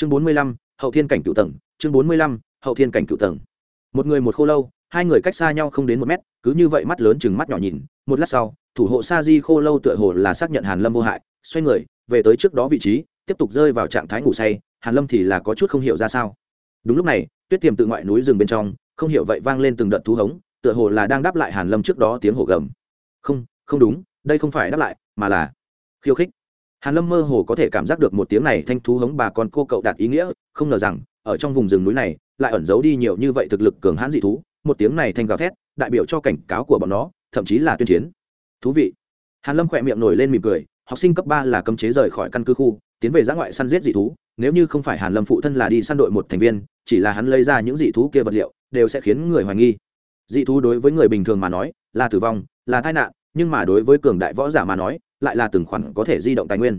chương bốn mươi lăm, hậu thiên cảnh cựu tầng, chương bốn mươi lăm, hậu thiên cảnh cựu tầng. Một người một khô lâu, hai người cách xa nhau không đến một mét, cứ như vậy mắt lớn chừng mắt nhỏ nhìn, một lát sau, thủ hộ sa di khô lâu tựa hồ là xác nhận hàn lâm vô hại, xoay người, về tới trước đó vị trí, tiếp tục rơi vào trạng thái ngủ say, hàn lâm thì là có chút không hiểu ra sao. Đúng lúc này, tuyết tiềm tự ngoại núi rừng bên trong, không hiểu vậy vang lên từng đợt thú hống, tựa hồ là đang đáp lại hàn lâm trước đó tiếng hổ gầm. Không không đúng, đây không phải đáp lại, mà là khiêu khích hàn lâm mơ hồ có thể cảm giác được một tiếng này thanh thú hống bà con cô cậu đạt ý nghĩa, không ngờ rằng, ở trong vùng rừng núi này, lại ẩn giấu đi nhiều như vậy thực lực cường hãn dị thú, một tiếng này thanh gào thét, đại biểu cho cảnh cáo của bọn nó, thậm chí là tuyên chiến. Thú vị. Hàn lâm khỏe miệng nổi lên mỉm cười, học sinh cấp ba là cấm chế rời khỏi căn cứ khu, tiến về giã ngoại săn giết dị thú, nếu như không phải hàn lâm phụ thân là đi săn đội một thành viên, chỉ là hắn lấy ra những dị thú kia vật liệu, đều sẽ khiến người hoài nghi. Dị thú đối với người bình thường mà nói, là tử vong, là tai nạn, nhưng mà đối với cường đại võ giả mà nói lại là từng khoản có thể di động tài nguyên.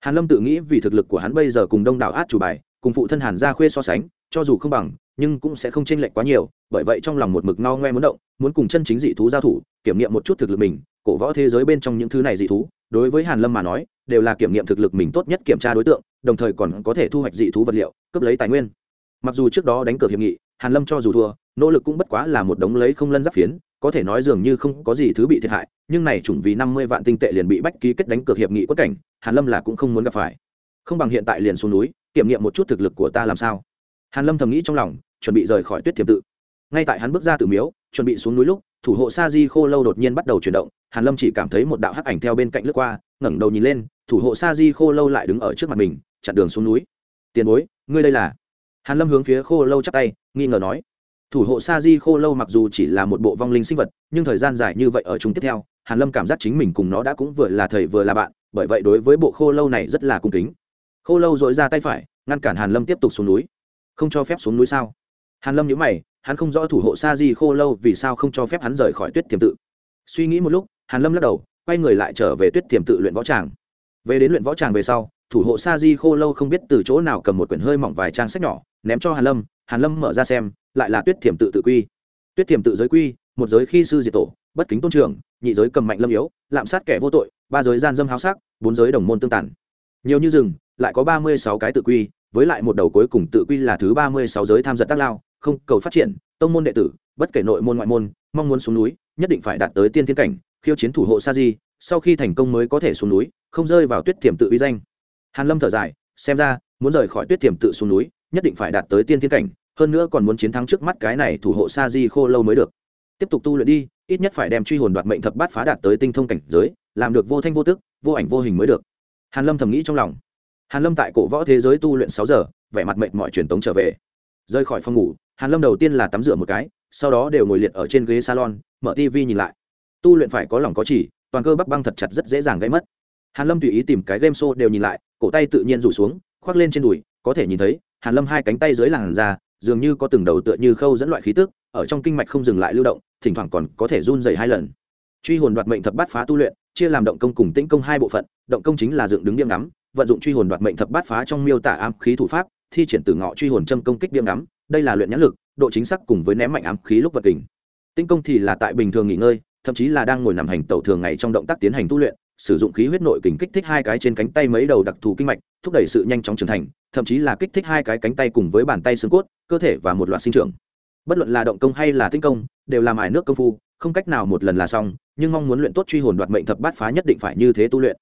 Hàn lâm tự nghĩ vì thực lực của hắn bây giờ cùng đông đảo át chủ bài, cùng phụ thân hàn gia khuê so sánh, cho dù không bằng, nhưng cũng sẽ không chênh lệch quá nhiều, bởi vậy trong lòng một mực no ngoe muốn động, muốn cùng chân chính dị thú giao thủ, kiểm nghiệm một chút thực lực mình, cổ võ thế giới bên trong những thứ này dị thú, đối với hàn lâm mà nói, đều là kiểm nghiệm thực lực mình tốt nhất kiểm tra đối tượng, đồng thời còn có thể thu hoạch dị thú vật liệu cấp lấy tài nguyên. Mặc dù trước đó đánh cược hiệp nghị, hàn lâm cho dù thua nỗ lực cũng bất quá là một đống lấy không lân giáp phiến, có thể nói dường như không có gì thứ bị thiệt hại, nhưng này chủng vì năm mươi vạn tinh tệ liền bị bách ký kết đánh cược hiệp nghị quất cảnh, hàn lâm là cũng không muốn gặp phải. Không bằng hiện tại liền xuống núi, kiểm nghiệm một chút thực lực của ta làm sao. Hàn lâm thầm nghĩ trong lòng, chuẩn bị rời khỏi tuyết thiềm tự. Ngay tại hắn bước ra từ miếu, chuẩn bị xuống núi lúc, thủ hộ sa di khô lâu đột nhiên bắt đầu chuyển động, hàn lâm chỉ cảm thấy một đạo hắc ảnh theo bên cạnh lướt qua, ngẩng đầu nhìn lên, thủ hộ sa di khô lâu lại đứng ở trước mặt mình, chặn đường xuống núi. Tiền bối, ngươi đây là? Hàn lâm hướng phía khô lâu chắp tay, nghi ngờ nói thủ hộ sa di khô lâu mặc dù chỉ là một bộ vong linh sinh vật, nhưng thời gian dài như vậy ở chúng tiếp theo, hàn lâm cảm giác chính mình cùng nó đã cũng vừa là thầy vừa là bạn, bởi vậy đối với bộ khô lâu này rất là cung kính. Khô lâu dội ra tay phải, ngăn cản hàn lâm tiếp tục xuống núi. Không cho phép xuống núi sao? Hàn lâm nhíu mày, hắn không rõ thủ hộ sa di khô lâu vì sao không cho phép hắn rời khỏi tuyết tiềm tự. Suy nghĩ một lúc, hàn lâm lắc đầu, quay người lại trở về tuyết tiềm tự luyện võ tràng. Về đến luyện võ tràng về sau, thủ hộ sa di khô lâu không biết từ chỗ nào cầm một quyển hơi mỏng vài trang sách nhỏ, ném cho hàn lâm hàn lâm mở ra xem, lại là tuyết Thiểm tự tự quy. Tuyết Thiểm tự giới quy, một giới khi sư diệt tổ, bất kính tôn trưởng, nhị giới cầm mạnh lâm yếu, lạm sát kẻ vô tội, ba giới gian dâm háo sắc, bốn giới đồng môn tương tàn. Nhiều như rừng, lại có ba mươi sáu cái tự quy, với lại một đầu cuối cùng tự quy là thứ ba mươi sáu giới tham giật tác lao, không cầu phát triển, tông môn đệ tử, bất kể nội môn ngoại môn, mong muốn xuống núi, nhất định phải đạt tới tiên thiên cảnh, khiêu chiến thủ hộ sa di, sau khi thành công mới có thể xuống núi, không rơi vào tuyết Thiểm tự uy danh. Hàn lâm thở dài, xem ra, muốn rời khỏi tuyết Thiểm tự xuống núi nhất định phải đạt tới tiên thiên cảnh, hơn nữa còn muốn chiến thắng trước mắt cái này thủ hộ sa di khô lâu mới được. Tiếp tục tu luyện đi, ít nhất phải đem truy hồn đoạt mệnh thập bát phá đạt tới tinh thông cảnh giới, làm được vô thanh vô tức, vô ảnh vô hình mới được. Hàn lâm thầm nghĩ trong lòng. Hàn lâm tại cổ võ thế giới tu luyện sáu giờ, vẻ mặt mệnh mọi truyền tống trở về. Rơi khỏi phòng ngủ, hàn lâm đầu tiên là tắm rửa một cái, sau đó đều ngồi liệt ở trên ghế salon, mở tv nhìn lại. Tu luyện phải có lòng có chỉ, toàn cơ bắp băng thật chặt rất dễ dàng gây mất. Hàn lâm tùy ý tìm cái game show đều nhìn lại, cổ tay tự nhiên rủ xuống, khoác lên trên đùi, có thể nhìn thấy hàn lâm hai cánh tay dưới làn da, dường như có từng đầu tựa như khâu dẫn loại khí tức, ở trong kinh mạch không dừng lại lưu động, thỉnh thoảng còn có thể run dày hai lần. Truy hồn đoạt mệnh thập bát phá tu luyện, chia làm động công cùng tĩnh công hai bộ phận, động công chính là dựng đứng điểm ngắm, vận dụng truy hồn đoạt mệnh thập bát phá trong miêu tả ám khí thủ pháp, thi triển từ ngọ truy hồn châm công kích điểm ngắm, đây là luyện nhãn lực, độ chính xác cùng với ném mạnh ám khí lúc vật kình. Tĩnh công thì là tại bình thường nghỉ ngơi, thậm chí là đang ngồi nằm hành tẩu thường ngày trong động tác tiến hành tu luyện sử dụng khí huyết nội kình kích thích hai cái trên cánh tay mấy đầu đặc thù kinh mạch, thúc đẩy sự nhanh chóng trưởng thành, thậm chí là kích thích hai cái cánh tay cùng với bàn tay xương cốt, cơ thể và một loạt sinh trưởng. Bất luận là động công hay là tinh công, đều làm ải nước công phu, không cách nào một lần là xong, nhưng mong muốn luyện tốt truy hồn đoạt mệnh thập bát phá nhất định phải như thế tu luyện.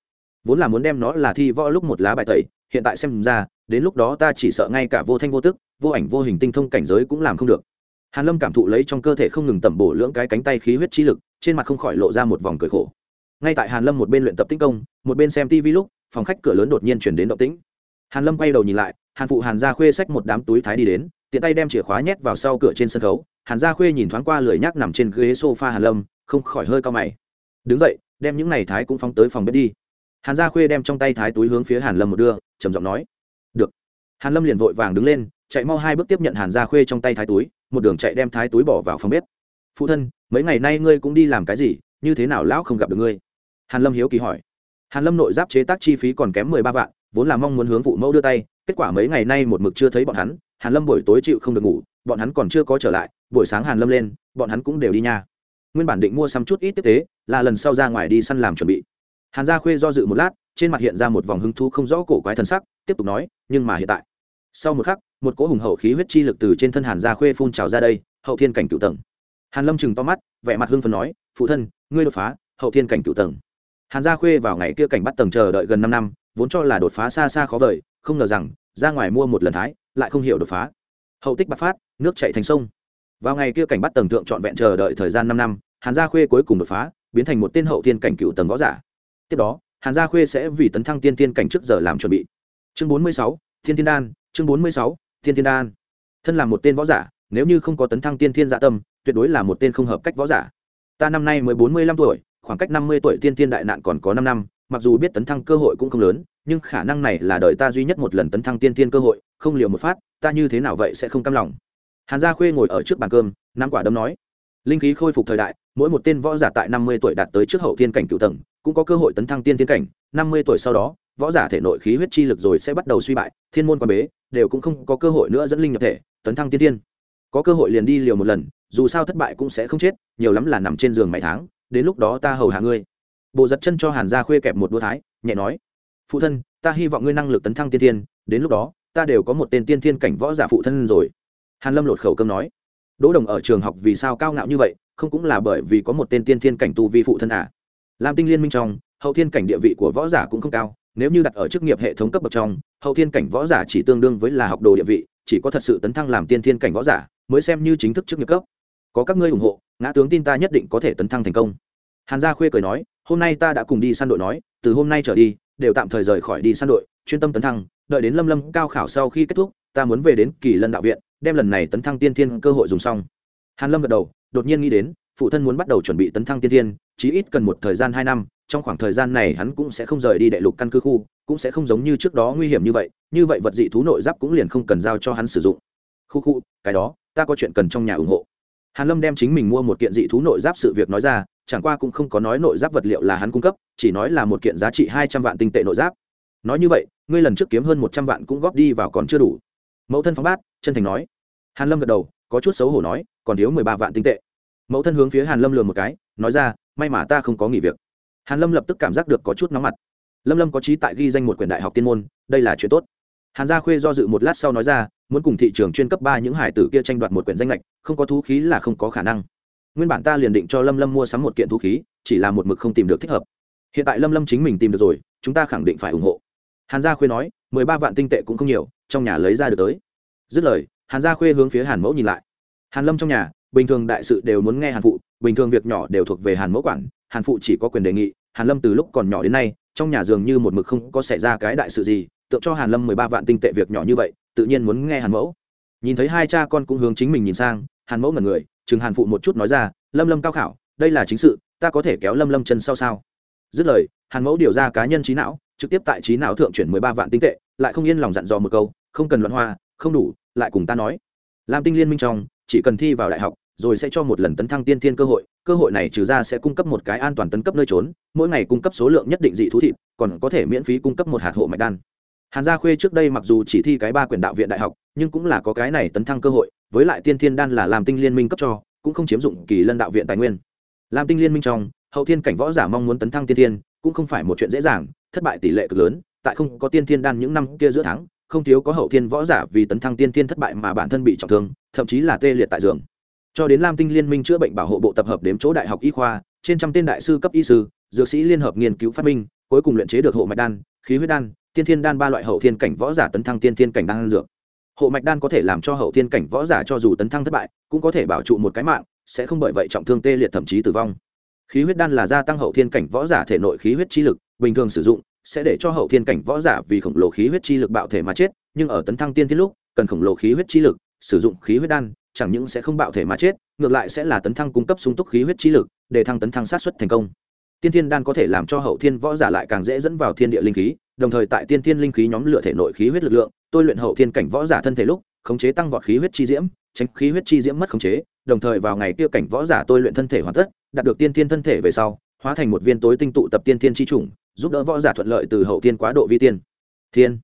Vốn là muốn đem nó là thi võ lúc một lá bài tẩy, hiện tại xem ra, đến lúc đó ta chỉ sợ ngay cả vô thanh vô tức, vô ảnh vô hình tinh thông cảnh giới cũng làm không được. Hàn lâm cảm thụ lấy trong cơ thể không ngừng tẩm bổ lưỡng cái cánh tay khí huyết chi lực, trên mặt không khỏi lộ ra một vòng cười khổ ngay tại hàn lâm một bên luyện tập tinh công, một bên xem tv lúc, phòng khách cửa lớn đột nhiên chuyển đến động tĩnh. Hàn lâm quay đầu nhìn lại, hàn phụ hàn gia khuê xách một đám túi thái đi đến, tiện tay đem chìa khóa nhét vào sau cửa trên sân khấu. Hàn gia khuê nhìn thoáng qua lười nhác nằm trên ghế sofa hàn lâm, không khỏi hơi cao mày. Đứng dậy, đem những này thái cũng phóng tới phòng bếp đi. Hàn gia khuê đem trong tay thái túi hướng phía hàn lâm một đưa, trầm giọng nói, được. Hàn lâm liền vội vàng đứng lên, chạy mau hai bước tiếp nhận hàn gia khuê trong tay thái túi, một đường chạy đem thái túi bỏ vào phòng bếp. Phụ thân, mấy ngày nay ngươi cũng đi làm cái gì? Như thế nào lão không gặp được ngươi? Hàn lâm hiếu kỳ hỏi. Hàn lâm nội giáp chế tác chi phí còn kém mười ba vạn, vốn là mong muốn hướng phụ mẫu đưa tay, kết quả mấy ngày nay một mực chưa thấy bọn hắn, hàn lâm buổi tối chịu không được ngủ, bọn hắn còn chưa có trở lại, buổi sáng hàn lâm lên, bọn hắn cũng đều đi nha. Nguyên bản định mua sắm chút ít tiếp tế, là lần sau ra ngoài đi săn làm chuẩn bị. Hàn gia khuê do dự một lát, trên mặt hiện ra một vòng hứng thú không rõ cổ quái thần sắc, tiếp tục nói, nhưng mà hiện tại, sau một khắc, một cỗ hùng hậu khí huyết chi lực từ trên thân hàn gia khuê phun trào ra đây, hậu thiên cảnh cựu tầng. Hàn lâm chừng to mắt, vẻ mặt hưng phấn nói, phụ thân, ngươi đột phá, hậu thiên cảnh cựu tầng hàn gia khuê vào ngày kia cảnh bắt tầng chờ đợi gần năm năm, vốn cho là đột phá xa xa khó vời, không ngờ rằng, ra ngoài mua một lần thái, lại không hiểu đột phá. Hậu tích bạc phát, nước chạy thành sông. Vào ngày kia cảnh bắt tầng thượng trọn vẹn chờ đợi thời gian năm năm, hàn gia khuê cuối cùng đột phá, biến thành một tên hậu thiên cảnh cựu tầng võ giả. Tiếp đó, hàn gia khuê sẽ vì tấn thăng tiên tiên cảnh trước giờ làm chuẩn bị. Chương bốn mươi sáu, thiên thiên đan, chương bốn mươi sáu, thiên thiên đan. Thân là một tên võ giả, nếu như không có tấn thăng tiên thiên dạ tâm, tuyệt đối là một tên không hợp cách võ giả. Ta năm nay mới bốn mươi lăm tuổi khoảng cách năm mươi tuổi tiên tiên đại nạn còn có năm năm, mặc dù biết tấn thăng cơ hội cũng không lớn, nhưng khả năng này là đời ta duy nhất một lần tấn thăng tiên tiên cơ hội, không liều một phát, ta như thế nào vậy sẽ không cam lòng hàn gia khuê ngồi ở trước bàn cơm năm quả đấm nói, linh khí khôi phục thời đại, mỗi một tên võ giả tại năm mươi tuổi đạt tới trước hậu thiên cảnh cựu tầng, cũng có cơ hội tấn thăng tiên tiên cảnh, năm mươi tuổi sau đó, võ giả thể nội khí huyết chi lực rồi sẽ bắt đầu suy bại, thiên môn quan bế, đều cũng không có cơ hội nữa dẫn linh nhập thể, tấn thăng tiên tiên. có cơ hội liền đi liều một lần, dù sao thất bại cũng sẽ không chết, nhiều lắm là nằm trên giường mấy tháng đến lúc đó ta hầu hạ ngươi. Bộ giật chân cho hàn gia khuê kẹp một đua thái, nhẹ nói, phụ thân, ta hy vọng ngươi năng lực tấn thăng tiên thiên, đến lúc đó, ta đều có một tên tiên thiên cảnh võ giả phụ thân rồi. Hàn lâm lột khẩu cơm nói, đỗ đồng ở trường học vì sao cao ngạo như vậy, không cũng là bởi vì có một tên tiên thiên cảnh tu vi phụ thân à? Lam tinh liên minh trong, hậu thiên cảnh địa vị của võ giả cũng không cao, nếu như đặt ở chức nghiệp hệ thống cấp bậc trong, hậu thiên cảnh võ giả chỉ tương đương với là học đồ địa vị, chỉ có thật sự tấn thăng làm tiên thiên cảnh võ giả mới xem như chính thức chức nghiệp cấp. Có các ngươi ủng hộ, ngã tướng tin ta nhất định có thể tấn thăng thành công hàn gia khuê cười nói, hôm nay ta đã cùng đi săn đội nói, từ hôm nay trở đi, đều tạm thời rời khỏi đi săn đội, chuyên tâm tấn thăng, đợi đến lâm lâm cao khảo sau khi kết thúc, ta muốn về đến kỳ lân đạo viện, đem lần này tấn thăng tiên thiên cơ hội dùng xong. Hàn lâm gật đầu, đột nhiên nghĩ đến, phụ thân muốn bắt đầu chuẩn bị tấn thăng tiên thiên, chí ít cần một thời gian hai năm, trong khoảng thời gian này hắn cũng sẽ không rời đi đại lục căn cứ khu, cũng sẽ không giống như trước đó nguy hiểm như vậy như vậy vật dị thú nội giáp cũng liền không cần giao cho hắn sử dụng. Khu khu, cái đó, ta có chuyện cần trong nhà ủng hộ hàn lâm đem chính mình mua một kiện dị thú nội giáp sự việc nói ra, chẳng qua cũng không có nói nội giáp vật liệu là hắn cung cấp, chỉ nói là một kiện giá trị hai trăm vạn tinh tệ nội giáp. Nói như vậy, ngươi lần trước kiếm hơn một trăm vạn cũng góp đi vào còn chưa đủ. Mẫu thân phóng bát, chân thành nói. Hàn lâm gật đầu, có chút xấu hổ nói, còn thiếu mười ba vạn tinh tệ. Mẫu thân hướng phía hàn lâm lừa một cái, nói ra, may mà ta không có nghỉ việc. Hàn lâm lập tức cảm giác được có chút nóng mặt. Lâm lâm có trí tại ghi danh một quyển đại học tiên môn, đây là chuyện tốt. Hàn gia khuê do dự một lát sau nói ra muốn cùng thị trường chuyên cấp ba những hải tử kia tranh đoạt một quyển danh lệch, không có thú khí là không có khả năng. Nguyên bản ta liền định cho lâm lâm mua sắm một kiện thú khí, chỉ là một mực không tìm được thích hợp. Hiện tại lâm lâm chính mình tìm được rồi, chúng ta khẳng định phải ủng hộ. Hàn gia khuê nói, mười ba vạn tinh tệ cũng không nhiều, trong nhà lấy ra được tới. Dứt lời, hàn gia khuê hướng phía hàn mẫu nhìn lại. Hàn lâm trong nhà, bình thường đại sự đều muốn nghe hàn phụ, bình thường việc nhỏ đều thuộc về hàn mẫu quản. Hàn phụ chỉ có quyền đề nghị, hàn lâm từ lúc còn nhỏ đến nay, trong nhà dường như một mực không có xảy ra cái đại sự gì tượng cho hàn lâm mười ba vạn tinh tệ việc nhỏ như vậy, tự nhiên muốn nghe hàn mẫu. Nhìn thấy hai cha con cũng hướng chính mình nhìn sang, hàn mẫu ngẩn người chừng hàn phụ một chút nói ra, lâm lâm cao khảo, đây là chính sự, ta có thể kéo lâm lâm chân sau sao? Dứt lời, hàn mẫu điều ra cá nhân trí não, trực tiếp tại trí não thượng chuyển mười ba vạn tinh tệ, lại không yên lòng dặn dò một câu, không cần luận hoa, không đủ, lại cùng ta nói. Lam tinh liên minh trong, chỉ cần thi vào đại học, rồi sẽ cho một lần tấn thăng tiên thiên cơ hội cơ hội này trừ ra sẽ cung cấp một cái an toàn tấn cấp nơi trốn, mỗi ngày cung cấp số lượng nhất định dị thú thịt, còn có thể miễn phí cung cấp một hạt hộ mạch đan hàn gia khuê trước đây mặc dù chỉ thi cái ba quyển đạo viện đại học, nhưng cũng là có cái này tấn thăng cơ hội, với lại tiên thiên đan là làm tinh liên minh cấp cho, cũng không chiếm dụng kỳ lân đạo viện tài nguyên. Làm tinh liên minh trong, hậu thiên cảnh võ giả mong muốn tấn thăng tiên thiên, cũng không phải một chuyện dễ dàng, thất bại tỷ lệ cực lớn, tại không có tiên thiên đan những năm kia giữa tháng, không thiếu có hậu thiên võ giả vì tấn thăng tiên thiên thất bại mà bản thân bị trọng thương, thậm chí là tê liệt tại giường. Cho đến lam tinh liên minh chữa bệnh bảo hộ bộ tập hợp đếm chỗ đại học y khoa, trên trăm tên đại sư cấp y sư, dược sĩ liên hợp nghiên cứu phát minh cuối cùng luyện chế được hộ mạch đan, khí huyết đan, tiên thiên đan ba loại hậu thiên cảnh võ giả tấn thăng tiên thiên cảnh đan dược. Hộ mạch đan có thể làm cho hậu thiên cảnh võ giả cho dù tấn thăng thất bại, cũng có thể bảo trụ một cái mạng, sẽ không bởi vậy trọng thương tê liệt thậm chí tử vong. Khí huyết đan là gia tăng hậu thiên cảnh võ giả thể nội khí huyết chi lực, bình thường sử dụng, sẽ để cho hậu thiên cảnh võ giả vì khổng lồ khí huyết chi lực bạo thể mà chết, nhưng ở tấn thăng tiên thiên lúc, cần khổng lồ khí huyết chi lực, sử dụng khí huyết đan, chẳng những sẽ không bạo thể mà chết, ngược lại sẽ là tấn thăng cung cấp sung túc khí huyết chi lực, để thăng tấn thăng sát xuất thành công tiên thiên đan có thể làm cho hậu thiên võ giả lại càng dễ dẫn vào thiên địa linh khí, đồng thời tại tiên thiên linh khí nhóm lửa thể nội khí huyết lực lượng, tôi luyện hậu thiên cảnh võ giả thân thể lúc, khống chế tăng vọt khí huyết chi diễm, tránh khí huyết chi diễm mất khống chế, đồng thời vào ngày kia cảnh võ giả tôi luyện thân thể hoàn tất, đạt được tiên thiên thân thể về sau, hóa thành một viên tối tinh tụ tập tiên thiên chi chủng, giúp đỡ võ giả thuận lợi từ hậu thiên quá độ vi tiên. Thiên.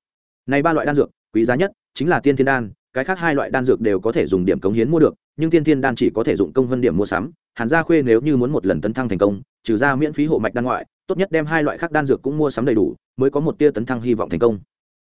Này ba loại đan dược, quý giá nhất chính là tiên thiên đan, cái khác hai loại đan dược đều có thể dùng điểm cống hiến mua được nhưng tiên thiên đan chỉ có thể dụng công hơn điểm mua sắm, hàn gia khuê nếu như muốn một lần tấn thăng thành công, trừ ra miễn phí hộ mạch đan ngoại, tốt nhất đem hai loại khác đan dược cũng mua sắm đầy đủ, mới có một tia tấn thăng hy vọng thành công.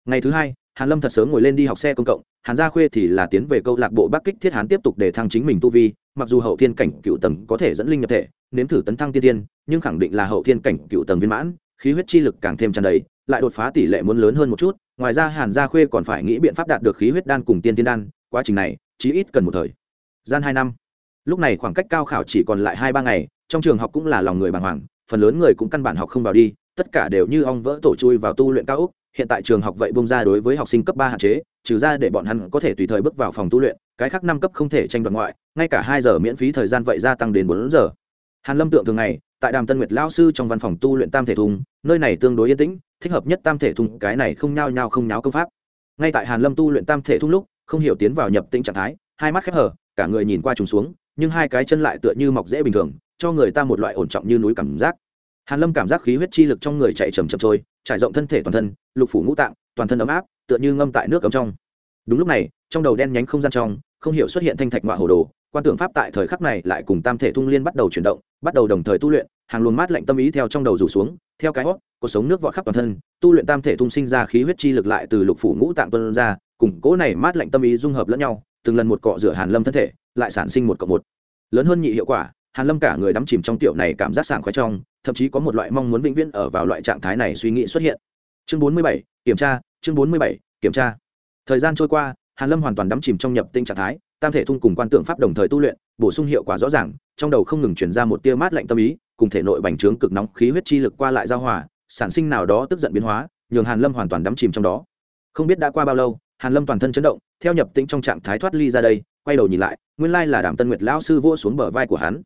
Ngày thứ hai, hàn lâm thật sớm ngồi lên đi học xe công cộng, hàn gia khuê thì là tiến về câu lạc bộ bắc kích thiết hán tiếp tục để thăng chính mình tu vi, mặc dù hậu thiên cảnh cựu tầng có thể dẫn linh nhập thể, nếm thử tấn thăng tiên tiên, nhưng khẳng định là hậu thiên cảnh cựu tầng viên mãn, khí huyết chi lực càng thêm tràn đầy, lại đột phá tỷ lệ muốn lớn hơn một chút, ngoài ra hàn gia khuê còn phải nghĩ biện pháp đạt được khí huyết đan cùng tiên tiên đan, quá trình này chỉ ít cần một thời gian hai năm. Lúc này khoảng cách cao khảo chỉ còn lại hai ba ngày, trong trường học cũng là lòng người bàng hoàng, phần lớn người cũng căn bản học không vào đi, tất cả đều như ong vỡ tổ chui vào tu luyện cao úc hiện tại trường học vậy bung ra đối với học sinh cấp ba hạn chế, trừ ra để bọn hắn có thể tùy thời bước vào phòng tu luyện, cái khác năm cấp không thể tranh đoạt ngoại, ngay cả hai giờ miễn phí thời gian vậy gia tăng đến bốn giờ. Hàn lâm tượng thường ngày, tại đàm tân nguyệt lao sư trong văn phòng tu luyện tam thể thùng, nơi này tương đối yên tĩnh, thích hợp nhất tam thể thùng, cái này không nhao nhao không nháo công pháp. Ngay tại hàn lâm tu luyện tam thể thung lúc, không hiểu tiến vào nhập tĩnh trạng thái, hai mắt khép hờ cả người nhìn qua trùng xuống, nhưng hai cái chân lại tựa như mọc dễ bình thường, cho người ta một loại ổn trọng như núi cảm giác. Hàn lâm cảm giác khí huyết chi lực trong người chạy chầm chậm trôi, trải rộng thân thể toàn thân, lục phủ ngũ tạng, toàn thân ấm áp, tựa như ngâm tại nước ấm trong. Đúng lúc này, trong đầu đen nhánh không gian trong, không hiểu xuất hiện thanh thạch ngọa hồ đồ, quan tưởng pháp tại thời khắc này lại cùng tam thể thung liên bắt đầu chuyển động, bắt đầu đồng thời tu luyện, hàng luồng mát lạnh tâm ý theo trong đầu rủ xuống, theo cái hót cuộc sống nước vọt khắp toàn thân, tu luyện tam thể thung sinh ra khí huyết chi lực lại từ lục phủ ngũ tạng tuân ra cùng cố này mát lạnh tâm ý dung hợp lẫn nhau từng lần một cọ rửa hàn lâm thân thể lại sản sinh một cộng một. Lớn hơn nhị hiệu quả hàn lâm cả người đắm chìm trong tiểu này cảm giác sảng khoái trong thậm chí có một loại mong muốn vĩnh viễn ở vào loại trạng thái này suy nghĩ xuất hiện. Chương 47, kiểm tra chương 47, kiểm tra. Thời gian trôi qua hàn lâm hoàn toàn đắm chìm trong nhập tinh trạng thái tam thể thung cùng quan tượng pháp đồng thời tu luyện bổ sung hiệu quả rõ ràng trong đầu không ngừng truyền ra một tia mát lạnh tâm ý cùng thể nội bành trướng cực nóng khí huyết chi lực qua lại giao hòa sản sinh nào đó tức giận biến hóa nhường hàn lâm hoàn toàn đắm chìm trong đó. Không biết đã qua bao lâu hàn lâm toàn thân chấn động, theo nhập tĩnh trong trạng thái thoát ly ra đây, quay đầu nhìn lại, nguyên lai là đàm tân nguyệt lão sư vỗ xuống bờ vai của hắn.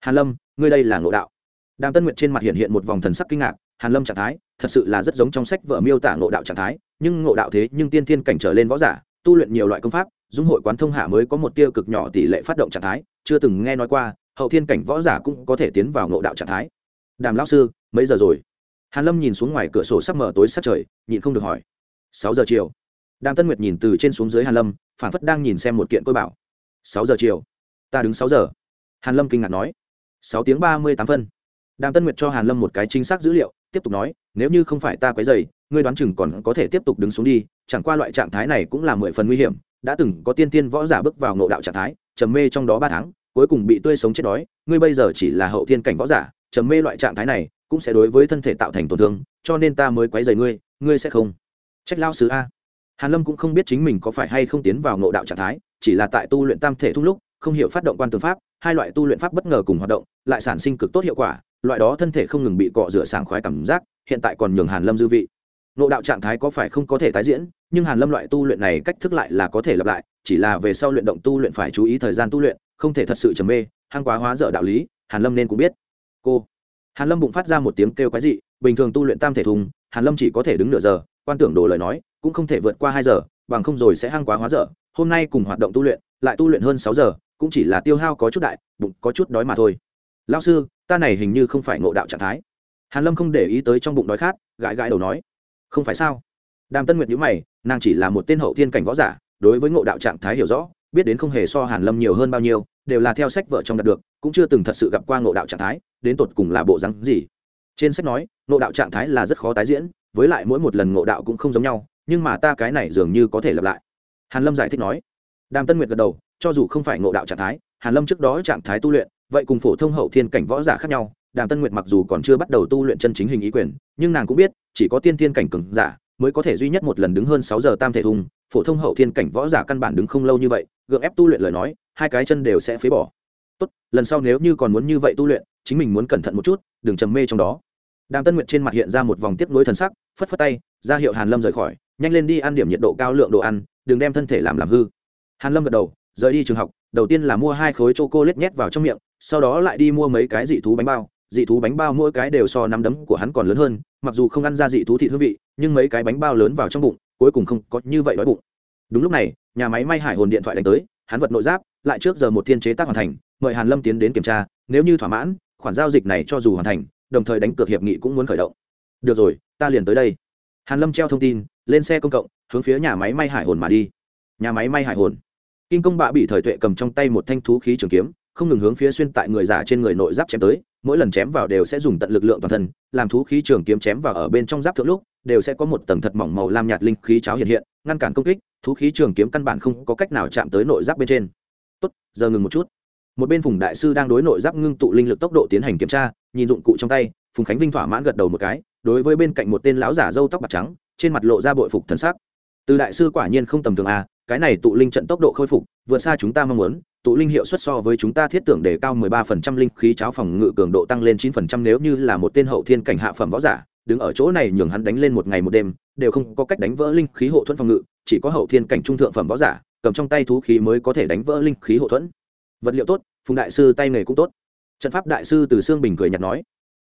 Hàn lâm, ngươi đây là ngộ đạo. Đàm tân nguyệt trên mặt hiện hiện một vòng thần sắc kinh ngạc, hàn lâm trạng thái, thật sự là rất giống trong sách vợ miêu tả ngộ đạo trạng thái, nhưng ngộ đạo thế nhưng tiên thiên cảnh trở lên võ giả, tu luyện nhiều loại công pháp, dung hội quán thông hạ mới có một tiêu cực nhỏ tỷ lệ phát động trạng thái, chưa từng nghe nói qua, hậu thiên cảnh võ giả cũng có thể tiến vào ngộ đạo trạng thái. Đàm lão sư, mấy giờ rồi? Hàn lâm nhìn xuống ngoài cửa sổ sắp mở tối sát trời, nhịn không được hỏi. Sáu giờ chiều đàm tân nguyệt nhìn từ trên xuống dưới hàn lâm phản phất đang nhìn xem một kiện tôi bảo. Sáu giờ chiều. Ta đứng sáu giờ. Hàn lâm kinh ngạc nói. Sáu tiếng ba mươi tám phân. Đàm tân nguyệt cho hàn lâm một cái chính xác dữ liệu, tiếp tục nói, nếu như không phải ta quấy dày ngươi đoán chừng còn có thể tiếp tục đứng xuống đi, chẳng qua loại trạng thái này cũng là mười phần nguy hiểm, đã từng có tiên tiên võ giả bước vào ngộ đạo trạng thái, trầm mê trong đó ba tháng, cuối cùng bị tươi sống chết đói, ngươi bây giờ chỉ là hậu thiên cảnh võ giả, trầm mê loại trạng thái này cũng sẽ đối với thân thể tạo thành tổn thương, cho nên ta mới quấy dày ngươi ngươi sẽ không. Trách lao sứ a hàn lâm cũng không biết chính mình có phải hay không tiến vào ngộ đạo trạng thái, chỉ là tại tu luyện tam thể thung lúc, không hiểu phát động quan tương pháp, hai loại tu luyện pháp bất ngờ cùng hoạt động, lại sản sinh cực tốt hiệu quả, loại đó thân thể không ngừng bị cọ rửa sảng khoái cảm giác, hiện tại còn nhường hàn lâm dư vị. Ngộ đạo trạng thái có phải không có thể tái diễn, nhưng hàn lâm loại tu luyện này cách thức lại là có thể lặp lại, chỉ là về sau luyện động tu luyện phải chú ý thời gian tu luyện, không thể thật sự trầm mê, hăng quá hóa dở đạo lý, hàn lâm nên cũng biết. Cô. Hàn lâm bụng phát ra một tiếng kêu quái dị, bình thường tu luyện tam thể thùng hàn lâm chỉ có thể đứng nửa giờ, quan tưởng đồ lời nói cũng không thể vượt qua hai giờ, bằng không rồi sẽ hăng quá hóa dở. Hôm nay cùng hoạt động tu luyện, lại tu luyện hơn sáu giờ, cũng chỉ là tiêu hao có chút đại, bụng có chút đói mà thôi. Lão sư, ta này hình như không phải ngộ đạo trạng thái. Hàn lâm không để ý tới trong bụng đói khát, gãi gãi đầu nói, không phải sao? Đàm tân nguyệt nhíu mày, nàng chỉ là một tên hậu thiên cảnh võ giả, đối với ngộ đạo trạng thái hiểu rõ, biết đến không hề so hàn lâm nhiều hơn bao nhiêu, đều là theo sách vợ trong đạt được, cũng chưa từng thật sự gặp qua ngộ đạo trạng thái, đến tột cùng là bộ rắn gì. Trên sách nói, ngộ đạo trạng thái là rất khó tái diễn, với lại mỗi một lần ngộ đạo cũng không giống nhau nhưng mà ta cái này dường như có thể lặp lại. Hàn lâm giải thích nói. Đàm tân nguyệt gật đầu, cho dù không phải ngộ đạo trạng thái, hàn lâm trước đó trạng thái tu luyện, vậy cùng phổ thông hậu thiên cảnh võ giả khác nhau, đàm tân nguyệt mặc dù còn chưa bắt đầu tu luyện chân chính hình ý quyền, nhưng nàng cũng biết, chỉ có tiên thiên cảnh cường giả mới có thể duy nhất một lần đứng hơn sáu giờ tam thể thùng, phổ thông hậu thiên cảnh võ giả căn bản đứng không lâu như vậy, gượng ép tu luyện lời nói, hai cái chân đều sẽ phế bỏ. Tốt, lần sau nếu như còn muốn như vậy tu luyện, chính mình muốn cẩn thận một chút, đừng trầm mê trong đó. Đàm tân nguyệt trên mặt hiện ra một vòng tiếp nối thần sắc phất phất tay, ra hiệu hàn lâm rời khỏi, nhanh lên đi ăn điểm nhiệt độ cao lượng đồ ăn, đừng đem thân thể làm làm hư. Hàn lâm gật đầu, rời đi trường học, đầu tiên là mua hai khối chocolate nhét vào trong miệng, sau đó lại đi mua mấy cái dị thú bánh bao. Dị thú bánh bao mỗi cái đều so nắm đấm của hắn còn lớn hơn, mặc dù không ăn ra dị thú thị hương vị, nhưng mấy cái bánh bao lớn vào trong bụng, cuối cùng không có như vậy đói bụng. Đúng lúc này, nhà máy may hải hồn điện thoại đánh tới, hắn vật nội giáp, lại trước giờ một thiên chế tác hoàn thành, mời hàn lâm tiến đến kiểm tra, nếu như thỏa mãn, khoản giao dịch này cho dù hoàn thành, đồng thời đánh cược hiệp nghị cũng muốn khởi động được rồi, ta liền tới đây. Hàn lâm treo thông tin, lên xe công cộng, hướng phía nhà máy may hải hồn mà đi. Nhà máy may hải hồn. Kinh công bạ bị thời tuệ cầm trong tay một thanh thú khí trường kiếm, không ngừng hướng phía xuyên tại người giả trên người nội giáp chém tới, mỗi lần chém vào đều sẽ dùng tận lực lượng toàn thân, làm thú khí trường kiếm chém vào ở bên trong giáp thượng lúc, đều sẽ có một tầng thật mỏng màu lam nhạt linh khí cháo hiện hiện, ngăn cản công kích, thú khí trường kiếm căn bản không có cách nào chạm tới nội giáp bên trên. Tốt, giờ ngừng một chút. Một bên phùng đại sư đang đối nội giáp ngưng tụ linh lực tốc độ tiến hành kiểm tra, nhìn dụng cụ trong tay, phùng khánh vinh thỏa mãn gật đầu một cái đối với bên cạnh một tên lão giả râu tóc bạc trắng, trên mặt lộ ra bội phục thần sắc. Từ đại sư quả nhiên không tầm thường a cái này tụ linh trận tốc độ khôi phục, vượt xa chúng ta mong muốn, tụ linh hiệu suất so với chúng ta thiết tưởng đề cao 13% linh khí cháo phòng ngự cường độ tăng lên 9% nếu như là một tên hậu thiên cảnh hạ phẩm võ giả, đứng ở chỗ này nhường hắn đánh lên một ngày một đêm, đều không có cách đánh vỡ linh khí hộ thuẫn phòng ngự, chỉ có hậu thiên cảnh trung thượng phẩm võ giả, cầm trong tay thú khí mới có thể đánh vỡ linh khí hộ thuẫn. Vật liệu tốt, phùng đại sư tay nghề cũng tốt. Trận pháp đại sư từ xương bình cười nhạt nói,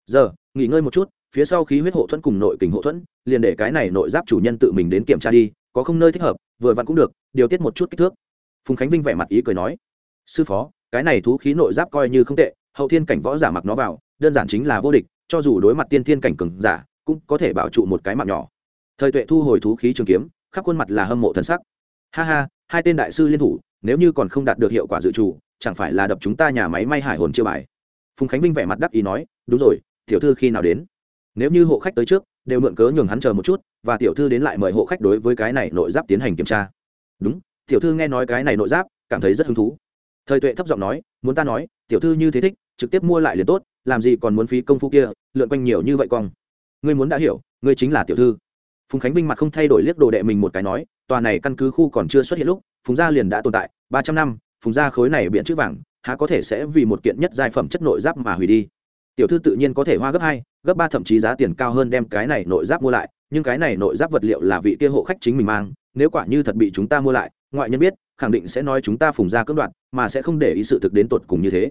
giờ nghỉ ngơi một chút, phía sau khí huyết hộ thuẫn cùng nội kình hộ thuẫn, liền để cái này nội giáp chủ nhân tự mình đến kiểm tra đi, có không nơi thích hợp, vừa vặn cũng được, điều tiết một chút kích thước. Phùng khánh vinh vẻ mặt ý cười nói. Sư phó, cái này thú khí nội giáp coi như không tệ, hậu thiên cảnh võ giả mặc nó vào, đơn giản chính là vô địch, cho dù đối mặt tiên thiên cảnh cường giả, cũng có thể bảo trụ một cái mạng nhỏ. Thời tuệ thu hồi thú khí trường kiếm, khắp khuôn mặt là hâm mộ thân sắc. Ha ha, hai tên đại sư liên thủ, nếu như còn không đạt được hiệu quả dự trù, chẳng phải là đập chúng ta nhà máy may hải hồn chiêu bài. Phùng khánh vinh vẻ mặt đắc ý nói, đúng rồi tiểu thư khi nào đến? Nếu như hộ khách tới trước, đều mượn cớ nhường hắn chờ một chút, và tiểu thư đến lại mời hộ khách đối với cái này nội giáp tiến hành kiểm tra. Đúng, tiểu thư nghe nói cái này nội giáp, cảm thấy rất hứng thú. Thời tuệ thấp giọng nói, muốn ta nói, tiểu thư như thế thích, trực tiếp mua lại liền tốt, làm gì còn muốn phí công phu kia, lượn quanh nhiều như vậy cong. Ngươi muốn đã hiểu, ngươi chính là tiểu thư. Phùng khánh vinh mặt không thay đổi liếc đồ đệ mình một cái nói, tòa này căn cứ khu còn chưa xuất hiện lúc, phùng gia liền đã tồn tại, ba trăm năm, phùng gia khối này biện chữ vàng, há có thể sẽ vì một kiện nhất giai phẩm chất nội giáp mà hủy đi tiểu thư tự nhiên có thể hoa gấp hai, gấp ba thậm chí giá tiền cao hơn đem cái này nội giáp mua lại, nhưng cái này nội giáp vật liệu là vị kia hộ khách chính mình mang, nếu quả như thật bị chúng ta mua lại, ngoại nhân biết, khẳng định sẽ nói chúng ta phùng ra cưỡng đoạt, mà sẽ không để ý sự thực đến tột cùng như thế.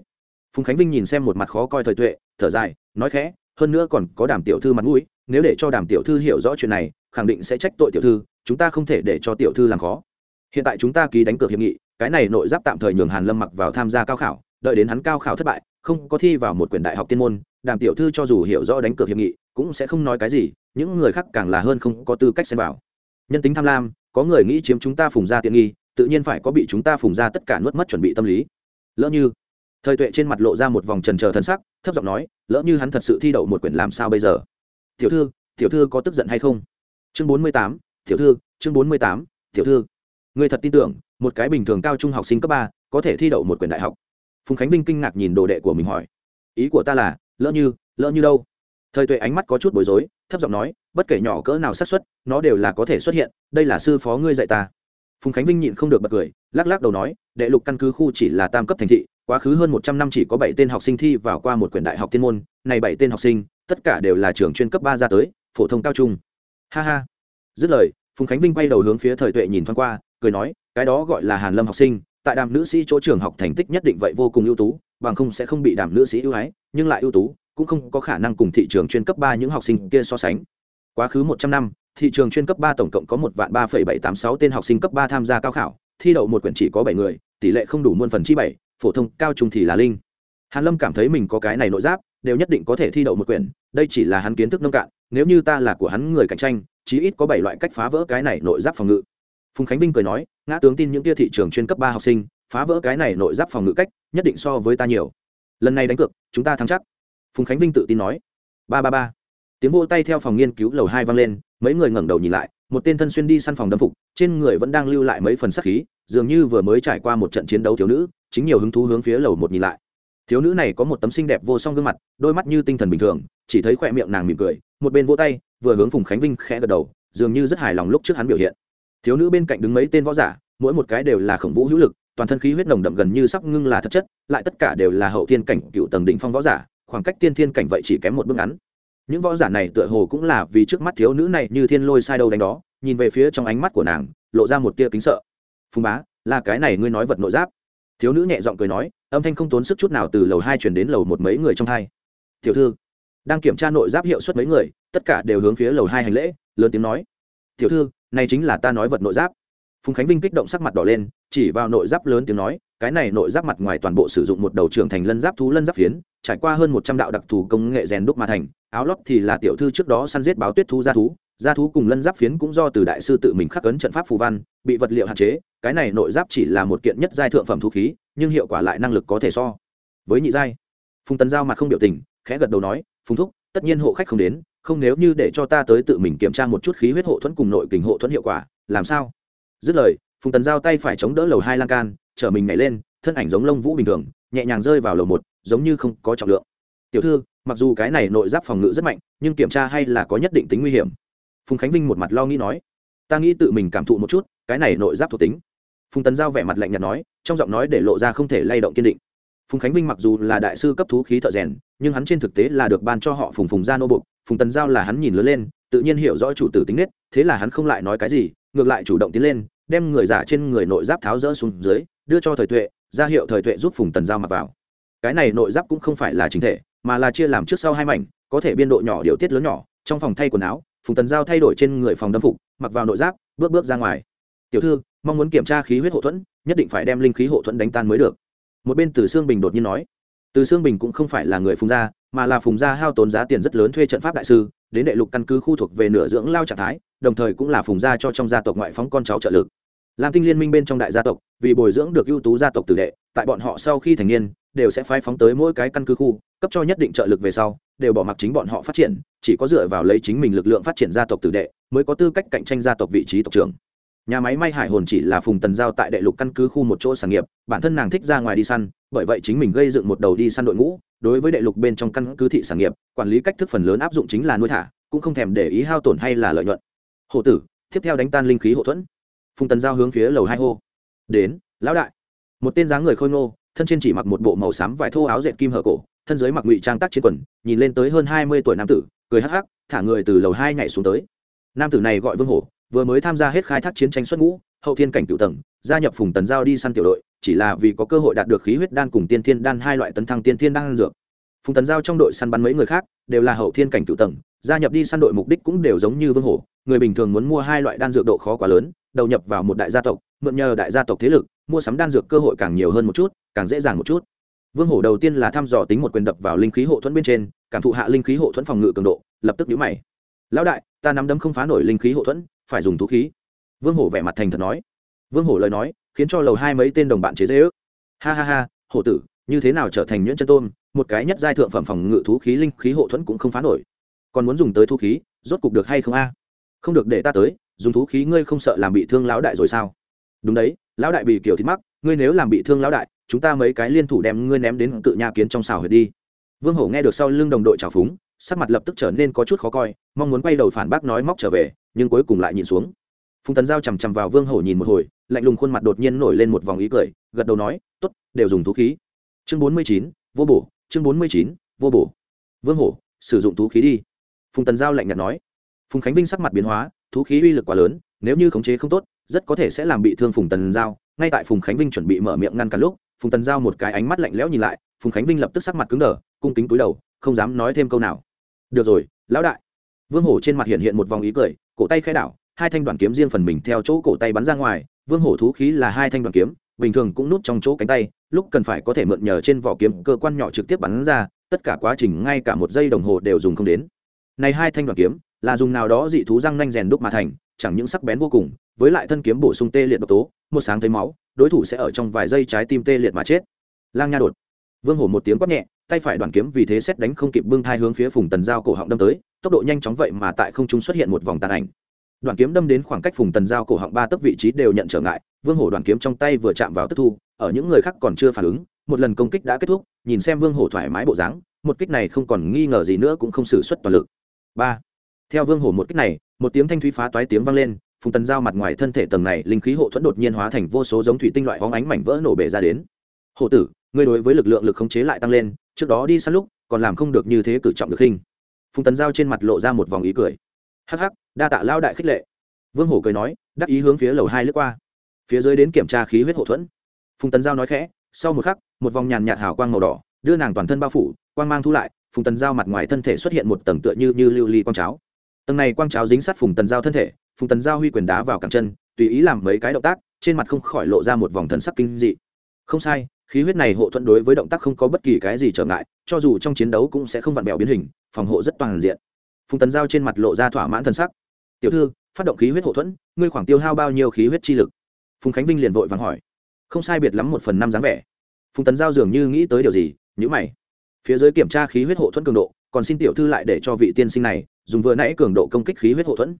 Phùng khánh vinh nhìn xem một mặt khó coi thời tuệ, thở dài, nói khẽ, hơn nữa còn có đàm tiểu thư mặt mũi, nếu để cho đàm tiểu thư hiểu rõ chuyện này, khẳng định sẽ trách tội tiểu thư, chúng ta không thể để cho tiểu thư làm khó. Hiện tại chúng ta ký đánh cược hiệp nghị, cái này nội giáp tạm thời nhường hàn lâm mặc vào tham gia cao khảo, đợi đến hắn cao khảo thất bại không có thi vào một quyển đại học tiên môn, đàm tiểu thư cho dù hiểu rõ đánh cược hiệp nghị, cũng sẽ không nói cái gì, những người khác càng là hơn không có tư cách xem vào. Nhân tính tham lam, có người nghĩ chiếm chúng ta phùng ra tiện nghi, tự nhiên phải có bị chúng ta phùng ra tất cả nuốt mất chuẩn bị tâm lý. Lỡ như, thời tuệ trên mặt lộ ra một vòng trần trờ thân sắc, thấp giọng nói, lỡ như hắn thật sự thi đậu một quyển làm sao bây giờ? Tiểu thư tiểu thư có tức giận hay không? Chương bốn mươi tám, tiểu thư, chương bốn mươi tám, tiểu thư. Người thật tin tưởng, một cái bình thường cao trung học sinh cấp ba có thể thi đậu một quyển đại học? Phùng khánh vinh kinh ngạc nhìn đồ đệ của mình hỏi. Ý của ta là, lỡ như lỡ như đâu? Thời tuệ ánh mắt có chút bối rối, thấp giọng nói, bất kể nhỏ cỡ nào xác suất, nó đều là có thể xuất hiện, đây là sư phó ngươi dạy ta. Phùng khánh vinh nhịn không được bật cười, lắc lắc đầu nói, đệ lục căn cứ khu chỉ là tam cấp thành thị, quá khứ hơn một trăm năm chỉ có bảy tên học sinh thi vào qua một quyển đại học tiên môn, này bảy tên học sinh, tất cả đều là trường chuyên cấp ba ra tới, phổ thông cao trung. Ha ha. Dứt lời, phùng khánh vinh quay đầu hướng phía thời tuệ nhìn thoáng qua, cười nói, cái đó gọi là hàn lâm học sinh tại đàm nữ sĩ chỗ trường học thành tích nhất định vậy vô cùng ưu tú, bằng không sẽ không bị đàm nữ sĩ ưu ái, nhưng lại ưu tú, cũng không có khả năng cùng thị trường chuyên cấp ba những học sinh kia so sánh. Quá khứ một trăm năm, thị trường chuyên cấp ba tổng cộng có một vạn ba phẩy bảy tám sáu tên học sinh cấp ba tham gia cao khảo, thi đậu một quyển chỉ có bảy người, tỷ lệ không đủ muôn phần chi bảy, phổ thông, cao trung thì là linh. Hàn lâm cảm thấy mình có cái này nội giáp, đều nhất định có thể thi đậu một quyển, đây chỉ là hắn kiến thức nông cạn, nếu như ta là của hắn người cạnh tranh, chí ít có bảy loại cách phá vỡ cái này nội giáp phòng ngự phùng khánh vinh cười nói, ngã tướng tin những tia thị trường chuyên cấp ba học sinh, phá vỡ cái này nội giáp phòng ngự cách, nhất định so với ta nhiều. Lần này đánh cược, chúng ta thắng chắc. Phùng khánh vinh tự tin nói. Ba ba ba. Tiếng vô tay theo phòng nghiên cứu lầu hai vang lên, mấy người ngẩng đầu nhìn lại, một tên thân xuyên đi săn phòng đâm phục, trên người vẫn đang lưu lại mấy phần sắc khí, dường như vừa mới trải qua một trận chiến đấu thiếu nữ, chính nhiều hứng thú hướng phía lầu một nhìn lại. Thiếu nữ này có một tấm xinh đẹp vô song gương mặt, đôi mắt như tinh thần bình thường, chỉ thấy khỏe miệng nàng mỉm cười, một bên vỗ tay, vừa hướng phùng khánh vinh khẽ gật đầu, dường như rất hài lòng lúc trước hắn biểu hiện thiếu nữ bên cạnh đứng mấy tên võ giả, mỗi một cái đều là khổng vũ hữu lực, toàn thân khí huyết nồng đậm gần như sắp ngưng là thật chất, lại tất cả đều là hậu thiên cảnh cựu tầng đỉnh phong võ giả, khoảng cách tiên thiên cảnh vậy chỉ kém một bước ngắn. Những võ giả này tựa hồ cũng là vì trước mắt thiếu nữ này như thiên lôi sai đâu đánh đó, nhìn về phía trong ánh mắt của nàng, lộ ra một tia kính sợ. Phùng bá, là cái này ngươi nói vật nội giáp. Thiếu nữ nhẹ giọng cười nói, âm thanh không tốn sức chút nào từ lầu hai chuyển đến lầu một mấy người trong hai. Tiểu thư, đang kiểm tra nội giáp hiệu suất mấy người, tất cả đều hướng phía lầu hai hành lễ, lớn tiếng nói. Tiểu thư này chính là ta nói vật nội giáp. Phùng khánh vinh kích động sắc mặt đỏ lên, chỉ vào nội giáp lớn tiếng nói, cái này nội giáp mặt ngoài toàn bộ sử dụng một đầu trưởng thành lân giáp thú lân giáp phiến, trải qua hơn một trăm đạo đặc thù công nghệ rèn đúc mà thành, áo lót thì là tiểu thư trước đó săn giết báo tuyết thú gia thú gia thú cùng lân giáp phiến cũng do từ đại sư tự mình khắc ấn trận pháp phù văn, bị vật liệu hạn chế, cái này nội giáp chỉ là một kiện nhất giai thượng phẩm thú khí, nhưng hiệu quả lại năng lực có thể so với nhị giai. Phùng tấn giao mặt không biểu tình, khẽ gật đầu nói, phùng thúc, tất nhiên hộ khách không đến không nếu như để cho ta tới tự mình kiểm tra một chút khí huyết hộ thuẫn cùng nội kình hộ thuẫn hiệu quả, làm sao? Dứt lời, phùng tần giao tay phải chống đỡ lầu hai lan can, chở mình nhảy lên, thân ảnh giống lông vũ bình thường, nhẹ nhàng rơi vào lầu một, giống như không có trọng lượng. Tiểu thư, mặc dù cái này nội giáp phòng ngự rất mạnh, nhưng kiểm tra hay là có nhất định tính nguy hiểm. Phùng khánh vinh một mặt lo nghĩ nói, ta nghĩ tự mình cảm thụ một chút, cái này nội giáp thuộc tính. Phùng tần giao vẻ mặt lạnh nhạt nói, trong giọng nói để lộ ra không thể lay động kiên định. Phùng khánh vinh mặc dù là đại sư cấp thú khí thợ rèn, nhưng hắn trên thực tế là được ban cho họ phùng phùng gia nô bục phùng tần giao là hắn nhìn lớn lên, tự nhiên hiểu rõ chủ tử tính nết, thế là hắn không lại nói cái gì, ngược lại chủ động tiến lên, đem người giả trên người nội giáp tháo rỡ xuống dưới, đưa cho thời tuệ, ra hiệu thời tuệ giúp phùng tần giao mặc vào. Cái này nội giáp cũng không phải là chính thể, mà là chia làm trước sau hai mảnh, có thể biên độ nhỏ điều tiết lớn nhỏ, trong phòng thay quần áo, phùng tần giao thay đổi trên người phòng đâm phục, mặc vào nội giáp, bước bước ra ngoài. Tiểu thư, mong muốn kiểm tra khí huyết hộ thuẫn, nhất định phải đem linh khí hộ thuẫn đánh tan mới được. Một bên từ xương bình đột nhiên nói. Từ xương bình cũng không phải là người phùng gia mà là phùng gia hao tốn giá tiền rất lớn thuê trận pháp đại sư, đến đệ lục căn cứ khu thuộc về nửa dưỡng lao trạng thái, đồng thời cũng là phùng gia cho trong gia tộc ngoại phóng con cháu trợ lực. Lam tinh liên minh bên trong đại gia tộc, vì bồi dưỡng được ưu tú gia tộc tử đệ, tại bọn họ sau khi thành niên, đều sẽ phái phóng tới mỗi cái căn cứ khu, cấp cho nhất định trợ lực về sau, đều bỏ mặc chính bọn họ phát triển, chỉ có dựa vào lấy chính mình lực lượng phát triển gia tộc tử đệ, mới có tư cách cạnh tranh gia tộc vị trí tộc trưởng. Nhà máy may hải hồn chỉ là phùng tần giao tại đệ lục căn cứ khu một chỗ sản nghiệp, bản thân nàng thích ra ngoài đi săn, bởi vậy chính mình gây dựng một đầu đi săn đội ngũ đối với đệ lục bên trong căn cứ thị sản nghiệp, quản lý cách thức phần lớn áp dụng chính là nuôi thả, cũng không thèm để ý hao tổn hay là lợi nhuận. Hộ tử, tiếp theo đánh tan linh khí hộ thuẫn. Phùng tần giao hướng phía lầu hai hô. Đến, lão đại. Một tên dáng người khôi ngô, thân trên chỉ mặc một bộ màu xám vải thô áo dệt kim hở cổ, thân dưới mặc ngụy trang tác chiến quần, nhìn lên tới hơn hai mươi tuổi nam tử, cười hắc hắc, thả người từ lầu hai nhảy xuống tới. Nam tử này gọi vương hổ, vừa mới tham gia hết khai thác chiến tranh xuất ngũ, hậu thiên cảnh cựu tầng, gia nhập phùng tần giao đi săn tiểu đội chỉ là vì có cơ hội đạt được khí huyết đan cùng tiên thiên đan hai loại tấn thăng tiên thiên đan dược. Phùng tấn giao trong đội săn bắn mấy người khác đều là hậu thiên cảnh cựu tầng, gia nhập đi săn đội mục đích cũng đều giống như vương hổ, người bình thường muốn mua hai loại đan dược độ khó quá lớn, đầu nhập vào một đại gia tộc, mượn nhờ đại gia tộc thế lực, mua sắm đan dược cơ hội càng nhiều hơn một chút, càng dễ dàng một chút. Vương hổ đầu tiên là thăm dò tính một quyền đập vào linh khí hộ thuẫn bên trên, cảm thụ hạ linh khí hộ thuẫn phòng ngự cường độ, lập tức nhũ mày. Lão đại, ta nắm đấm không phá nổi linh khí hộ thuẫn, phải dùng thú khí. Vương hổ vẻ mặt thành thật nói. Vương hổ lời nói khiến cho lầu hai mấy tên đồng bạn chế dễ ước. Ha ha ha, hổ tử, như thế nào trở thành nhuyễn chân tôn một cái nhất giai thượng phẩm phòng ngự thú khí linh khí hộ thuẫn cũng không phá nổi. Còn muốn dùng tới thú khí, rốt cục được hay không a? Không được để ta tới, dùng thú khí ngươi không sợ làm bị thương lão đại rồi sao? Đúng đấy, lão đại bị kiểu thịt mắc, ngươi nếu làm bị thương lão đại, chúng ta mấy cái liên thủ đem ngươi ném đến cự nhà kiến trong xào huyệt đi. Vương hổ nghe được sau lưng đồng đội trào phúng, sắc mặt lập tức trở nên có chút khó coi, mong muốn quay đầu phản bác nói móc trở về, nhưng cuối cùng lại nhìn xuống. Phùng tấn giao chằm chằm vào vương hổ nhìn một hồi lạnh lùng khuôn mặt đột nhiên nổi lên một vòng ý cười, gật đầu nói t ố t đều dùng thú khí. Chương bốn mươi chín, vô bổ, chương bốn mươi chín, vô bổ. Vương hổ, sử dụng thú khí đi. Phùng tần giao lạnh nhạt nói. Phùng khánh vinh sắc mặt biến hóa, thú khí uy lực quá lớn, nếu như khống chế không tốt, rất có thể sẽ làm bị thương phùng tần giao. Ngay tại phùng khánh vinh chuẩn bị mở miệng ngăn cản lúc, phùng tần giao một cái ánh mắt lạnh lẽo nhìn lại, phùng khánh vinh lập tức sắc mặt cứng đờ, cung kính cúi đầu, không dám nói thêm câu nào. Được rồi, lão đại. Vương hổ trên mặt hiện hiện một vòng ý cười, cổ tay khai đảo, hai thanh đoàn kiếm riêng phần mình theo chỗ cổ tay bắn ra ngoài vương hổ thú khí là hai thanh đoàn kiếm, bình thường cũng nút trong chỗ cánh tay, lúc cần phải có thể mượn nhờ trên vỏ kiếm cơ quan nhỏ trực tiếp bắn ra, tất cả quá trình ngay cả một giây đồng hồ đều dùng không đến. Này hai thanh đoàn kiếm, là dùng nào đó dị thú răng nanh rèn đúc mà thành, chẳng những sắc bén vô cùng, với lại thân kiếm bổ sung tê liệt độc tố, một sáng thấy máu, đối thủ sẽ ở trong vài giây trái tim tê liệt mà chết. Lang nha đột. Vương hổ một tiếng quát nhẹ, tay phải đoàn kiếm vì thế xét đánh không kịp bưng thai hướng phía phùng tần giao cổ họng đâm tới, tốc độ nhanh chóng vậy mà tại không trung xuất hiện một vòng tàn ảnh đoàn kiếm đâm đến khoảng cách phùng tần giao cổ họng ba tấc vị trí đều nhận trở ngại, vương hổ đoàn kiếm trong tay vừa chạm vào tức thu, ở những người khác còn chưa phản ứng, một lần công kích đã kết thúc, nhìn xem vương hổ thoải mái bộ dáng, một kích này không còn nghi ngờ gì nữa cũng không xử suất toàn lực. Ba. Theo vương hổ một kích này, một tiếng thanh thúy phá toái tiếng vang lên, phùng tần giao mặt ngoài thân thể tầng này linh khí hộ thuẫn đột nhiên hóa thành vô số giống thủy tinh loại hóng ánh mảnh vỡ nổ bể ra đến. Hổ tử, ngươi đối với lực lượng lực khống chế lại tăng lên, trước đó đi săn lúc, còn làm không được như thế cử trọng được khinh phùng tần giao trên mặt lộ ra một vòng ý cười. Hắc hắc đa tạ lao đại khích lệ. Vương hổ cười nói, đắc ý hướng phía lầu hai lướt qua. Phía dưới đến kiểm tra khí huyết hậu thuẫn. Phùng tần giao nói khẽ, sau một khắc, một vòng nhàn nhạt hào quang màu đỏ, đưa nàng toàn thân bao phủ, quang mang thu lại, phùng tần giao mặt ngoài thân thể xuất hiện một tầng tựa như như lưu ly quang cháo. Tầng này quang cháo dính sát phùng tần giao thân thể, phùng tần giao huy quyền đá vào cẳng chân, tùy ý làm mấy cái động tác, trên mặt không khỏi lộ ra một vòng thần sắc kinh dị. Không sai, khí huyết này hộ thuẫn đối với động tác không có bất kỳ cái gì trở ngại, cho dù trong chiến đấu cũng sẽ không vặn vẹo biến hình, phòng hộ rất toàn diện. Phùng tần giao trên mặt lộ ra thỏa mãn thần sắc tiểu thư, phát động khí huyết hộ thuẫn, ngươi khoảng tiêu hao bao nhiêu khí huyết chi lực? Phùng khánh vinh liền vội vàng hỏi. Không sai biệt lắm một phần năm dáng vẻ. Phùng tấn giao dường như nghĩ tới điều gì nhữ mày. Phía dưới kiểm tra khí huyết hộ thuẫn cường độ, còn xin tiểu thư lại để cho vị tiên sinh này dùng vừa nãy cường độ công kích khí huyết hộ thuẫn.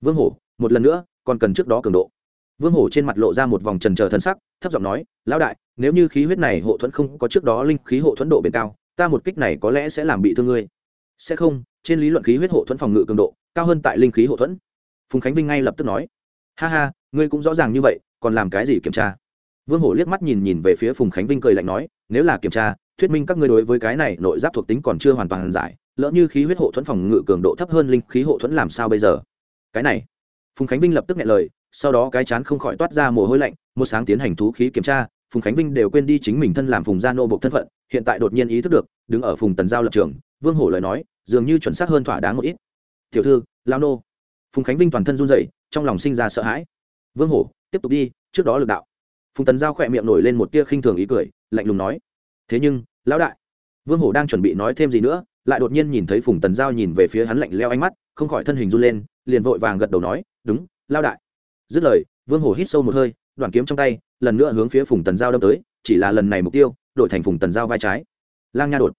Vương hổ, một lần nữa, còn cần trước đó cường độ. Vương hổ trên mặt lộ ra một vòng trần trờ thân sắc, thấp giọng nói, lão đại, nếu như khí huyết này hộ thuẫn không có trước đó linh khí hộ thuẫn độ bền cao, ta một kích này có lẽ sẽ làm bị thương ngươi. Sẽ không, trên lý luận khí huyết hộ thuẫn phòng ngự cường độ cao hơn tại linh khí hộ thuẫn phùng khánh vinh ngay lập tức nói, ha ha, ngươi cũng rõ ràng như vậy, còn làm cái gì kiểm tra? Vương hổ liếc mắt nhìn nhìn về phía phùng khánh vinh cười lạnh nói, nếu là kiểm tra, thuyết minh các ngươi đối với cái này nội giáp thuộc tính còn chưa hoàn toàn giải, lỡ như khí huyết hộ thuẫn phòng ngự cường độ thấp hơn linh khí hộ thuẫn làm sao bây giờ? Cái này. Phùng khánh vinh lập tức nghe lời, sau đó cái chán không khỏi toát ra mồ hôi lạnh, một sáng tiến hành thú khí kiểm tra, phùng khánh vinh đều quên đi chính mình thân làm phùng gia nô bộc thân phận, hiện tại đột nhiên ý thức được, đứng ở phùng tần giao lập trường, vương hổ lời nói, dường như chuẩn xác hơn thỏa đáng một ít. Tiểu thư, lao nô phùng khánh vinh toàn thân run rẩy, trong lòng sinh ra sợ hãi. Vương hổ, tiếp tục đi, trước đó lực đạo. Phùng tần giao khỏe miệng nổi lên một tia khinh thường ý cười, lạnh lùng nói. Thế nhưng, lão đại, vương hổ đang chuẩn bị nói thêm gì nữa, lại đột nhiên nhìn thấy phùng tần giao nhìn về phía hắn lạnh leo ánh mắt, không khỏi thân hình run lên, liền vội vàng gật đầu nói, đúng lao đại. Dứt lời, vương hổ hít sâu một hơi, đoạn kiếm trong tay, lần nữa hướng phía phùng tần giao đâm tới, chỉ là lần này mục tiêu, đổi thành phùng tần giao vai trái. Lang nha đột.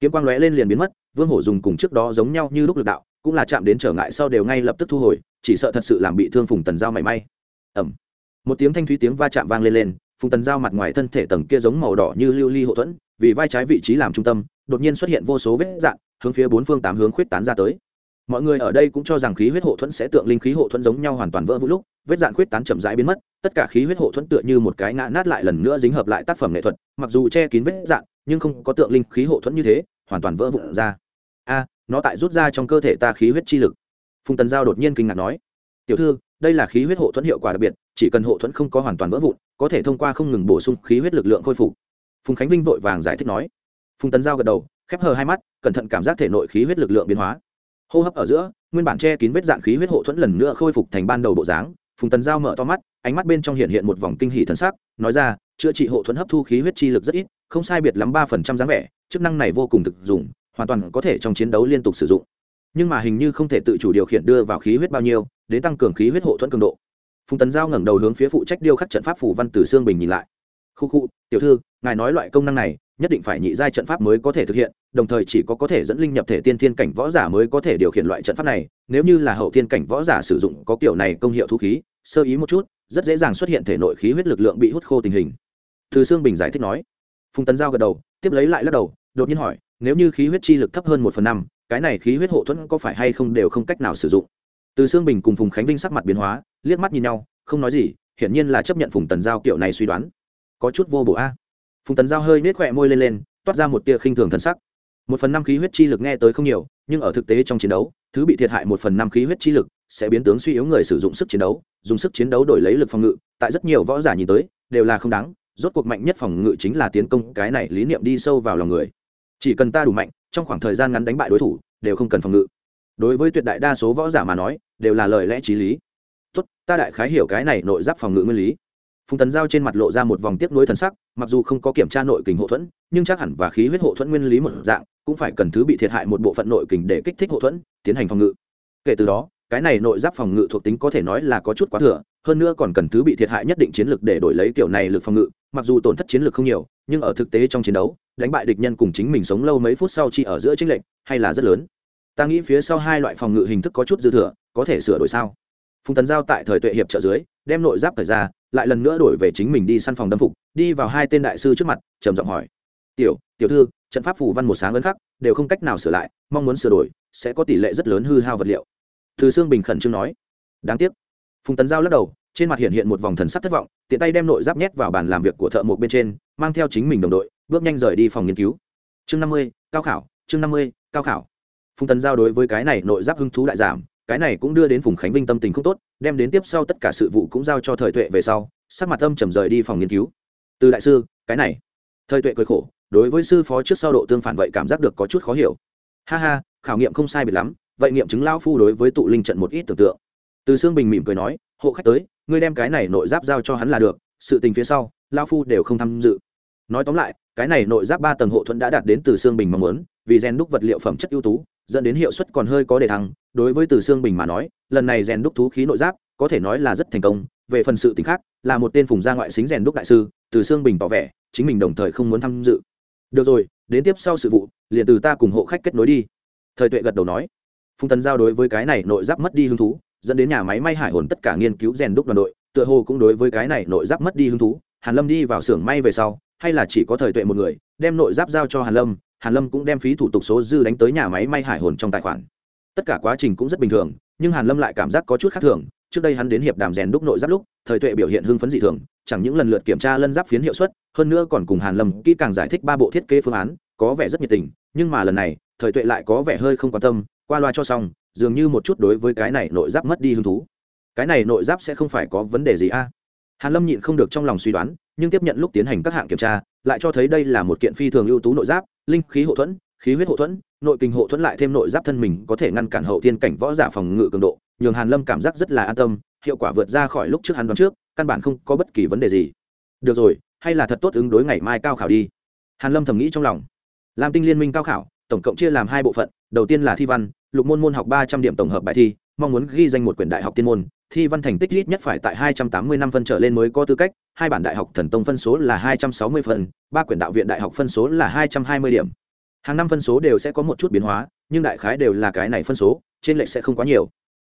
Kiếm quang lóe lên liền biến mất, vương hổ dùng cùng trước đó giống nhau như lúc lực đạo cũng là chạm đến trở ngại sau đều ngay lập tức thu hồi, chỉ sợ thật sự làm bị thương phùng tần giao mảy may. Ẩm một tiếng thanh thúy tiếng va chạm vang lên lên, phùng tần giao mặt ngoài thân thể tầng kia giống màu đỏ như lưu ly hậu thuẫn, vì vai trái vị trí làm trung tâm, đột nhiên xuất hiện vô số vết dạn, hướng phía bốn phương tám hướng khuyết tán ra tới. Mọi người ở đây cũng cho rằng khí huyết hộ thuẫn sẽ tượng linh khí hộ thuẫn giống nhau hoàn toàn vỡ vũ lúc, vết dạn khuyết tán chậm rãi biến mất, tất cả khí huyết hộ thuẫn tựa như một cái ngã nát lại lần nữa dính hợp lại tác phẩm nghệ thuật, mặc dù che kín vết dạn, nhưng không có tượng linh khí hộ thuẫn như thế, hoàn toàn vỡ vụn ra nó tại rút ra trong cơ thể ta khí huyết chi lực. Phùng tần giao đột nhiên kinh ngạc nói, tiểu thư, đây là khí huyết hộ thuẫn hiệu quả đặc biệt, chỉ cần hộ thuẫn không có hoàn toàn vỡ vụn, có thể thông qua không ngừng bổ sung khí huyết lực lượng khôi phục. Phùng khánh vinh vội vàng giải thích nói. Phùng tần giao gật đầu, khép hờ hai mắt, cẩn thận cảm giác thể nội khí huyết lực lượng biến hóa. Hô hấp ở giữa, nguyên bản che kín vết dạn khí huyết hộ thuẫn lần nữa khôi phục thành ban đầu bộ dáng. Phùng tần giao mở to mắt, ánh mắt bên trong hiện hiện một vòng kinh hỷ thần sắc, nói ra, chữa trị hộ thuẫn hấp thu khí huyết chi lực rất ít, không sai biệt lắm ba phần trăm dáng vẻ, chức năng này vô cùng thực dụng hoàn toàn có thể trong chiến đấu liên tục sử dụng. Nhưng mà hình như không thể tự chủ điều khiển đưa vào khí huyết bao nhiêu, đến tăng cường khí huyết hộ thuẫn cường độ. Phùng Tấn giao ngẩng đầu hướng phía phụ trách điêu khắc trận pháp phủ văn từ Sương bình nhìn lại. Khu khu, tiểu thư, ngài nói loại công năng này, nhất định phải nhị giai trận pháp mới có thể thực hiện, đồng thời chỉ có có thể dẫn linh nhập thể tiên thiên cảnh võ giả mới có thể điều khiển loại trận pháp này, nếu như là hậu thiên cảnh võ giả sử dụng có kiểu này công hiệu thu khí, sơ ý một chút, rất dễ dàng xuất hiện thể nội khí huyết lực lượng bị hút khô tình hình. Từ Sương bình giải thích nói. Phùng tấn giao gật đầu, tiếp lấy lại lắc đầu, đột nhiên hỏi nếu như khí huyết chi lực thấp hơn một phần năm, cái này khí huyết hộ thuẫn có phải hay không đều không cách nào sử dụng. Từ xương bình cùng phùng khánh vinh sắc mặt biến hóa, liếc mắt nhìn nhau, không nói gì, hiển nhiên là chấp nhận phùng tần giao kiểu này suy đoán. Có chút vô bổ a. Phùng tần giao hơi nết khỏe môi lên lên, toát ra một tia khinh thường thần sắc. Một phần năm khí huyết chi lực nghe tới không nhiều, nhưng ở thực tế trong chiến đấu, thứ bị thiệt hại một phần năm khí huyết chi lực sẽ biến tướng suy yếu người sử dụng sức chiến đấu, dùng sức chiến đấu đổi lấy lực phòng ngự, tại rất nhiều võ giả nhìn tới, đều là không đáng, rốt cuộc mạnh nhất phòng ngự chính là tiến công cái này lý niệm đi sâu vào lòng người chỉ cần ta đủ mạnh, trong khoảng thời gian ngắn đánh bại đối thủ, đều không cần phòng ngự. Đối với tuyệt đại đa số võ giả mà nói, đều là lời lẽ t r í lý. Tốt, ta đại khái hiểu cái này nội giáp phòng ngự nguyên lý. Phùng tấn giao trên mặt lộ ra một vòng tiếp nối thần sắc, mặc dù không có kiểm tra nội kình hộ thuẫn, nhưng chắc hẳn và khí huyết hộ thuẫn nguyên lý một dạng, cũng phải cần thứ bị thiệt hại một bộ phận nội kình để kích thích hộ thuẫn, tiến hành phòng ngự. Kể từ đó, cái này nội giáp phòng ngự thuộc tính có thể nói là có chút quá thừa, hơn nữa còn cần thứ bị thiệt hại nhất định chiến lược để đổi lấy kiểu này lực phòng ngự, mặc dù tổn thất chiến lược không nhiều nhưng ở thực tế trong chiến đấu, đánh bại địch nhân cùng chính mình sống lâu mấy phút sau chỉ ở giữa tranh lệnh hay là rất lớn. Ta nghĩ phía sau hai loại phòng ngự hình thức có chút dư thừa, có thể sửa đổi sao? Phùng tấn giao tại thời tuệ hiệp trợ dưới, đem nội giáp thời ra, lại lần nữa đổi về chính mình đi săn phòng đâm phục, đi vào hai tên đại sư trước mặt, trầm giọng hỏi. Tiểu tiểu thư, trận pháp phủ văn một sáng ấn khắc, đều không cách nào sửa lại, mong muốn sửa đổi, sẽ có tỷ lệ rất lớn hư hao vật liệu. Từ xương bình khẩn trương nói. Đáng tiếc. Phùng tấn giao lắc đầu trên mặt hiện hiện một vòng thần sắc thất vọng, tiện tay đem nội giáp nhét vào bàn làm việc của thợ mộc bên trên, mang theo chính mình đồng đội, bước nhanh rời đi phòng nghiên cứu. Chương năm mươi, cao khảo, chương năm mươi, cao khảo. Phùng tấn giao đối với cái này nội giáp hứng thú đại giảm, cái này cũng đưa đến phùng khánh vinh tâm tình không tốt, đem đến tiếp sau tất cả sự vụ cũng giao cho thời tuệ về sau, sắc mặt âm trầm rời đi phòng nghiên cứu. Từ đại sư, cái này. Thời tuệ cười khổ, đối với sư phó trước sau độ tương phản vậy cảm giác được có chút khó hiểu. Ha ha, khảo nghiệm không sai biệt lắm, vậy nghiệm chứng lao phu đối với tụ linh trận một ít tưởng tượng. Từ xương bình mỉm cười nói, hộ khách tới ngươi đem cái này nội giáp giao cho hắn là được, sự tình phía sau lao phu đều không tham dự. Nói tóm lại, cái này nội giáp ba tầng hộ thuẫn đã đạt đến từ xương bình mong muốn, vì rèn đúc vật liệu phẩm chất ưu tú, dẫn đến hiệu suất còn hơi có đề thăng. Đối với từ xương bình mà nói, lần này rèn đúc thú khí nội giáp, có thể nói là rất thành công. Về phần sự t khác, là một tên phùng gia ngoại xính rèn đúc đại sư, từ xương bình tỏ vẻ, chính mình đồng thời không muốn tham dự. Được rồi, đến tiếp sau sự vụ, liền từ ta cùng hộ khách kết nối đi. Thời tuệ gật đầu nói. Phùng tần giao đối với cái này nội giáp mất đi hứng thú dẫn đến nhà máy may hải hồn tất cả nghiên cứu rèn đúc đoàn đội, tựa hồ cũng đối với cái này nội giáp mất đi hứng thú. Hàn lâm đi vào xưởng may về sau, hay là chỉ có thời tuệ một người, đem nội giáp giao cho hàn lâm hàn lâm cũng đem phí thủ tục số dư đánh tới nhà máy may hải hồn trong tài khoản. Tất cả quá trình cũng rất bình thường, nhưng hàn lâm lại cảm giác có chút khác thường. Trước đây hắn đến hiệp đàm rèn đúc nội giáp lúc, thời tuệ biểu hiện hưng phấn dị thường, chẳng những lần lượt kiểm tra lân giáp phiến hiệu suất, hơn nữa còn cùng hàn lâm kỹ càng giải thích ba bộ thiết kế phương án, có vẻ rất nhiệt tình, nhưng mà lần này, thời tuệ lại có vẻ hơi không quan tâm, qua loa cho xong dường như một chút đối với cái này nội giáp mất đi hứng thú. Cái này nội giáp sẽ không phải có vấn đề gì a? Hàn lâm nhịn không được trong lòng suy đoán, nhưng tiếp nhận lúc tiến hành các hạng kiểm tra, lại cho thấy đây là một kiện phi thường ưu tú nội giáp, linh khí hậu thuẫn, khí huyết hậu thuẫn, nội kinh hộ thuẫn lại thêm nội giáp thân mình có thể ngăn cản hậu thiên cảnh võ giả phòng ngự cường độ, nhường hàn lâm cảm giác rất là an tâm, hiệu quả vượt ra khỏi lúc trước hắn đoán trước, căn bản không có bất kỳ vấn đề gì. Được rồi, hay là thật tốt ứng đối ngày mai cao khảo đi. Hàn lâm thầm nghĩ trong lòng. Lam tinh liên minh cao khảo, tổng cộng chia làm hai bộ phận, đầu tiên là thi văn lục môn môn học ba trăm điểm tổng hợp bài thi mong muốn ghi danh một quyển đại học tiên môn thi văn thành tích ít nhất phải tại hai trăm tám mươi năm phân trở lên mới có tư cách hai bản đại học thần tông phân số là hai trăm sáu mươi phần, ba quyển đạo viện đại học phân số là hai trăm hai mươi điểm. Hàng năm phân số đều sẽ có một chút biến hóa nhưng đại khái đều là cái này phân số trên lệch sẽ không quá nhiều.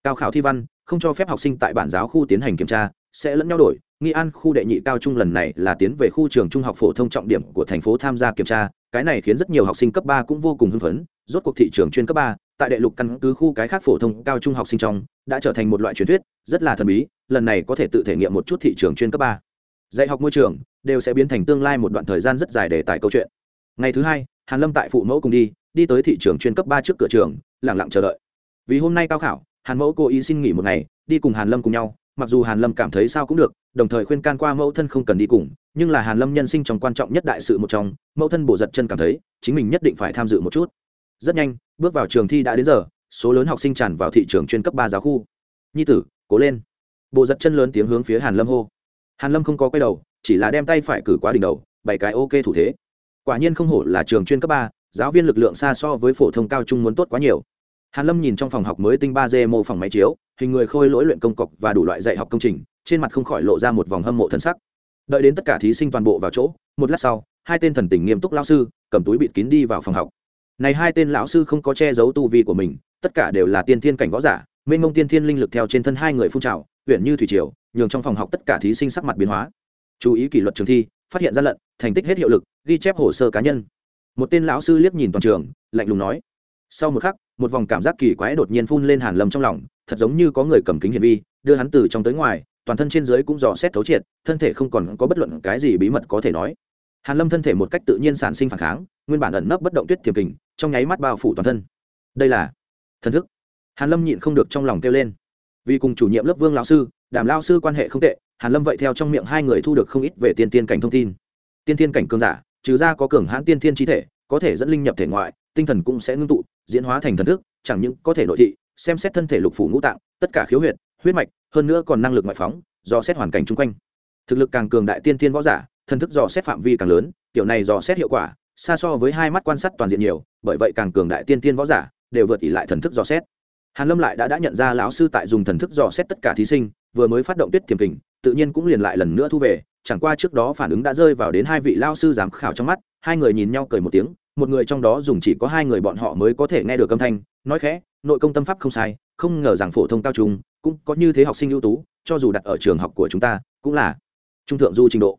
Cao khảo thi văn không cho phép học sinh tại bản giáo khu tiến hành kiểm tra sẽ lẫn nhau đổi. Nghi an khu đệ nhị cao trung lần này là tiến về khu trường trung học phổ thông trọng điểm của thành phố tham gia kiểm tra cái này khiến rất nhiều học sinh cấp ba cũng vô cùng hưng phấn rốt cuộc thị trường chuyên cấp ba tại đệ lục căn cứ khu cái khác phổ thông cao trung học sinh trong, đã trở thành một loại truyền thuyết, rất là thần bí, lần này có thể tự thể nghiệm một chút thị trường chuyên cấp ba. Dạy học môi trường đều sẽ biến thành tương lai một đoạn thời gian rất dài để tải câu chuyện. Ngày thứ hai, hàn lâm tại phụ mẫu cùng đi đi tới thị trường chuyên cấp ba trước cửa trường, lặng lặng chờ đợi. Vì hôm nay cao khảo, hàn mẫu cố ý xin nghỉ một ngày, đi cùng hàn lâm cùng nhau, mặc dù hàn lâm cảm thấy sao cũng được, đồng thời khuyên can qua mẫu thân không cần đi cùng, nhưng là hàn lâm nhân sinh trong quan trọng nhất đại sự một trong, mẫu thân bổ giật chân cảm thấy, chính mình nhất định phải tham dự một chút. Rất nhanh bước vào trường thi đã đến giờ, số lớn học sinh tràn vào thị trường chuyên cấp ba giáo khu. Nhi tử, cố lên. Bộ giật chân lớn tiếng hướng phía hàn lâm hô. Hàn lâm không có quay đầu, chỉ là đem tay phải cử qua đỉnh đầu bảy cái ok thủ thế. Quả nhiên không hổ là trường chuyên cấp ba, giáo viên lực lượng xa so với phổ thông cao trung muốn tốt quá nhiều. Hàn lâm nhìn trong phòng học mới tinh ba d mô phỏng máy chiếu, hình người khôi lỗi luyện công cọc và đủ loại dạy học công trình, trên mặt không khỏi lộ ra một vòng hâm mộ thân sắc. Đợi đến tất cả thí sinh toàn bộ vào chỗ, một lát sau, hai tên thần tình nghiêm túc lão sư, cầm túi bịt kín đi vào phòng học này hai tên lão sư không có che giấu tu vi của mình, tất cả đều là tiên thiên cảnh võ giả, mênh mông tiên thiên linh lực theo trên thân hai người phun trào huyện như thủy triều, nhường trong phòng học tất cả thí sinh sắc mặt biến hóa. Chú ý kỷ luật trường thi, phát hiện ra lận, thành tích hết hiệu lực, ghi chép hồ sơ cá nhân. Một tên lão sư liếc nhìn toàn trường, lạnh lùng nói, sau một khắc, một vòng cảm giác kỳ quái đột nhiên phun lên hàn lâm trong lòng, thật giống như có người cầm kính hiển vi, đưa hắn từ trong tới ngoài, toàn thân trên dưới cũng dò xét thấu triệt, thân thể không còn có bất luận cái gì bí mật có thể nói hàn lâm thân thể một cách tự nhiên sản sinh phản kháng, nguyên bản ẩn nấp bất động tuyết thiềm kình, trong nháy mắt bao phủ toàn thân. Đây là thần thức. Hàn lâm nhịn không được trong lòng kêu lên. Vì cùng chủ nhiệm lớp vương lão sư đảm lao sư quan hệ không tệ, hàn lâm vậy theo trong miệng hai người thu được không ít về tiên tiên cảnh thông tin. Tiên tiên cảnh cường giả, trừ ra có cường hãn tiên thiên chi thể, có thể dẫn linh nhập thể ngoại, tinh thần cũng sẽ ngưng tụ, diễn hóa thành thần thức, chẳng những có thể nội thị, xem xét thân thể lục phủ ngũ tạng, tất cả khiếu huyệt, huyết mạch, hơn nữa còn năng lực ngoại phóng, do xét hoàn cảnh chung quanh. Thực lực càng cường đại tiên tiên võ giả thần thức dò xét phạm vi càng lớn, kiểu này dò xét hiệu quả, xa so với hai mắt quan sát toàn diện nhiều, bởi vậy càng cường đại tiên tiên võ giả đều vượt ỉ lại thần thức dò xét. Hàn lâm lại đã đã nhận ra lão sư tại dùng thần thức dò xét tất cả thí sinh, vừa mới phát động tuyết tiềm kình, tự nhiên cũng liền lại lần nữa thu về, chẳng qua trước đó phản ứng đã rơi vào đến hai vị lao sư giám khảo trong mắt, hai người nhìn nhau cười một tiếng, một người trong đó dùng chỉ có hai người bọn họ mới có thể nghe được âm thanh, nói khẽ, nội công tâm pháp không sai, không ngờ rằng phổ thông cao trung cũng có như thế học sinh ưu tú, cho dù đặt ở trường học của chúng ta, cũng là trung thượng du trình độ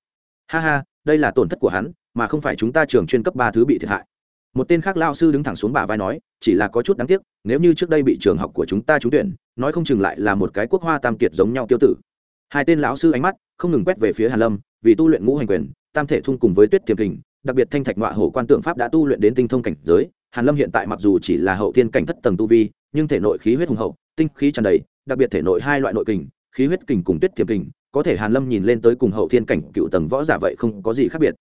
ha ha, đây là tổn thất của hắn, mà không phải chúng ta trường chuyên cấp ba thứ bị thiệt hại. Một tên khác lao sư đứng thẳng xuống bả vai nói, chỉ là có chút đáng tiếc, nếu như trước đây bị trường học của chúng ta trúng tuyển, nói không chừng lại là một cái quốc hoa tam kiệt giống nhau tiêu tử. Hai tên lão sư ánh mắt không ngừng quét về phía hàn lâm, vì tu luyện ngũ hành quyền, tam thể thung cùng với tuyết tiềm kình, đặc biệt thanh thạch ngọa hổ quan tượng pháp đã tu luyện đến tinh thông cảnh giới. Hàn lâm hiện tại mặc dù chỉ là hậu thiên cảnh thất tầng tu vi, nhưng thể nội khí huyết hùng hậu, tinh khí tràn đầy, đặc biệt thể nội hai loại nội kình, khí huyết kình cùng tuyết tiềm kình có thể hàn lâm nhìn lên tới cùng hậu thiên cảnh cựu tầng võ giả vậy không có gì khác biệt.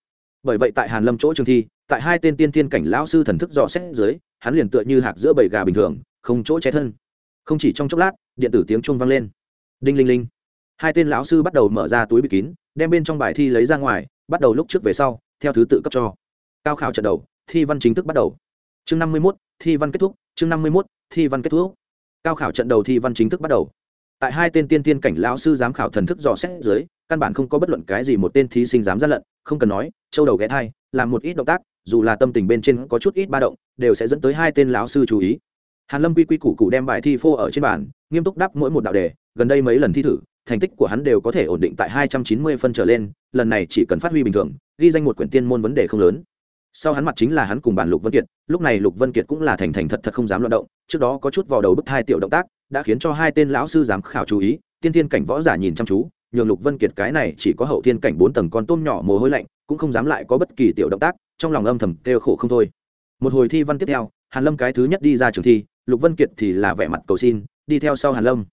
Bởi vậy tại hàn lâm chỗ trường thi tại hai tên tiên thiên cảnh lão sư thần thức dò xét dưới hắn liền tựa như hạc giữa bầy gà bình thường không chỗ che thân. Không chỉ trong chốc lát điện tử tiếng chuông vang lên. Đinh linh linh. Hai tên lão sư bắt đầu mở ra túi bịt kín đem bên trong bài thi lấy ra ngoài bắt đầu lúc trước về sau theo thứ tự cấp cho. Cao khảo trận đầu thi văn chính thức bắt đầu. Chương năm mươi 51, thi văn kết thúc chương năm mươi 51, thi văn kết thúc. Cao khảo trận đầu thi văn chính thức bắt đầu tại hai tên tiên tiên cảnh lão sư giám khảo thần thức dò xét dưới, căn bản không có bất luận cái gì một tên thí sinh dám ra lận, không cần nói, châu đầu ghé thai, làm một ít động tác, dù là tâm tình bên trên có chút ít ba động, đều sẽ dẫn tới hai tên lão sư chú ý. Hàn lâm quy quy củ cụ đem bài thi phô ở trên bàn, nghiêm túc đáp mỗi một đạo đề, gần đây mấy lần thi thử, thành tích của hắn đều có thể ổn định tại hai trăm chín mươi phân trở lên, lần này chỉ cần phát huy bình thường, ghi danh một quyển tiên môn vấn đề không lớn. Sau hắn mặt chính là hắn cùng bản lục vân kiệt, lúc này lục vân kiệt cũng là thành thành thật thật không dám loạn động, trước đó có chút vào đầu bức hai tiểu động tác đã khiến cho hai tên lão sư giám khảo chú ý, tiên thiên cảnh võ giả nhìn chăm chú, nhường lục vân kiệt cái này chỉ có hậu thiên cảnh bốn tầng con tôm nhỏ mồ hôi lạnh, cũng không dám lại có bất kỳ tiểu động tác, trong lòng âm thầm kêu khổ không thôi. Một hồi thi văn tiếp theo, hàn lâm cái thứ nhất đi ra trường thi, lục vân kiệt thì là vẻ mặt cầu xin, đi theo sau hàn lâm.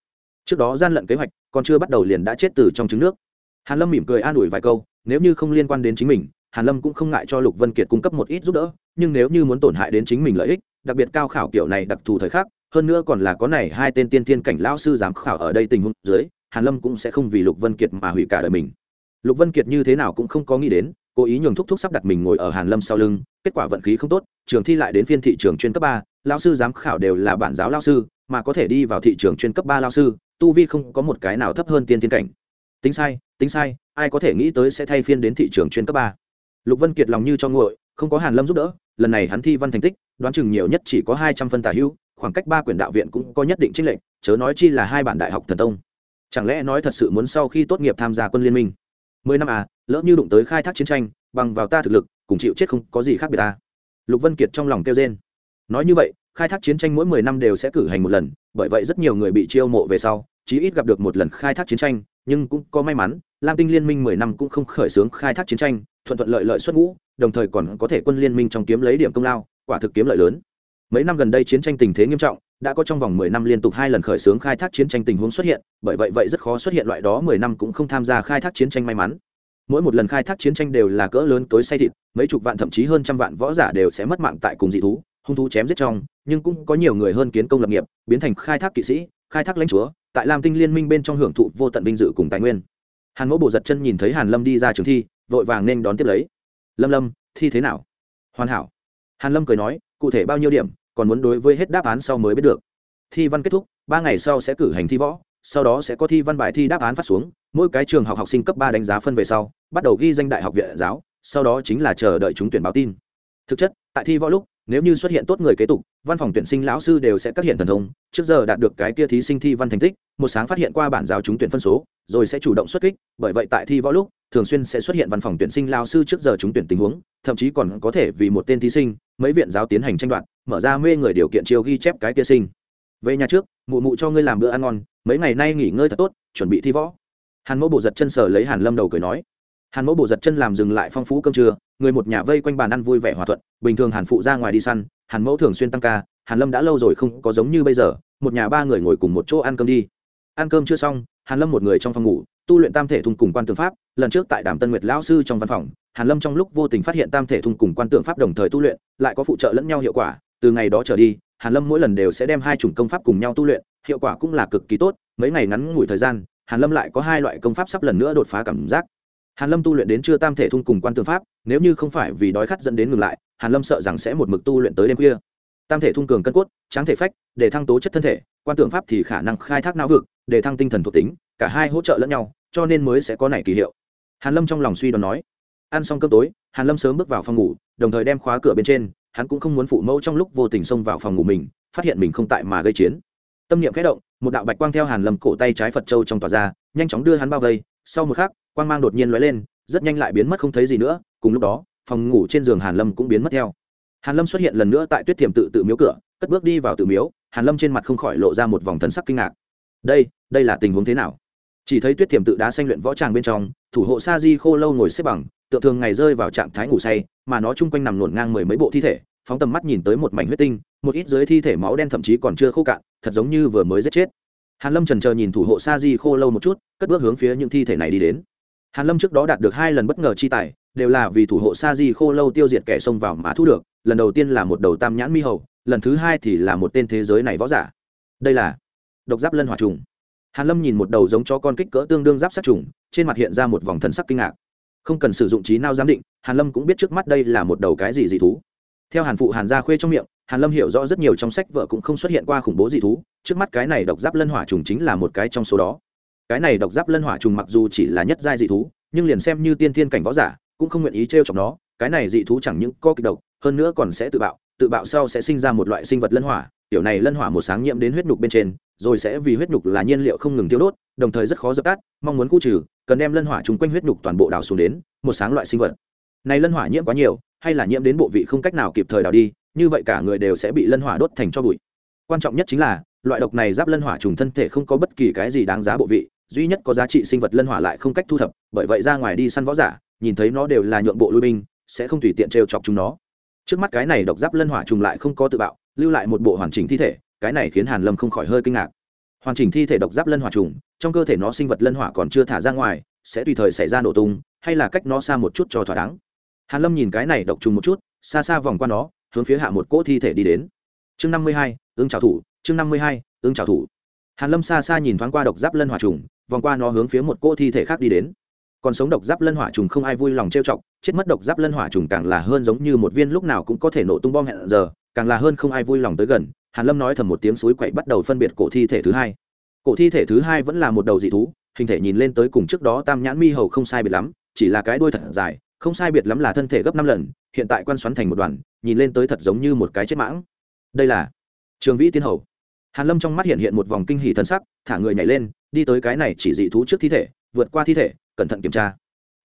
Trước đó gian lận kế hoạch, còn chưa bắt đầu liền đã chết từ trong trứng nước. Hàn lâm mỉm cười an ủi vài câu, nếu như không liên quan đến chính mình, hàn lâm cũng không ngại cho lục vân kiệt cung cấp một ít giúp đỡ, nhưng nếu như muốn tổn hại đến chính mình lợi ích, đặc biệt cao khảo kiểu này đặc thù thời khắc hơn nữa còn là có này hai tên tiên thiên cảnh lão sư giám khảo ở đây tình huống dưới, hàn lâm cũng sẽ không vì lục vân kiệt mà hủy cả đời mình. Lục vân kiệt như thế nào cũng không có nghĩ đến, cố ý nhường thúc thúc sắp đặt mình ngồi ở hàn lâm sau lưng, kết quả vận khí không tốt, trường thi lại đến phiên thị trường chuyên cấp ba, lão sư giám khảo đều là bản giáo lão sư, mà có thể đi vào thị trường chuyên cấp ba lão sư, tu vi không có một cái nào thấp hơn tiên thiên cảnh. Tính sai tính sai, ai có thể nghĩ tới sẽ thay phiên đến thị trường chuyên cấp ba? Lục vân kiệt lòng như cho nguội, không có hàn lâm giúp đỡ, lần này hắn thi văn thành tích, đoán chừng nhiều nhất chỉ có hai trăm phân tả hữu khoảng cách ba quyển đạo viện cũng có nhất định trích lệnh chớ nói chi là hai bản đại học thần tông. Chẳng lẽ nói thật sự muốn sau khi tốt nghiệp tham gia quân liên minh? Mười năm à lỡ như đụng tới khai thác chiến tranh, bằng vào ta thực lực, cùng chịu chết không có gì khác biệt ta lục vân kiệt trong lòng kêu trên nói như vậy, khai thác chiến tranh mỗi mười năm đều sẽ cử hành một lần, bởi vậy rất nhiều người bị chiêu mộ về sau, chí ít gặp được một lần khai thác chiến tranh, nhưng cũng có may mắn, lam tinh liên minh mười năm cũng không khởi xướng khai thác chiến tranh, thuận thuận lợi lợi xuất ngũ, đồng thời còn có thể quân liên minh trong kiếm lấy điểm công lao, quả thực kiếm lợi lớn mấy năm gần đây chiến tranh tình thế nghiêm trọng, đã có trong vòng mười năm liên tục hai lần khởi xướng khai thác chiến tranh tình huống xuất hiện, bởi vậy vậy rất khó xuất hiện loại đó mười năm cũng không tham gia khai thác chiến tranh may mắn. Mỗi một lần khai thác chiến tranh đều là cỡ lớn tối say thịt, mấy chục vạn thậm chí hơn trăm vạn võ giả đều sẽ mất mạng tại cùng dị thú, hung thú chém giết trong, nhưng cũng có nhiều người hơn kiến công lập nghiệp, biến thành khai thác kỵ sĩ, khai thác lãnh chúa, tại lam tinh liên minh bên trong hưởng thụ vô tận vinh dự cùng tài nguyên. Hàn mẫu bồ giật chân nhìn thấy hàn lâm đi ra trường thi, vội vàng nên đón tiếp lấy. Lâm lâm, thi thế nào? Hoàn hảo. Hàn lâm cười nói, cụ thể bao nhiêu điểm? Còn muốn đối với hết đáp án sau mới biết được. Thi văn kết thúc, ba ngày sau sẽ cử hành thi võ, sau đó sẽ có thi văn bài thi đáp án phát xuống, mỗi cái trường học học sinh cấp ba đánh giá phân về sau, bắt đầu ghi danh đại học viện giáo, sau đó chính là chờ đợi chúng tuyển báo tin. Thực chất, tại thi võ lúc nếu như xuất hiện tốt người kế tục, văn phòng tuyển sinh lão sư đều sẽ các hiện thần thông, trước giờ đạt được cái kia thí sinh thi văn thành tích, một sáng phát hiện qua bản giáo trúng tuyển phân số, rồi sẽ chủ động xuất kích, bởi vậy tại thi võ lúc, thường xuyên sẽ xuất hiện văn phòng tuyển sinh lão sư trước giờ trúng tuyển tình huống, thậm chí còn có thể vì một tên thí sinh, mấy viện giáo tiến hành tranh đoạt, mở ra mê người điều kiện chiêu ghi chép cái kia sinh. Về nhà trước, mụ mụ cho ngươi làm bữa ăn ngon, mấy ngày nay nghỉ ngơi thật tốt, chuẩn bị thi võ. Hàn mẫu bộ giật chân sở lấy hàn lâm đầu cười nói hàn mẫu bộ giật chân làm dừng lại phong phú cơm trưa, người một nhà vây quanh bàn ăn vui vẻ hòa thuận, bình thường hàn phụ ra ngoài đi săn, hàn mẫu thường xuyên tăng ca, hàn lâm đã lâu rồi không có giống như bây giờ, một nhà ba người ngồi cùng một chỗ ăn cơm đi. Ăn cơm chưa xong, hàn lâm một người trong phòng ngủ, tu luyện tam thể thung cùng quan tượng pháp, lần trước tại đàm tân nguyệt lão sư trong văn phòng, hàn lâm trong lúc vô tình phát hiện tam thể thung cùng quan tượng pháp đồng thời tu luyện, lại có phụ trợ lẫn nhau hiệu quả, từ ngày đó trở đi, hàn lâm mỗi lần đều sẽ đem hai chủng công pháp cùng nhau tu luyện, hiệu quả cũng là cực kỳ tốt, mấy ngày ngắn ngủi thời gian, hàn lâm lại có hai loại công pháp sắp lần nữa đột phá cảm giác hàn lâm tu luyện đến chưa tam thể thung cùng quan tường pháp, nếu như không phải vì đói khát dẫn đến ngừng lại, hàn lâm sợ rằng sẽ một mực tu luyện tới đêm khuya. Tam thể thung cường cân cốt, tráng thể phách, để thăng tố chất thân thể, quan tường pháp thì khả năng khai thác não vực, để thăng tinh thần thuộc tính, cả hai hỗ trợ lẫn nhau, cho nên mới sẽ có này kỳ hiệu. Hàn lâm trong lòng suy đoán nói, ăn xong cơm tối, hàn lâm sớm bước vào phòng ngủ, đồng thời đem khóa cửa bên trên, hắn cũng không muốn phụ mẫu trong lúc vô tình xông vào phòng ngủ mình, phát hiện mình không tại mà gây chiến. Tâm niệm khẽ động, một đạo bạch quang theo hàn lâm cổ tay trái phật châu trong tòa ra, nhanh chóng đưa hắn bao vây, sau một khắc quang mang đột nhiên lóe lên, rất nhanh lại biến mất không thấy gì nữa, cùng lúc đó, phòng ngủ trên giường hàn lâm cũng biến mất theo. Hàn lâm xuất hiện lần nữa tại tuyết thiềm tự tự miếu cửa, cất bước đi vào tự miếu, hàn lâm trên mặt không khỏi lộ ra một vòng thần sắc kinh ngạc. Đây đây là tình huống thế nào? Chỉ thấy tuyết thiềm tự đá xanh luyện võ tràng bên trong, thủ hộ sa di khô lâu ngồi xếp bằng tựa thường ngày rơi vào trạng thái ngủ say, mà nó chung quanh nằm luồn ngang mười mấy bộ thi thể, phóng tầm mắt nhìn tới một mảnh huyết tinh, một ít dưới thi thể máu đen thậm chí còn chưa khô cạn, thật giống như vừa mới giết chết. Hàn lâm trần chờ nhìn thủ hộ sa di khô lâu một chút, cất bước hướng phía những thi thể này đi đến hàn lâm trước đó đạt được hai lần bất ngờ chi tài, đều là vì thủ hộ sa di khô lâu tiêu diệt kẻ xông vào mà thu được, lần đầu tiên là một đầu tam nhãn mi hầu, lần thứ hai thì là một tên thế giới này võ giả. Đây là độc giáp lân hỏa trùng. Hàn lâm nhìn một đầu giống chó con kích cỡ tương đương giáp sát trùng, trên mặt hiện ra một vòng thần sắc kinh ngạc. Không cần sử dụng trí nào giám định, hàn lâm cũng biết trước mắt đây là một đầu cái gì dị thú. Theo hàn phụ hàn gia khuê trong miệng, hàn lâm hiểu rõ rất nhiều trong sách vợ cũng không xuất hiện qua khủng bố dị thú, trước mắt cái này độc giáp lân hỏa trùng chính là một cái trong số đó cái này độc giáp lân hỏa trùng mặc dù chỉ là nhất giai dị thú, nhưng liền xem như tiên thiên cảnh võ giả, cũng không nguyện ý trêu chọc nó. Cái này dị thú chẳng những có kịch độc, hơn nữa còn sẽ tự bạo tự bạo sau sẽ sinh ra một loại sinh vật lân hỏa. Tiểu này lân hỏa một sáng nhiễm đến huyết nhục bên trên, rồi sẽ vì huyết nhục là nhiên liệu không ngừng tiêu đốt, đồng thời rất khó dập tắt, mong muốn khu trừ, cần đem lân hỏa chung quanh huyết nhục toàn bộ đào xuống đến, một sáng loại sinh vật. Này lân hỏa nhiễm quá nhiều, hay là nhiễm đến bộ vị không cách nào kịp thời đào đi, như vậy cả người đều sẽ bị lân hỏa đốt thành cho bụi. Quan trọng nhất chính là, loại độc này giáp lân hỏa trùng thân thể không có bất kỳ cái gì đáng giá bộ vị duy nhất có giá trị sinh vật lân hỏa lại không cách thu thập, bởi vậy ra ngoài đi săn võ giả, nhìn thấy nó đều là nhượng bộ lui binh, sẽ không tùy tiện trêu chọc chúng nó. Trước mắt cái này độc giáp lân hỏa trùng lại không có tự bạo, lưu lại một bộ hoàn chỉnh thi thể, cái này khiến hàn lâm không khỏi hơi kinh ngạc. Hoàn chỉnh thi thể độc giáp lân hỏa trùng, trong cơ thể nó sinh vật lân hỏa còn chưa thả ra ngoài, sẽ tùy thời xảy ra nổ tung, hay là cách nó xa một chút cho thỏa đáng. Hàn lâm nhìn cái này độc trùng một chút, xa xa vòng qua nó, hướng phía hạ một cỗ thi thể đi đến. Chương năm mươi hai ứng trào thủ, chương năm mươi hai ứng trào thủ hàn lâm xa xa nhìn thoáng qua độc giáp lân hỏa trùng, vòng qua nó hướng phía một cô thi thể khác đi đến. Còn sống độc giáp lân hỏa trùng không ai vui lòng trêu chọc, chết mất độc giáp lân hỏa trùng càng là hơn giống như một viên lúc nào cũng có thể nổ tung bom hẹn giờ, càng là hơn không ai vui lòng tới gần. Hàn lâm nói thầm một tiếng suối quậy bắt đầu phân biệt cổ thi thể thứ hai. Cổ thi thể thứ hai vẫn là một đầu dị thú, hình thể nhìn lên tới cùng trước đó tam nhãn mi hầu không sai biệt lắm, chỉ là cái đuôi thật dài, không sai biệt lắm là thân thể gấp năm lần, hiện tại quan xoắn thành một đoàn, nhìn lên tới thật giống như một cái chết mãng. Đây là trường vĩ tiên hầu hàn lâm trong mắt hiện hiện một vòng kinh hỉ thần sắc, thả người nhảy lên, đi tới cái này chỉ dị thú trước thi thể, vượt qua thi thể, cẩn thận kiểm tra.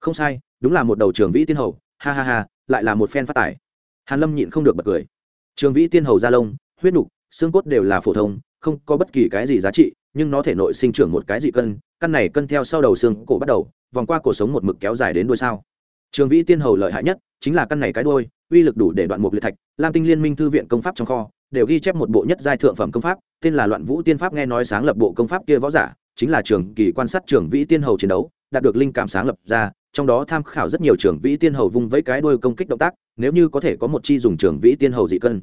Không sai, đúng là một đầu trường vĩ tiên hầu, ha ha ha, lại là một phen phát tải hàn lâm nhịn không được bật cười. Trường vĩ tiên hầu da lông, huyết nục, xương cốt đều là phổ thông, không có bất kỳ cái gì giá trị, nhưng nó thể nội sinh trưởng một cái dị cân, căn này cân theo sau đầu xương cổ bắt đầu, vòng qua cổ sống một mực kéo dài đến đuôi sao trường vĩ tiên hầu lợi hại nhất chính là căn này cái đuôi, uy lực đủ để đoạn một liệt thạch, lam tinh liên minh thư viện công pháp trong kho đều ghi chép một bộ nhất giai thượng phẩm công pháp, tên là loạn vũ tiên pháp nghe nói sáng lập bộ công pháp kia võ giả, chính là trường kỳ quan sát trường vĩ tiên hầu chiến đấu, đạt được linh cảm sáng lập ra, trong đó tham khảo rất nhiều trường vĩ tiên hầu vung vẫy cái đuôi công kích động tác, nếu như có thể có một chi dùng trường vĩ tiên hầu dị cân.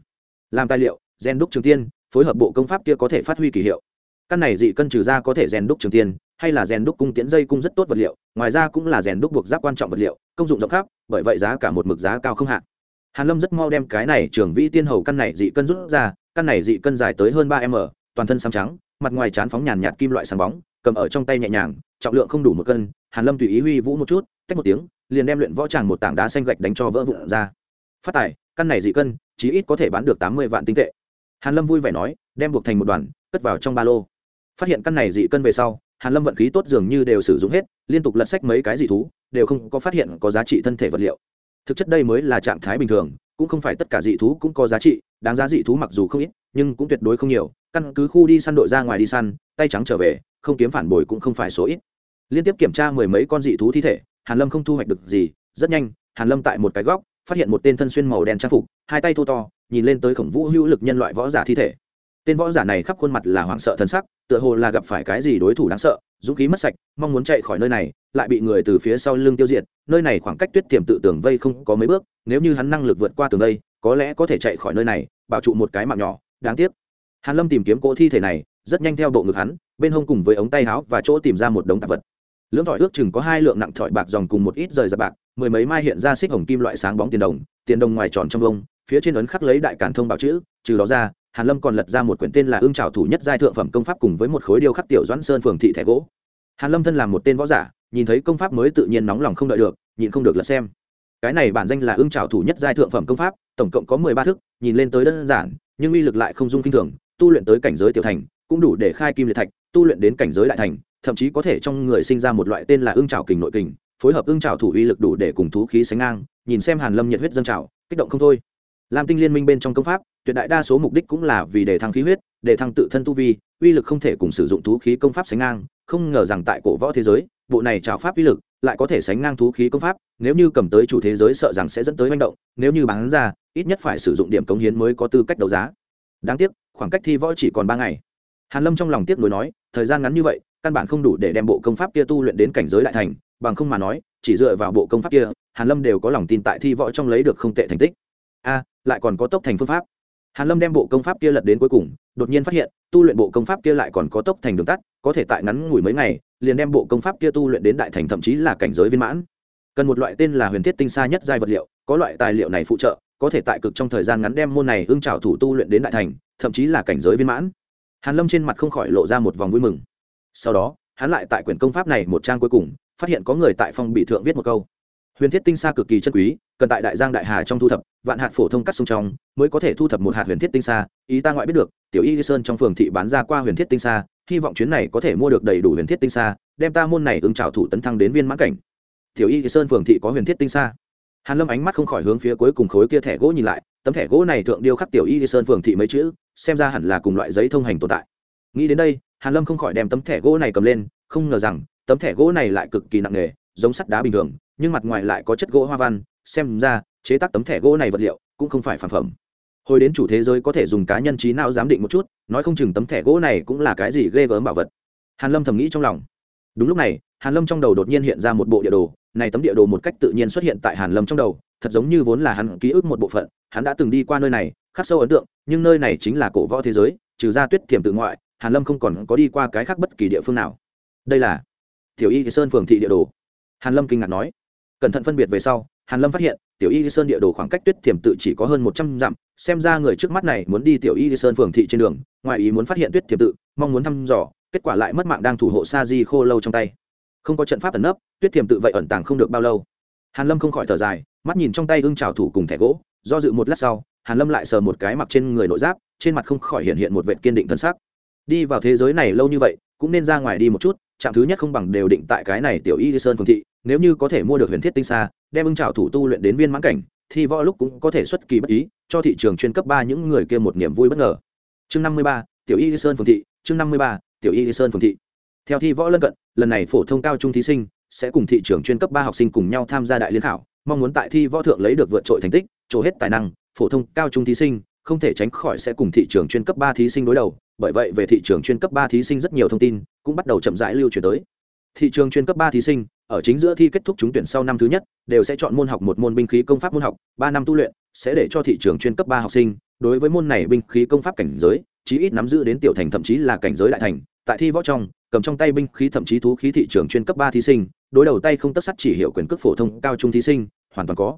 Làm tài liệu, gen đúc trường tiên, phối hợp bộ công pháp kia có thể phát huy kỳ hiệu. Căn này dị cân trừ ra có thể rèn đúc trường tiên, hay là rèn đúc cung tiễn dây cung rất tốt vật liệu, ngoài ra cũng là rèn đúc buộc giáp quan trọng vật liệu, công dụng rộng khắp, bởi vậy giá cả một mực giá cao không hạn hàn lâm rất mau đem cái này trưởng vĩ tiên hầu căn này dị cân rút ra, căn này dị cân dài tới hơn ba m toàn thân xám trắng, mặt ngoài chán phóng nhàn nhạt kim loại sáng bóng, cầm ở trong tay nhẹ nhàng, trọng lượng không đủ một cân. Hàn lâm tùy ý huy vũ một chút, tách một tiếng, liền đem luyện võ tràng một tảng đá xanh gạch đánh cho vỡ vụn ra. Phát tài, căn này dị cân, chí ít có thể bán được tám mươi vạn tinh tệ. Hàn lâm vui vẻ nói, đem buộc thành một đoàn, cất vào trong ba lô. Phát hiện căn này dị cân về sau, hàn lâm vận khí tốt dường như đều sử dụng hết, liên tục lật sách mấy cái dị thú, đều không có phát hiện có giá trị thân thể vật liệu thực chất đây mới là trạng thái bình thường, cũng không phải tất cả dị thú cũng có giá trị, đáng giá dị thú mặc dù không ít, nhưng cũng tuyệt đối không nhiều. Căn cứ khu đi săn đội ra ngoài đi săn, tay trắng trở về, không kiếm phản bồi cũng không phải số ít. Liên tiếp kiểm tra mười mấy con dị thú thi thể, hàn lâm không thu hoạch được gì, rất nhanh, hàn lâm tại một cái góc, phát hiện một tên thân xuyên màu đen trang phục, hai tay thô to, nhìn lên tới khổng vũ hữu lực nhân loại võ giả thi thể. Tên võ giả này khắp khuôn mặt là hoảng sợ thân sắc, tựa hồ là gặp phải cái gì đối thủ đáng sợ dũng khí mất sạch, mong muốn chạy khỏi nơi này, lại bị người từ phía sau lưng tiêu diệt. Nơi này khoảng cách tuyết tiềm tự tường vây không có mấy bước, nếu như hắn năng lực vượt qua tường vây, có lẽ có thể chạy khỏi nơi này, bảo trụ một cái mạng nhỏ. Đáng tiếc. Hàn lâm tìm kiếm cỗ thi thể này, rất nhanh theo bộ ngực hắn, bên hông cùng với ống tay áo và chỗ tìm ra một đống tạp vật. Lưỡng thỏi ước chừng có hai lượng nặng thỏi bạc dòng cùng một ít rời ra bạc, mười mấy mai hiện ra xích hồng kim loại sáng bóng tiền đồng tiền đồng ngoài tròn trong vông, phía trên ấn khắc lấy đại cản thông bảo chữ, trừ đó ra hàn lâm còn lật ra một quyển tên là ương trào thủ nhất giai thượng phẩm công pháp cùng với một khối điêu khắc tiểu doãn sơn phường thị thẻ gỗ. Hàn lâm thân làm một tên võ giả, nhìn thấy công pháp mới tự nhiên nóng lòng không đợi được, nhịn không được lật xem. Cái này bản danh là ương trào thủ nhất giai thượng phẩm công pháp, tổng cộng có mười ba thức, nhìn lên tới đơn giản, nhưng uy lực lại không dung kinh thường, tu luyện tới cảnh giới tiểu thành, cũng đủ để khai kim liệt thạch, tu luyện đến cảnh giới đại thành, thậm chí có thể trong người sinh ra một loại tên là ương trào kình nội kình, phối hợp ương trào thủ uy lực đủ để cùng thú khí sánh ngang, nhìn xem hàn lâm nhiệt huyết dâng trào, kích động không thôi lam tinh liên minh bên trong công pháp, tuyệt đại đa số mục đích cũng là vì để thăng khí huyết, để thăng tự thân tu vi, uy lực không thể cùng sử dụng thú khí công pháp sánh ngang, không ngờ rằng tại cổ võ thế giới, bộ này trào pháp uy lực lại có thể sánh ngang thú khí công pháp, nếu như cầm tới chủ thế giới sợ rằng sẽ dẫn tới manh động, nếu như bán ra, ít nhất phải sử dụng điểm cống hiến mới có tư cách đấu giá. Đáng tiếc, khoảng cách thi võ chỉ còn ba ngày. Hàn lâm trong lòng tiếc nuối nói, thời gian ngắn như vậy, căn bản không đủ để đem bộ công pháp kia tu luyện đến cảnh giới đại thành, bằng không mà nói, chỉ dựa vào bộ công pháp kia, hàn lâm đều có lòng tin tại thi võ trong lấy được không tệ thành tích a, lại còn có tốc thành phương pháp. Hàn lâm đem bộ công pháp kia lật đến cuối cùng, đột nhiên phát hiện, tu luyện bộ công pháp kia lại còn có tốc thành đường tắt, có thể tại ngắn ngủi mấy ngày, liền đem bộ công pháp kia tu luyện đến đại thành, thậm chí là cảnh giới viên mãn. Cần một loại tên là huyền thiết tinh xa nhất giai vật liệu, có loại tài liệu này phụ trợ, có thể tại cực trong thời gian ngắn đem môn này ưng trào thủ tu luyện đến đại thành, thậm chí là cảnh giới viên mãn. Hàn lâm trên mặt không khỏi lộ ra một vòng vui mừng. Sau đó, hắn lại tại quyển công pháp này một trang cuối cùng, phát hiện có người tại phong bị thượng viết một câu huyền thiết tinh sa cực kỳ chân quý, cần tại đại giang đại hà trong thu thập, vạn hạt phổ thông cắt sông trong, mới có thể thu thập một hạt huyền thiết tinh sa. Ý ta ngoại biết được, tiểu y sơn trong phường thị bán ra qua huyền thiết tinh sa, hy vọng chuyến này có thể mua được đầy đủ huyền thiết tinh sa, đem ta môn này ứng trào thủ tấn thăng đến viên mãn cảnh. Tiểu y sơn phường thị có huyền thiết tinh sa. Hàn lâm ánh mắt không khỏi hướng phía cuối cùng khối kia thẻ gỗ nhìn lại, tấm thẻ gỗ này thượng điêu khắc tiểu y sơn phường thị mấy chữ, xem ra hẳn là cùng loại giấy thông hành tồn tại. Nghĩ đến đây, hàn lâm không khỏi đem tấm thẻ gỗ này cầm lên, không ngờ rằng, tấm thẻ gỗ này lại cực kỳ nặng nề, giống sắt đá bình thường nhưng mặt ngoài lại có chất gỗ hoa văn, xem ra, chế tác tấm thẻ gỗ này vật liệu cũng không phải phản phẩm. Hồi đến chủ thế giới có thể dùng cá nhân trí não giám định một chút, nói không chừng tấm thẻ gỗ này cũng là cái gì ghê gớm bảo vật. Hàn lâm thầm nghĩ trong lòng. Đúng lúc này, hàn lâm trong đầu đột nhiên hiện ra một bộ địa đồ, này tấm địa đồ một cách tự nhiên xuất hiện tại hàn lâm trong đầu, thật giống như vốn là hắn ký ức một bộ phận, hắn đã từng đi qua nơi này, khắc sâu ấn tượng, nhưng nơi này chính là cổ võ thế giới, trừ ra tuyết thiểm tự ngoại, hàn lâm không còn có đi qua cái khác bất kỳ địa phương nào. Đây là tiểu y sơn phường thị địa đồ. Hàn lâm kinh ngạc nói cẩn thận phân biệt về sau, hàn lâm phát hiện, tiểu y sơn địa đồ khoảng cách tuyết thiểm tự chỉ có hơn một trăm dặm, xem ra người trước mắt này muốn đi tiểu y sơn phường thị trên đường, ngoài ý muốn phát hiện tuyết thiểm tự, mong muốn thăm dò, kết quả lại mất mạng đang thủ hộ sa di khô lâu trong tay. Không có trận pháp ẩn nấp, tuyết thiểm tự vậy ẩn tàng không được bao lâu. Hàn lâm không khỏi thở dài, mắt nhìn trong tay ưng trào thủ cùng thẻ gỗ, do dự một lát sau, hàn lâm lại sờ một cái mặc trên người nội giáp, trên mặt không khỏi hiện hiện một vệt kiên định thân sắc. Đi vào thế giới này lâu như vậy, cũng nên ra ngoài đi một chút trạm thứ nhất không bằng đều định tại cái này tiểu y sơn phương thị, nếu như có thể mua được huyền thiết tinh xa đem ưng trào thủ tu luyện đến viên mãn cảnh, thì võ lúc cũng có thể xuất kỳ bất ý, cho thị trường chuyên cấp ba những người kia một niềm vui bất ngờ. Chương năm mươi ba, tiểu y sơn phương thị, chương năm mươi ba, tiểu y sơn phương thị. Theo thi võ lân cận, lần này phổ thông cao trung thí sinh sẽ cùng thị trường chuyên cấp ba học sinh cùng nhau tham gia đại liên khảo, mong muốn tại thi võ thượng lấy được vượt trội thành tích, trổ hết tài năng, phổ thông cao trung thí sinh không thể tránh khỏi sẽ cùng thị trường chuyên cấp ba thí sinh đối đầu bởi vậy về thị trường chuyên cấp ba thí sinh rất nhiều thông tin cũng bắt đầu chậm rãi lưu truyền tới. Thị trường chuyên cấp ba thí sinh, ở chính giữa thi kết thúc trúng tuyển sau năm thứ nhất, đều sẽ chọn môn học một môn binh khí công pháp môn học, ba năm tu luyện, sẽ để cho thị trường chuyên cấp ba học sinh, đối với môn này binh khí công pháp cảnh giới, chí ít nắm giữ đến tiểu thành thậm chí là cảnh giới đại thành, tại thi võ trong, cầm trong tay binh khí thậm chí thú khí thị trường chuyên cấp ba thí sinh, đối đầu tay không tất sắt chỉ hiệu quyền cước phổ thông cao trung thí sinh, hoàn toàn có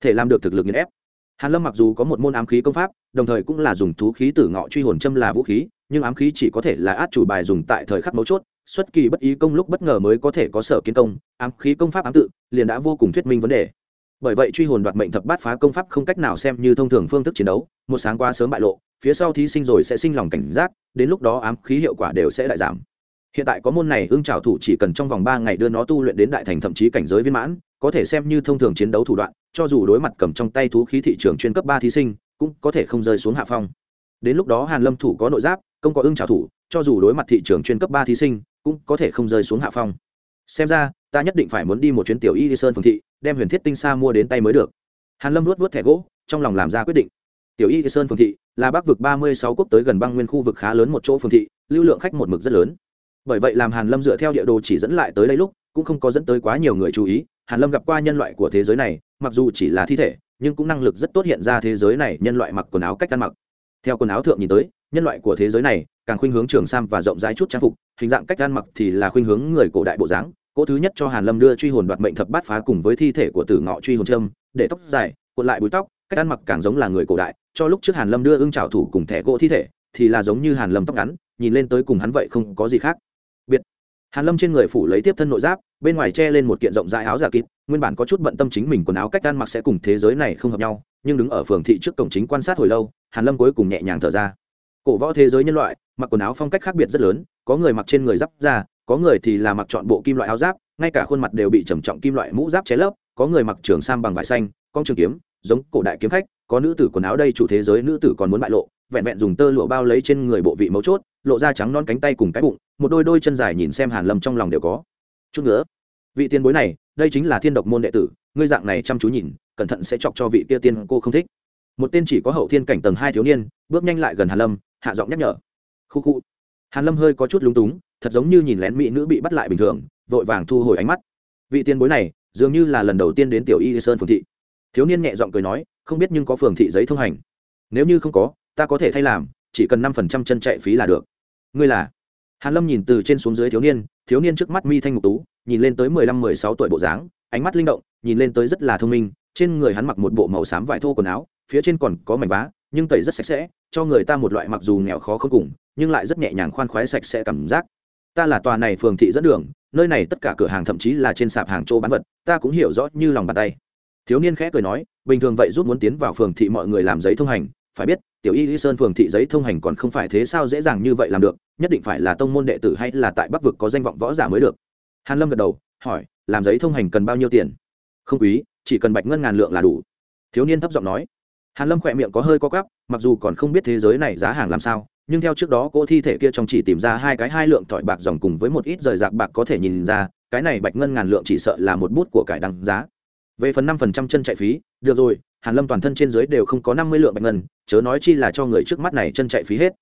thể làm được thực lực nghiền ép. Hàn lâm mặc dù có một môn ám khí công pháp, đồng thời cũng là dùng thú khí tử ngọ truy hồn châm là vũ khí nhưng ám khí chỉ có thể là át chủ bài dùng tại thời khắc mấu chốt, xuất kỳ bất ý công lúc bất ngờ mới có thể có sở kiến công, ám khí công pháp ám tự, liền đã vô cùng thuyết minh vấn đề. Bởi vậy truy hồn đoạt mệnh thập bát phá công pháp không cách nào xem như thông thường phương thức chiến đấu, một sáng qua sớm bại lộ, phía sau thí sinh rồi sẽ sinh lòng cảnh giác, đến lúc đó ám khí hiệu quả đều sẽ đại giảm. Hiện tại có môn này ưng trào thủ chỉ cần trong vòng ba ngày đưa nó tu luyện đến đại thành thậm chí cảnh giới viên mãn, có thể xem như thông thường chiến đấu thủ đoạn, cho dù đối mặt cầm trong tay thú khí thị trường chuyên cấp ba thí sinh, cũng có thể không rơi xuống hạ phong. Đến lúc đó hàn lâm thủ có nội giáp công có ưng trả thủ, cho dù đối mặt thị trường chuyên cấp ba thí sinh, cũng có thể không rơi xuống hạ phong. Xem ra, ta nhất định phải muốn đi một chuyến tiểu y đi sơn phường thị, đem huyền thiết tinh sa mua đến tay mới được. Hàn lâm luốt vớt thẻ gỗ, trong lòng làm ra quyết định. Tiểu y đi sơn phường thị là bắc vực ba mươi sáu quốc tới gần băng nguyên khu vực khá lớn một chỗ phường thị, lưu lượng khách một mực rất lớn. Bởi vậy làm hàn lâm dựa theo địa đồ chỉ dẫn lại tới đây lúc, cũng không có dẫn tới quá nhiều người chú ý. Hàn lâm gặp qua nhân loại của thế giới này, mặc dù chỉ là thi thể, nhưng cũng năng lực rất tốt hiện ra thế giới này nhân loại mặc quần áo cách ăn mặc. Theo quần áo thượng nhìn tới nhân loại của thế giới này, càng khuynh hướng trường sam và rộng rãi chút trang phục, hình dạng cách ăn mặc thì là khuynh hướng người cổ đại bộ dáng. Cỗ thứ nhất cho hàn lâm đưa truy hồn đoạt mệnh thập bát phá cùng với thi thể của tử ngọ truy hồn trâm để tóc dài, cuộn lại búi tóc, cách ăn mặc càng giống là người cổ đại. Cho lúc trước hàn lâm đưa ưng trào thủ cùng thẻ gỗ thi thể, thì là giống như hàn lâm tóc ngắn, nhìn lên tới cùng hắn vậy không có gì khác. Biệt. Hàn lâm trên người phủ lấy tiếp thân nội giáp, bên ngoài che lên một kiện rộng rãi áo giả kín nguyên bản có chút bận tâm chính mình quần áo cách ăn mặc sẽ cùng thế giới này không hợp nhau, nhưng đứng ở phường thị trước cổng chính quan sát hồi lâu, hàn lâm cuối cùng nhẹ nhàng thở ra cổ võ thế giới nhân loại, mặc quần áo phong cách khác biệt rất lớn, có người mặc trên người giáp ra có người thì là mặc chọn bộ kim loại áo giáp, ngay cả khuôn mặt đều bị trầm trọng kim loại mũ giáp chế lấp, có người mặc trường sam bằng vải xanh, con trường kiếm, giống cổ đại kiếm khách, có nữ tử quần áo đây chủ thế giới nữ tử còn muốn bại lộ, vẹn vẹn dùng tơ lụa bao lấy trên người bộ vị mấu chốt, lộ ra trắng non cánh tay cùng cái bụng, một đôi đôi chân dài nhìn xem hàn lâm trong lòng đều có chút nữa vị tiên bối này, đây chính là thiên độc môn đệ tử, ngươi dạng này chăm chú nhìn, cẩn thận sẽ chọc cho vị kia tiên cô không thích. Một tên chỉ có hậu thiên cảnh tầng hai thiếu niên, bước nhanh lại gần hàn lâm hạ giọng nhắc nhở. Khu khu. Hàn lâm hơi có chút lúng túng, thật giống như nhìn lén mỹ nữ bị bắt lại bình thường, vội vàng thu hồi ánh mắt. Vị tiền bối này, dường như là lần đầu tiên đến tiểu y sơn phường thị. Thiếu niên nhẹ giọng cười nói, không biết nhưng có phường thị giấy thông hành. Nếu như không có, ta có thể thay làm, chỉ cần năm phần trăm chân chạy phí là được. Ngươi là? Hàn lâm nhìn từ trên xuống dưới thiếu niên thiếu niên trước mắt mi thanh ngục tú, nhìn lên tới mười lăm, mười sáu tuổi bộ dáng, ánh mắt linh động, nhìn lên tới rất là thông minh, trên người hắn mặc một bộ màu xám vải thô quần áo, phía trên còn có mảnh vá, nhưng tẩy rất sạch sẽ cho người ta một loại mặc dù nghèo khó không cùng, nhưng lại rất nhẹ nhàng khoan khoái sạch sẽ cảm giác. Ta là tòa này phường thị dẫn đường, nơi này tất cả cửa hàng thậm chí là trên sạp hàng chỗ bán vật, ta cũng hiểu rõ như lòng bàn tay. Thiếu niên khẽ cười nói, bình thường vậy giúp muốn tiến vào phường thị mọi người làm giấy thông hành, phải biết, tiểu y lý sơn phường thị giấy thông hành còn không phải thế sao dễ dàng như vậy làm được, nhất định phải là tông môn đệ tử hay là tại bắc vực có danh vọng võ giả mới được. Hàn lâm gật đầu, hỏi, làm giấy thông hành cần bao nhiêu tiền? Không quý, chỉ cần bạch ngân ngàn lượng là đủ. Thiếu niên thấp giọng nói hàn lâm khỏe miệng có hơi co quắp, mặc dù còn không biết thế giới này giá hàng làm sao, nhưng theo trước đó cô thi thể kia trong chỉ tìm ra hai cái hai lượng thỏi bạc dòng cùng với một ít rời rạc bạc có thể nhìn ra, cái này bạch ngân ngàn lượng chỉ sợ là một bút của cải đăng giá. Về phần năm phần trăm chân chạy phí, được rồi, hàn lâm toàn thân trên dưới đều không có năm mươi lượng bạch ngân, chớ nói chi là cho người trước mắt này chân chạy phí hết.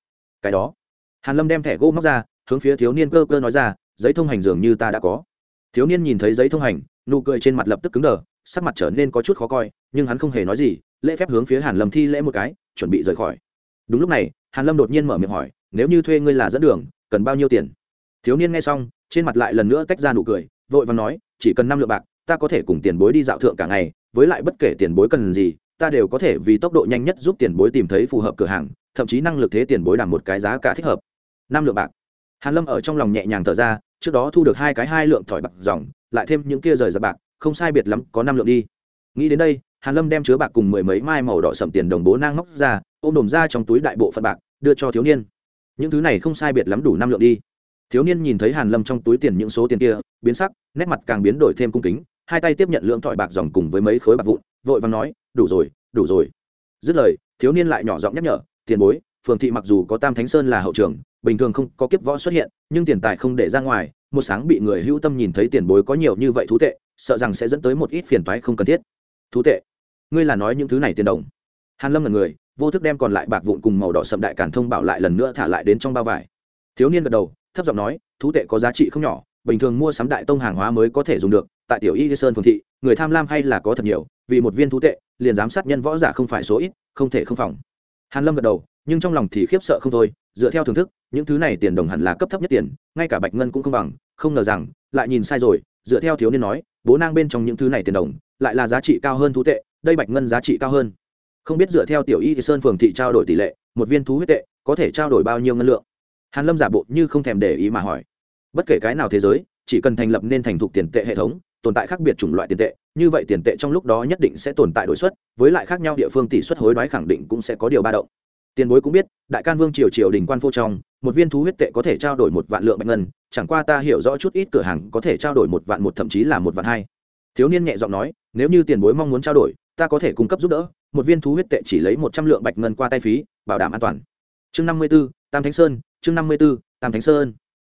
Cái đó, hàn lâm đem thẻ gỗ móc ra, hướng phía thiếu niên cơ cơ nói ra, giấy thông hành dường như ta đã có. Thiếu niên nhìn thấy giấy thông hành, nụ cười trên mặt lập tức cứng đờ, sắc mặt trở nên có chút khó coi, nhưng hắn không hề nói gì lễ phép hướng phía hàn lâm thi lễ một cái, chuẩn bị rời khỏi. Đúng lúc này, hàn lâm đột nhiên mở miệng hỏi, nếu như thuê ngươi là dẫn đường, cần bao nhiêu tiền? Thiếu niên nghe xong, trên mặt lại lần nữa tách ra nụ cười, vội vàng nói, chỉ cần năm lượng bạc, ta có thể cùng tiền bối đi dạo thượng cả ngày, với lại bất kể tiền bối cần gì, ta đều có thể vì tốc độ nhanh nhất giúp tiền bối tìm thấy phù hợp cửa hàng, thậm chí năng lực thế tiền bối đảm một cái giá cả thích hợp. Năm lượng bạc. Hàn lâm ở trong lòng nhẹ nhàng thở ra, trước đó thu được hai cái hai lượng thỏi bạc dòng, lại thêm những kia rời ra bạc, không sai biệt lắm, có năm lượng đi. Nghĩ đến đây hàn lâm đem chứa bạc cùng mười mấy mai màu đỏ sậm tiền đồng bố nang móc ra, ôm đồm ra trong túi đại bộ phận bạc, đưa cho thiếu niên. Những thứ này không sai biệt lắm đủ năm lượng đi. Thiếu niên nhìn thấy hàn lâm trong túi tiền những số tiền kia, biến sắc, nét mặt càng biến đổi thêm cung kính, hai tay tiếp nhận lượng thỏi bạc dòng cùng với mấy khối bạc vụn, vội vàng nói, đủ rồi đủ rồi. Dứt lời, thiếu niên lại nhỏ giọng nhắc nhở, tiền bối, phường thị mặc dù có tam thánh sơn là hậu trường, bình thường không có kiếp võ xuất hiện, nhưng tiền tài không để ra ngoài, một sáng bị người hữu tâm nhìn thấy tiền bối có nhiều như vậy thú tệ, sợ rằng sẽ dẫn tới một ít phiền toái không cần thiết. Thú tệ? Ngươi là nói những thứ này tiền đồng. Hàn lâm là người, vô thức đem còn lại bạc vụn cùng màu đỏ sậm đại cản thông bảo lại lần nữa thả lại đến trong bao vải. Thiếu niên gật đầu, thấp giọng nói, thú tệ có giá trị không nhỏ, bình thường mua sắm đại tông hàng hóa mới có thể dùng được, tại tiểu y sơn phường thị, người tham lam hay là có thật nhiều, vì một viên thú tệ, liền giám sát nhân võ giả không phải số ít, không thể không phòng. Hàn lâm gật đầu, nhưng trong lòng thì khiếp sợ không thôi, dựa theo thưởng thức, những thứ này tiền đồng hẳn là cấp thấp nhất tiền, ngay cả bạch ngân cũng không bằng, không ngờ rằng, lại nhìn sai rồi, dựa theo thiếu niên nói, bố nang bên trong những thứ này tiền đồng, lại là giá trị cao hơn thú tệ đây bạch ngân giá trị cao hơn. Không biết dựa theo tiểu y sơn phường thị trao đổi tỷ lệ, một viên thú huyết tệ, có thể trao đổi bao nhiêu ngân lượng? Hàn lâm giả bộ như không thèm để ý mà hỏi. Bất kể cái nào thế giới, chỉ cần thành lập nên thành thục tiền tệ hệ thống, tồn tại khác biệt chủng loại tiền tệ, như vậy tiền tệ trong lúc đó nhất định sẽ tồn tại đổi suất, với lại khác nhau địa phương tỷ suất hối đoái khẳng định cũng sẽ có điều ba động. Tiền bối cũng biết, đại can vương triều triều đình quan phô trong, một viên thú huyết tệ có thể trao đổi một vạn lượng bạch ngân, chẳng qua ta hiểu rõ chút ít cửa hàng có thể trao đổi một vạn một, thậm chí là một vạn hai. Thiếu niên nhẹ giọng nói, nếu như tiền bối mong muốn trao đổi ta có thể cung cấp giúp đỡ, một viên thú huyết tệ chỉ lấy một trăm lượng bạch ngân qua tay phí, bảo đảm an toàn. Chương năm mươi b ố tam thánh sơn, chương năm mươi b ố tam thánh sơn.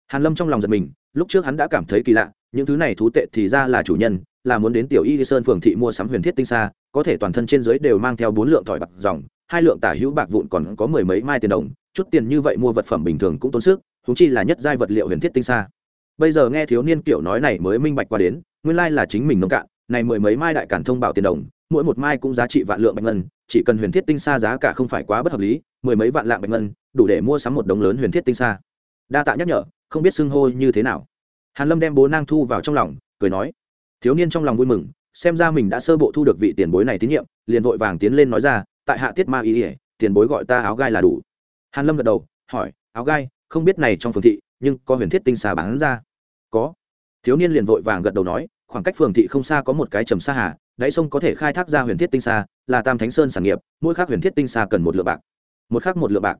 Hàn lâm trong lòng giật mình, lúc trước hắn đã cảm thấy kỳ lạ, những thứ này thú tệ thì ra là chủ nhân, là muốn đến tiểu y sơn phường thị mua sắm huyền thiết tinh xa có thể toàn thân trên dưới đều mang theo bốn lượng thỏi bạc dòng, hai lượng tả hữu bạc vụn còn có mười mấy mai tiền đồng, chút tiền như vậy mua vật phẩm bình thường cũng tốn sức húng chi là nhất giai vật liệu huyền thiết tinh xa bây giờ nghe thiếu niên kiểu nói này mới minh bạch qua đến, nguyên lai là chính mình nông cạn, này mười mấy mai đại cản thông bảo tiền đồng mỗi một mai cũng giá trị vạn lượng bạch ngân, chỉ cần huyền thiết tinh xa giá cả không phải quá bất hợp lý, mười mấy vạn lạng bạch ngân, đủ để mua sắm một đống lớn huyền thiết tinh xa đa tạ nhắc nhở, không biết xưng hô như thế nào. Hàn lâm đem bố nang thu vào trong lòng, cười nói, thiếu niên trong lòng vui mừng, xem ra mình đã sơ bộ thu được vị tiền bối này tín nhiệm, liền vội vàng tiến lên nói ra, tại hạ tiết ma ý ỉa tiền bối gọi ta áo gai là đủ. Hàn lâm gật đầu, hỏi, áo gai, không biết này trong phường thị, nhưng có huyền thiết tinh xà bán ra? Có. Thiếu niên liền vội vàng gật đầu nói, khoảng cách phường thị không xa có một cái trầm xa hà đáy sông có thể khai thác ra huyền thiết tinh xa là tam thánh sơn sản nghiệp, mỗi khác huyền thiết tinh xa cần một lượng bạc. Một khác một lượng bạc.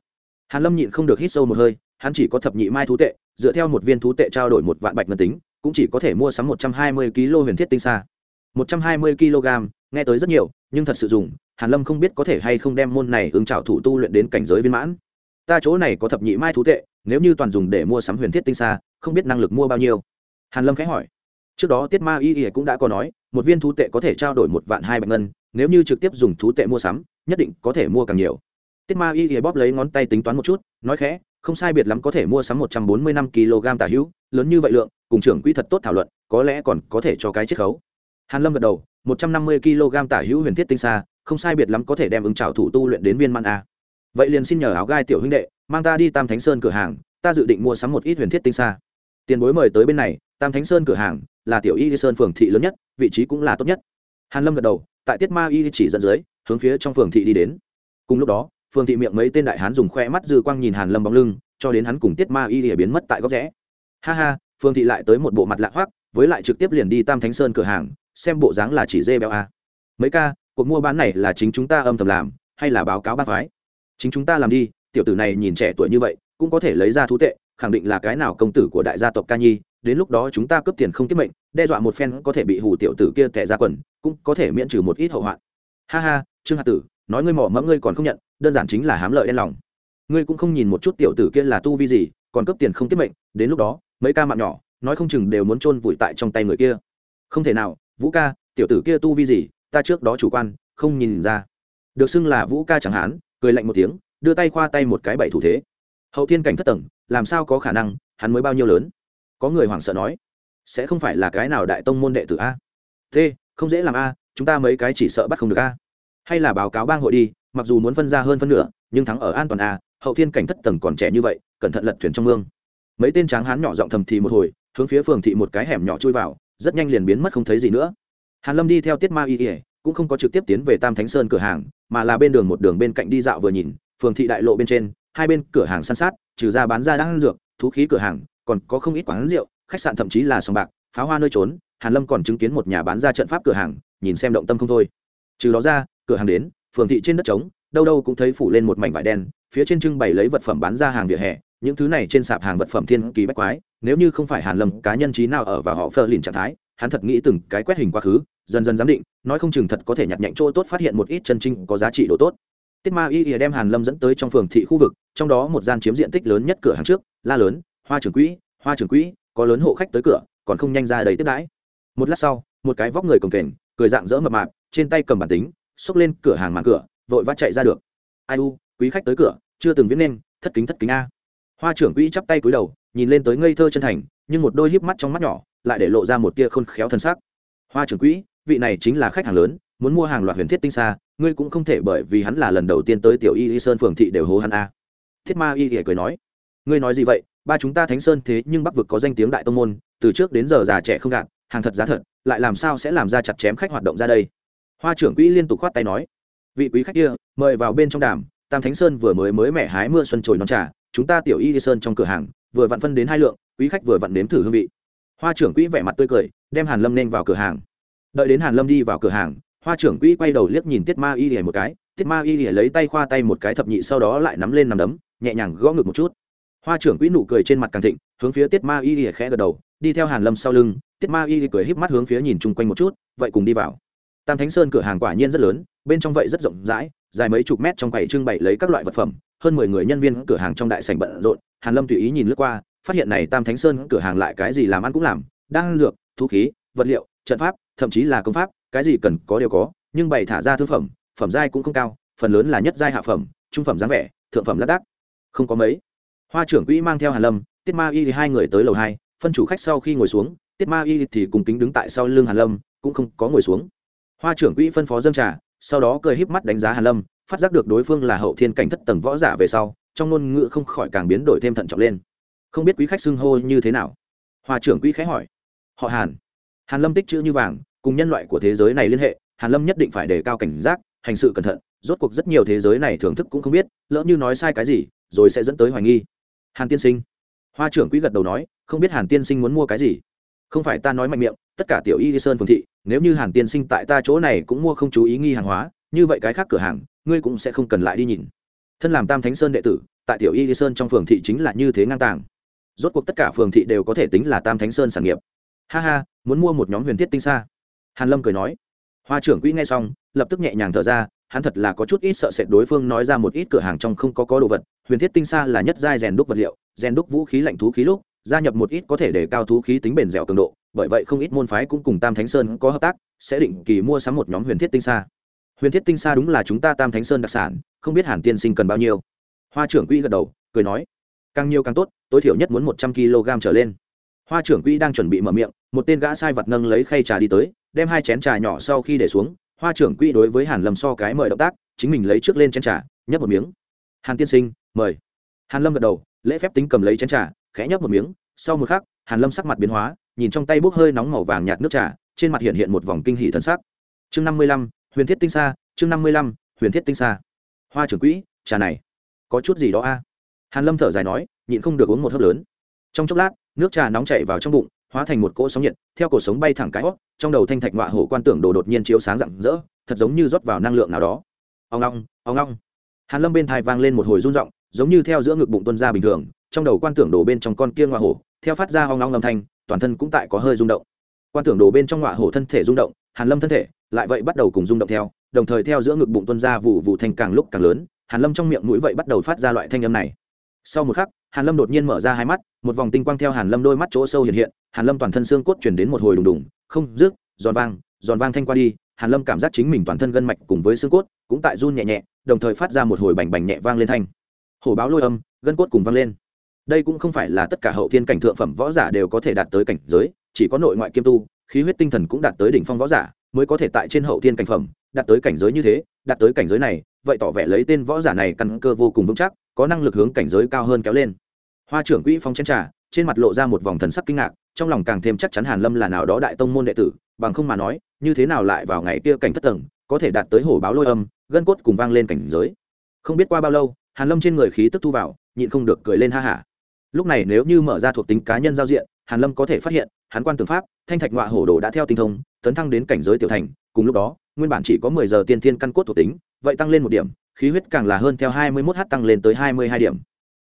Hàn lâm nhịn không được hít sâu một hơi, hắn chỉ có thập nhị mai thú tệ, dựa theo một viên thú tệ trao đổi một vạn bạch ngân tính, cũng chỉ có thể mua sắm một trăm hai mươi kg huyền thiết tinh xa một trăm hai mươi kg nghe tới rất nhiều, nhưng thật sự dùng, hàn lâm không biết có thể hay không đem môn này ứng trào thủ tu luyện đến cảnh giới viên mãn. Ta chỗ này có thập nhị mai thú tệ, nếu như toàn dùng để mua sắm huyền thiết tinh xa không biết năng lực mua bao nhiêu. Hàn lâm khẽ hỏi. Trước đó tiết ma y y cũng đã có nói một viên thú tệ có thể trao đổi một vạn hai bạch ngân, nếu như trực tiếp dùng thú tệ mua sắm, nhất định có thể mua càng nhiều. Tiết ma y ghé bóp lấy ngón tay tính toán một chút, nói khẽ, không sai biệt lắm có thể mua sắm một trăm bốn mươi năm kg tả hữu, lớn như vậy lượng, cùng trưởng quỹ thật tốt thảo luận, có lẽ còn có thể cho cái chiết khấu. Hàn lâm gật đầu, một trăm năm mươi kg tả hữu huyền thiết tinh xa không sai biệt lắm có thể đem ứng trào thủ tu luyện đến viên man a. Vậy liền xin nhờ áo gai tiểu huynh đệ, mang ta đi tam thánh sơn cửa hàng, ta dự định mua sắm một ít huyền thiết tinh xa tiền bối mời tới bên này tam thánh sơn cửa hàng là tiểu y sơn phường thị lớn nhất, vị trí cũng là tốt nhất. Hàn lâm gật đầu, tại tiết ma y chỉ dẫn dưới, hướng phía trong phường thị đi đến. Cùng lúc đó, phường thị miệng mấy tên đại hán dùng khoe mắt dư quang nhìn hàn lâm bóng lưng, cho đến hắn cùng tiết ma y biến mất tại góc rẽ. Ha ha phương thị lại tới một bộ mặt lạ hoắc, với lại trực tiếp liền đi tam thánh sơn cửa hàng, xem bộ dáng là chỉ dê béo a. Mấy ca, cuộc mua bán này là chính chúng ta âm thầm làm, hay là báo cáo bác phái? Chính chúng ta làm đi, tiểu tử này nhìn trẻ tuổi như vậy, cũng có thể lấy ra thú tệ, khẳng định là cái nào công tử của đại gia tộc ca nhi đến lúc đó chúng ta cướp tiền không kiếp mệnh, đe dọa một phen có thể bị hù tiểu tử kia tệ ra quần, cũng có thể miễn trừ một ít hậu hoạn. Ha ha, trương hạt tử, nói ngươi mỏ mẫm ngươi còn không nhận, đơn giản chính là hám lợi đen lòng. Ngươi cũng không nhìn một chút tiểu tử kia là tu vi gì, còn cướp tiền không kiếp mệnh, đến lúc đó, mấy ca mạng nhỏ, nói không chừng đều muốn chôn vùi tại trong tay người kia. Không thể nào, vũ ca, tiểu tử kia tu vi gì, ta trước đó chủ quan, không nhìn ra. Được xưng là vũ ca chẳng hán, cười lạnh một tiếng, đưa tay khoa tay một cái bảy thủ thế. Hậu thiên cảnh thất tầng, làm sao có khả năng, hắn mới bao nhiêu lớn? Có người hoảng sợ nói, sẽ không phải là cái nào đại tông môn đệ tử a? T không dễ làm a, chúng ta mấy cái chỉ sợ bắt không được a. Hay là báo cáo bang hội đi, mặc dù muốn phân ra hơn phân nửa, nhưng thắng ở an toàn a, hậu thiên cảnh thất tầng còn trẻ như vậy, cẩn thận lật thuyền trong mương. Mấy tên tráng hán nhỏ giọng thầm thì một hồi, hướng phía phường thị một cái hẻm nhỏ chui vào, rất nhanh liền biến mất không thấy gì nữa. Hàn lâm đi theo tiết ma y ỉa cũng không có trực tiếp tiến về tam thánh sơn cửa hàng, mà là bên đường một đường bên cạnh đi dạo vừa nhìn, phường thị đại lộ bên trên, hai bên cửa hàng san sát, trừ ra bán ra đang ăn dược, thú khí cửa hàng còn có không ít quán rượu, khách sạn thậm chí là sòng bạc pháo hoa nơi trốn, hàn lâm còn chứng kiến một nhà bán ra trận pháp cửa hàng, nhìn xem động tâm không thôi. Trừ đó ra, cửa hàng đến, phường thị trên đất trống, đâu đâu cũng thấy phủ lên một mảnh vải đen, phía trên trưng bày lấy vật phẩm bán ra hàng vỉa hè, những thứ này trên sạp hàng vật phẩm thiên kỳ bách quái, nếu như không phải hàn lâm cá nhân trí nào ở và họ phơ lìn trạng thái, hắn thật nghĩ từng cái quét hình quá khứ, dần dần giám định, nói không chừng thật có thể nhặt nhạnh chỗ tốt phát hiện một ít chân trinh có giá trị đồ tốt. Tiết ma y ỉa đem hàn lâm dẫn tới trong phường thị khu vực, trong đó một gian chiếm diện tích lớn nhất cửa hàng trước, la lớn hoa trưởng quỹ, hoa trưởng quỹ, có lớn hộ khách tới cửa, còn không nhanh ra đầy tiếp đãi. Một lát sau, một cái vóc người cồng kềnh, cười dạng dỡ mập mạp, trên tay cầm bản tính, xốc lên cửa hàng màn cửa, vội vã chạy ra được. Ai u, quý khách tới cửa, chưa từng viết nên, thất kính thất kính a. Hoa trưởng quỹ chắp tay cúi đầu, nhìn lên tới ngây thơ chân thành, nhưng một đôi híp mắt trong mắt nhỏ, lại để lộ ra một tia khôn khéo thân xác. Hoa trưởng quỹ, vị này chính là khách hàng lớn, muốn mua hàng loạt huyền thiết tinh xa ngươi cũng không thể bởi vì hắn là lần đầu tiên tới tiểu y y sơn phường thị đều hố hắn a. Thiết ma y thì cười nói, ngươi nói gì vậy? Ba chúng ta thánh sơn thế nhưng bắc vực có danh tiếng đại tông môn, từ trước đến giờ già trẻ không gạt, hàng thật giá thật, lại làm sao sẽ làm ra chặt chém khách hoạt động ra đây? Hoa trưởng quỹ liên tục khoát tay nói. Vị quý khách kia, mời vào bên trong đàm, tam thánh sơn vừa mới mới mẻ hái mưa xuân trồi non trà, chúng ta tiểu y sơn trong cửa hàng, vừa vặn phân đến hai lượng, quý khách vừa vặn nếm thử hương vị. Hoa trưởng quỹ vẻ mặt tươi cười, đem hàn lâm nên vào cửa hàng. Đợi đến hàn lâm đi vào cửa hàng, hoa trưởng quỹ quay đầu liếc nhìn tiết ma y lìa một cái, tiết ma y lìa lấy tay khoa tay một cái thập nhị sau đó lại nắm lên nằm đấm, nhẹ nhàng gõ ngực một chút hoa trưởng quỹ nụ cười trên mặt càng thịnh, hướng phía tiết ma y lìa khẽ gật đầu, đi theo hàn lâm sau lưng, tiết ma y cười híp mắt hướng phía nhìn chung quanh một chút, vậy cùng đi vào. Tam thánh sơn cửa hàng quả nhiên rất lớn, bên trong vậy rất rộng rãi, dài mấy chục mét trong quầy trưng bày lấy các loại vật phẩm, hơn mười người nhân viên cửa hàng trong đại sảnh bận rộn, hàn lâm tùy ý nhìn lướt qua, phát hiện này tam thánh sơn cửa hàng lại cái gì làm ăn cũng làm đang dược, thú khí, vật liệu, trận pháp, thậm chí là công pháp, cái gì cần có đều có, nhưng bày thả ra thương phẩm phẩm giai cũng không cao, phần lớn là nhất giai hạ phẩm, trung phẩm dáng vẻ, thượng phẩm lác đác. Không có mấy hoa trưởng quỹ mang theo hàn lâm, tiết ma y thì hai người tới lầu hai, phân chủ khách sau khi ngồi xuống, tiết ma y thì cùng kính đứng tại sau lưng hàn lâm, cũng không có ngồi xuống. Hoa trưởng quỹ phân phó dâng trà, sau đó cười híp mắt đánh giá hàn lâm, phát giác được đối phương là hậu thiên cảnh thất tầng võ giả về sau, trong ngôn ngữ không khỏi càng biến đổi thêm thận trọng lên. Không biết quý khách xưng hô như thế nào? Hoa trưởng quỹ khẽ hỏi. Họ hàn. Hàn lâm tích chữ như vàng, cùng nhân loại của thế giới này liên hệ, hàn lâm nhất định phải đề cao cảnh giác, hành sự cẩn thận, rốt cuộc rất nhiều thế giới này thưởng thức cũng không biết, lỡ như nói sai cái gì, rồi sẽ dẫn tới hoài nghi hàn tiên sinh. Hoa trưởng quỹ gật đầu nói, không biết hàn tiên sinh muốn mua cái gì. Không phải ta nói mạnh miệng, tất cả tiểu y sơn phường thị, nếu như hàn tiên sinh tại ta chỗ này cũng mua không chú ý nghi hàng hóa, như vậy cái khác cửa hàng, ngươi cũng sẽ không cần lại đi nhìn. Thân làm tam thánh sơn đệ tử, tại tiểu y sơn trong phường thị chính là như thế ngang tàng. Rốt cuộc tất cả phường thị đều có thể tính là tam thánh sơn sản nghiệp. Ha ha, muốn mua một nhóm huyền thiết tinh xa hàn lâm cười nói. Hoa trưởng quỹ nghe xong, lập tức nhẹ nhàng thở ra, hắn thật là có chút ít sợ sệt đối phương nói ra một ít cửa hàng trong không có có đồ vật huyền thiết tinh xa là nhất giai rèn đúc vật liệu, rèn đúc vũ khí lạnh thú khí lúc, gia nhập một ít có thể để cao thú khí tính bền dẻo cường độ, bởi vậy không ít môn phái cũng cùng tam thánh sơn có hợp tác, sẽ định kỳ mua sắm một nhóm huyền thiết tinh xa huyền thiết tinh xa đúng là chúng ta tam thánh sơn đặc sản, không biết hàn tiên sinh cần bao nhiêu. Hoa trưởng quỹ gật đầu, cười nói, càng nhiều càng tốt, tối thiểu nhất muốn một trăm kg trở lên. Hoa trưởng quỹ đang chuẩn bị mở miệng, một tên gã sai vật nâng lấy khay trà đi tới, đem hai chén trà nhỏ sau khi để xuống, hoa trưởng quỹ đối với hàn lâm so cái mời động tác, chính mình lấy trước lên chén trà, nhấp một miếng hàn tiên sinh, mời. Hàn lâm gật đầu, lễ phép tính cầm lấy chén trà, khẽ nhấp một miếng. Sau một khắc, hàn lâm sắc mặt biến hóa, nhìn trong tay bốc hơi nóng màu vàng nhạt nước trà, trên mặt hiện hiện một vòng kinh hỉ thần sắc. Chương năm mươi lăm, huyền thiết tinh xa chương năm mươi lăm, huyền thiết tinh xa hoa trưởng quỹ, trà này, có chút gì đó a? Hàn lâm thở dài nói, nhịn không được uống một hớp lớn. Trong chốc lát, nước trà nóng chảy vào trong bụng, hóa thành một cỗ sóng nhiệt, theo cổ sống bay thẳng cái hót, trong đầu thanh thạch ngọa hổ quan tưởng đồ đột nhiên chiếu sáng rạng rỡ, thật giống như rót vào năng lượng nào đó. Ông long ông long hàn lâm bên thai vang lên một hồi run rộng giống như theo giữa ngực bụng tuân ra bình thường, trong đầu quan tưởng đồ bên trong con kia ngọa hổ, theo phát ra hoang long âm thanh, toàn thân cũng tại có hơi rung động. Quan tưởng đồ bên trong ngọa hổ thân thể rung động, hàn lâm thân thể lại vậy bắt đầu cùng rung động theo, đồng thời theo giữa ngực bụng tuân ra vụ vụ thành càng lúc càng lớn, hàn lâm trong miệng mũi vậy bắt đầu phát ra loại thanh âm này. Sau một khắc, hàn lâm đột nhiên mở ra hai mắt, một vòng tinh quang theo hàn lâm đôi mắt chỗ sâu hiện hiện, hàn lâm toàn thân xương cốt chuyển đến một hồi đùng đùng, không, rước, giòn vang giòn vang thanh qua đi, hàn lâm cảm giác chính mình toàn thân gân mạch cùng với xương cốt cũng tại run nhẹ nhẹ đồng thời phát ra một hồi bành bành nhẹ vang lên thanh. Hổ báo lôi âm, gân cốt cùng vang lên. Đây cũng không phải là tất cả hậu thiên cảnh thượng phẩm võ giả đều có thể đạt tới cảnh giới, chỉ có nội ngoại kiêm tu, khí huyết tinh thần cũng đạt tới đỉnh phong võ giả mới có thể tại trên hậu thiên cảnh phẩm đạt tới cảnh giới như thế, đạt tới cảnh giới này, vậy tỏ vẻ lấy tên võ giả này căn cơ vô cùng vững chắc, có năng lực hướng cảnh giới cao hơn kéo lên. Hoa trưởng quỹ phong chén trà, trên mặt lộ ra một vòng thần sắc kinh ngạc, trong lòng càng thêm chắc chắn hàn lâm là nào đó đại tông môn đệ tử, bằng không mà nói, như thế nào lại vào ngày kia cảnh thất tầng có thể đạt tới hổ báo lôi âm, gân cốt cùng vang lên cảnh giới. Không biết qua bao lâu, hàn lâm trên người khí tức thu vào, nhịn không được cười lên ha hả. Lúc này nếu như mở ra thuộc tính cá nhân giao diện, hàn lâm có thể phát hiện, hắn quan tưởng pháp, thanh thạch ngọa hổ đồ đã theo tinh thông, tấn thăng đến cảnh giới tiểu thành, cùng lúc đó, nguyên bản chỉ có mười giờ tiên thiên căn cốt thuộc tính, vậy tăng lên một điểm, khí huyết càng là hơn theo hai mươi 21 h tăng lên tới hai mươi hai điểm.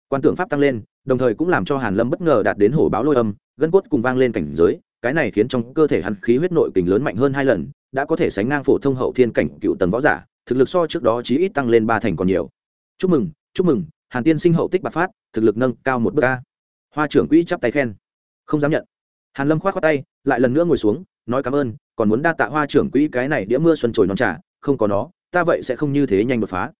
Quan tưởng pháp tăng lên, đồng thời cũng làm cho hàn lâm bất ngờ đạt đến hổ báo lôi âm, gân cốt cùng vang lên cảnh giới, cái này khiến trong cơ thể hắn khí huyết nội kình lớn mạnh hơn hai lần đã có thể sánh ngang phổ thông hậu thiên cảnh cựu tầng võ giả, thực lực so trước đó chí ít tăng lên ba thành còn nhiều. Chúc mừng chúc mừng, hàn tiên sinh hậu tích bạc phát, thực lực nâng cao một bước ca hoa trưởng quỹ chắp tay khen. Không dám nhận. Hàn lâm khoát khoát tay, lại lần nữa ngồi xuống, nói cảm ơn, còn muốn đa tạ hoa trưởng quỹ cái này đĩa mưa xuân trồi non trà, không có nó, ta vậy sẽ không như thế nhanh đột phá.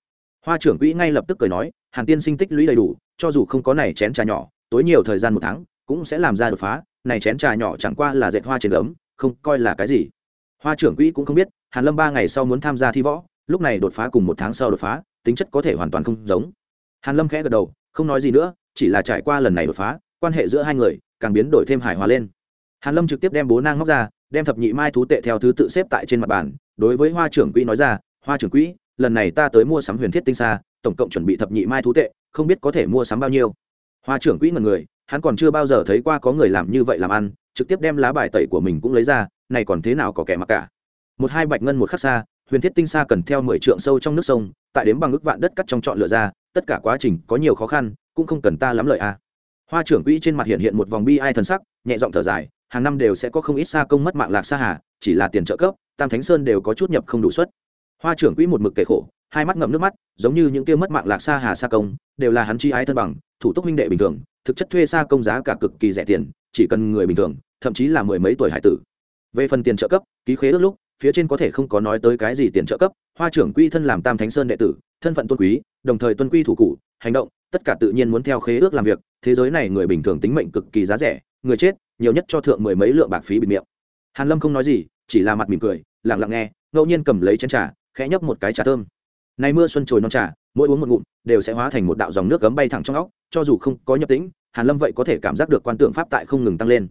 Hoa trưởng quỹ ngay lập tức cười nói, hàn tiên sinh tích lũy đầy đủ, cho dù không có này chén trà nhỏ, tối nhiều thời gian một tháng, cũng sẽ làm ra đột phá, này chén trà nhỏ chẳng qua là dệt hoa trên gấm, không coi là cái gì hoa trưởng quỹ cũng không biết, hàn lâm ba ngày sau muốn tham gia thi võ, lúc này đột phá cùng một tháng sau đột phá, tính chất có thể hoàn toàn không giống. Hàn lâm khẽ gật đầu, không nói gì nữa, chỉ là trải qua lần này đột phá, quan hệ giữa hai người càng biến đổi thêm hài hòa lên. Hàn lâm trực tiếp đem bố nang móc ra, đem thập nhị mai thú tệ theo thứ tự xếp tại trên mặt bàn, đối với hoa trưởng quỹ nói ra, hoa trưởng quỹ, lần này ta tới mua sắm huyền thiết tinh xa tổng cộng chuẩn bị thập nhị mai thú tệ, không biết có thể mua sắm bao nhiêu. Hoa trưởng quỹ ngần người, hắn còn chưa bao giờ thấy qua có người làm như vậy làm ăn, trực tiếp đem lá bài tẩy của mình cũng lấy ra này còn thế nào có kẻ mặc cả? Một hai bạch ngân một khắc xa, huyền thiết tinh xa cần theo mười trượng sâu trong nước sông, tại đếm bằng ước vạn đất cắt trong chọn lựa ra, tất cả quá trình có nhiều khó khăn, cũng không cần ta lắm lợi a à. hoa trưởng quỹ trên mặt hiện hiện một vòng bi ai thần sắc, nhẹ giọng thở dài, hàng năm đều sẽ có không ít xa công mất mạng lạc xa hà, chỉ là tiền trợ cấp, tam thánh sơn đều có chút nhập không đủ suất. Hoa trưởng quỹ một mực kể khổ, hai mắt ngậm nước mắt, giống như những kia mất mạng lạc xa hà xa công, đều là hắn chi ái thân bằng, thủ tục minh đệ bình thường, thực chất thuê xa công giá cả cực kỳ rẻ tiền, chỉ cần người bình thường, thậm chí là mười mấy tuổi hải tử về phần tiền trợ cấp, ký khế ước lúc, phía trên có thể không có nói tới cái gì tiền trợ cấp, hoa trưởng quy thân làm tam thánh sơn đệ tử, thân phận tôn quý, đồng thời tuân quy thủ cụ, hành động, tất cả tự nhiên muốn theo khế ước làm việc, thế giới này người bình thường tính mệnh cực kỳ giá rẻ, người chết, nhiều nhất cho thượng mười mấy lượng bạc phí bịt miệng. Hàn lâm không nói gì, chỉ là mặt mỉm cười, lặng lặng nghe, ngẫu nhiên cầm lấy chén trà, khẽ nhấp một cái trà thơm. Nay mưa xuân trồi non trà, mỗi uống một ngụm, đều sẽ hóa thành một đạo dòng nước gấm bay thẳng trong óc, cho dù không có nhập tĩnh, hàn lâm vậy có thể cảm giác được quan tượng pháp tại không ngừng tăng lên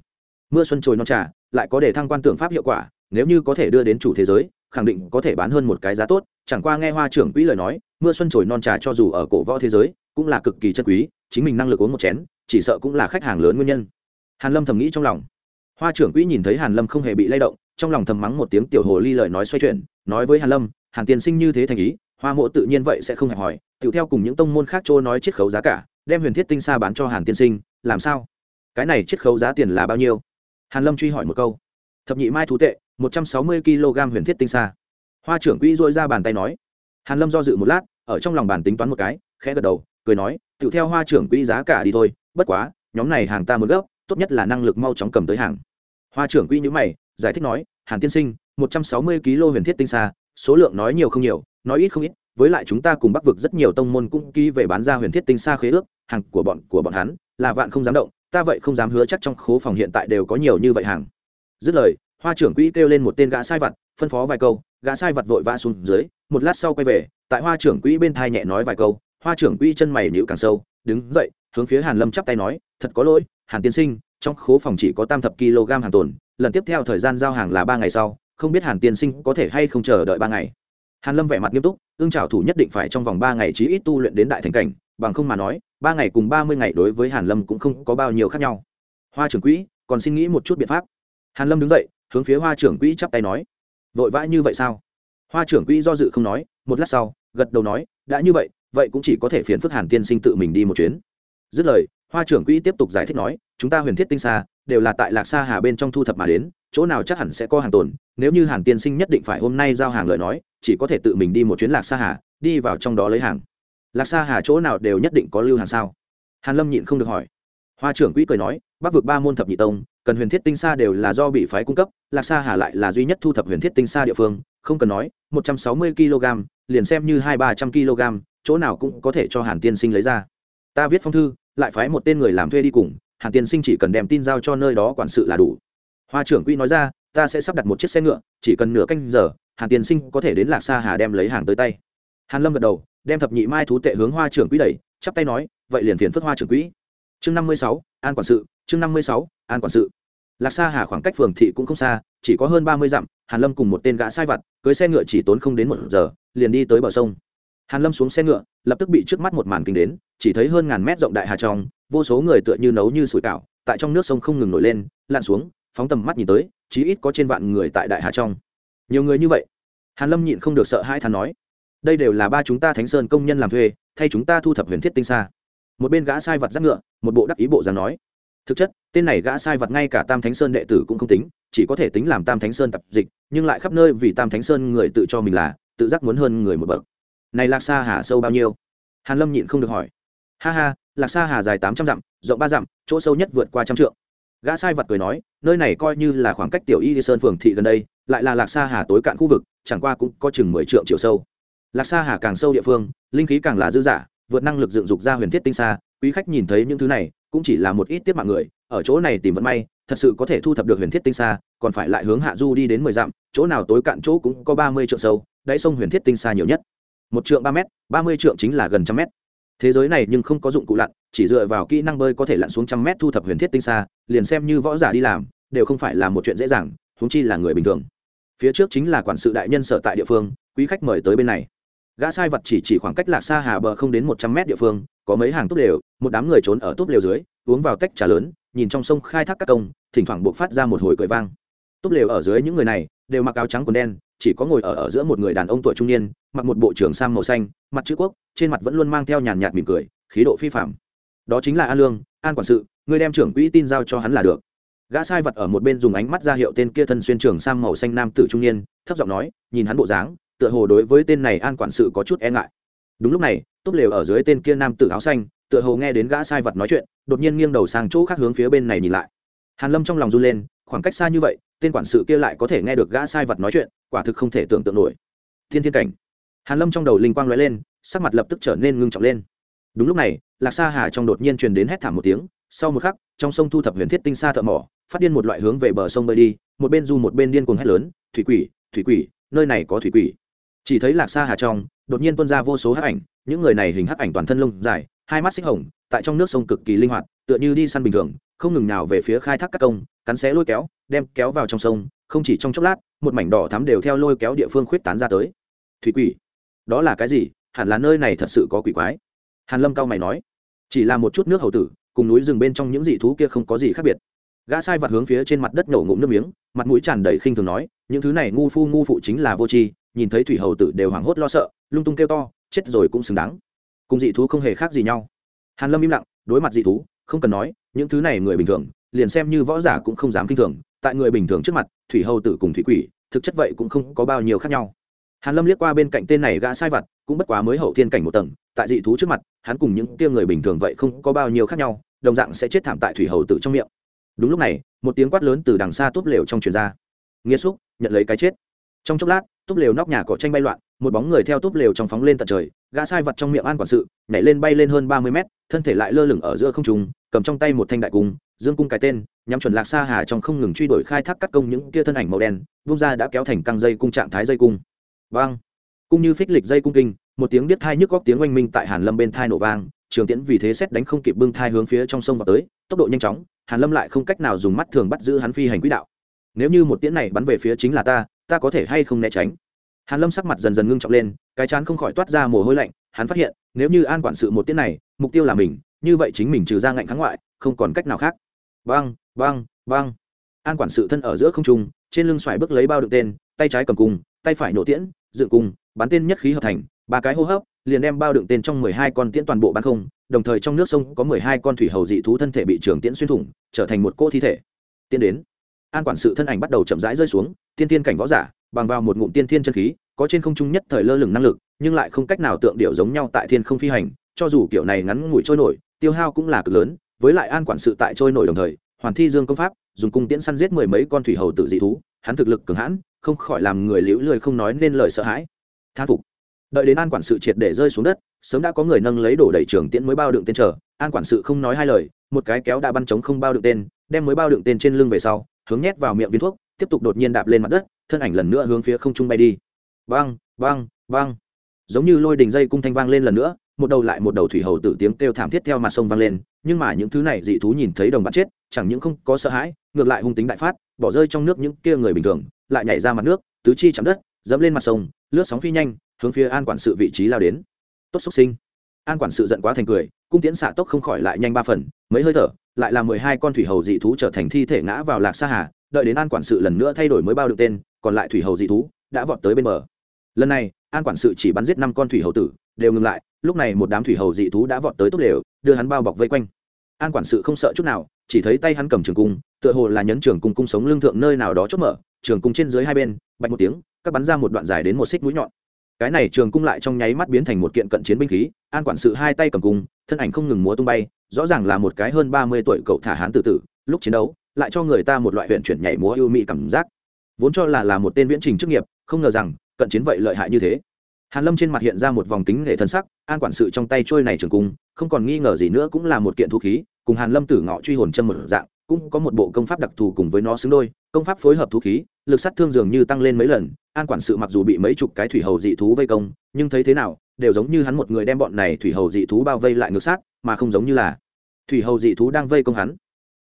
mưa xuân trồi non trà, lại có để thăng quan tưởng pháp hiệu quả, nếu như có thể đưa đến chủ thế giới, khẳng định có thể bán hơn một cái giá tốt. Chẳng qua nghe hoa trưởng quỹ lời nói, mưa xuân trồi non trà cho dù ở cổ võ thế giới, cũng là cực kỳ chân quý, chính mình năng lực uống một chén, chỉ sợ cũng là khách hàng lớn nguyên nhân. Hàn lâm thầm nghĩ trong lòng. Hoa trưởng quỹ nhìn thấy hàn lâm không hề bị lay động, trong lòng thầm mắng một tiếng tiểu hồ ly lời nói xoay chuyển, nói với hàn lâm, hàn tiên sinh như thế thành ý, hoa mộ tự nhiên vậy sẽ không hẹp hỏi tự theo cùng những tông môn khác trôi nói chiết khấu giá cả, đem huyền thiết tinh xa bán cho hàn tiên sinh, làm sao? Cái này chiết khấu giá tiền là bao nhiêu? Hàn lâm truy hỏi một câu. Thập nhị mai thú tệ, một trăm sáu mươi kg huyền thiết tinh xa hoa trưởng quỹ dội ra bàn tay nói. Hàn lâm do dự một lát, ở trong lòng bàn tính toán một cái, khẽ gật đầu, cười nói, tự theo hoa trưởng quỹ giá cả đi thôi, bất quá, nhóm này hàng ta muốn gấp, tốt nhất là năng lực mau chóng cầm tới hàng. Hoa trưởng quỹ nhữ mày, giải thích nói, hàn tiên sinh, một trăm sáu mươi kg huyền thiết tinh xa số lượng nói nhiều không nhiều, nói ít không ít, với lại chúng ta cùng bắc vực rất nhiều tông môn cũng ký về bán ra huyền thiết tinh xa khế ước, hàng của bọn của bọn hắn là vạn không dám động ta vậy không dám hứa chắc trong khố phòng hiện tại đều có nhiều như vậy hàng. Dứt lời, hoa trưởng quỹ kêu lên một tên gã sai vặt, phân phó vài câu, gã sai vặt vội vã xuống dưới, một lát sau quay về, tại hoa trưởng quỹ bên thai nhẹ nói vài câu, hoa trưởng quỹ chân mày nhịu càng sâu, đứng dậy, hướng phía hàn lâm chắp tay nói, thật có lỗi, hàn tiên sinh, trong khố phòng chỉ có tam thập kg hàng tồn, lần tiếp theo thời gian giao hàng là ba ngày sau, không biết hàn tiên sinh có thể hay không chờ đợi ba ngày. Hàn lâm vẻ mặt nghiêm túc ương trảo thủ nhất định phải trong vòng ba ngày chí ít tu luyện đến đại thành cảnh, bằng không mà nói ba ngày cùng ba mươi ngày đối với hàn lâm cũng không có bao nhiêu khác nhau. Hoa trưởng quỹ, còn xin nghĩ một chút biện pháp. Hàn lâm đứng dậy, hướng phía hoa trưởng quỹ chắp tay nói. Vội vã như vậy sao? Hoa trưởng quỹ do dự không nói, một lát sau, gật đầu nói, đã như vậy vậy cũng chỉ có thể phiền phức hàn tiên sinh tự mình đi một chuyến. Dứt lời, hoa trưởng quỹ tiếp tục giải thích nói, chúng ta huyền thiết tinh xa, đều là tại lạc xa hà bên trong thu thập mà đến, chỗ nào chắc hẳn sẽ có hàng tồn, nếu như hàn tiên sinh nhất định phải hôm nay giao hàng lời nói, chỉ có thể tự mình đi một chuyến lạc xa hà, đi vào trong đó lấy hàng lạc sa hà chỗ nào đều nhất định có lưu hàng sao? Hàn lâm nhịn không được hỏi. Hoa trưởng quỹ cười nói, bắc vực ba môn thập nhị tông, cần huyền thiết tinh sa đều là do bị phái cung cấp, lạc sa hà lại là duy nhất thu thập huyền thiết tinh sa địa phương, không cần nói, một trăm sáu mươi kg, liền xem như hai ba trăm kg, chỗ nào cũng có thể cho hàn tiên sinh lấy ra. Ta viết phong thư, lại phái một tên người làm thuê đi cùng, hàn tiên sinh chỉ cần đem tin giao cho nơi đó quản sự là đủ. Hoa trưởng quỹ nói ra, ta sẽ sắp đặt một chiếc xe ngựa, chỉ cần nửa canh giờ, hàn tiên sinh có thể đến lạc sa hà đem lấy hàng tới tay. Hàn lâm gật đầu đem thập nhị mai thú tệ hướng hoa trưởng quỹ đẩy, chắp tay nói, vậy liền phiền phất hoa trưởng quỹ. Chương năm mươi sáu, an quản sự, chương năm mươi sáu, an quản sự. Lạc sa hà khoảng cách phường thị cũng không xa, chỉ có hơn ba mươi dặm, hàn lâm cùng một tên gã sai vặt, cưới xe ngựa chỉ tốn không đến một giờ, liền đi tới bờ sông. Hàn lâm xuống xe ngựa, lập tức bị trước mắt một màn kinh đến, chỉ thấy hơn ngàn mét rộng đại hà trong, vô số người tựa như nấu như sủi cảo, tại trong nước sông không ngừng nổi lên, lặn xuống, phóng tầm mắt nhìn tới, chí ít có trên vạn người tại đại hà trong. Nhiều người như vậy. Hàn lâm nhịn không được sợ hai thán nói đây đều là ba chúng ta thánh sơn công nhân làm thuê, thay chúng ta thu thập huyền thiết tinh xa một bên gã sai vật giác ngựa, một bộ đắc ý bộ dáng nói. Thực chất, tên này gã sai vật ngay cả tam thánh sơn đệ tử cũng không tính, chỉ có thể tính làm tam thánh sơn tập dịch, nhưng lại khắp nơi vì tam thánh sơn người tự cho mình là, tự giác muốn hơn người một bậc. Này lạc xa hà sâu bao nhiêu? Hàn lâm nhịn không được hỏi. Ha ha, lạc xa hà dài tám trăm dặm, rộng ba dặm, chỗ sâu nhất vượt qua trăm trượng. Gã sai vật cười nói, nơi này coi như là khoảng cách tiểu y sơn phường thị gần đây, lại là lạc xa hà tối cạn khu vực, chẳng qua cũng có chừng mười trượng chiều sâu lạc xa hà càng sâu địa phương, linh khí càng là dư giả vượt năng lực dựng dục ra huyền thiết tinh xa quý khách nhìn thấy những thứ này, cũng chỉ là một ít tiếp mạng người, ở chỗ này tìm vận may, thật sự có thể thu thập được huyền thiết tinh xa còn phải lại hướng hạ du đi đến mười dặm, chỗ nào tối cạn chỗ cũng có ba mươi trượng sâu, đáy sông huyền thiết tinh xa nhiều nhất. Một trượng ba m ba mươi trượng chính là gần trăm mét. Thế giới này nhưng không có dụng cụ lặn, chỉ dựa vào kỹ năng bơi có thể lặn xuống trăm mét thu thập huyền thiết tinh xa liền xem như võ giả đi làm, đều không phải là một chuyện dễ dàng húng chi là người bình thường. Phía trước chính là quản sự đại nhân sở tại địa phương, quý khách mời tới bên này gã sai vật chỉ chỉ khoảng cách lạc xa hà bờ không đến một trăm mét địa phương, có mấy hàng túp lều, một đám người trốn ở túp lều dưới, uống vào tách trà lớn, nhìn trong sông khai thác các công, thỉnh thoảng buộc phát ra một hồi cười vang. Túp lều ở dưới những người này, đều mặc áo trắng quần đen, chỉ có ngồi ở ở giữa một người đàn ông tuổi trung niên, mặc một bộ trưởng sam màu xanh, mặt chữ quốc, trên mặt vẫn luôn mang theo nhàn nhạt mỉm cười, khí độ phi phạm đó chính là an lương, an quản sự, người đem trưởng quỹ tin giao cho hắn là được. Gã sai vật ở một bên dùng ánh mắt ra hiệu tên kia thân xuyên trường sam màu xanh nam tử trung niên, thấp giọng nói, nhìn hắn bộ dáng tựa hồ đối với tên này an quản sự có chút e ngại. Đúng lúc này, túp lều ở dưới tên kia nam tử áo xanh, tựa hồ nghe đến gã sai vật nói chuyện, đột nhiên nghiêng đầu sang chỗ khác hướng phía bên này nhìn lại. Hàn lâm trong lòng run lên, khoảng cách xa như vậy, tên quản sự kia lại có thể nghe được gã sai vật nói chuyện, quả thực không thể tưởng tượng nổi. Thiên thiên cảnh. Hàn lâm trong đầu linh quang lóe lên, sắc mặt lập tức trở nên ngưng trọng lên. Đúng lúc này, lạc sa hà trong đột nhiên truyền đến hét thảm một tiếng, sau một khắc, trong sông thu thập huyền thiết tinh sa thợ mỏ, phát điên một loại hướng về bờ sông bơi đi, một bên du một bên điên cuồng hét lớn, thủy quỷ thủy quỷ, nơi này có thủy quỷ chỉ thấy lạc xa hà trong, đột nhiên tuôn ra vô số hắc ảnh, những người này hình hắc ảnh toàn thân lông dài, hai mắt xích hồng, tại trong nước sông cực kỳ linh hoạt, tựa như đi săn bình thường, không ngừng nào về phía khai thác các công, cắn xé lôi kéo, đem kéo vào trong sông, không chỉ trong chốc lát, một mảnh đỏ thắm đều theo lôi kéo địa phương khuyết tán ra tới. Thủy quỷ, đó là cái gì? Hẳn là nơi này thật sự có quỷ quái. Hàn lâm cao mày nói, chỉ là một chút nước hầu tử, cùng núi rừng bên trong những dị thú kia không có gì khác biệt gã sai vặt hướng phía trên mặt đất nổ ngụm nước miếng, mặt mũi tràn đầy khinh thường nói, những thứ này ngu phu ngu phụ chính là vô tri, nhìn thấy thủy hầu tử đều hoảng hốt lo sợ, lung tung kêu to, chết rồi cũng xứng đáng. Cùng dị thú không hề khác gì nhau. Hàn lâm im lặng, đối mặt dị thú, không cần nói, những thứ này người bình thường, liền xem như võ giả cũng không dám kinh thường, tại người bình thường trước mặt, thủy hầu tử cùng thủy quỷ, thực chất vậy cũng không có bao nhiêu khác nhau. Hàn lâm liếc qua bên cạnh tên này gã sai vặt cũng bất quá mới hậu thiên cảnh một tầng, tại dị thú trước mặt, hắn cùng những kia người bình thường vậy không có bao nhiêu khác nhau, đồng dạng sẽ chết thảm tại thủy hầu tử trong miệng đúng lúc này, một tiếng quát lớn từ đằng xa túp lều trong truyền ra. Nghĩa xúc, nhận lấy cái chết. Trong chốc lát, túp lều nóc nhà cỏ tranh bay loạn, một bóng người theo túp lều trong phóng lên tận trời, gã sai vật trong miệng an quản sự, nhảy lên bay lên hơn ba mươi mét, thân thể lại lơ lửng ở giữa không trung, cầm trong tay một thanh đại cung, dương cung cái tên, nhắm chuẩn lạc xa hà trong không ngừng truy đuổi khai thác cắt công những kia thân ảnh màu đen bung ra đã kéo thành căng dây cung trạng thái dây cung. Vang! Cung như phích lịch dây cung kinh, một tiếng biết thai nhức góc tiếng oanh minh tại hàn lâm bên thai nổ vang, trường tiễn vì thế xét đánh không kịp bưng thai hướng phía trong sông vào tới, tốc độ nhanh chóng hàn lâm lại không cách nào dùng mắt thường bắt giữ hắn phi hành quỹ đạo. Nếu như một tiễn này bắn về phía chính là ta ta có thể hay không né tránh? Hàn lâm sắc mặt dần dần ngưng trọng lên cái chán không khỏi toát ra mồ hôi lạnh hắn phát hiện nếu như an quản sự một tiễn này mục tiêu là mình như vậy chính mình trừ ra ngạnh kháng ngoại không còn cách nào khác. Bang, bang, bang! an quản sự thân ở giữa không trung trên lưng xoài bước lấy bao đựng tên tay trái cầm cung tay phải nổ tiễn dựng cung bắn tên nhất khí hợp thành ba cái hô hấp liền đem bao đựng tên trong mười hai con tiễn toàn bộ bắn không, đồng thời trong nước sông có mười hai con thủy hầu dị thú thân thể bị trường tiễn xuyên thủng, trở thành một cô thi thể. Tiến đến, an quản sự thân ảnh bắt đầu chậm rãi rơi xuống, tiên tiên cảnh võ giả, bằng vào một ngụm tiên thiên chân khí, có trên không trung nhất thời lơ lửng năng lực, nhưng lại không cách nào tượng điệu giống nhau tại thiên không phi hành, cho dù kiểu này ngắn ngủi trôi nổi, tiêu hao cũng là cực lớn, với lại an quản sự tại trôi nổi đồng thời, hoàn thi dương công pháp, dùng cung tiễn săn giết mười mấy con thủy hầu tự dị thú, hắn thực lực cường hãn, không khỏi làm người liễu lười không nói nên lời sợ hãi. Thán phục đợi đến an quản sự triệt để rơi xuống đất, sớm đã có người nâng lấy đổ đầy trường tiễn mới bao đựng tên chờ. An quản sự không nói hai lời, một cái kéo đã bắn trống không bao đựng tên, đem mới bao đựng tên trên lưng về sau, hướng nhét vào miệng viên thuốc, tiếp tục đột nhiên đạp lên mặt đất, thân ảnh lần nữa hướng phía không trung bay đi. Vang vang vang giống như lôi đình dây cung thanh vang lên lần nữa, một đầu lại một đầu thủy hầu tử tiếng kêu thảm thiết theo mặt sông vang lên, nhưng mà những thứ này dị thú nhìn thấy đồng bạn chết, chẳng những không có sợ hãi, ngược lại hung tính đại phát, bỏ rơi trong nước những kia người bình thường, lại nhảy ra mặt nước, tứ chi chạm đất, dẫm lên mặt sông, lướt sóng phi nhanh hướng phía an quản sự vị trí lao đến. Tốt xúc sinh. An quản sự giận quá thành cười, cung tiễn xạ tốc không khỏi lại nhanh ba phần, mấy hơi thở, lại là mười hai con thủy hầu dị thú trở thành thi thể ngã vào lạc sa hà, đợi đến an quản sự lần nữa thay đổi mới bao được tên, còn lại thủy hầu dị thú đã vọt tới bên bờ. Lần này, an quản sự chỉ bắn giết năm con thủy hầu tử, đều ngừng lại, lúc này một đám thủy hầu dị thú đã vọt tới tốt đều, đưa hắn bao bọc vây quanh. An quản sự không sợ chút nào, chỉ thấy tay hắn cầm trường cung, tựa hồ là nhấn trường cung cung sống lương thượng nơi nào đó chốt mở, trường cung trên dưới hai bên, bạch một tiếng, các bắn ra một đoạn dài đến một xích mũi nhọn cái này trường cung lại trong nháy mắt biến thành một kiện cận chiến binh khí, an quản sự hai tay cầm cung, thân ảnh không ngừng múa tung bay, rõ ràng là một cái hơn ba mươi tuổi cậu thả hán tự tử, lúc chiến đấu, lại cho người ta một loại huyện chuyển nhảy múa ưu mỹ cảm giác. Vốn cho là là một tên viễn trình chức nghiệp, không ngờ rằng, cận chiến vậy lợi hại như thế. Hàn lâm trên mặt hiện ra một vòng kính nghệ thân sắc, an quản sự trong tay trôi này trường cung, không còn nghi ngờ gì nữa cũng là một kiện thu khí, cùng hàn lâm tử ngọ truy hồn châm một dạng, cũng có một bộ công pháp đặc thù cùng với nó xứng đôi công pháp phối hợp thú khí, lực sát thương dường như tăng lên mấy lần, an quản sự mặc dù bị mấy chục cái thủy hầu dị thú vây công, nhưng thấy thế nào, đều giống như hắn một người đem bọn này thủy hầu dị thú bao vây lại ngược sát, mà không giống như là thủy hầu dị thú đang vây công hắn.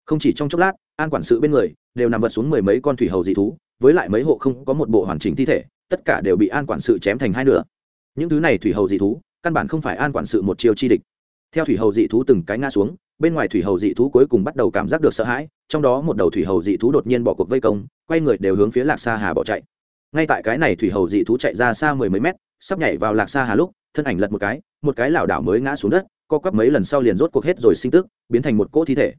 Không chỉ trong chốc lát, an quản sự bên người đều nằm vật xuống mười mấy con thủy hầu dị thú, với lại mấy hộ không có một bộ hoàn chỉnh thi thể, tất cả đều bị an quản sự chém thành hai nửa. Những thứ này thủy hầu dị thú, căn bản không phải an quản sự một chiều chi địch. Theo thủy hầu dị thú từng cái ngã xuống bên ngoài thủy hầu dị thú cuối cùng bắt đầu cảm giác được sợ hãi, trong đó một đầu thủy hầu dị thú đột nhiên bỏ cuộc vây công, quay người đều hướng phía lạc sa hà bỏ chạy. Ngay tại cái này thủy hầu dị thú chạy ra xa mười mấy mét, sắp nhảy vào lạc sa hà lúc, thân ảnh lật một cái một cái lảo đảo mới ngã xuống đất, co quắp mấy lần sau liền rốt cuộc hết rồi sinh tức, biến thành một cỗ thi thể.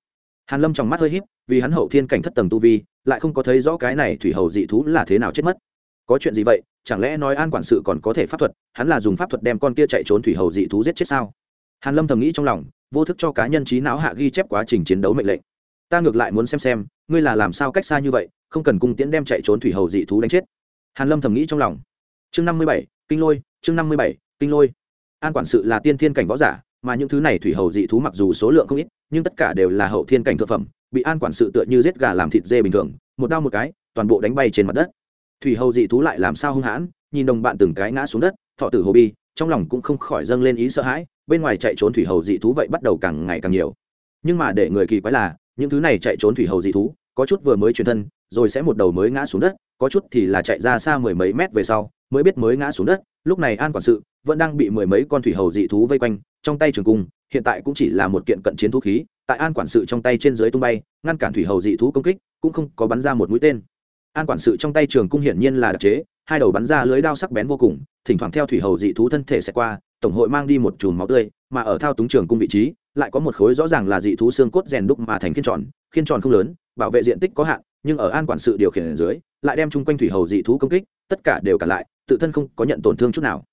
Hàn lâm trong mắt hơi híp, vì hắn hậu thiên cảnh thất tầng tu vi, lại không có thấy rõ cái này thủy hầu dị thú là thế nào chết mất. Có chuyện gì vậy? Chẳng lẽ nói an quản sự còn có thể pháp thuật, hắn là dùng pháp thuật đem con kia chạy trốn thủy hầu dị thú giết chết sao? Hàn lâm thầm nghĩ trong lòng vô thức cho cá nhân trí não hạ ghi chép quá trình chiến đấu mệnh lệnh. Ta ngược lại muốn xem xem, ngươi là làm sao cách xa như vậy, không cần cung tiễn đem chạy trốn thủy hầu dị thú đánh chết. Hàn lâm thầm nghĩ trong lòng. Chương năm mươi bảy, kinh lôi, chương năm mươi bảy, kinh lôi. An quản sự là tiên thiên cảnh võ giả, mà những thứ này thủy hầu dị thú mặc dù số lượng không ít, nhưng tất cả đều là hậu thiên cảnh thực phẩm, bị an quản sự tựa như giết gà làm thịt dê bình thường, một đau một cái, toàn bộ đánh bay trên mặt đất. Thủy hầu dị thú lại làm sao hung hãn, nhìn đồng bạn từng cái ngã xuống đất, thọ tử hồ bi, trong lòng cũng không khỏi dâng lên ý sợ hãi bên ngoài chạy trốn thủy hầu dị thú vậy bắt đầu càng ngày càng nhiều. Nhưng mà để người kỳ quái là, những thứ này chạy trốn thủy hầu dị thú, có chút vừa mới chuyển thân, rồi sẽ một đầu mới ngã xuống đất, có chút thì là chạy ra xa mười mấy mét về sau, mới biết mới ngã xuống đất, lúc này an quản sự, vẫn đang bị mười mấy con thủy hầu dị thú vây quanh, trong tay trường cung, hiện tại cũng chỉ là một kiện cận chiến thú khí, tại an quản sự trong tay trên dưới tung bay, ngăn cản thủy hầu dị thú công kích, cũng không có bắn ra một mũi tên. An quản sự trong tay trường cung hiển nhiên là đặc chế, hai đầu bắn ra lưới đao sắc bén vô cùng, thỉnh thoảng theo thủy hầu dị thú thân thể sẽ qua tổng hội mang đi một chùm máu tươi, mà ở thao túng trường cung vị trí, lại có một khối rõ ràng là dị thú xương cốt rèn đúc mà thành khiên tròn khiên tròn không lớn, bảo vệ diện tích có hạn, nhưng ở an quản sự điều khiển ở dưới, lại đem chung quanh thủy hầu dị thú công kích, tất cả đều cả lại, tự thân không có nhận tổn thương chút nào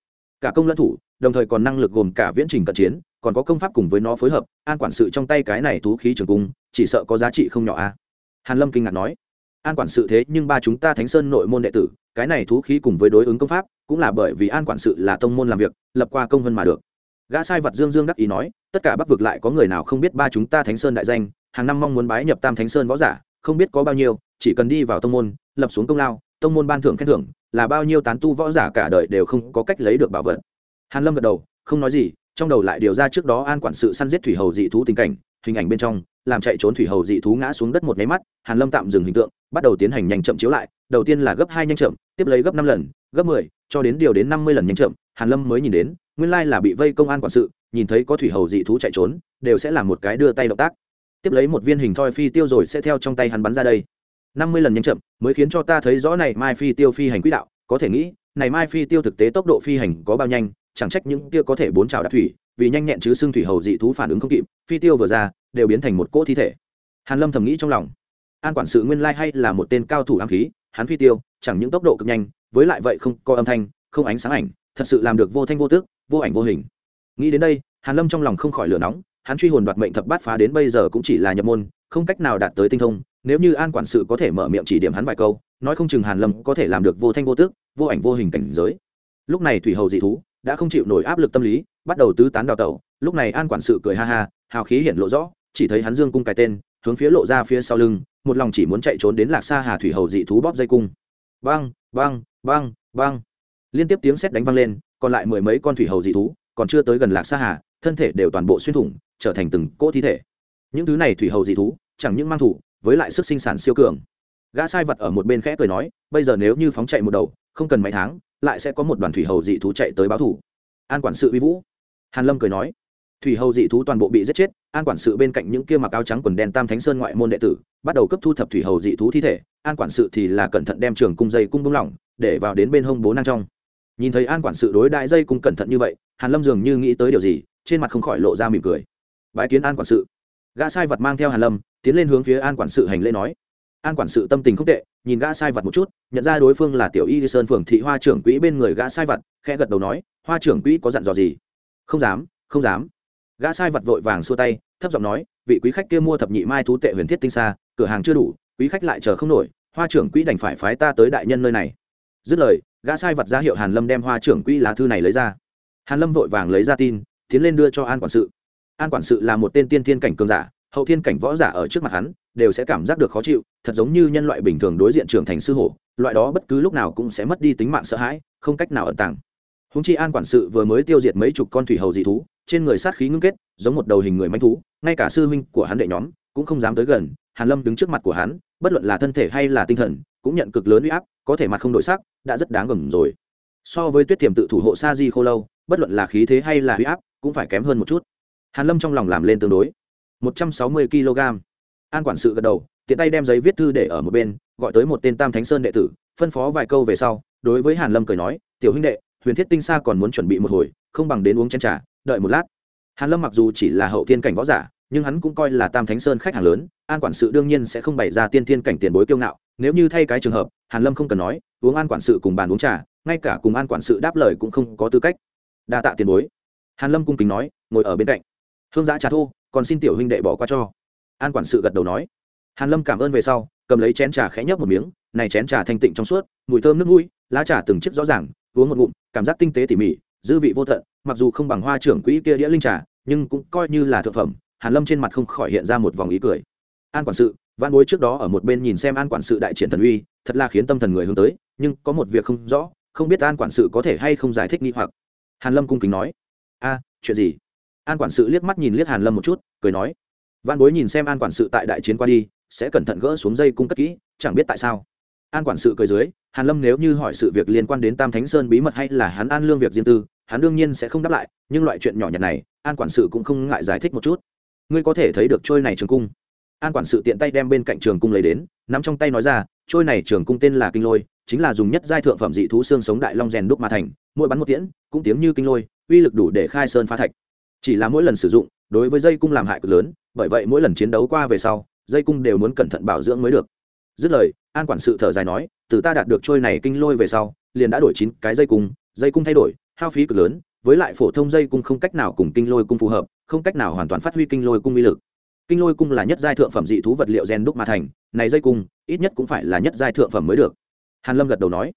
cả công lẫn thủ, đồng thời còn năng lực gồm cả viễn trình cận chiến, còn có công pháp cùng với nó phối hợp, an quản sự trong tay cái này thú khí trường cung, chỉ sợ có giá trị không nhỏ a à? hàn lâm kinh ngạc nói an quản sự thế nhưng ba chúng ta thánh sơn nội môn đệ tử, cái này thú khí cùng với đối ứng công pháp, cũng là bởi vì an quản sự là tông môn làm việc, lập qua công vân mà được. Gã sai vật dương dương đắc ý nói, tất cả bắc vực lại có người nào không biết ba chúng ta thánh sơn đại danh, hàng năm mong muốn bái nhập tam thánh sơn võ giả, không biết có bao nhiêu, chỉ cần đi vào tông môn, lập xuống công lao, tông môn ban thưởng khen thưởng, là bao nhiêu tán tu võ giả cả đời đều không có cách lấy được bảo vật. Hàn lâm gật đầu, không nói gì, trong đầu lại điều ra trước đó an quản sự săn giết thủy hầu dị thú tình cảnh hình ảnh bên trong, làm chạy trốn thủy hầu dị thú ngã xuống đất một nháy mắt, hàn lâm tạm dừng hình tượng, bắt đầu tiến hành nhanh chậm chiếu lại, đầu tiên là gấp hai nhanh chậm, tiếp lấy gấp năm lần, gấp mười, cho đến điều đến năm mươi lần nhanh chậm, hàn lâm mới nhìn đến, nguyên lai là bị vây công an quản sự, nhìn thấy có thủy hầu dị thú chạy trốn, đều sẽ làm một cái đưa tay động tác. Tiếp lấy một viên hình thoi phi tiêu rồi sẽ theo trong tay hắn bắn ra đây. năm mươi lần nhanh chậm, mới khiến cho ta thấy rõ này mai phi tiêu phi hành quỹ đạo, có thể nghĩ, này mai phi tiêu thực tế tốc độ phi hành có bao nhanh, chẳng trách những kia có thể bốn trào đạp thủy vì nhanh nhẹn chứ xương thủy hầu dị thú phản ứng không kịp, phi tiêu vừa ra, đều biến thành một cỗ thi thể. Hàn lâm thầm nghĩ trong lòng. An quản sự nguyên lai hay là một tên cao thủ ám khí, hắn phi tiêu, chẳng những tốc độ cực nhanh, với lại vậy không có âm thanh, không ánh sáng ảnh, thật sự làm được vô thanh vô tước vô ảnh vô hình. Nghĩ đến đây, hàn lâm trong lòng không khỏi lửa nóng, hắn truy hồn đoạt mệnh thập bát phá đến bây giờ cũng chỉ là nhập môn, không cách nào đạt tới tinh thông, nếu như an quản sự có thể mở miệng chỉ điểm hắn vài câu, nói không chừng hàn lâm có thể làm được vô thanh vô tước vô ảnh vô hình cảnh giới. Lúc này thủy hầu dị thú đã không chịu nổi áp lực tâm lý, bắt đầu tứ tán đào tẩu. Lúc này an quản sự cười ha ha, hào khí hiện lộ rõ, chỉ thấy hắn dương cung cái tên, hướng phía lộ ra phía sau lưng, một lòng chỉ muốn chạy trốn đến lạc xa hà thủy hầu dị thú bóp dây cung. Băng băng băng băng liên tiếp tiếng sét đánh vang lên, còn lại mười mấy con thủy hầu dị thú, còn chưa tới gần lạc xa hà, thân thể đều toàn bộ xuyên thủng, trở thành từng cỗ thi thể. Những thứ này thủy hầu dị thú, chẳng những mang thủ, với lại sức sinh sản siêu cường. Gã sai vật ở một bên khẽ cười nói, bây giờ nếu như phóng chạy một đầu, không cần mấy tháng lại sẽ có một đoàn thủy hầu dị thú chạy tới báo thủ. An quản sự uy vũ. Hàn lâm cười nói, thủy hầu dị thú toàn bộ bị giết chết, an quản sự bên cạnh những kia mặc áo trắng quần đen tam thánh sơn ngoại môn đệ tử, bắt đầu cấp thu thập thủy hầu dị thú thi thể. An quản sự thì là cẩn thận đem trường cung dây cung bung lỏng, để vào đến bên hông bố năng trong. Nhìn thấy an quản sự đối đại dây cung cẩn thận như vậy, hàn lâm dường như nghĩ tới điều gì, trên mặt không khỏi lộ ra mỉm cười. Bái kiến an quản sự. Gã sai vật mang theo hàn lâm, tiến lên hướng phía an quản sự hành lễ nói an quản sự tâm tình không tệ, nhìn gã sai vật một chút, nhận ra đối phương là tiểu y sơn phường thị hoa trưởng quỹ bên người gã sai vật, khẽ gật đầu nói, hoa trưởng quỹ có dặn dò gì? Không dám không dám. Gã sai vật vội vàng xua tay, thấp giọng nói, vị quý khách kia mua thập nhị mai thú tệ huyền thiết tinh xa, cửa hàng chưa đủ, quý khách lại chờ không nổi, hoa trưởng quỹ đành phải phái ta tới đại nhân nơi này. Dứt lời, gã sai vật ra hiệu hàn lâm đem hoa trưởng quỹ lá thư này lấy ra. Hàn lâm vội vàng lấy ra tin, tiến lên đưa cho an quản sự. An quản sự là một tên tiên thiên cảnh cường giả, hậu thiên cảnh võ giả ở trước mặt hắn, đều sẽ cảm giác được khó chịu thật giống như nhân loại bình thường đối diện trưởng thành sư hổ, loại đó bất cứ lúc nào cũng sẽ mất đi tính mạng sợ hãi, không cách nào ẩn tàng. Húng chi an quản sự vừa mới tiêu diệt mấy chục con thủy hầu dị thú, trên người sát khí ngưng kết, giống một đầu hình người manh thú, ngay cả sư huynh của hắn đệ nhóm cũng không dám tới gần, hàn lâm đứng trước mặt của hắn, bất luận là thân thể hay là tinh thần, cũng nhận cực lớn uy áp, có thể mặt không đổi sắc, đã rất đáng gầm rồi. So với tuyết tiềm tự thủ hộ sa di khô lâu, bất luận là khí thế hay là uy áp cũng phải kém hơn một chút. Hàn lâm trong lòng làm lên tương đối. Một trăm sáu mươi kg an quản sự gật đầu, tiện tay đem giấy viết thư để ở một bên, gọi tới một tên tam thánh sơn đệ tử, phân phó vài câu về sau, đối với hàn lâm cười nói, tiểu huynh đệ, huyền thiết tinh sa còn muốn chuẩn bị một hồi, không bằng đến uống chén trà, đợi một lát. Hàn lâm mặc dù chỉ là hậu thiên cảnh võ giả, nhưng hắn cũng coi là tam thánh sơn khách hàng lớn, an quản sự đương nhiên sẽ không bày ra tiên thiên cảnh tiền bối kiêu ngạo, nếu như thay cái trường hợp, hàn lâm không cần nói, uống an quản sự cùng bàn uống trà, ngay cả cùng an quản sự đáp lời cũng không có tư cách. Đa tạ tiền bối. Hàn lâm cung kính nói, ngồi ở bên cạnh. Hương giã trà thô, còn xin tiểu huynh đệ bỏ qua cho an quản sự gật đầu nói. Hàn lâm cảm ơn về sau, cầm lấy chén trà khẽ nhấp một miếng, này chén trà thanh tịnh trong suốt, mùi thơm nước mũi, lá trà từng chiếc rõ ràng, uống một ngụm, cảm giác tinh tế tỉ mỉ, dư vị vô tận, mặc dù không bằng hoa trưởng quỹ kia đĩa linh trà, nhưng cũng coi như là thượng phẩm, hàn lâm trên mặt không khỏi hiện ra một vòng ý cười. An quản sự văn bối trước đó ở một bên nhìn xem an quản sự đại triển thần uy, thật là khiến tâm thần người hướng tới, nhưng có một việc không rõ, không biết an quản sự có thể hay không giải thích nghi hoặc. Hàn lâm cung kính nói. A, chuyện gì? An quản sự liếc mắt nhìn liếc hàn lâm một chút, cười nói văn bối nhìn xem an quản sự tại đại chiến qua đi, sẽ cẩn thận gỡ xuống dây cung cất kỹ, chẳng biết tại sao. An quản sự cười dưới, hàn lâm nếu như hỏi sự việc liên quan đến tam thánh sơn bí mật hay là hắn an lương việc riêng tư, hắn đương nhiên sẽ không đáp lại, nhưng loại chuyện nhỏ nhặt này, an quản sự cũng không ngại giải thích một chút. Ngươi có thể thấy được trôi này trường cung. An quản sự tiện tay đem bên cạnh trường cung lấy đến, nắm trong tay nói ra, trôi này trường cung tên là kinh lôi, chính là dùng nhất giai thượng phẩm dị thú xương sống đại long rèn đúc mà thành, mỗi bắn một tiễn, cũng tiếng như kinh lôi, uy lực đủ để khai sơn phá thạch. Chỉ là mỗi lần sử dụng, đối với dây cung làm hại cực lớn bởi vậy mỗi lần chiến đấu qua về sau, dây cung đều muốn cẩn thận bảo dưỡng mới được. Dứt lời, an quản sự thở dài nói, từ ta đạt được trôi này kinh lôi về sau, liền đã đổi chín cái dây cung dây cung thay đổi, hao phí cực lớn, với lại phổ thông dây cung không cách nào cùng kinh lôi cung phù hợp, không cách nào hoàn toàn phát huy kinh lôi cung uy lực. Kinh lôi cung là nhất giai thượng phẩm dị thú vật liệu gen đúc mà thành, này dây cung, ít nhất cũng phải là nhất giai thượng phẩm mới được. Hàn lâm gật đầu nói,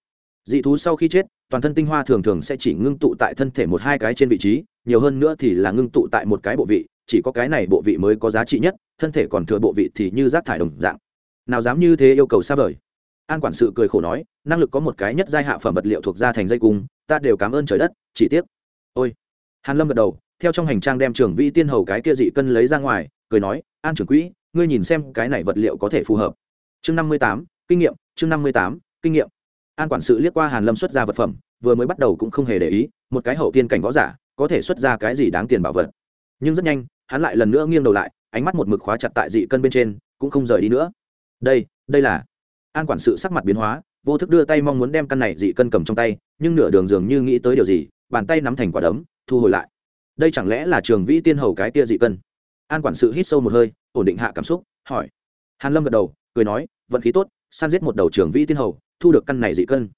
dị thú sau khi chết, toàn thân tinh hoa thường thường sẽ chỉ ngưng tụ tại thân thể một hai cái trên vị trí, nhiều hơn nữa thì là ngưng tụ tại một cái bộ vị chỉ có cái này bộ vị mới có giá trị nhất, thân thể còn thừa bộ vị thì như rác thải đồng dạng. Nào dám như thế yêu cầu xa vời. An quản sự cười khổ nói, năng lực có một cái nhất giai hạ phẩm vật liệu thuộc ra thành dây cung, ta đều cảm ơn trời đất, chỉ tiếc. Ôi. Hàn lâm gật đầu, theo trong hành trang đem trưởng vi tiên hầu cái kia dị cân lấy ra ngoài, cười nói, an trưởng quỹ, ngươi nhìn xem cái này vật liệu có thể phù hợp. Chương năm mươi tám, kinh nghiệm, chương năm mươi tám, kinh nghiệm. An quản sự liếc qua hàn lâm xuất ra vật phẩm, vừa mới bắt đầu cũng không hề để ý, một cái hậu tiên cảnh võ giả, có thể xuất ra cái gì đáng tiền bảo vật nhưng rất nhanh, hắn lại lần nữa nghiêng đầu lại, ánh mắt một mực khóa chặt tại dị cân bên trên, cũng không rời đi nữa. Đây đây là. An quản sự sắc mặt biến hóa, vô thức đưa tay mong muốn đem căn này dị cân cầm trong tay, nhưng nửa đường dường như nghĩ tới điều gì, bàn tay nắm thành quả đấm, thu hồi lại. Đây chẳng lẽ là trường vĩ tiên hầu cái tia dị cân? An quản sự hít sâu một hơi, ổn định hạ cảm xúc, hỏi. Hàn lâm gật đầu, cười nói, vận khí tốt san giết một đầu trường vĩ tiên hầu, thu được căn này dị cân.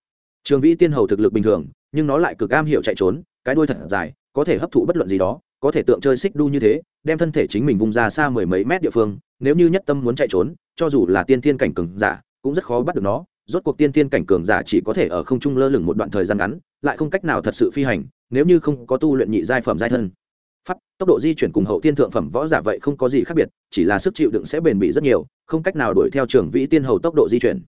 Trường vĩ tiên hầu thực lực bình thường, nhưng nó lại cực am hiểu chạy trốn, cái đuôi thật dài, có thể hấp thụ bất luận gì đó có thể tượng chơi xích đu như thế, đem thân thể chính mình vung ra xa mười mấy mét địa phương, nếu như nhất tâm muốn chạy trốn, cho dù là tiên thiên cảnh cường giả, cũng rất khó bắt được nó. Rốt cuộc tiên thiên cảnh cường giả chỉ có thể ở không trung lơ lửng một đoạn thời gian ngắn, lại không cách nào thật sự phi hành, nếu như không có tu luyện nhị giai phẩm giai thân. Pháp, tốc độ di chuyển cùng hậu tiên thượng phẩm võ giả vậy không có gì khác biệt, chỉ là sức chịu đựng sẽ bền bỉ rất nhiều, không cách nào đuổi theo trường vĩ tiên hầu tốc độ di chuyển.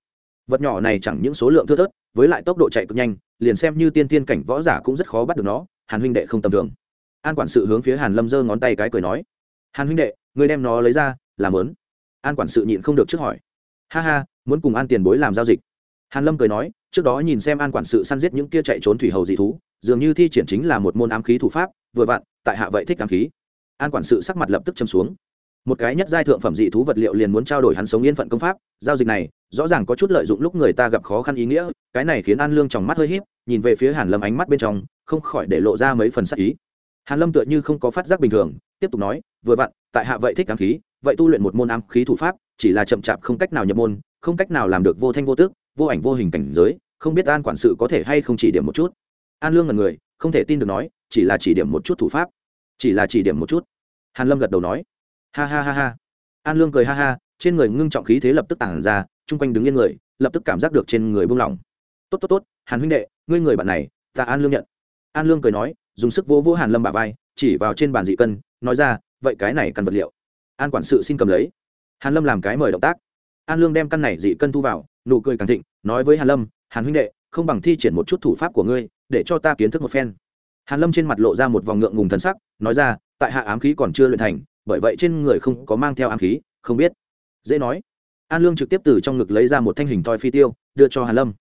Vật nhỏ này chẳng những số lượng thưa thớt, với lại tốc độ chạy cực nhanh, liền xem như tiên tiên cảnh võ giả cũng rất khó bắt được nó, hàn huynh đệ không tầm thường an quản sự hướng phía hàn lâm giơ ngón tay cái cười nói, hàn huynh đệ, người đem nó lấy ra, làm lớn an quản sự nhịn không được trước hỏi, ha ha, muốn cùng an tiền bối làm giao dịch? Hàn lâm cười nói, trước đó nhìn xem an quản sự săn giết những kia chạy trốn thủy hầu dị thú, dường như thi triển chính là một môn ám khí thủ pháp, vừa vặn, tại hạ vậy thích ám khí. An quản sự sắc mặt lập tức châm xuống. Một cái nhất giai thượng phẩm dị thú vật liệu liền muốn trao đổi hắn sống yên phận công pháp, giao dịch này, rõ ràng có chút lợi dụng lúc người ta gặp khó khăn ý nghĩa, cái này khiến an lương trong mắt hơi híp, nhìn về phía hàn lâm ánh mắt bên trong, không khỏi để lộ ra mấy phần sắc ý hàn lâm tựa như không có phát giác bình thường, tiếp tục nói, vừa vặn, tại hạ vậy thích ám khí, vậy tu luyện một môn ám khí thủ pháp, chỉ là chậm chạp không cách nào nhập môn, không cách nào làm được vô thanh vô tước vô ảnh vô hình cảnh giới, không biết an quản sự có thể hay không chỉ điểm một chút. An lương là người, không thể tin được nói, chỉ là chỉ điểm một chút thủ pháp. Chỉ là chỉ điểm một chút? Hàn lâm gật đầu nói. Ha ha ha ha. An lương cười ha ha, trên người ngưng trọng khí thế lập tức tản ra, chung quanh đứng yên người, lập tức cảm giác được trên người buông lỏng. Tốt tốt tốt, hàn huynh đệ, ngươi người bạn này, ta an lương nhận. An lương cười nói dùng sức vỗ vỗ hàn lâm bà vai, chỉ vào trên bàn dị cân, nói ra, vậy cái này cần vật liệu. An quản sự xin cầm lấy. Hàn lâm làm cái mời động tác. An lương đem căn này dị cân thu vào, nụ cười càng thịnh, nói với hàn lâm, hàn huynh đệ, không bằng thi triển một chút thủ pháp của ngươi, để cho ta kiến thức một phen. Hàn lâm trên mặt lộ ra một vòng ngượng ngùng thần sắc, nói ra, tại hạ ám khí còn chưa luyện thành, bởi vậy trên người không có mang theo ám khí, không biết. Dễ nói. An lương trực tiếp từ trong ngực lấy ra một thanh hình thoi phi tiêu, đưa cho hàn lâm.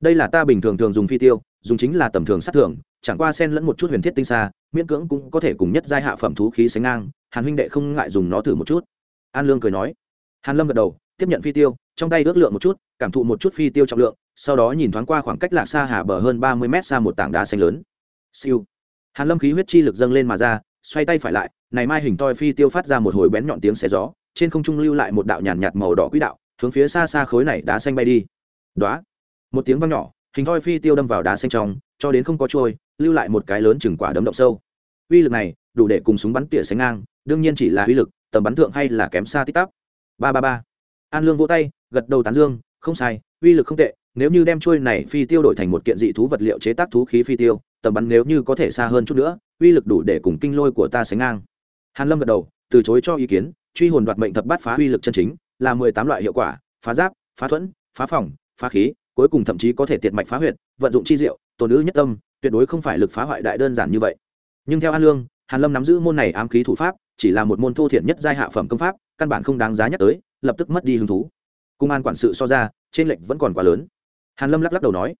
Đây là ta bình thường thường dùng phi tiêu, dùng chính là tầm thường sát thường chẳng qua xen lẫn một chút huyền thiết tinh xa miễn cưỡng cũng có thể cùng nhất giai hạ phẩm thú khí sánh ngang hàn huynh đệ không ngại dùng nó thử một chút. An lương cười nói. Hàn lâm gật đầu tiếp nhận phi tiêu trong tay ước lượng một chút cảm thụ một chút phi tiêu trọng lượng sau đó nhìn thoáng qua khoảng cách lạc xa hà bờ hơn ba mươi mét xa một tảng đá xanh lớn. Siêu. Hàn lâm khí huyết chi lực dâng lên mà ra xoay tay phải lại này mai hình toi phi tiêu phát ra một hồi bén nhọn tiếng xé gió trên không trung lưu lại một đạo nhàn nhạt, màu đỏ quỹ đạo hướng phía xa xa khối này đá xanh bay đi. Đóa, một tiếng vang nhỏ hình thoi phi tiêu đâm vào đá xanh trong cho đến không có trôi lưu lại một cái lớn chừng quả đấm động sâu. Uy lực này đủ để cùng súng bắn tỉa sánh ngang, đương nhiên chỉ là uy lực, tầm bắn thượng hay là kém xa tít tắp. Ba ba ba. An lương vỗ tay, gật đầu tán dương, không sai, uy lực không tệ, nếu như đem trôi này phi tiêu đổi thành một kiện dị thú vật liệu chế tác thú khí phi tiêu, tầm bắn nếu như có thể xa hơn chút nữa, uy lực đủ để cùng kinh lôi của ta sánh ngang. Hàn lâm gật đầu, từ chối cho ý kiến, truy hồn đoạt mệnh thập bát phá uy lực chân chính, là mười tám loại hiệu quả, phá giáp, phá thuẫn, phá phòng, phá khí, cuối cùng thậm chí có thể tiệt mạch phá huyệt, vận dụng chi diệu tổn nữ nhất tâm tuyệt đối không phải lực phá hoại đại đơn giản như vậy. Nhưng theo an lương, hàn lâm nắm giữ môn này ám khí thủ pháp, chỉ là một môn thô thiện nhất giai hạ phẩm công pháp, căn bản không đáng giá nhắc tới, lập tức mất đi hứng thú. Cung an quản sự so ra, trên lệnh vẫn còn quá lớn. Hàn lâm lắc lắc đầu nói,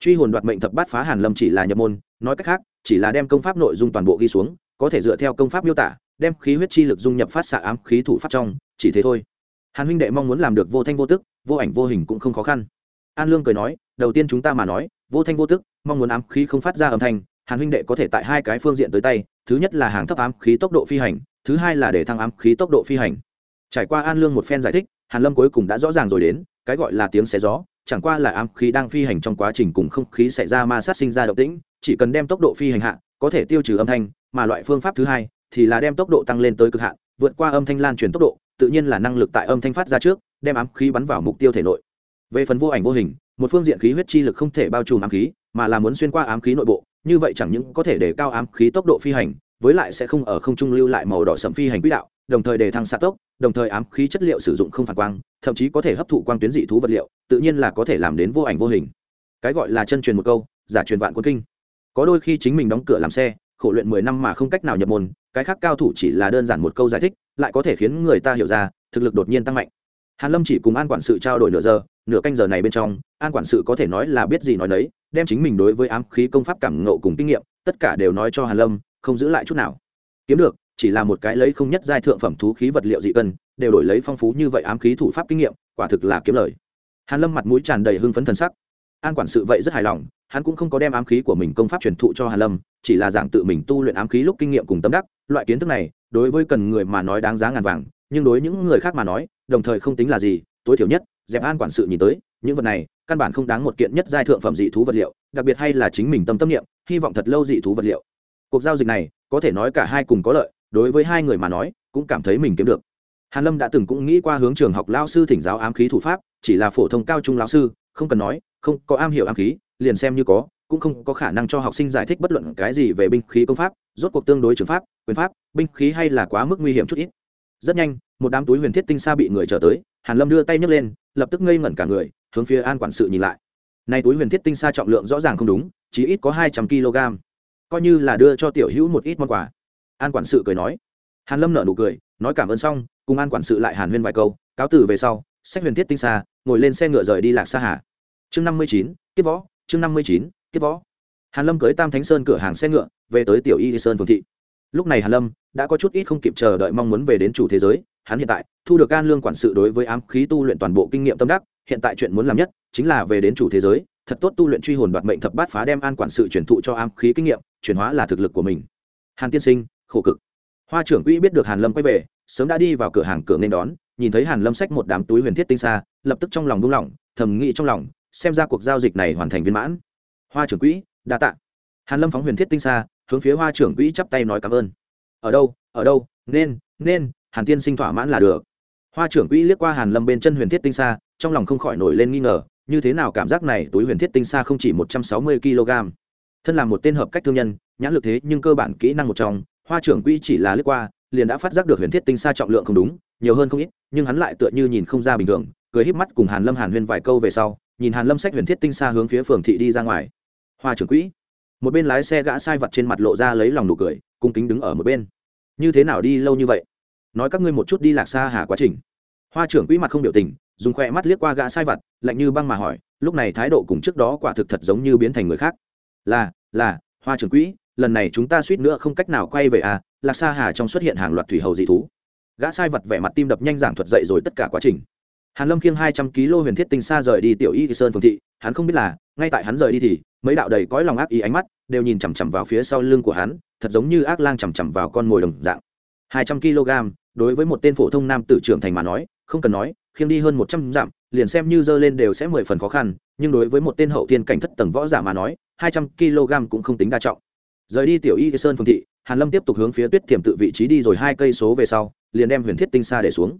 truy hồn đoạt mệnh thập bát phá hàn lâm chỉ là nhập môn, nói cách khác, chỉ là đem công pháp nội dung toàn bộ ghi xuống, có thể dựa theo công pháp miêu tả, đem khí huyết chi lực dung nhập phát xạ ám khí thủ pháp trong, chỉ thế thôi. Hàn huynh đệ mong muốn làm được vô thanh vô tức, vô ảnh vô hình cũng không khó khăn. An lương cười nói, đầu tiên chúng ta mà nói vô thanh vô tức, mong muốn ám khí không phát ra âm thanh, hàn huynh đệ có thể tại hai cái phương diện tới tay, thứ nhất là hàng thấp ám khí tốc độ phi hành, thứ hai là để thăng ám khí tốc độ phi hành. Trải qua an lương một phen giải thích, hàn lâm cuối cùng đã rõ ràng rồi đến, cái gọi là tiếng xé gió, chẳng qua là ám khí đang phi hành trong quá trình cùng không khí xảy ra ma sát sinh ra động tĩnh, chỉ cần đem tốc độ phi hành hạ, có thể tiêu trừ âm thanh, mà loại phương pháp thứ hai thì là đem tốc độ tăng lên tới cực hạn, vượt qua âm thanh lan truyền tốc độ, tự nhiên là năng lực tại âm thanh phát ra trước, đem ám khí bắn vào mục tiêu thể nội. Về phần vô ảnh vô hình một phương diện khí huyết chi lực không thể bao trùm ám khí, mà là muốn xuyên qua ám khí nội bộ, như vậy chẳng những có thể để cao ám khí tốc độ phi hành, với lại sẽ không ở không trung lưu lại màu đỏ sậm phi hành quỹ đạo, đồng thời đề thăng xạ tốc, đồng thời ám khí chất liệu sử dụng không phản quang, thậm chí có thể hấp thụ quang tuyến dị thú vật liệu, tự nhiên là có thể làm đến vô ảnh vô hình. Cái gọi là chân truyền một câu, giả truyền vạn quân kinh. Có đôi khi chính mình đóng cửa làm xe, khổ luyện mười năm mà không cách nào nhập môn, cái khác cao thủ chỉ là đơn giản một câu giải thích, lại có thể khiến người ta hiểu ra, thực lực đột nhiên tăng mạnh. Hàn lâm chỉ cùng an quản sự trao đổi nửa giờ nửa canh giờ này bên trong, an quản sự có thể nói là biết gì nói nấy, đem chính mình đối với ám khí công pháp cảm ngộ cùng kinh nghiệm, tất cả đều nói cho hàn lâm, không giữ lại chút nào. Kiếm được, chỉ là một cái lấy không nhất giai thượng phẩm thú khí vật liệu dị cân, đều đổi lấy phong phú như vậy ám khí thủ pháp kinh nghiệm, quả thực là kiếm lời. Hàn lâm mặt mũi tràn đầy hưng phấn thần sắc. An quản sự vậy rất hài lòng, hắn cũng không có đem ám khí của mình công pháp truyền thụ cho hàn lâm, chỉ là giảng tự mình tu luyện ám khí lúc kinh nghiệm cùng tâm đắc, loại kiến thức này, đối với cần người mà nói đáng giá ngàn vàng, nhưng đối những người khác mà nói, đồng thời không tính là gì, tối thiểu nhất dẹp an quản sự nhìn tới, những vật này, căn bản không đáng một kiện nhất giai thượng phẩm dị thú vật liệu, đặc biệt hay là chính mình tâm tâm niệm, hy vọng thật lâu dị thú vật liệu. Cuộc giao dịch này, có thể nói cả hai cùng có lợi, đối với hai người mà nói, cũng cảm thấy mình kiếm được. Hàn lâm đã từng cũng nghĩ qua hướng trường học lao sư thỉnh giáo ám khí thủ pháp, chỉ là phổ thông cao trung lao sư, không cần nói, không có am hiểu ám khí, liền xem như có, cũng không có khả năng cho học sinh giải thích bất luận cái gì về binh khí công pháp, rốt cuộc tương đối trường pháp, quyền pháp, binh khí hay là quá mức nguy hiểm chút ít. Rất nhanh, một đám túi huyền thiết tinh xa bị người trở tới hàn lâm đưa tay nhấc lên, lập tức ngây ngẩn cả người, hướng phía an quản sự nhìn lại. Nay túi huyền thiết tinh xa trọng lượng rõ ràng không đúng chỉ ít có hai trăm kg. Coi như là đưa cho tiểu hữu một ít món quà. An quản sự cười nói. Hàn lâm nở nụ cười, nói cảm ơn xong, cùng an quản sự lại hàn huyên vài câu, cáo từ về sau sách huyền thiết tinh xa ngồi lên xe ngựa rời đi lạc xa hà. Chương năm mươi chín, kiếp võ, chương năm mươi chín, kiếp võ. Hàn lâm cưới tam thánh sơn cửa hàng xe ngựa, về tới tiểu y sơn phường thị. Lúc này hàn lâm đã có chút ít không kịp chờ đợi mong muốn về đến chủ thế giới hắn hiện tại thu được can lương quản sự đối với ám khí tu luyện toàn bộ kinh nghiệm tâm đắc, hiện tại chuyện muốn làm nhất chính là về đến chủ thế giới, thật tốt tu luyện truy hồn đoạt mệnh thập bát phá đem an quản sự truyền thụ cho ám khí kinh nghiệm, chuyển hóa là thực lực của mình. Hàn tiên sinh, khổ cực. Hoa trưởng quỹ biết được hàn lâm quay về, sớm đã đi vào cửa hàng cửa nên đón, nhìn thấy hàn lâm xách một đám túi huyền thiết tinh xa lập tức trong lòng buông lỏng, thầm nghĩ trong lòng, xem ra cuộc giao dịch này hoàn thành viên mãn. Hoa trưởng quỹ, đa tạ. Hàn lâm phóng huyền thiết tinh xa hướng phía hoa trưởng quỹ chắp tay nói cảm ơn. Ở đâu ở đâu, nên nên hàn tiên sinh thỏa mãn là được. Hoa trưởng quỹ liếc qua hàn lâm bên chân huyền thiết tinh xa trong lòng không khỏi nổi lên nghi ngờ, như thế nào cảm giác này túi huyền thiết tinh xa không chỉ một trăm sáu mươi kg thân là một tên hợp cách thương nhân, nhãn lực thế nhưng cơ bản kỹ năng một trong, hoa trưởng quỹ chỉ là liếc qua, liền đã phát giác được huyền thiết tinh xa trọng lượng không đúng, nhiều hơn không ít, nhưng hắn lại tựa như nhìn không ra bình thường, cười híp mắt cùng hàn lâm hàn huyên vài câu về sau, nhìn hàn lâm sách huyền thiết tinh xa hướng phía phường thị đi ra ngoài. Hoa trưởng quỹ, một bên lái xe gã sai vật trên mặt lộ ra lấy lòng nụ cười, cung kính đứng ở một bên. Như thế nào đi lâu như vậy? Nói các ngươi một chút đi lạc xa hà quá trình. Hoa trưởng quỹ mặt không biểu tình, dùng khoe mắt liếc qua gã sai vật lạnh như băng mà hỏi, lúc này thái độ cùng trước đó quả thực thật giống như biến thành người khác. Là là, hoa trưởng quỹ, lần này chúng ta suýt nữa không cách nào quay về à lạc xa hà trong xuất hiện hàng loạt thủy hầu dị thú. Gã sai vật vẻ mặt tim đập nhanh giảng thuật dậy rồi tất cả quá trình. Hàn lâm khiêng hai trăm kg huyền thiết tinh xa rời đi tiểu y sơn phường thị, hắn không biết là, ngay tại hắn rời đi thì, mấy đạo đầy cõi lòng ác ý ánh mắt đều nhìn chằm chằm vào phía sau lưng của hắn, thật giống như ác lang chằm chằm vào con mồi đồng dạng hai trăm kg, đối với một tên phổ thông nam tử trưởng thành mà nói, không cần nói, khiêng đi hơn một trăm dặm, liền xem như dơ lên đều sẽ mười phần khó khăn, nhưng đối với một tên hậu thiên cảnh thất tầng võ giả mà nói, hai trăm kg cũng không tính đa trọng. Rời đi tiểu y sơn phường thị, hàn lâm tiếp tục hướng phía tuyết tiềm tự vị trí đi rồi hai cây số về sau, liền đem huyền thiết tinh xa để xuống.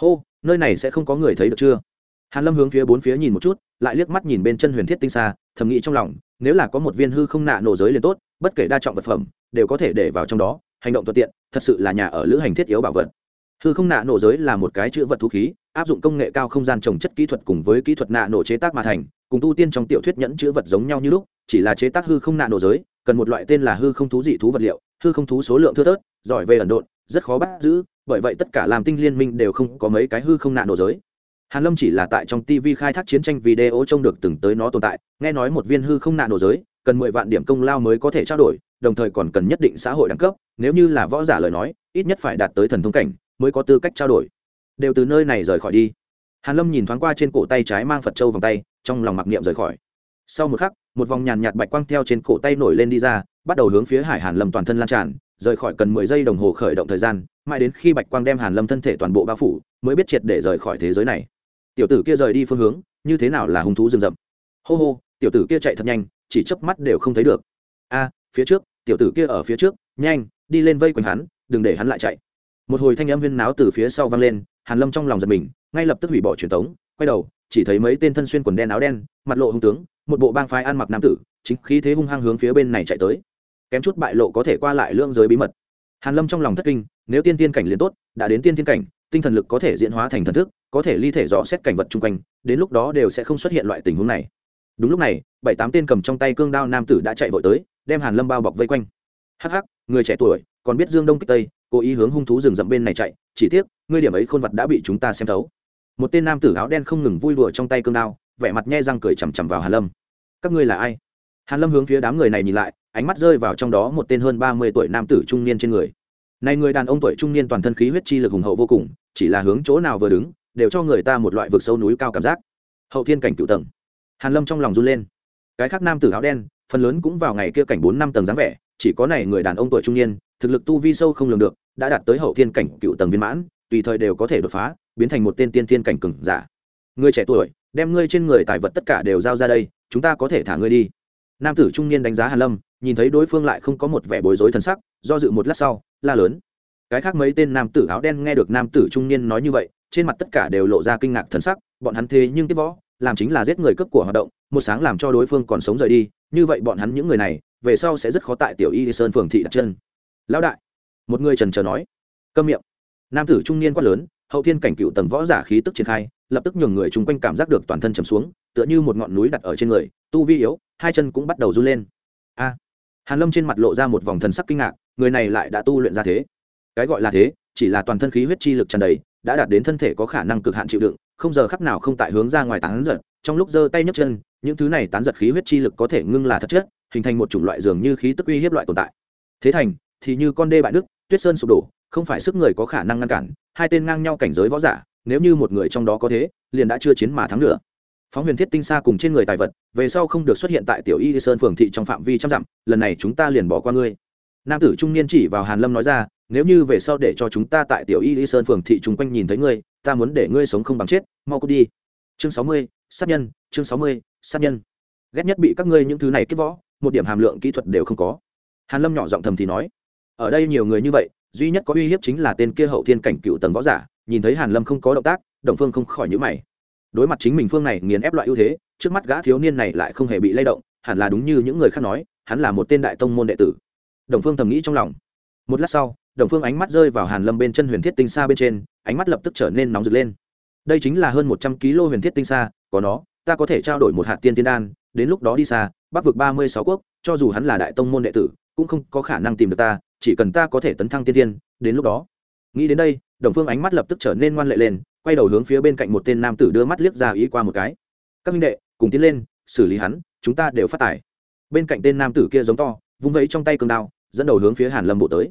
Hô, nơi này sẽ không có người thấy được chưa? Hàn lâm hướng phía bốn phía nhìn một chút, lại liếc mắt nhìn bên chân huyền thiết tinh xa thầm nghĩ trong lòng, nếu là có một viên hư không nạ nổ giới liền tốt, bất kể đa trọng vật phẩm, đều có thể để vào trong đó hành động thuận tiện, thật sự là nhà ở lữ hành thiết yếu bảo vật. Hư không nạ nổ giới là một cái chữ vật thú khí, áp dụng công nghệ cao không gian trồng chất kỹ thuật cùng với kỹ thuật nạ nổ chế tác mà thành, cùng tu tiên trong tiểu thuyết nhẫn chữ vật giống nhau như lúc, chỉ là chế tác hư không nạ nổ giới, cần một loại tên là hư không thú dị thú vật liệu, hư không thú số lượng thưa thớt, giỏi về ẩn độn, rất khó bắt giữ, bởi vậy tất cả làm tinh liên minh đều không có mấy cái hư không nạ nổ giới. Hàn lâm chỉ là tại trong tv khai thác chiến tranh video trông được từng tới nó tồn tại, nghe nói một viên hư không nạ nổ giới cần mười vạn điểm công lao mới có thể trao đổi, đồng thời còn cần nhất định xã hội đẳng cấp, nếu như là võ giả lời nói, ít nhất phải đạt tới thần thông cảnh mới có tư cách trao đổi. Đều từ nơi này rời khỏi đi. Hàn lâm nhìn thoáng qua trên cổ tay trái mang phật châu vòng tay, trong lòng mặc niệm rời khỏi. Sau một khắc, một vòng nhàn nhạt bạch quang theo trên cổ tay nổi lên đi ra, bắt đầu hướng phía hải hàn lâm toàn thân lan tràn, rời khỏi cần mười giây đồng hồ khởi động thời gian, mãi đến khi bạch quang đem hàn lâm thân thể toàn bộ bao phủ, mới biết triệt để rời khỏi thế giới này. Tiểu tử kia rời đi phương hướng, như thế nào là hung thú rừng rậm? Hô hô, tiểu tử kia chạy thật nhanh chỉ chớp mắt đều không thấy được. A, phía trước, tiểu tử kia ở phía trước, nhanh, đi lên vây quanh hắn, đừng để hắn lại chạy. Một hồi thanh âm huyên náo từ phía sau vang lên, hàn lâm trong lòng giật mình, ngay lập tức hủy bỏ truyền tống, quay đầu, chỉ thấy mấy tên thân xuyên quần đen áo đen, mặt lộ hung tướng, một bộ bang phái ăn mặc nam tử, chính khí thế hung hăng hướng phía bên này chạy tới. Kém chút bại lộ có thể qua lại lương giới bí mật. Hàn lâm trong lòng thất kinh, nếu tiên tiên cảnh liền tốt, đã đến tiên tiên cảnh, tinh thần lực có thể diễn hóa thành thần thức, có thể ly thể rõ xét cảnh vật chung quanh, đến lúc đó đều sẽ không xuất hiện loại tình huống này đúng lúc này, bảy tám tên cầm trong tay cương đao nam tử đã chạy vội tới, đem hàn lâm bao bọc vây quanh. Hắc hắc, người trẻ tuổi, còn biết dương đông kích tây, cố ý hướng hung thú rừng rậm bên này chạy, chỉ tiếc, ngươi điểm ấy khôn vật đã bị chúng ta xem thấu. Một tên nam tử áo đen không ngừng vui đùa trong tay cương đao, vẻ mặt nhe răng cười chằm chằm vào hàn lâm. Các ngươi là ai? Hàn lâm hướng phía đám người này nhìn lại, ánh mắt rơi vào trong đó một tên hơn ba mươi tuổi nam tử trung niên trên người. Này người đàn ông tuổi trung niên toàn thân khí huyết chi lực hùng hậu vô cùng, chỉ là hướng chỗ nào vừa đứng, đều cho người ta một loại vực sâu núi cao cảm giác. Hậu thiên cảnh cựu tầng hàn lâm trong lòng run lên. Cái khác nam tử áo đen, phần lớn cũng vào ngày kia cảnh bốn năm tầng dáng vẻ, chỉ có này người đàn ông tuổi trung niên, thực lực tu vi sâu không lường được, đã đạt tới hậu thiên cảnh cựu tầng viên mãn, tùy thời đều có thể đột phá, biến thành một tên tiên thiên cảnh cường giả. Người trẻ tuổi, đem ngươi trên người tài vật tất cả đều giao ra đây, chúng ta có thể thả ngươi đi. Nam tử trung niên đánh giá hàn lâm, nhìn thấy đối phương lại không có một vẻ bối rối thần sắc, do dự một lát sau, la lớn. Cái khác mấy tên nam tử áo đen nghe được nam tử trung niên nói như vậy, trên mặt tất cả đều lộ ra kinh ngạc thần sắc, bọn hắn thế nhưng tiếp võ làm chính là giết người cấp của hoạt động, một sáng làm cho đối phương còn sống rời đi, như vậy bọn hắn những người này, về sau sẽ rất khó tại tiểu y sơn phường thị đặt chân. Lão đại, một người trần trờ nói. Câm miệng. Nam tử trung niên quát lớn, hậu thiên cảnh cựu tầng võ giả khí tức triển khai, lập tức nhường người chung quanh cảm giác được toàn thân trầm xuống, tựa như một ngọn núi đặt ở trên người, tu vi yếu, hai chân cũng bắt đầu run lên. A. Hàn lâm trên mặt lộ ra một vòng thần sắc kinh ngạc, người này lại đã tu luyện ra thế. Cái gọi là thế chỉ là toàn thân khí huyết chi lực tràn đầy, đã đạt đến thân thể có khả năng cực hạn chịu đựng, không giờ khắc nào không tại hướng ra ngoài tán giật, trong lúc giơ tay nhấc chân, những thứ này tán giật khí huyết chi lực có thể ngưng là thật chất, hình thành một chủng loại dường như khí tức uy hiếp loại tồn tại. Thế thành, thì như con đê bại đức tuyết sơn sụp đổ, không phải sức người có khả năng ngăn cản, hai tên ngang nhau cảnh giới võ giả, nếu như một người trong đó có thế, liền đã chưa chiến mà thắng nữa. Phóng huyền thiết tinh xa cùng trên người tài vật, về sau không được xuất hiện tại tiểu y sơn phường thị trong phạm vi trăm dặm, lần này chúng ta liền bỏ qua ngươi. Nam tử trung niên chỉ vào hàn lâm nói ra nếu như về sau để cho chúng ta tại tiểu y sơn phường thị chung quanh nhìn thấy ngươi, ta muốn để ngươi sống không bằng chết, mau cút đi. Chương sáu mươi, sát nhân, chương sáu mươi, sát nhân. Ghét nhất bị các ngươi những thứ này kết võ, một điểm hàm lượng kỹ thuật đều không có. Hàn lâm nhỏ giọng thầm thì nói, ở đây nhiều người như vậy, duy nhất có uy hiếp chính là tên kia hậu thiên cảnh cựu tầng võ giả, nhìn thấy hàn lâm không có động tác, đồng phương không khỏi nhíu mày. Đối mặt chính mình phương này nghiền ép loại ưu thế, trước mắt gã thiếu niên này lại không hề bị lay động, hẳn là đúng như những người khác nói, hắn là một tên đại tông môn đệ tử. Đồng phương thầm nghĩ trong lòng. Một lát sau đồng phương ánh mắt rơi vào hàn lâm bên chân huyền thiết tinh xa bên trên, ánh mắt lập tức trở nên nóng rực lên. Đây chính là hơn một trăm kg huyền thiết tinh xa có nó, ta có thể trao đổi một hạt tiên tiên đan, đến lúc đó đi xa, bắc vực ba mươi sáu quốc, cho dù hắn là đại tông môn đệ tử, cũng không có khả năng tìm được ta, chỉ cần ta có thể tấn thăng tiên tiên, đến lúc đó. Nghĩ đến đây, đồng phương ánh mắt lập tức trở nên ngoan lệ lên, quay đầu hướng phía bên cạnh một tên nam tử đưa mắt liếc ra ý qua một cái. Các minh đệ, cùng tiến lên, xử lý hắn, chúng ta đều phát tải. Bên cạnh tên nam tử kia giống to, vung vẫy trong tay cương đao, dẫn đầu hướng phía hàn lâm bộ tới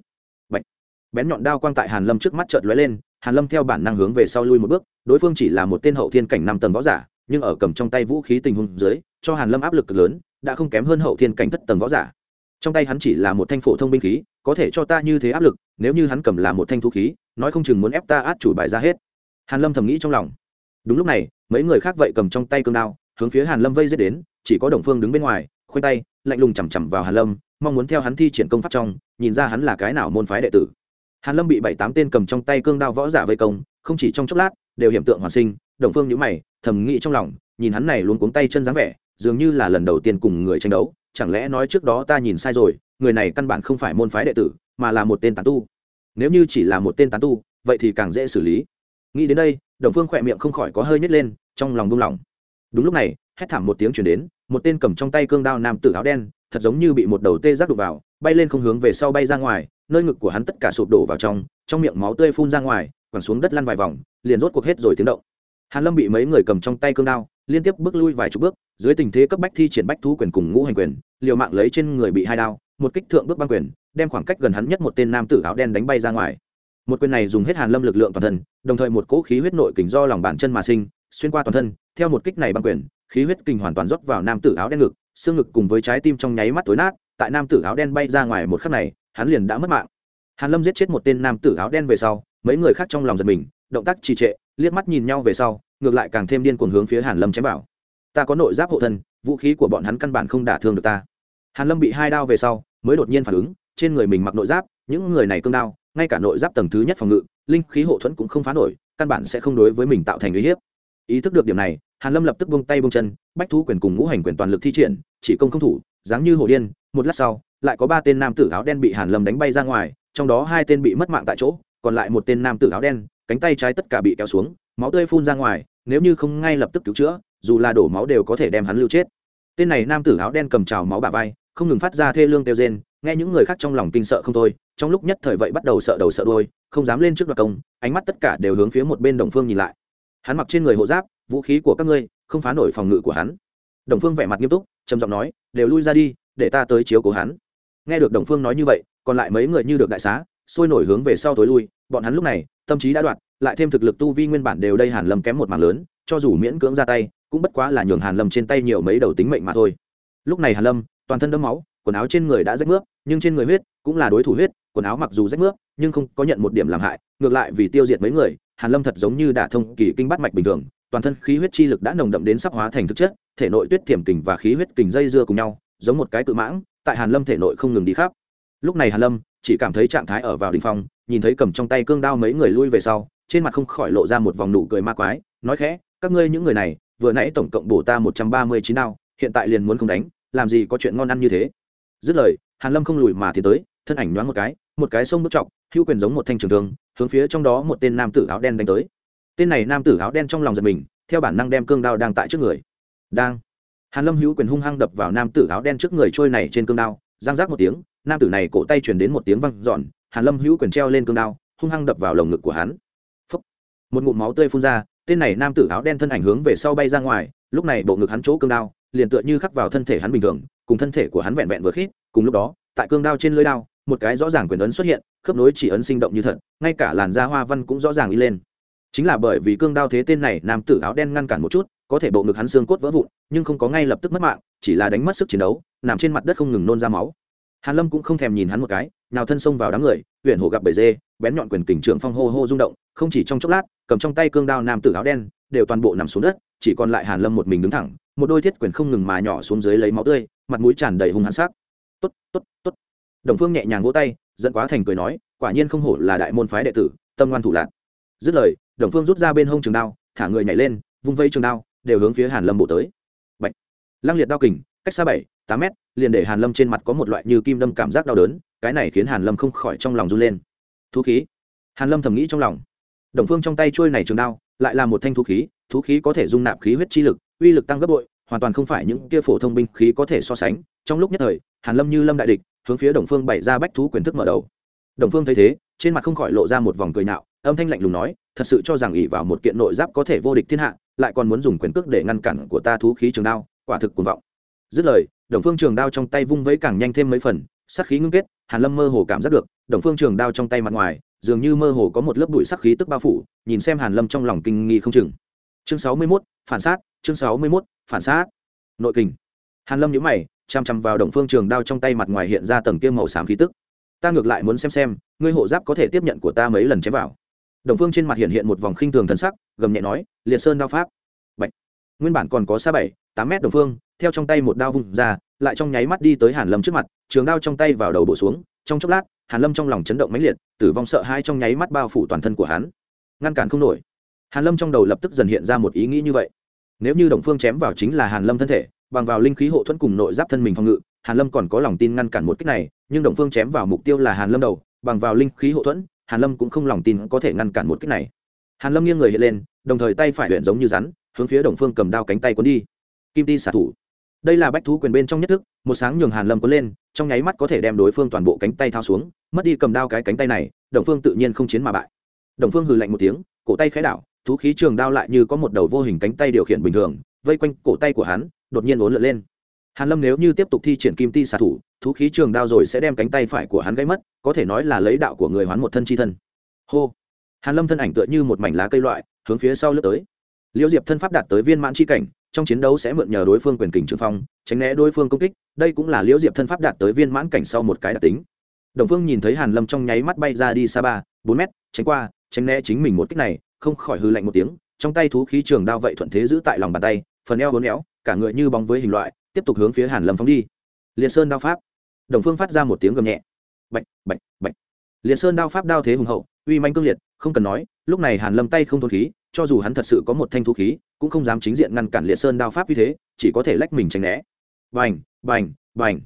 bén nhọn đao quang tại hàn lâm trước mắt chợt lóe lên, hàn lâm theo bản năng hướng về sau lui một bước, đối phương chỉ là một tên hậu thiên cảnh năm tầng võ giả, nhưng ở cầm trong tay vũ khí tình huống dưới, cho hàn lâm áp lực cực lớn, đã không kém hơn hậu thiên cảnh thất tầng võ giả. Trong tay hắn chỉ là một thanh phổ thông binh khí, có thể cho ta như thế áp lực, nếu như hắn cầm là một thanh thú khí, nói không chừng muốn ép ta át chủ bài ra hết. Hàn lâm thầm nghĩ trong lòng. Đúng lúc này, mấy người khác vậy cầm trong tay cương đao, hướng phía hàn lâm vây giết đến, chỉ có đồng phương đứng bên ngoài, khoanh tay, lạnh lùng chằm chằm vào hàn lâm, mong muốn theo hắn thi triển công pháp trong, nhìn ra hắn là cái nào môn phái đệ tử hàn lâm bị bảy tám tên cầm trong tay cương đao võ giả vây công, không chỉ trong chốc lát, đều hiểm tượng hoàn sinh, đồng phương nhíu mày, thầm nghĩ trong lòng, nhìn hắn này luôn cuống tay chân dáng vẻ, dường như là lần đầu tiên cùng người tranh đấu, chẳng lẽ nói trước đó ta nhìn sai rồi, người này căn bản không phải môn phái đệ tử, mà là một tên tán tu. Nếu như chỉ là một tên tán tu, vậy thì càng dễ xử lý. Nghĩ đến đây, đồng phương khỏe miệng không khỏi có hơi nhét lên, trong lòng buông lỏng. Đúng lúc này, hét thảm một tiếng chuyển đến, một tên cầm trong tay cương đao nam tử áo đen, thật giống như bị một đầu tê giác đục vào, bay lên không hướng về sau bay ra ngoài nơi ngực của hắn tất cả sụp đổ vào trong trong miệng máu tươi phun ra ngoài, quẳng xuống đất lăn vài vòng, liền rốt cuộc hết rồi tiếng động. Hàn lâm bị mấy người cầm trong tay cương đao, liên tiếp bước lui vài chục bước, dưới tình thế cấp bách thi triển bách thú quyền cùng ngũ hành quyền, liều mạng lấy trên người bị hai đao, một kích thượng bước băng quyền, đem khoảng cách gần hắn nhất một tên nam tử áo đen đánh bay ra ngoài. Một quyền này dùng hết hàn lâm lực lượng toàn thân, đồng thời một cỗ khí huyết nội kình do lòng bàn chân mà sinh, xuyên qua toàn thân, theo một kích này băng quyền, khí huyết kình hoàn toàn rót vào nam tử áo đen ngực, xương ngực cùng với trái tim trong nháy mắt tối nát, tại nam tử áo đen bay ra ngoài một khắc này hắn liền đã mất mạng. Hàn lâm giết chết một tên nam tử áo đen về sau, mấy người khác trong lòng giật mình, động tác trì trệ, liếc mắt nhìn nhau về sau, ngược lại càng thêm điên cuồng hướng phía hàn lâm chém vào. Ta có nội giáp hộ thân, vũ khí của bọn hắn căn bản không đả thương được ta. Hàn lâm bị hai đao về sau, mới đột nhiên phản ứng, trên người mình mặc nội giáp, những người này cương đao, ngay cả nội giáp tầng thứ nhất phòng ngự, linh khí hộ thuẫn cũng không phá nổi, căn bản sẽ không đối với mình tạo thành uy hiếp. Ý thức được điểm này, hàn lâm lập tức buông tay buông chân, bách thú quyền cùng ngũ hành quyền toàn lực thi triển, chỉ công không thủ, dáng như hồ điên, một lát sau lại có ba tên nam tử áo đen bị hàn lâm đánh bay ra ngoài trong đó hai tên bị mất mạng tại chỗ còn lại một tên nam tử áo đen cánh tay trái tất cả bị kéo xuống máu tươi phun ra ngoài nếu như không ngay lập tức cứu chữa dù là đổ máu đều có thể đem hắn lưu chết. Tên này nam tử áo đen cầm trào máu bả vai không ngừng phát ra thê lương tiêu rên nghe những người khác trong lòng kinh sợ không thôi trong lúc nhất thời vậy bắt đầu sợ đầu sợ đuôi, không dám lên trước đoạt công ánh mắt tất cả đều hướng phía một bên đồng phương nhìn lại. Hắn mặc trên người hộ giáp vũ khí của các ngươi không phá nổi phòng ngự của hắn. Đồng phương vẻ mặt nghiêm túc trầm giọng nói đều lui ra đi để ta tới chiếu cố hắn nghe được đồng phương nói như vậy, còn lại mấy người như được đại xá, sôi nổi hướng về sau tối lui, bọn hắn lúc này, tâm trí đã đoạt lại thêm thực lực tu vi nguyên bản đều đây hàn lâm kém một mảng lớn, cho dù miễn cưỡng ra tay, cũng bất quá là nhường hàn lâm trên tay nhiều mấy đầu tính mệnh mà thôi. Lúc này hàn lâm, toàn thân đẫm máu, quần áo trên người đã rách nước nhưng trên người huyết cũng là đối thủ huyết, quần áo mặc dù rách nước nhưng không có nhận một điểm làm hại, ngược lại vì tiêu diệt mấy người, hàn lâm thật giống như đả thông kỳ kinh bát mạch bình thường, toàn thân khí huyết chi lực đã nồng đậm đến sắp hóa thành thực chất, thể nội tuyết thiểm kình và khí huyết kình dây dưa cùng nhau, giống một cái cự mãng tại hàn lâm thể nội không ngừng đi khắp. Lúc này hàn lâm chỉ cảm thấy trạng thái ở vào đỉnh phong, nhìn thấy cầm trong tay cương đao mấy người lui về sau, trên mặt không khỏi lộ ra một vòng nụ cười ma quái, nói khẽ, các ngươi những người này, vừa nãy tổng cộng bổ ta một trăm ba mươi chín đao, hiện tại liền muốn không đánh, làm gì có chuyện ngon ăn như thế. Dứt lời, hàn lâm không lùi mà tiến tới, thân ảnh nhoáng một cái một cái sông bước trọng hữu quyền giống một thanh trường thương, hướng phía trong đó một tên nam tử áo đen đánh tới. Tên này nam tử áo đen trong lòng giật mình, theo bản năng đem cương đao đang tại trước người. Đang hàn lâm hữu quyền hung hăng đập vào nam tử áo đen trước người trôi này trên cương đao, giang giác một tiếng, nam tử này cổ tay truyền đến một tiếng văng giòn hàn lâm hữu quyền treo lên cương đao, hung hăng đập vào lồng ngực của hắn Phúc. một ngụm máu tươi phun ra, tên này nam tử áo đen thân ảnh hướng về sau bay ra ngoài, lúc này bộ ngực hắn chỗ cương đao, liền tựa như khắc vào thân thể hắn bình thường, cùng thân thể của hắn vẹn vẹn vừa khít, cùng lúc đó, tại cương đao trên lưỡi đao, một cái rõ ràng quyền ấn xuất hiện, khớp nối chỉ ấn sinh động như thật, ngay cả làn da hoa văn cũng rõ ràng đi lên chính là bởi vì cương đao thế tên này, nam tử áo đen ngăn cản một chút có thể bộ ngực hắn xương cốt vỡ vụn, nhưng không có ngay lập tức mất mạng, chỉ là đánh mất sức chiến đấu, nằm trên mặt đất không ngừng nôn ra máu. Hàn lâm cũng không thèm nhìn hắn một cái nào thân xông vào đám người huyện hổ gặp bầy dê, bén nhọn quyền kình trưởng phong hô hô rung động, không chỉ trong chốc lát, cầm trong tay cương đao nam tử áo đen, đều toàn bộ nằm xuống đất, chỉ còn lại hàn lâm một mình đứng thẳng, một đôi thiết quyền không ngừng mà nhỏ xuống dưới lấy máu tươi, mặt mũi tràn đầy hung hãn sắc. Tốt tốt tốt. Đồng phương nhẹ nhàng vỗ tay, giận quá thành cười nói, quả nhiên không hổ là đại môn phái đệ tử, tâm ngoan thủ lạc. Dứt lời, đồng phương rút ra bên hông trường đao, thả người nhảy lên, vung vây trường đao đều hướng phía hàn lâm bộ tới. Bạch. lăng liệt đao kình, cách xa bảy, tám mét, liền để hàn lâm trên mặt có một loại như kim đâm cảm giác đau đớn, cái này khiến hàn lâm không khỏi trong lòng run lên. Thú khí. Hàn lâm thầm nghĩ trong lòng. Đồng phương trong tay trôi này trường đao, lại là một thanh thú khí thú khí có thể dung nạp khí huyết chi lực, uy lực tăng gấp bội, hoàn toàn không phải những kia phổ thông binh khí có thể so sánh. Trong lúc nhất thời, hàn lâm như lâm đại địch, hướng phía đồng phương bày ra bách thú quyền thức mở đầu. Đồng phương thấy thế, trên mặt không khỏi lộ ra một vòng cười nhạo, âm thanh lạnh lùng nói, thật sự cho rằng ỷ vào một kiện nội giáp có thể vô địch thiên hạ lại còn muốn dùng quyền cước để ngăn cản của ta thú khí trường đao quả thực cuồng vọng. Dứt lời đồng phương trường đao trong tay vung vẫy càng nhanh thêm mấy phần sắc khí ngưng kết hàn lâm mơ hồ cảm giác được đồng phương trường đao trong tay mặt ngoài dường như mơ hồ có một lớp bụi sắc khí tức bao phủ nhìn xem hàn lâm trong lòng kinh nghi không chừng. Chương sáu mươi 61, phản sát chương sáu mươi 61, phản sát. Nội kình. Hàn lâm nhíu mày chăm chăm vào đồng phương trường đao trong tay mặt ngoài hiện ra tầng kia màu xám khí tức. Ta ngược lại muốn xem xem ngươi hộ giáp có thể tiếp nhận của ta mấy lần chém vào. Đồng phương trên mặt hiện hiện một vòng khinh thường thần sắc gầm nhẹ nói, liệt sơn đao pháp. Bạch. nguyên bản còn có xa bảy, tám mét đồng phương, theo trong tay một đao vung ra, lại trong nháy mắt đi tới hàn lâm trước mặt, trường đao trong tay vào đầu bổ xuống, trong chốc lát, hàn lâm trong lòng chấn động mãnh liệt, tử vong sợ hai trong nháy mắt bao phủ toàn thân của hắn. Ngăn cản không nổi. Hàn lâm trong đầu lập tức dần hiện ra một ý nghĩ như vậy. Nếu như đồng phương chém vào chính là hàn lâm thân thể, bằng vào linh khí hộ thuẫn cùng nội giáp thân mình phòng ngự, hàn lâm còn có lòng tin ngăn cản một kích này, nhưng đồng phương chém vào mục tiêu là hàn lâm đầu, bằng vào linh khí hộ thuẫn, hàn lâm cũng không lòng tin có thể ngăn cản một kích này hàn lâm nghiêng người hiện lên, đồng thời tay phải luyện giống như rắn, hướng phía đồng phương cầm đao cánh tay cuốn đi. Kim ti xả thủ. Đây là bách thú quyền bên trong nhất thức, một sáng nhường hàn lâm cuốn lên, trong nháy mắt có thể đem đối phương toàn bộ cánh tay thao xuống, mất đi cầm đao cái cánh tay này, đồng phương tự nhiên không chiến mà bại. Đồng phương hừ lạnh một tiếng, cổ tay khẽ đảo, thú khí trường đao lại như có một đầu vô hình cánh tay điều khiển bình thường, vây quanh cổ tay của hắn, đột nhiên uốn lượn lên. Hàn lâm nếu như tiếp tục thi triển kim ti xả thủ, thú khí trường đao rồi sẽ đem cánh tay phải của hắn gãy mất, có thể nói là lấy đạo của người hoán một thân chi thân. Hô hàn lâm thân ảnh tựa như một mảnh lá cây loại, hướng phía sau lướt tới. Liễu diệp thân pháp đạt tới viên mãn chi cảnh, trong chiến đấu sẽ mượn nhờ đối phương quyền kình trường phong, tránh né đối phương công kích, đây cũng là liễu diệp thân pháp đạt tới viên mãn cảnh sau một cái đặc tính. Đồng phương nhìn thấy hàn lâm trong nháy mắt bay ra đi xa ba, bốn mét, tránh qua, tránh né chính mình một kích này, không khỏi hư lạnh một tiếng, trong tay thú khí trường đao vậy thuận thế giữ tại lòng bàn tay, phần eo bốn éo, cả người như bóng với hình loại, tiếp tục hướng phía hàn lâm phóng đi. Liệt sơn đao pháp. Đồng phương phát ra một tiếng gầm nhẹ. Bạch bạch bạch liệt sơn đao pháp đao thế hùng hậu, uy manh cương liệt, không cần nói, lúc này hàn lâm tay không thôn khí, cho dù hắn thật sự có một thanh thú khí, cũng không dám chính diện ngăn cản liệt sơn đao pháp như thế, chỉ có thể lách mình tránh né. Bành bành bành.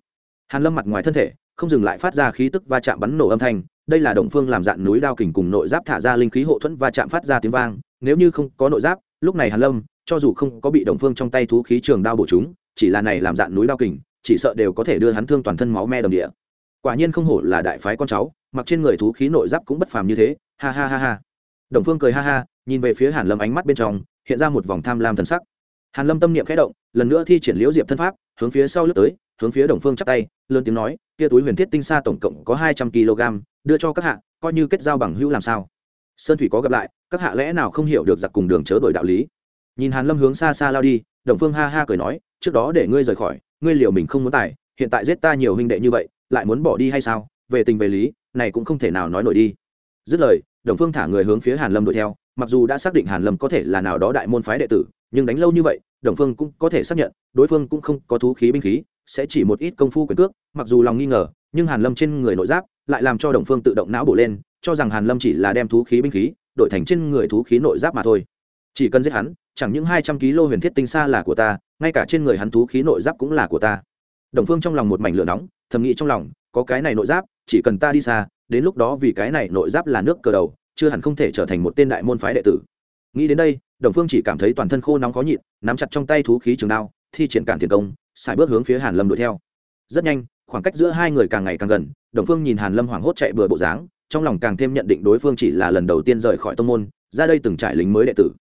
Hàn lâm mặt ngoài thân thể, không dừng lại phát ra khí tức va chạm bắn nổ âm thanh, đây là động phương làm dạn núi đao kình cùng nội giáp thả ra linh khí hộ thuẫn va chạm phát ra tiếng vang, nếu như không có nội giáp, lúc này hàn lâm, cho dù không có bị động phương trong tay thú khí trường đao bổ chúng, chỉ là này làm dạn núi đao kình, chỉ sợ đều có thể đưa hắn thương toàn thân máu me đồng địa. Quả nhiên không hổ là đại phái con cháu mặc trên người thú khí nội giáp cũng bất phàm như thế, ha ha ha ha. Đồng phương cười ha ha, nhìn về phía hàn lâm ánh mắt bên trong, hiện ra một vòng tham lam thần sắc. Hàn lâm tâm niệm khẽ động, lần nữa thi triển liễu diệp thân pháp, hướng phía sau lướt tới, hướng phía đồng phương chắp tay, lớn tiếng nói, kia túi huyền thiết tinh xa tổng cộng có hai trăm kg, đưa cho các hạ, coi như kết giao bằng hữu làm sao? Sơn thủy có gặp lại, các hạ lẽ nào không hiểu được giặc cùng đường chớ đổi đạo lý. Nhìn hàn lâm hướng xa xa lao đi, đồng phương ha ha cười nói, trước đó để ngươi rời khỏi, ngươi liều mình không muốn tài, hiện tại giết ta nhiều huynh đệ như vậy, lại muốn bỏ đi hay sao? Về tình về lý này cũng không thể nào nói nổi đi. Dứt lời, đồng phương thả người hướng phía hàn lâm đuổi theo, mặc dù đã xác định hàn lâm có thể là nào đó đại môn phái đệ tử, nhưng đánh lâu như vậy, đồng phương cũng có thể xác nhận, đối phương cũng không có thú khí binh khí, sẽ chỉ một ít công phu quyền cước, mặc dù lòng nghi ngờ, nhưng hàn lâm trên người nội giáp lại làm cho đồng phương tự động não bổ lên, cho rằng hàn lâm chỉ là đem thú khí binh khí đổi thành trên người thú khí nội giáp mà thôi. Chỉ cần giết hắn, chẳng những hai trăm kg huyền thiết tinh xa là của ta, ngay cả trên người hắn thú khí nội giáp cũng là của ta. Đồng phương trong lòng một mảnh lửa nóng, thầm nghĩ trong lòng, có cái này nội giáp chỉ cần ta đi xa, đến lúc đó vì cái này nội giáp là nước cờ đầu, chưa hẳn không thể trở thành một tên đại môn phái đệ tử. Nghĩ đến đây, đồng phương chỉ cảm thấy toàn thân khô nóng khó nhịn, nắm chặt trong tay thú khí trường đao, thi triển cản thiền công xài bước hướng phía hàn lâm đuổi theo. Rất nhanh, khoảng cách giữa hai người càng ngày càng gần, đồng phương nhìn hàn lâm hoảng hốt chạy bừa bộ dáng, trong lòng càng thêm nhận định đối phương chỉ là lần đầu tiên rời khỏi tông môn, ra đây từng trải lính mới đệ tử.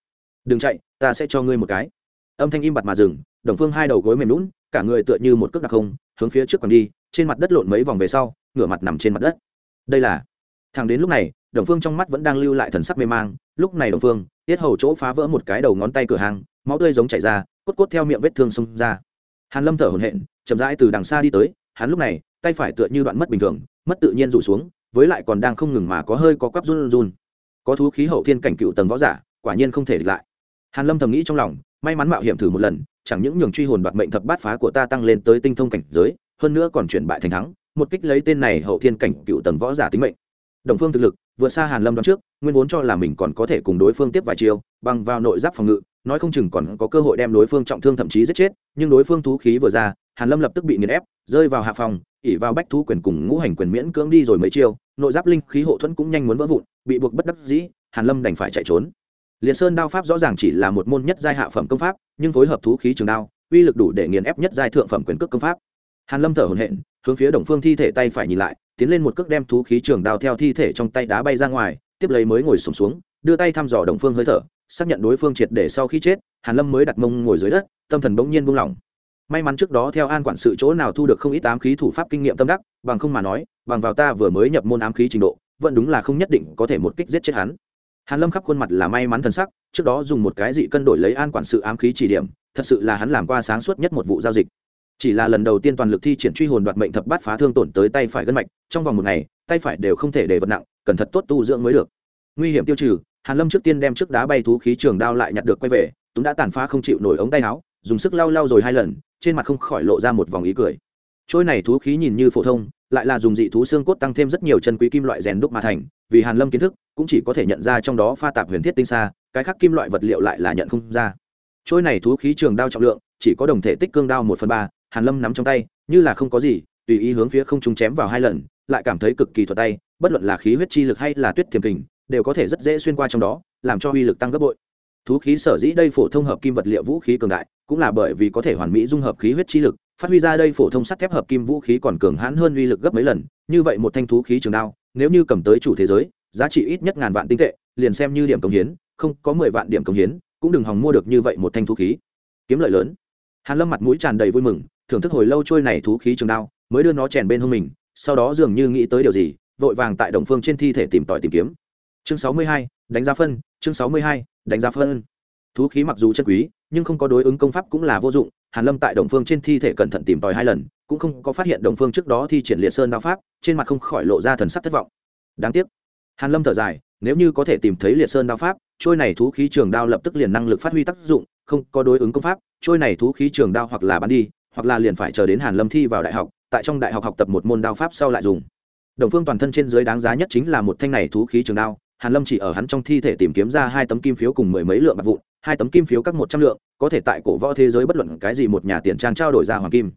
Đừng chạy, ta sẽ cho ngươi một cái. Âm thanh im bặt mà dừng, đồng phương hai đầu gối mềm lún cả người tựa như một cước đặc không hướng phía trước còn đi trên mặt đất lộn mấy vòng về sau, ngửa mặt nằm trên mặt đất. Đây là thằng đến lúc này, đồng phương trong mắt vẫn đang lưu lại thần sắc mê mang. Lúc này đồng phương, tiết hầu chỗ phá vỡ một cái đầu ngón tay cửa hàng, máu tươi giống chảy ra, cốt cốt theo miệng vết thương xông ra. Hàn lâm thở hổn hển, chậm rãi từ đằng xa đi tới. Hắn lúc này, tay phải tựa như đoạn mất bình thường, mất tự nhiên rủ xuống, với lại còn đang không ngừng mà có hơi có quắp run run. Có thú khí hậu thiên cảnh cựu tầng võ giả, quả nhiên không thể địch lại. Hàn lâm thầm nghĩ trong lòng, may mắn mạo hiểm thử một lần, chẳng những nhường truy hồn đoạt mệnh thập bát phá của ta tăng lên tới tinh thông cảnh giới hơn nữa còn chuyển bại thành thắng, một kích lấy tên này hậu thiên cảnh cựu tầng võ giả tính mệnh. Đồng phương thực lực, vượt xa hàn lâm đoán trước, nguyên vốn cho là mình còn có thể cùng đối phương tiếp vài chiêu, bằng vào nội giáp phòng ngự, nói không chừng còn có cơ hội đem đối phương trọng thương thậm chí giết chết, nhưng đối phương thú khí vừa ra, hàn lâm lập tức bị nghiền ép, rơi vào hạ phòng ỉ vào bách thú quyền cùng ngũ hành quyền miễn cưỡng đi rồi mấy chiêu, nội giáp linh khí hộ thuẫn cũng nhanh muốn vỡ vụn, bị buộc bất đắc dĩ, hàn lâm đành phải chạy trốn. Liệt sơn đao pháp rõ ràng chỉ là một môn nhất giai hạ phẩm công pháp, nhưng phối hợp thú khí trường đao, uy lực đủ để nghiền ép nhất giai thượng phẩm quyền cước công pháp hàn lâm thở hổn hển hướng phía đồng phương thi thể tay phải nhìn lại tiến lên một cước đem thú khí trường đao theo thi thể trong tay đá bay ra ngoài tiếp lấy mới ngồi sụp xuống, xuống đưa tay thăm dò đồng phương hơi thở xác nhận đối phương triệt để sau khi chết hàn lâm mới đặt mông ngồi dưới đất tâm thần bỗng nhiên buông lỏng. May mắn trước đó theo an quản sự chỗ nào thu được không ít ám khí thủ pháp kinh nghiệm tâm đắc bằng không mà nói bằng vào ta vừa mới nhập môn ám khí trình độ vẫn đúng là không nhất định có thể một kích giết chết hắn. Hàn lâm khắp khuôn mặt là may mắn thần sắc trước đó dùng một cái dị cân đổi lấy an quản sự ám khí chỉ điểm thật sự là hắn làm qua sáng suốt nhất một vụ giao dịch chỉ là lần đầu tiên toàn lực thi triển truy hồn đoạt mệnh thập bát phá thương tổn tới tay phải gân mạch, trong vòng một ngày, tay phải đều không thể để vật nặng, cần thật tốt tu dưỡng mới được. Nguy hiểm tiêu trừ, hàn lâm trước tiên đem trước đá bay thú khí trường đao lại nhặt được quay về, túng đã tàn phá không chịu nổi ống tay áo, dùng sức lau lau rồi hai lần, trên mặt không khỏi lộ ra một vòng ý cười. Trôi này thú khí nhìn như phổ thông, lại là dùng dị thú xương cốt tăng thêm rất nhiều chân quý kim loại rèn đúc mà thành, vì hàn lâm kiến thức, cũng chỉ có thể nhận ra trong đó pha tạp huyền thiết tinh xa cái khác kim loại vật liệu lại là nhận không ra. Trôi này thú khí trường đao trọng lượng, chỉ có đồng thể tích cương đao một phần ba hàn lâm nắm trong tay, như là không có gì, tùy ý hướng phía không trung chém vào hai lần, lại cảm thấy cực kỳ thuật tay, bất luận là khí huyết chi lực hay là tuyết thiềm kình, đều có thể rất dễ xuyên qua trong đó, làm cho uy lực tăng gấp bội. Thú khí sở dĩ đây phổ thông hợp kim vật liệu vũ khí cường đại, cũng là bởi vì có thể hoàn mỹ dung hợp khí huyết chi lực, phát huy ra đây phổ thông sắt thép hợp kim vũ khí còn cường hãn hơn uy lực gấp mấy lần, như vậy một thanh thú khí trường đao, nếu như cầm tới chủ thế giới, giá trị ít nhất ngàn vạn tinh tệ, liền xem như điểm công hiến, không có mười vạn điểm công hiến, cũng đừng hòng mua được như vậy một thanh thú khí. Kiếm lợi lớn. Hàn lâm mặt mũi tràn đầy vui mừng thưởng thức hồi lâu trôi này thú khí trường đao, mới đưa nó chèn bên hông mình, sau đó dường như nghĩ tới điều gì, vội vàng tại đồng phương trên thi thể tìm tòi tìm kiếm. Chương sáu mươi hai, đánh giá phân, chương sáu mươi hai, đánh giá phân. Thú khí mặc dù chân quý, nhưng không có đối ứng công pháp cũng là vô dụng, hàn lâm tại đồng phương trên thi thể cẩn thận tìm tòi hai lần, cũng không có phát hiện đồng phương trước đó thi triển liệt sơn đao pháp, trên mặt không khỏi lộ ra thần sắc thất vọng. Đáng tiếc. Hàn lâm thở dài, nếu như có thể tìm thấy liệt sơn đao pháp, trôi này thú khí trường đao lập tức liền năng lực phát huy tác dụng, không có đối ứng công pháp, trôi này thú khí trường đao hoặc là bán đi hoặc là liền phải chờ đến hàn lâm thi vào đại học, tại trong đại học học tập một môn đao pháp sau lại dùng. Đồng phương toàn thân trên dưới đáng giá nhất chính là một thanh này thú khí trường đao, hàn lâm chỉ ở hắn trong thi thể tìm kiếm ra hai tấm kim phiếu cùng mười mấy lượng bạc vụn, hai tấm kim phiếu các một trăm lượng, có thể tại cổ võ thế giới bất luận cái gì một nhà tiền trang trao đổi ra hoàng kim.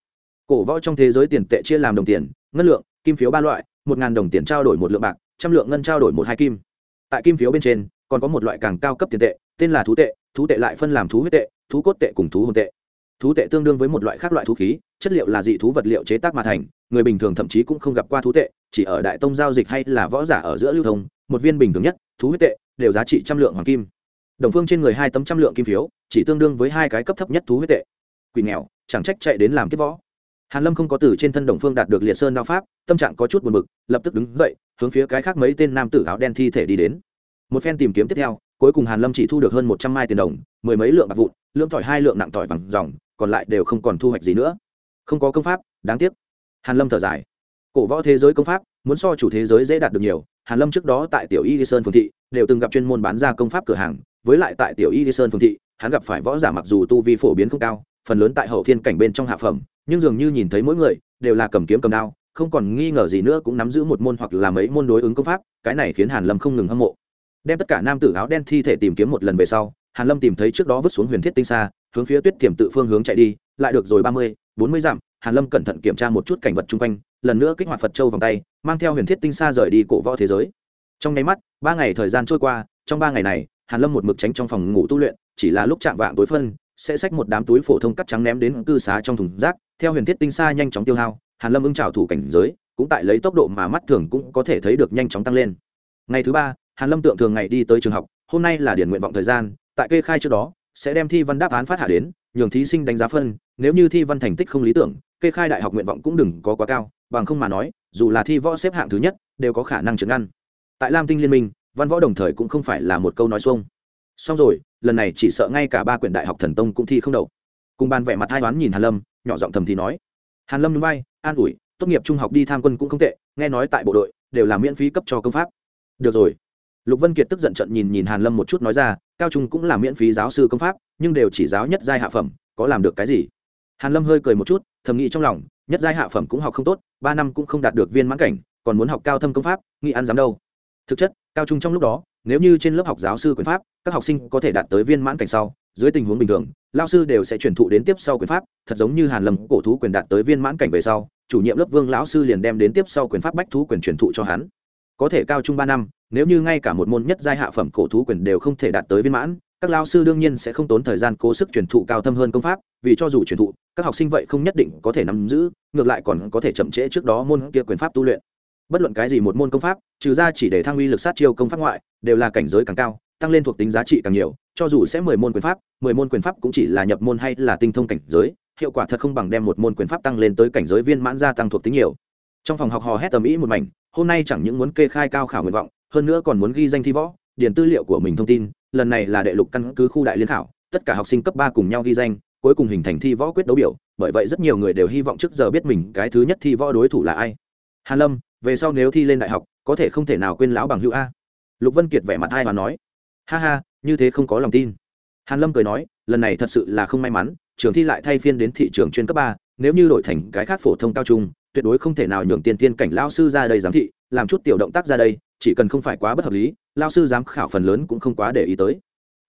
Cổ võ trong thế giới tiền tệ chia làm đồng tiền, ngân lượng, kim phiếu ba loại, một ngàn đồng tiền trao đổi một lượng bạc, trăm lượng ngân trao đổi một hai kim. Tại kim phiếu bên trên, còn có một loại càng cao cấp tiền tệ, tên là thú tệ thú tệ lại phân làm thú huyết tệ, thú cốt tệ cùng thú hồn tệ thú tệ tương đương với một loại khác loại thú khí, chất liệu là dị thú vật liệu chế tác mà thành, người bình thường thậm chí cũng không gặp qua thú tệ, chỉ ở đại tông giao dịch hay là võ giả ở giữa lưu thông, một viên bình thường nhất, thú huyết tệ, đều giá trị trăm lượng hoàng kim. Đồng phương trên người hai tấm trăm lượng kim phiếu, chỉ tương đương với hai cái cấp thấp nhất thú huyết tệ. Quỷ nghèo, chẳng trách chạy đến làm kiếp võ. Hàn lâm không có từ trên thân đồng phương đạt được liệt sơn đao pháp, tâm trạng có chút buồn bực, lập tức đứng dậy, hướng phía cái khác mấy tên nam tử áo đen thi thể đi đến. Một phen tìm kiếm tiếp theo, cuối cùng hàn lâm chỉ thu được hơn một trăm mai tiền đồng, mười mấy lượng bạc vụn lượng tỏi hai lượng nặng tỏi vàng dòng còn lại đều không còn thu hoạch gì nữa. Không có công pháp, đáng tiếc. Hàn lâm thở dài. Cổ võ thế giới công pháp, muốn so chủ thế giới dễ đạt được nhiều. Hàn lâm trước đó tại tiểu y sơn phương thị, đều từng gặp chuyên môn bán ra công pháp cửa hàng. Với lại tại tiểu y sơn phương thị, hắn gặp phải võ giả mặc dù tu vi phổ biến không cao, phần lớn tại hậu thiên cảnh bên trong hạ phẩm, nhưng dường như nhìn thấy mỗi người, đều là cầm kiếm cầm đao, không còn nghi ngờ gì nữa cũng nắm giữ một môn hoặc là mấy môn đối ứng công pháp, cái này khiến hàn lâm không ngừng hâm mộ. Đem tất cả nam tử áo đen thi thể tìm kiếm một lần về sau hàn lâm tìm thấy trước đó vứt xuống huyền thiết tinh xa hướng phía tuyết tiềm tự phương hướng chạy đi, lại được rồi ba mươi, bốn mươi dặm, hàn lâm cẩn thận kiểm tra một chút cảnh vật chung quanh, lần nữa kích hoạt phật châu vòng tay, mang theo huyền thiết tinh xa rời đi cổ võ thế giới. Trong nháy mắt, ba ngày thời gian trôi qua, trong ba ngày này, hàn lâm một mực tránh trong phòng ngủ tu luyện, chỉ là lúc chạm vạng tối phân, sẽ xách một đám túi phổ thông cắt trắng ném đến cư xá trong thùng rác, theo huyền thiết tinh xa nhanh chóng tiêu hao, hàn lâm ưng trào thủ cảnh giới, cũng tại lấy tốc độ mà mắt thường cũng có thể thấy được nhanh chóng tăng lên. Ngày thứ ba, hàn lâm tượng thường ngày đi tới trường học, hôm nay là điển nguyện vọng thời gian tại kê khai trước đó, sẽ đem thi văn đáp án phát hạ đến, nhường thí sinh đánh giá phân, nếu như thi văn thành tích không lý tưởng, kê khai đại học nguyện vọng cũng đừng có quá cao, bằng không mà nói, dù là thi võ xếp hạng thứ nhất, đều có khả năng trấn ngăn. Tại lam tinh liên minh, văn võ đồng thời cũng không phải là một câu nói xuông. Xong rồi, lần này chỉ sợ ngay cả ba quyển đại học thần tông cũng thi không đậu. Cùng bàn vẻ mặt hai toán nhìn hàn lâm, nhỏ giọng thầm thì nói. Hàn lâm núi bay an ủi, tốt nghiệp trung học đi tham quân cũng không tệ, nghe nói tại bộ đội, đều là miễn phí cấp cho công pháp. Được rồi. Lục vân kiệt tức giận trận nhìn nhìn hàn lâm một chút nói ra cao trung cũng là miễn phí giáo sư công pháp, nhưng đều chỉ giáo nhất giai hạ phẩm, có làm được cái gì? Hàn lâm hơi cười một chút, thầm nghĩ trong lòng, nhất giai hạ phẩm cũng học không tốt, ba năm cũng không đạt được viên mãn cảnh, còn muốn học cao thâm công pháp, nghĩ ăn dám đâu. Thực chất, cao trung trong lúc đó, nếu như trên lớp học giáo sư quyền pháp, các học sinh có thể đạt tới viên mãn cảnh sau, dưới tình huống bình thường, lao sư đều sẽ chuyển thụ đến tiếp sau quyền pháp, thật giống như hàn lâm cổ thú quyền đạt tới viên mãn cảnh về sau, chủ nhiệm lớp vương lão sư liền đem đến tiếp sau quyền pháp bách thú quyền truyền thụ cho hắn. Có thể cao trung ba năm nếu như ngay cả một môn nhất giai hạ phẩm cổ thú quyền đều không thể đạt tới viên mãn, các lao sư đương nhiên sẽ không tốn thời gian cố sức truyền thụ cao thâm hơn công pháp, vì cho dù truyền thụ, các học sinh vậy không nhất định có thể nắm giữ, ngược lại còn có thể chậm trễ trước đó môn kia quyền pháp tu luyện. Bất luận cái gì một môn công pháp, trừ ra chỉ để thăng uy lực sát chiêu công pháp ngoại, đều là cảnh giới càng cao, tăng lên thuộc tính giá trị càng nhiều, cho dù sẽ mười môn quyền pháp, mười môn quyền pháp cũng chỉ là nhập môn hay là tinh thông cảnh giới, hiệu quả thật không bằng đem một môn quyền pháp tăng lên tới cảnh giới viên mãn gia tăng thuộc tính nhiều. Trong phòng học hò hét tầm ý một mảnh, hôm nay chẳng những muốn kê khai cao khảo nguyện vọng hơn nữa còn muốn ghi danh thi võ, điền tư liệu của mình thông tin, lần này là đệ lục căn cứ khu đại liên khảo, tất cả học sinh cấp ba cùng nhau ghi danh, cuối cùng hình thành thi võ quyết đấu biểu, bởi vậy rất nhiều người đều hy vọng trước giờ biết mình cái thứ nhất thi võ đối thủ là ai. Hàn lâm, về sau nếu thi lên đại học, có thể không thể nào quên lão bằng hữu a. Lục vân kiệt vẻ mặt ai mà nói. Ha ha, như thế không có lòng tin. Hàn lâm cười nói, lần này thật sự là không may mắn, trường thi lại thay phiên đến thị trường chuyên cấp ba, nếu như đổi thành cái khác phổ thông cao trung, tuyệt đối không thể nào nhường tiền tiên cảnh lão sư ra đây giám thị, làm chút tiểu động tác ra đây chỉ cần không phải quá bất hợp lý, lao sư giám khảo phần lớn cũng không quá để ý tới.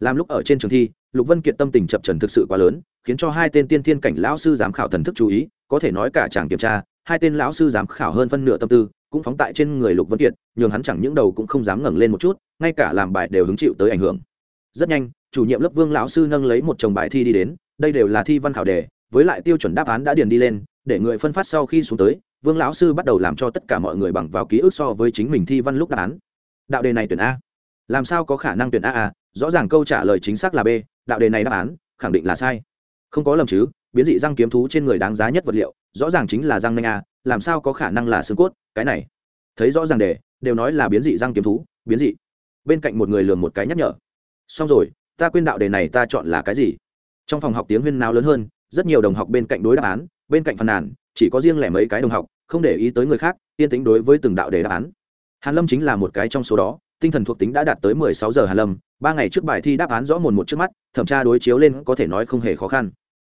Làm lúc ở trên trường thi, lục vân kiệt tâm tình chập trần thực sự quá lớn, khiến cho hai tên tiên thiên cảnh lão sư giám khảo thần thức chú ý, có thể nói cả chàng kiểm tra, hai tên lão sư giám khảo hơn phân nửa tâm tư, cũng phóng tại trên người lục vân kiệt, nhường hắn chẳng những đầu cũng không dám ngẩng lên một chút, ngay cả làm bài đều hứng chịu tới ảnh hưởng. Rất nhanh, chủ nhiệm lớp vương lão sư nâng lấy một chồng bài thi đi đến, đây đều là thi văn khảo đề, với lại tiêu chuẩn đáp án đã điền đi lên, để người phân phát sau khi xuống tới vương lão sư bắt đầu làm cho tất cả mọi người bằng vào ký ức so với chính mình thi văn lúc đáp án. Đạo đề này tuyển a. Làm sao có khả năng tuyển a a rõ ràng câu trả lời chính xác là b, đạo đề này đáp án, khẳng định là sai. Không có lầm chứ, biến dị răng kiếm thú trên người đáng giá nhất vật liệu, rõ ràng chính là răng nanh a, làm sao có khả năng là xương cốt, cái này. Thấy rõ ràng đề, đều nói là biến dị răng kiếm thú, biến dị. Bên cạnh một người lường một cái nhắc nhở. Xong rồi, ta quên đạo đề này ta chọn là cái gì? Trong phòng học tiếng huyên náo lớn hơn, rất nhiều đồng học bên cạnh đối đáp án, bên cạnh phàn nàn chỉ có riêng lẻ mấy cái đồng học, không để ý tới người khác, yên tính đối với từng đạo đề đáp án. Hàn lâm chính là một cái trong số đó, tinh thần thuộc tính đã đạt tới mười sáu giờ hàn lâm, ba ngày trước bài thi đáp án rõ mồn một trước mắt, thẩm tra đối chiếu lên có thể nói không hề khó khăn.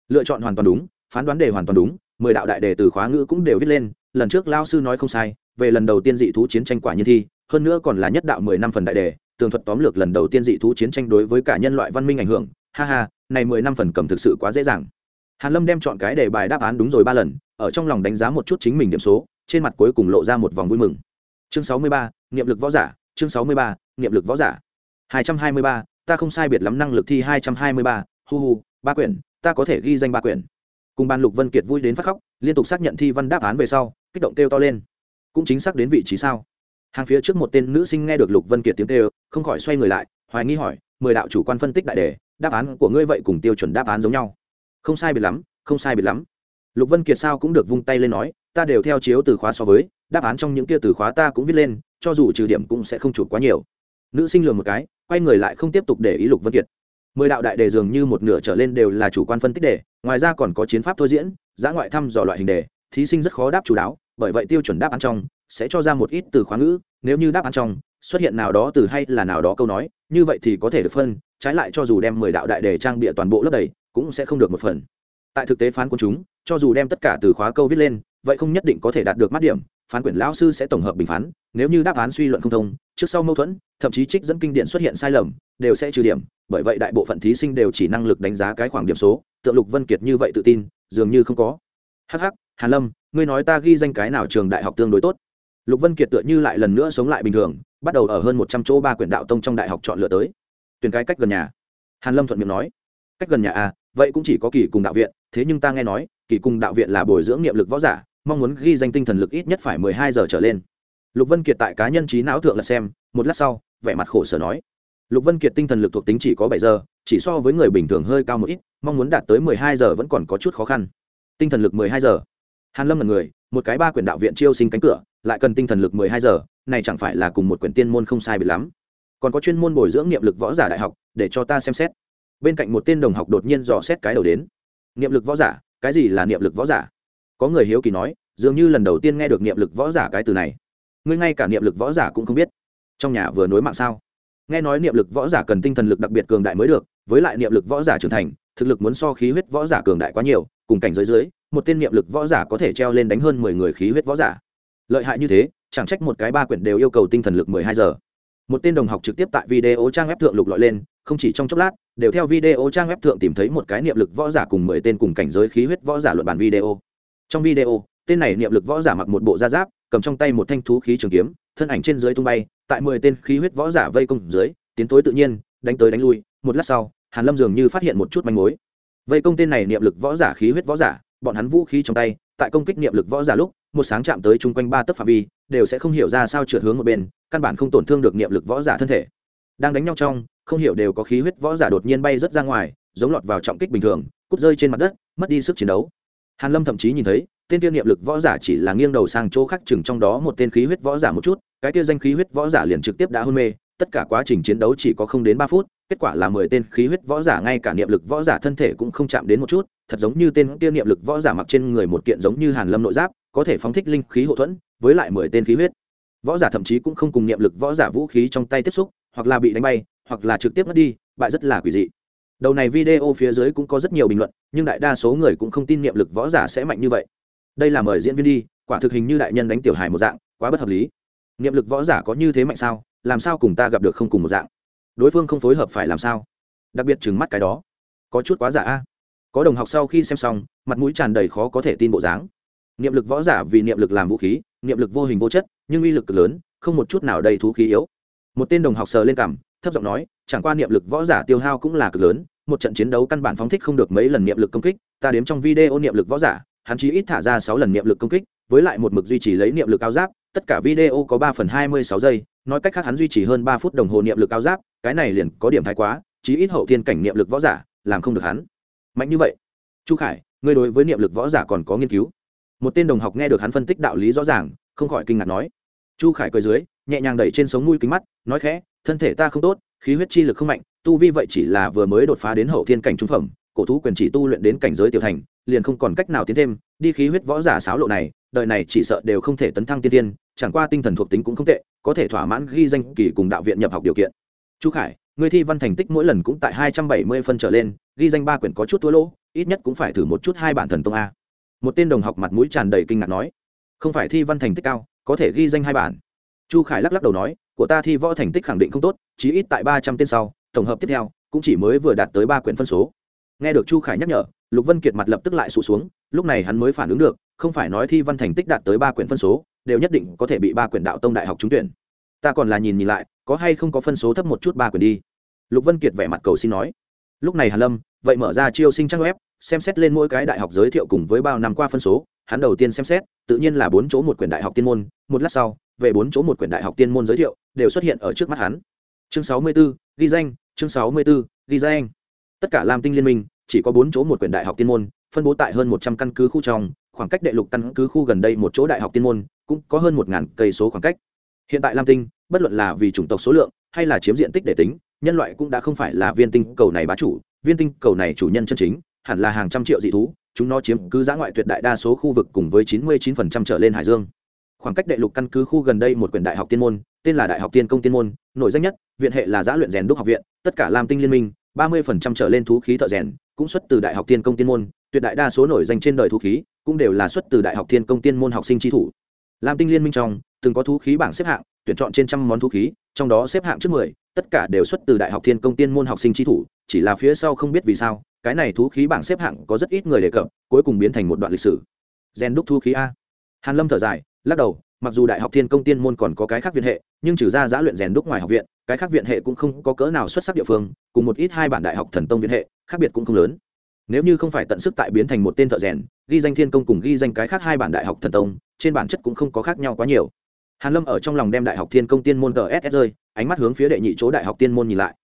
Lựa chọn hoàn toàn đúng, phán đoán đề hoàn toàn đúng, mười đạo đại đề từ khóa ngữ cũng đều viết lên, lần trước lao sư nói không sai, về lần đầu tiên dị thú chiến tranh quả như thi, hơn nữa còn là nhất đạo mười năm phần đại đề, tường thuật tóm lược lần đầu tiên dị thú chiến tranh đối với cả nhân loại văn minh ảnh hưởng, ha ha, này mười năm phần cầm thực sự quá dễ dàng hàn lâm đem chọn cái đề bài đáp án đúng rồi ba lần ở trong lòng đánh giá một chút chính mình điểm số trên mặt cuối cùng lộ ra một vòng vui mừng. Chương sáu mươi ba, niệm lực võ giả chương sáu mươi ba, niệm lực võ giả. Hai trăm hai mươi ba, ta không sai biệt lắm năng lực thi hai trăm hai mươi ba, hu hu ba quyển ta có thể ghi danh ba quyển. Cùng ban lục vân kiệt vui đến phát khóc liên tục xác nhận thi văn đáp án về sau kích động kêu to lên. Cũng chính xác đến vị trí sao? Hàng phía trước một tên nữ sinh nghe được lục vân kiệt tiếng kêu không khỏi xoay người lại hoài nghi hỏi mười đạo chủ quan phân tích đại đề đáp án của ngươi vậy cùng tiêu chuẩn đáp án giống nhau không sai biệt lắm, không sai biệt lắm. Lục vân kiệt sao cũng được vung tay lên nói, ta đều theo chiếu từ khóa so với, đáp án trong những kia từ khóa ta cũng viết lên, cho dù trừ điểm cũng sẽ không chụp quá nhiều. Nữ sinh lừa một cái, quay người lại không tiếp tục để ý lục vân kiệt. Mười đạo đại đề dường như một nửa trở lên đều là chủ quan phân tích đề, ngoài ra còn có chiến pháp thôi diễn, giã ngoại thăm dò loại hình đề, thí sinh rất khó đáp chú đáo bởi vậy tiêu chuẩn đáp án trong sẽ cho ra một ít từ khóa ngữ, nếu như đáp án trong xuất hiện nào đó từ hay là nào đó câu nói, như vậy thì có thể được phân, trái lại cho dù đem mười đạo đại đề trang bịa toàn bộ lớp đầy cũng sẽ không được một phần. Tại thực tế phán của chúng, cho dù đem tất cả từ khóa câu viết lên, vậy không nhất định có thể đạt được mắt điểm, phán quyển lão sư sẽ tổng hợp bình phán, nếu như đáp án suy luận không thông, trước sau mâu thuẫn, thậm chí trích dẫn kinh điển xuất hiện sai lầm, đều sẽ trừ điểm, bởi vậy đại bộ phận thí sinh đều chỉ năng lực đánh giá cái khoảng điểm số, tượng lục vân kiệt như vậy tự tin, dường như không có. Hh hàn lâm, ngươi nói ta ghi danh cái nào trường đại học tương đối tốt? Lục vân kiệt tựa như lại lần nữa sống lại bình thường, bắt đầu ở hơn một trăm chỗ ba quyển đạo tông trong đại học chọn lựa tới. Tuyển cái cách gần nhà. Hàn lâm thuận miệng nói. Cách gần nhà à? Vậy cũng chỉ có kỳ cùng đạo viện, thế nhưng ta nghe nói, kỳ cùng đạo viện là bồi dưỡng niệm lực võ giả, mong muốn ghi danh tinh thần lực ít nhất phải mười hai giờ trở lên. Lục vân kiệt tại cá nhân trí não thượng là xem, một lát sau, vẻ mặt khổ sở nói. Lục vân kiệt tinh thần lực thuộc tính chỉ có bảy giờ, chỉ so với người bình thường hơi cao một ít, mong muốn đạt tới mười hai giờ vẫn còn có chút khó khăn. Tinh thần lực mười hai giờ. Hàn lâm là người, một cái ba quyển đạo viện chiêu sinh cánh cửa, lại cần tinh thần lực mười hai giờ, này chẳng phải là cùng một quyển tiên môn không sai biệt lắm. Còn có chuyên môn bồi dưỡng niệm lực võ giả đại học, để cho ta xem xét bên cạnh một tên đồng học đột nhiên dò xét cái đầu đến. Niệm lực võ giả, cái gì là niệm lực võ giả? Có người hiếu kỳ nói, dường như lần đầu tiên nghe được niệm lực võ giả cái từ này. Ngươi ngay cả niệm lực võ giả cũng không biết. Trong nhà vừa nối mạng sao? Nghe nói niệm lực võ giả cần tinh thần lực đặc biệt cường đại mới được, với lại niệm lực võ giả trưởng thành, thực lực muốn so khí huyết võ giả cường đại quá nhiều, cùng cảnh giới dưới, một tên niệm lực võ giả có thể treo lên đánh hơn mười người khí huyết võ giả. Lợi hại như thế, chẳng trách một cái ba quyển đều yêu cầu tinh thần lực mười hai giờ. Một tên đồng học trực tiếp tại video trang web thượng lục lọi lên không chỉ trong chốc lát, đều theo video trang web thượng tìm thấy một cái niệm lực võ giả cùng mười tên cùng cảnh giới khí huyết võ giả luận bản video. Trong video, tên này niệm lực võ giả mặc một bộ da giáp, cầm trong tay một thanh thú khí trường kiếm, thân ảnh trên dưới tung bay, tại mười tên khí huyết võ giả vây công dưới, tiến tối tự nhiên, đánh tới đánh lui, một lát sau, hàn lâm dường như phát hiện một chút manh mối. Vây công tên này niệm lực võ giả khí huyết võ giả, bọn hắn vũ khí trong tay, tại công kích niệm lực võ giả lúc, một sáng chạm tới chung quanh ba tấc phạm vi, đều sẽ không hiểu ra sao trượt hướng một bên, căn bản không tổn thương được niệm lực võ giả thân thể. Đang đánh nhau trong không hiểu đều có khí huyết võ giả đột nhiên bay rất ra ngoài, giống lọt vào trọng kích bình thường, cút rơi trên mặt đất, mất đi sức chiến đấu. Hàn lâm thậm chí nhìn thấy, tên tiêu niệm lực võ giả chỉ là nghiêng đầu sang chỗ khác chừng trong đó một tên khí huyết võ giả một chút, cái tiêu danh khí huyết võ giả liền trực tiếp đã hôn mê, tất cả quá trình chiến đấu chỉ có không đến ba phút, kết quả là mười tên khí huyết võ giả ngay cả niệm lực võ giả thân thể cũng không chạm đến một chút, thật giống như tên tiêu niệm lực võ giả mặc trên người một kiện giống như hàn lâm nội giáp, có thể phóng thích linh khí hậu thuẫn, với lại mười tên khí huyết. Võ giả thậm chí cũng không cùng niệm lực võ giả vũ khí trong tay tiếp xúc, hoặc là bị đánh bay hoặc là trực tiếp mất đi, bại rất là quỷ dị. Đầu này video phía dưới cũng có rất nhiều bình luận, nhưng đại đa số người cũng không tin niệm lực võ giả sẽ mạnh như vậy. Đây là mời diễn viên đi, quả thực hình như đại nhân đánh tiểu hài một dạng, quá bất hợp lý. Niệm lực võ giả có như thế mạnh sao? Làm sao cùng ta gặp được không cùng một dạng? Đối phương không phối hợp phải làm sao? Đặc biệt chừng mắt cái đó. Có chút quá giả a. Có đồng học sau khi xem xong, mặt mũi tràn đầy khó có thể tin bộ dáng. Niệm lực võ giả vì niệm lực làm vũ khí, niệm lực vô hình vô chất, nhưng uy lực cực lớn, không một chút nào đầy thú khí yếu. Một tên đồng học sờ lên cảm thấp giọng nói, chẳng qua niệm lực võ giả tiêu hao cũng là cực lớn, một trận chiến đấu căn bản phóng thích không được mấy lần niệm lực công kích, ta đếm trong video niệm lực võ giả, hắn chỉ ít thả ra sáu lần niệm lực công kích, với lại một mực duy trì lấy niệm lực cao giáp, tất cả video có ba phần hai mươi sáu giây, nói cách khác hắn duy trì hơn ba phút đồng hồ niệm lực cao giáp, cái này liền có điểm thái quá, chí ít hậu thiên cảnh niệm lực võ giả, làm không được hắn. Mạnh như vậy. Chu khải, ngươi đối với niệm lực võ giả còn có nghiên cứu? Một tên đồng học nghe được hắn phân tích đạo lý rõ ràng, không khỏi kinh ngạc nói. Chu khải cười dưới, nhẹ nhàng đẩy trên sống mũi kính mắt, nói khẽ thân thể ta không tốt, khí huyết chi lực không mạnh, tu vi vậy chỉ là vừa mới đột phá đến hậu thiên cảnh trung phẩm, cổ thú quyền chỉ tu luyện đến cảnh giới tiểu thành, liền không còn cách nào tiến thêm, đi khí huyết võ giả sáo lộ này, đời này chỉ sợ đều không thể tấn thăng tiên tiên chẳng qua tinh thần thuộc tính cũng không tệ, có thể thỏa mãn ghi danh kỳ cùng đạo viện nhập học điều kiện. Chu khải người thi văn thành tích mỗi lần cũng tại hai trăm bảy mươi phân trở lên, ghi danh ba quyển có chút thua lỗ, ít nhất cũng phải thử một chút hai bản thần tông a. Một tên đồng học mặt mũi tràn đầy kinh ngạc nói, không phải thi văn thành tích cao, có thể ghi danh hai bản chu khải lắc lắc đầu nói, của ta thi võ thành tích khẳng định không tốt, chí ít tại ba trăm tên sau, tổng hợp tiếp theo, cũng chỉ mới vừa đạt tới ba quyển phân số. Nghe được chu khải nhắc nhở, lục vân kiệt mặt lập tức lại sụt xuống, lúc này hắn mới phản ứng được, không phải nói thi văn thành tích đạt tới ba quyển phân số, đều nhất định có thể bị ba quyển đạo tông đại học trúng tuyển. Ta còn là nhìn nhìn lại, có hay không có phân số thấp một chút ba quyển đi. Lục vân kiệt vẻ mặt cầu xin nói. Lúc này hàn lâm, vậy mở ra chiêu sinh trang web, xem xét lên mỗi cái đại học giới thiệu cùng với bao năm qua phân số, hắn đầu tiên xem xét, tự nhiên là bốn chỗ một quyển đại học tiên môn, một lát sau về bốn chỗ một quyển đại học tiên môn giới thiệu đều xuất hiện ở trước mắt hắn. Chương sáu mươi 64, ghi danh chương sáu mươi 64, ghi danh. Tất cả lam tinh liên minh chỉ có bốn chỗ một quyển đại học tiên môn phân bố tại hơn một trăm căn cứ khu trong khoảng cách đệ lục căn cứ khu gần đây một chỗ đại học tiên môn cũng có hơn một ngàn cây số khoảng cách. Hiện tại lam tinh bất luận là vì chủng tộc số lượng hay là chiếm diện tích để tính nhân loại cũng đã không phải là viên tinh cầu này bá chủ viên tinh cầu này chủ nhân chân chính hẳn là hàng trăm triệu dị thú chúng nó chiếm cứ giã ngoại tuyệt đại đa số khu vực cùng với chín mươi 99% trở lên hải dương khoảng cách đệ lục căn cứ khu gần đây một quyển đại học tiên môn, tên là đại học tiên công tiên môn nội danh nhất, viện hệ là giã luyện rèn đúc học viện, tất cả lam tinh liên minh, ba mươi phần trăm trở lên thú khí thợ rèn, cũng xuất từ đại học tiên công tiên môn, tuyệt đại đa số nổi danh trên đời thú khí, cũng đều là xuất từ đại học tiên công tiên môn học sinh tri thủ. Lam tinh liên minh trong, từng có thú khí bảng xếp hạng, tuyển chọn trên trăm món thú khí, trong đó xếp hạng trước mười, tất cả đều xuất từ đại học thiên công tiên môn học sinh tri thủ, chỉ là phía sau không biết vì sao, cái này thú khí bảng xếp hạng có rất ít người đề cập, cuối cùng biến thành một đoạn lịch sử. Gen đúc thú khí a. Hàn lâm thở dài lắc đầu, mặc dù đại học thiên công tiên môn còn có cái khác viện hệ, nhưng trừ ra giã luyện rèn đúc ngoài học viện, cái khác viện hệ cũng không có cỡ nào xuất sắc địa phương, cùng một ít hai bản đại học thần tông viện hệ, khác biệt cũng không lớn. Nếu như không phải tận sức tại biến thành một tên thợ rèn, ghi danh thiên công cùng ghi danh cái khác hai bản đại học thần tông, trên bản chất cũng không có khác nhau quá nhiều. Hàn lâm ở trong lòng đem đại học thiên công tiên môn ts rơi, ánh mắt hướng phía đệ nhị chỗ đại học tiên môn nhìn lại.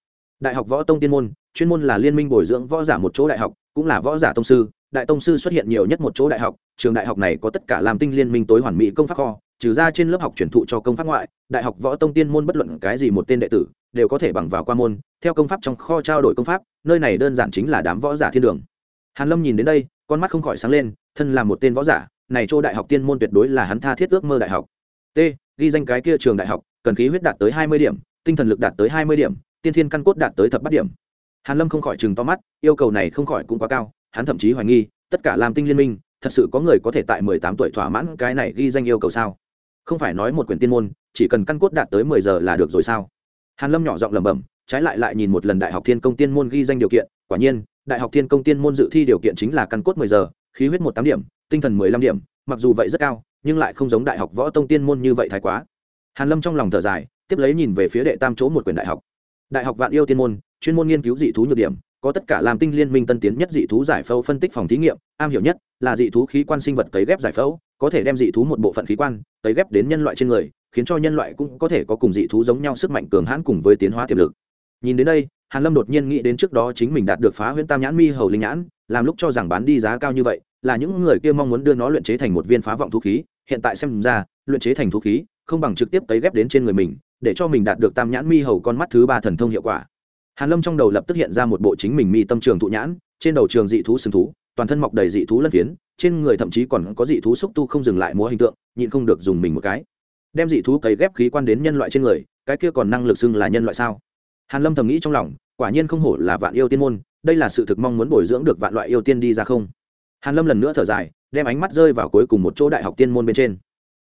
Đại học võ tông tiên môn, chuyên môn là liên minh bồi dưỡng võ giả một chỗ đại học, cũng là võ giả tông sư đại tông sư xuất hiện nhiều nhất một chỗ đại học, trường đại học này có tất cả làm tinh liên minh tối hoàn mỹ công pháp kho, trừ ra trên lớp học truyền thụ cho công pháp ngoại, đại học võ tông tiên môn bất luận cái gì một tên đệ tử, đều có thể bằng vào qua môn, theo công pháp trong kho trao đổi công pháp, nơi này đơn giản chính là đám võ giả thiên đường. Hàn lâm nhìn đến đây, con mắt không khỏi sáng lên, thân là một tên võ giả, này chỗ đại học tiên môn tuyệt đối là hắn tha thiết ước mơ đại học. T, ghi danh cái kia trường đại học, cần khí huyết đạt tới hai mươi điểm, tinh thần lực đạt tới hai mươi điểm, tiên thiên căn cốt đạt tới thập bát điểm. Hàn lâm không khỏi chừng to mắt, yêu cầu này không khỏi cũng quá cao hắn thậm chí hoài nghi, tất cả làm tinh liên minh, thật sự có người có thể tại mười tám tuổi thỏa mãn cái này ghi danh yêu cầu sao? Không phải nói một quyển tiên môn, chỉ cần căn cốt đạt tới mười giờ là được rồi sao? Hàn lâm nhỏ giọng lẩm bẩm, trái lại lại nhìn một lần đại học thiên công tiên môn ghi danh điều kiện, quả nhiên, đại học thiên công tiên môn dự thi điều kiện chính là căn cốt mười giờ, khí huyết một tám điểm, tinh thần mười lăm điểm, mặc dù vậy rất cao, nhưng lại không giống đại học võ tông tiên môn như vậy thái quá. Hàn lâm trong lòng thở dài, tiếp lấy nhìn về phía đệ tam chỗ một quyển đại học. Đại học vạn yêu tiên môn, chuyên môn nghiên cứu dị thú nhược điểm có tất cả làm tinh liên minh tân tiến nhất dị thú giải phẫu phân tích phòng thí nghiệm, am hiểu nhất là dị thú khí quan sinh vật cấy ghép giải phẫu, có thể đem dị thú một bộ phận khí quan cấy ghép đến nhân loại trên người, khiến cho nhân loại cũng có thể có cùng dị thú giống nhau sức mạnh cường hãn cùng với tiến hóa tiềm lực. Nhìn đến đây, hàn lâm đột nhiên nghĩ đến trước đó chính mình đạt được phá huyễn tam nhãn mi hầu linh nhãn, làm lúc cho rằng bán đi giá cao như vậy, là những người kia mong muốn đưa nó luyện chế thành một viên phá vọng thú khí, hiện tại xem ra, luyện chế thành thú khí không bằng trực tiếp cấy ghép đến trên người mình, để cho mình đạt được tam nhãn mi hầu con mắt thứ ba thần thông hiệu quả hàn lâm trong đầu lập tức hiện ra một bộ chính mình mi tâm trường thụ nhãn, trên đầu trường dị thú sừng thú, toàn thân mọc đầy dị thú lân phiến, trên người thậm chí còn có dị thú xúc tu không dừng lại múa hình tượng, nhịn không được dùng mình một cái. Đem dị thú cấy ghép khí quan đến nhân loại trên người, cái kia còn năng lực xưng là nhân loại sao? Hàn lâm thầm nghĩ trong lòng, quả nhiên không hổ là vạn yêu tiên môn, đây là sự thực mong muốn bồi dưỡng được vạn loại yêu tiên đi ra không? Hàn lâm lần nữa thở dài, đem ánh mắt rơi vào cuối cùng một chỗ đại học tiên môn bên trên.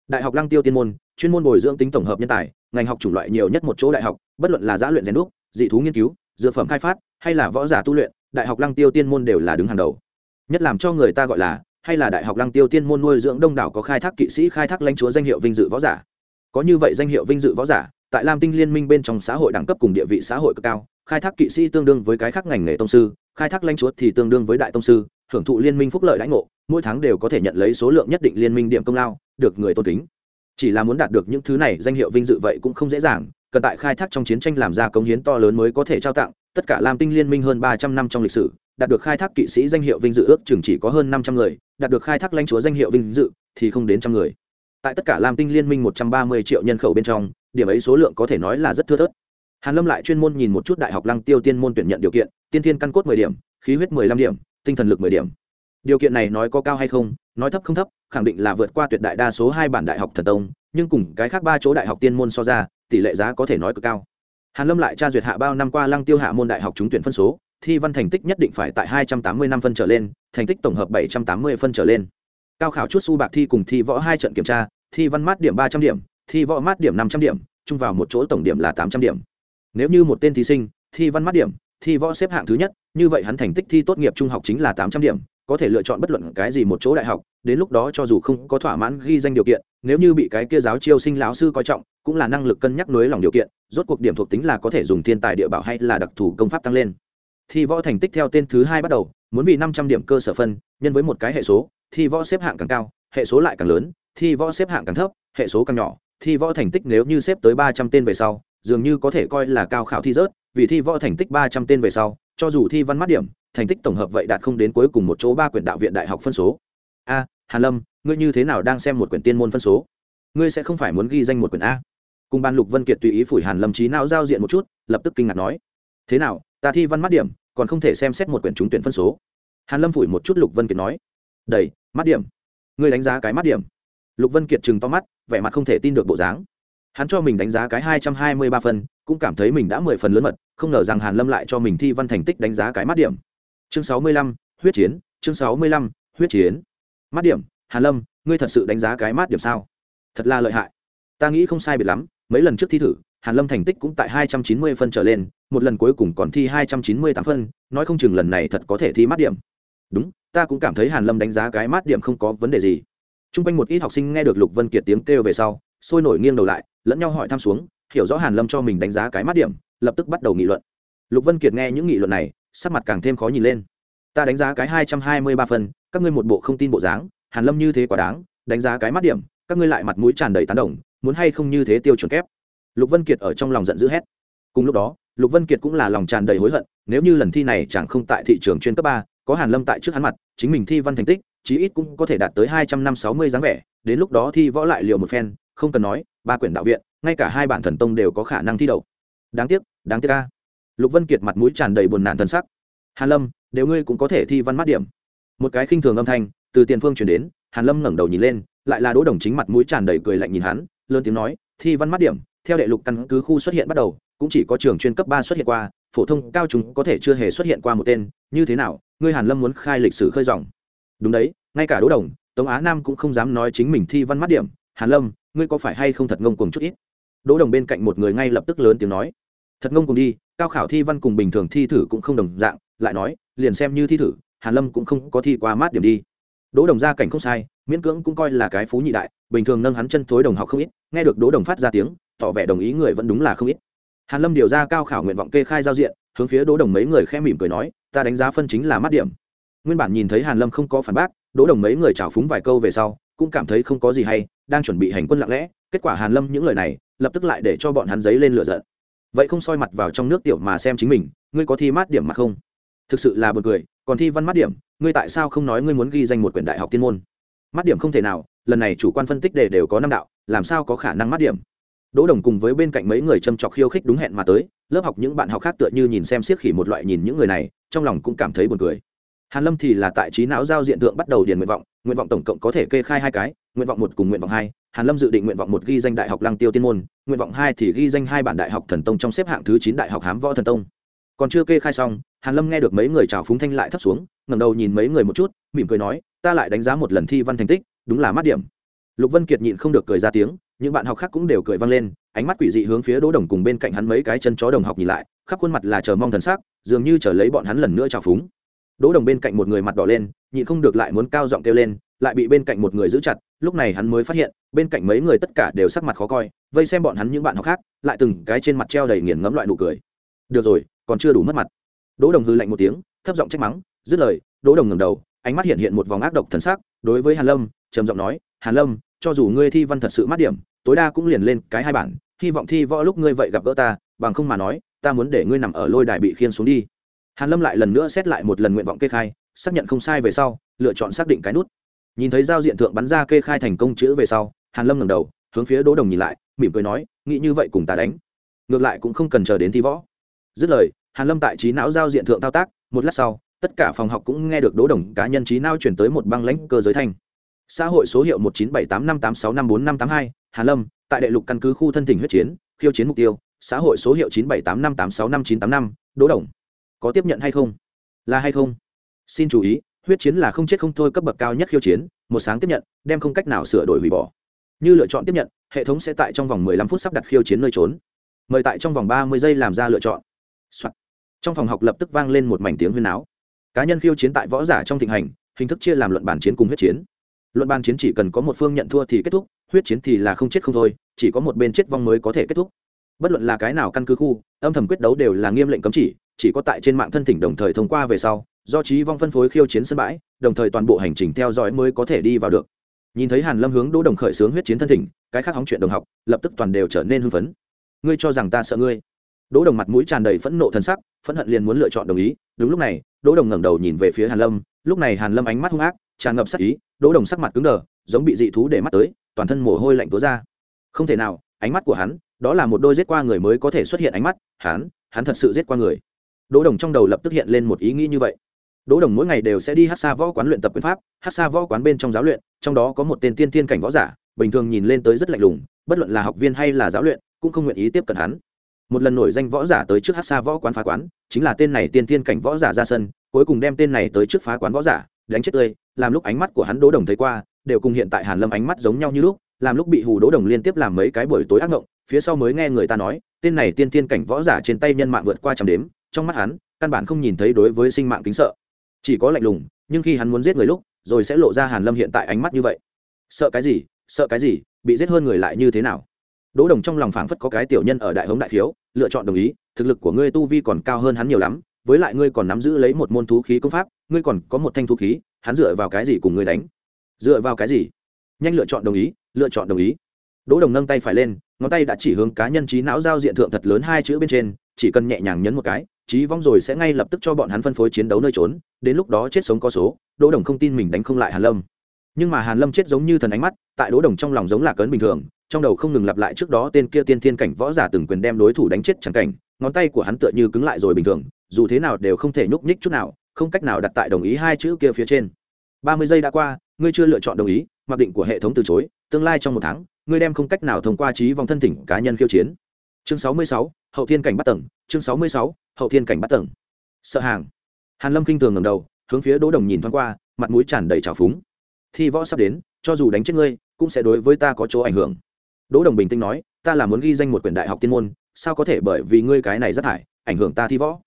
Đại học lăng tiêu tiên môn, chuyên môn bồi dưỡng tính tổng hợp nhân tài, ngành học chủng loại nhiều nhất một chỗ đại học, bất luận là giã luyện rèn đúc, dị thú nghiên cứu dược phẩm khai phát, hay là võ giả tu luyện, đại học lăng tiêu tiên môn đều là đứng hàng đầu. Nhất làm cho người ta gọi là, hay là đại học lăng tiêu tiên môn nuôi dưỡng đông đảo có khai thác kỵ sĩ, khai thác lãnh chúa danh hiệu vinh dự võ giả. Có như vậy danh hiệu vinh dự võ giả, tại lam tinh liên minh bên trong xã hội đẳng cấp cùng địa vị xã hội cực cao, khai thác kỵ sĩ tương đương với cái khác ngành nghề tông sư, khai thác lãnh chúa thì tương đương với đại tông sư, hưởng thụ liên minh phúc lợi lãnh ngộ, mỗi tháng đều có thể nhận lấy số lượng nhất định liên minh điểm công lao, được người tôn kính. Chỉ là muốn đạt được những thứ này danh hiệu vinh dự vậy cũng không dễ dàng cần tại khai thác trong chiến tranh làm ra công hiến to lớn mới có thể trao tặng, tất cả lam tinh liên minh hơn ba trăm năm trong lịch sử, đạt được khai thác kỵ sĩ danh hiệu vinh dự ước chừng chỉ có hơn năm trăm người, đạt được khai thác lãnh chúa danh hiệu vinh dự thì không đến trăm người. Tại tất cả lam tinh liên minh một trăm ba mươi triệu nhân khẩu bên trong, điểm ấy số lượng có thể nói là rất thưa thớt. Hàn lâm lại chuyên môn nhìn một chút đại học lăng tiêu tiên môn tuyển nhận điều kiện, tiên thiên căn cốt mười điểm, khí huyết mười lăm điểm, tinh thần lực mười điểm. Điều kiện này nói có cao hay không, nói thấp không thấp, khẳng định là vượt qua tuyệt đại đa số hai bản đại học thần tông nhưng cùng cái khác ba chỗ đại học tiên môn so ra, tỷ lệ giá có thể nói cực cao. Hàn lâm lại tra duyệt hạ bao năm qua lăng tiêu hạ môn đại học trúng tuyển phân số, thi văn thành tích nhất định phải tại hai trăm tám mươi năm phân trở lên, thành tích tổng hợp bảy trăm tám mươi phân trở lên. Cao khảo chút su bạc thi cùng thi võ hai trận kiểm tra, thi văn mát điểm ba trăm điểm, thi võ mát điểm năm trăm điểm, chung vào một chỗ tổng điểm là tám trăm điểm. Nếu như một tên thí sinh, thi văn mát điểm, thi võ xếp hạng thứ nhất, như vậy hắn thành tích thi tốt nghiệp trung học chính là tám trăm điểm, có thể lựa chọn bất luận cái gì một chỗ đại học, đến lúc đó cho dù không có thỏa mãn ghi danh điều kiện nếu như bị cái kia giáo chiêu sinh lão sư coi trọng, cũng là năng lực cân nhắc nối lòng điều kiện, rốt cuộc điểm thuộc tính là có thể dùng thiên tài địa bảo hay là đặc thù công pháp tăng lên. Thi võ thành tích theo tên thứ hai bắt đầu, muốn vì năm trăm điểm cơ sở phân, nhân với một cái hệ số, thi võ xếp hạng càng cao, hệ số lại càng lớn, thi võ xếp hạng càng thấp, hệ số càng nhỏ, thi võ thành tích nếu như xếp tới ba trăm tên về sau, dường như có thể coi là cao khảo thi rớt, vì thi võ thành tích ba trăm tên về sau, cho dù thi văn mắt điểm, thành tích tổng hợp vậy đạt không đến cuối cùng một chỗ ba quyển đạo viện đại học phân số. A, hàn lâm ngươi như thế nào đang xem một quyển tiên môn phân số? Ngươi sẽ không phải muốn ghi danh một quyển a. Cùng ban lục vân kiệt tùy ý phủi hàn lâm trí não giao diện một chút, lập tức kinh ngạc nói. Thế nào, ta thi văn mắt điểm, còn không thể xem xét một quyển trúng tuyển phân số? Hàn lâm phủi một chút lục vân kiệt nói. Đầy, mắt điểm. Ngươi đánh giá cái mắt điểm. Lục vân kiệt chừng to mắt, vẻ mặt không thể tin được bộ dáng. Hắn cho mình đánh giá cái hai trăm hai mươi ba phân cũng cảm thấy mình đã mười phần lớn mật, không ngờ rằng hàn lâm lại cho mình thi văn thành tích đánh giá cái mắt điểm. Chương sáu mươi lăm, huyết chiến, chương sáu mươi lăm, huyết chiến. Mắt điểm hàn lâm, ngươi thật sự đánh giá cái mắt điểm sao? Thật là lợi hại. Ta nghĩ không sai biệt lắm, mấy lần trước thi thử hàn lâm thành tích cũng tại hai trăm chín mươi phân trở lên, một lần cuối cùng còn thi hai trăm chín mươi tám phân, nói không chừng lần này thật có thể thi mắt điểm. Đúng, ta cũng cảm thấy hàn lâm đánh giá cái mắt điểm không có vấn đề gì. T r u n g quanh một ít học sinh nghe được lục vân kiệt tiếng kêu về sau, sôi nổi nghiêng đầu lại, lẫn nhau hỏi thăm xuống, hiểu rõ hàn lâm cho mình đánh giá cái mắt điểm, lập tức bắt đầu nghị luận. Lục vân kiệt nghe những nghị luận này, sắc mặt càng thêm khó nhìn lên. Ta đánh giá cái hai trăm hai mươi ba phân, các ngươi một bộ không tin bộ dáng hàn lâm như thế quả đáng, đánh giá cái mắt điểm, các ngươi lại mặt mũi tràn đầy tán đồng, muốn hay không như thế tiêu chuẩn kép. Lục vân kiệt ở trong lòng giận dữ hét. Cùng lúc đó, lục vân kiệt cũng là lòng tràn đầy hối hận, nếu như lần thi này chẳng không tại thị trường chuyên cấp ba, có hàn lâm tại trước hắn mặt, chính mình thi văn thành tích, chí ít cũng có thể đạt tới hai trăm năm sáu mươi dáng vẻ, đến lúc đó thi võ lại liều một phen, không cần nói, ba quyển đạo viện, ngay cả hai bản thần tông đều có khả năng thi đậu. Đáng tiếc đáng tiếc ca lục vân kiệt mặt mũi tràn đầy buồn nản thân sắc. Hàn lâm, nếu ngươi cũng có thể thi văn mắt điểm. Một cái khinh thường âm thanh từ tiền phương chuyển đến, hàn lâm ngẩng đầu nhìn lên, lại là đỗ đồng chính mặt mũi tràn đầy cười lạnh nhìn hắn, lớn tiếng nói, thi văn mắt điểm, theo đệ lục căn cứ khu xuất hiện bắt đầu, cũng chỉ có trường chuyên cấp ba xuất hiện qua, phổ thông cao chúng có thể chưa hề xuất hiện qua một tên, như thế nào, ngươi hàn lâm muốn khai lịch sử khơi dòng? Đúng đấy, ngay cả đỗ đồng, tống á nam cũng không dám nói chính mình thi văn mắt điểm. Hàn lâm, ngươi có phải hay không thật ngông cuồng chút ít? Đỗ đồng bên cạnh một người ngay lập tức lớn tiếng nói, thật ngông cuồng đi, cao khảo thi văn cùng bình thường thi thử cũng không đồng dạng, lại nói, liền xem như thi thử, hàn lâm cũng không có thi qua mát điểm đi đỗ đồng gia cảnh không sai, miễn cưỡng cũng coi là cái phú nhị đại, bình thường nâng hắn chân thối đồng học không ít, nghe được đỗ đồng phát ra tiếng, tỏ vẻ đồng ý người vẫn đúng là không ít. Hàn lâm điều ra cao khảo nguyện vọng kê khai giao diện, hướng phía đỗ đồng mấy người khẽ mỉm cười nói, ta đánh giá phân chính là mát điểm. Nguyên bản nhìn thấy hàn lâm không có phản bác, đỗ đồng mấy người chào phúng vài câu về sau, cũng cảm thấy không có gì hay, đang chuẩn bị hành quân lặng lẽ, kết quả hàn lâm những lời này, lập tức lại để cho bọn hắn giấy lên lửa giận. Vậy không soi mặt vào trong nước tiểu mà xem chính mình, ngươi có thi mát điểm mà không? Thực sự là buồn cười, còn thi văn mát điểm ngươi tại sao không nói ngươi muốn ghi danh một quyển đại học tiên môn? Mắt điểm không thể nào, lần này chủ quan phân tích đề đều có năm đạo, làm sao có khả năng mắt điểm? Đỗ đồng cùng với bên cạnh mấy người châm trọc khiêu khích đúng hẹn mà tới, lớp học những bạn học khác tựa như nhìn xem siết khỉ một loại nhìn những người này, trong lòng cũng cảm thấy buồn cười. Hàn lâm thì là tại trí não giao diện tượng bắt đầu điền nguyện vọng nguyện vọng tổng cộng có thể kê khai hai cái, nguyện vọng một cùng nguyện vọng hai. Hàn lâm dự định nguyện vọng một ghi danh đại học lăng tiêu tiên môn, nguyện vọng hai thì ghi danh hai bản đại học thần tông trong xếp hạng thứ chín đại học hám võ thần tông. Còn chưa kê khai xong, hàn lâm nghe được mấy người chào phúng thanh lại thấp xuống ngẩng đầu nhìn mấy người một chút, mỉm cười nói, ta lại đánh giá một lần thi văn thành tích, đúng là mát điểm. Lục vân kiệt nhịn không được cười ra tiếng, những bạn học khác cũng đều cười vang lên, ánh mắt quỷ dị hướng phía đỗ đồng cùng bên cạnh hắn mấy cái chân chó đồng học nhìn lại, khắp khuôn mặt là chờ mong thần sắc, dường như chờ lấy bọn hắn lần nữa trào phúng. Đỗ đồng bên cạnh một người mặt đỏ lên, nhịn không được lại muốn cao giọng kêu lên, lại bị bên cạnh một người giữ chặt, lúc này hắn mới phát hiện, bên cạnh mấy người tất cả đều sắc mặt khó coi, vây xem bọn hắn những bạn học khác, lại từng cái trên mặt treo đầy nghiền ngẫm loại nụ cười. Được rồi, còn chưa đủ mất mặt. Đỗ đồng hư lạnh một tiếng, thấp giọng trách mắng dứt lời, đỗ đồng ngẩng đầu, ánh mắt hiện hiện một vòng ác độc thần sắc, đối với hàn lâm, trầm giọng nói, hàn lâm, cho dù ngươi thi văn thật sự mát điểm, tối đa cũng liền lên cái hai bản, hy vọng thi võ lúc ngươi vậy gặp gỡ ta, bằng không mà nói, ta muốn để ngươi nằm ở lôi đài bị khiên xuống đi. Hàn lâm lại lần nữa xét lại một lần nguyện vọng kê khai, xác nhận không sai về sau, lựa chọn xác định cái nút. Nhìn thấy giao diện thượng bắn ra kê khai thành công chữ về sau, hàn lâm ngẩng đầu, hướng phía đỗ đồng nhìn lại, mỉm cười nói, nghĩ như vậy cùng ta đánh. Ngược lại cũng không cần chờ đến thi võ. Dứt lời, hàn lâm tại trí não giao diện thượng thao tác, một lát sau tất cả phòng học cũng nghe được đố đồng cá nhân trí nao chuyển tới một băng lãnh cơ giới thanh. Xã hội số hiệu một chín bảy tám năm tám sáu năm bốn năm tám hai, hà lâm, tại đệ lục căn cứ khu thân thỉnh huyết chiến, khiêu chiến mục tiêu, xã hội số hiệu chín bảy tám năm tám sáu năm chín tám năm, đố đồng. Có tiếp nhận hay không? Là hay không? Xin chú ý, huyết chiến là không chết không thôi cấp bậc cao nhất khiêu chiến, một sáng tiếp nhận, đem không cách nào sửa đổi hủy bỏ. Như lựa chọn tiếp nhận, hệ thống sẽ tại trong vòng 15 phút sắp đặt khiêu chiến nơi trốn. Mời tại trong vòng 30 giây làm ra lựa chọn、Soạn. trong phòng học lập tức vang lên một mảnh tiếng huyên áo cá nhân khiêu chiến tại võ giả trong thịnh hành, hình thức chia làm luận bản chiến cùng huyết chiến. Luận bàn chiến chỉ cần có một phương nhận thua thì kết thúc, huyết chiến thì là không chết không thôi, chỉ có một bên chết vong mới có thể kết thúc. Bất luận là cái nào căn cứ khu, âm thầm quyết đấu đều là nghiêm lệnh cấm chỉ chỉ có tại trên mạng thân thỉnh đồng thời thông qua về sau, do trí vong phân phối khiêu chiến sân bãi, đồng thời toàn bộ hành trình theo dõi mới có thể đi vào được. Nhìn thấy hàn lâm hướng đỗ đồng khởi xướng huyết chiến thân thỉnh, cái khác hóng chuyện đồng học lập tức toàn đều trở nên hưng phấn. Ngươi cho rằng ta sợ ngươi? Đỗ đồng mặt mũi tràn đầy phẫn nộ thân sắc, phẫn hận liền muốn lựa chọn đồng ý. Đúng lúc này, đỗ đồng ngẩng đầu nhìn về phía hàn lâm. Lúc này hàn lâm ánh mắt hung ác, tràn ngập sắc ý. Đỗ đồng sắc mặt cứng đờ, giống bị dị thú để mắt tới, toàn thân mồ hôi lạnh túa ra. Không thể nào, ánh mắt của hắn, đó là một đôi giết qua người mới có thể xuất hiện ánh mắt. Hắn hắn thật sự giết qua người. Đỗ đồng trong đầu lập tức hiện lên một ý nghĩ như vậy. Đỗ đồng mỗi ngày đều sẽ đi hát xa võ quán luyện tập quyền pháp, hát xa võ quán bên trong giáo luyện, trong đó có một tên tiên tiên cảnh võ giả, bình thường nhìn lên tới rất lạnh lùng, bất luận là học viên hay là giáo luyện, cũng không nguyện ý tiếp cận hắn một lần nổi danh võ giả tới trước hát xa võ quán phá quán, chính là tên này tiên tiên cảnh võ giả ra sân, cuối cùng đem tên này tới trước phá quán võ giả, đánh chết tươi, làm lúc ánh mắt của hắn đố đồng thấy qua, đều cùng hiện tại hàn lâm ánh mắt giống nhau như lúc, làm lúc bị hù đố đồng liên tiếp làm mấy cái buổi tối ác ngộng, phía sau mới nghe người ta nói, tên này tiên tiên cảnh võ giả trên tay nhân mạng vượt qua trăm đếm, trong mắt hắn, căn bản không nhìn thấy đối với sinh mạng kính sợ. Chỉ có lạnh lùng, nhưng khi hắn muốn giết người lúc, rồi sẽ lộ ra hàn lâm hiện tại ánh mắt như vậy. Sợ cái gì? Sợ cái gì? Bị giết hơn người lại như thế nào? Đỗ đồng trong lòng phảng phất có cái tiểu nhân ở đại hống đại thiếu, lựa chọn đồng ý, thực lực của ngươi tu vi còn cao hơn hắn nhiều lắm, với lại ngươi còn nắm giữ lấy một môn thú khí công pháp, ngươi còn có một thanh thú khí, hắn dựa vào cái gì cùng ngươi đánh? Dựa vào cái gì? Nhanh lựa chọn đồng ý, lựa chọn đồng ý. Đỗ đồng nâng tay phải lên, ngón tay đã chỉ hướng cá nhân trí não giao diện thượng thật lớn hai chữ bên trên, chỉ cần nhẹ nhàng nhấn một cái trí vong rồi sẽ ngay lập tức cho bọn hắn phân phối chiến đấu nơi trốn, đến lúc đó chết sống có số, đỗ đồng không tin mình đánh không lại hàn lâm. Nhưng mà hàn lâm chết giống như thần ánh mắt, tại đỗ đồng trong lòng giống là cấn bình thường trong đầu không ngừng lặp lại trước đó tên kia tiên thiên cảnh võ giả từng quyền đem đối thủ đánh chết chẳng cảnh, ngón tay của hắn tựa như cứng lại rồi bình thường, dù thế nào đều không thể nhúc nhích chút nào, không cách nào đặt tại đồng ý hai chữ kia phía trên. Ba mươi giây đã qua, ngươi chưa lựa chọn đồng ý, mặc định của hệ thống từ chối, tương lai trong một tháng, ngươi đem không cách nào thông qua trí vòng thân thỉnh cá nhân khiêu chiến. Chương sáu mươi sáu, hậu thiên cảnh bắt tầng, chương sáu mươi sáu, hậu thiên cảnh bắt tầng. Sợ hàng. Hàn lâm kinh thường ngầm đầu, hướng phía đỗ đồng nhìn thoáng qua, mặt mũi tràn đầy trào phúng. Thi võ sắp đến, cho dù đánh chết ngươi, cũng sẽ đối với ta có chỗ ảnh hưởng đỗ đồng bình tĩnh nói, ta là muốn ghi danh một quyển đại học tiên môn, sao có thể bởi vì ngươi cái này rất hại ảnh hưởng ta thi võ?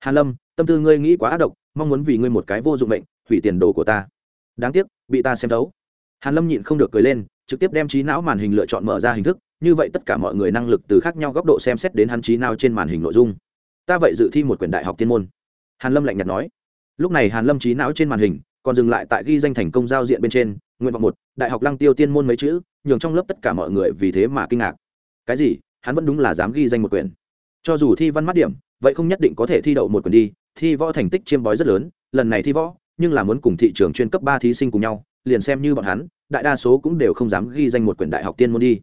Hàn lâm, tâm tư ngươi nghĩ quá ác độc, mong muốn vì ngươi một cái vô dụng mệnh, hủy tiền đồ của ta. Đáng tiếc, bị ta xem thấu. Hàn lâm nhịn không được cười lên, trực tiếp đem trí não màn hình lựa chọn mở ra hình thức, như vậy tất cả mọi người năng lực từ khác nhau góc độ xem xét đến hắn trí nào trên màn hình nội dung. Ta vậy dự thi một quyển đại học tiên môn. Hàn lâm lạnh nhạt nói. Lúc này hàn lâm trí não trên màn hình còn dừng lại tại ghi danh thành công giao diện bên trên, nguyện vọng một, đại học lăng tiêu tiên môn mấy chữ nhường trong lớp tất cả mọi người vì thế mà kinh ngạc. Cái gì? Hắn vẫn đúng là dám ghi danh một quyển. Cho dù thi văn mắt điểm, vậy không nhất định có thể thi đậu một quyển đi. Thi võ thành tích chiêm bói rất lớn, lần này thi võ, nhưng là muốn cùng thị trường chuyên cấp ba thí sinh cùng nhau, liền xem như bọn hắn, đại đa số cũng đều không dám ghi danh một quyển đại học tiên môn đi.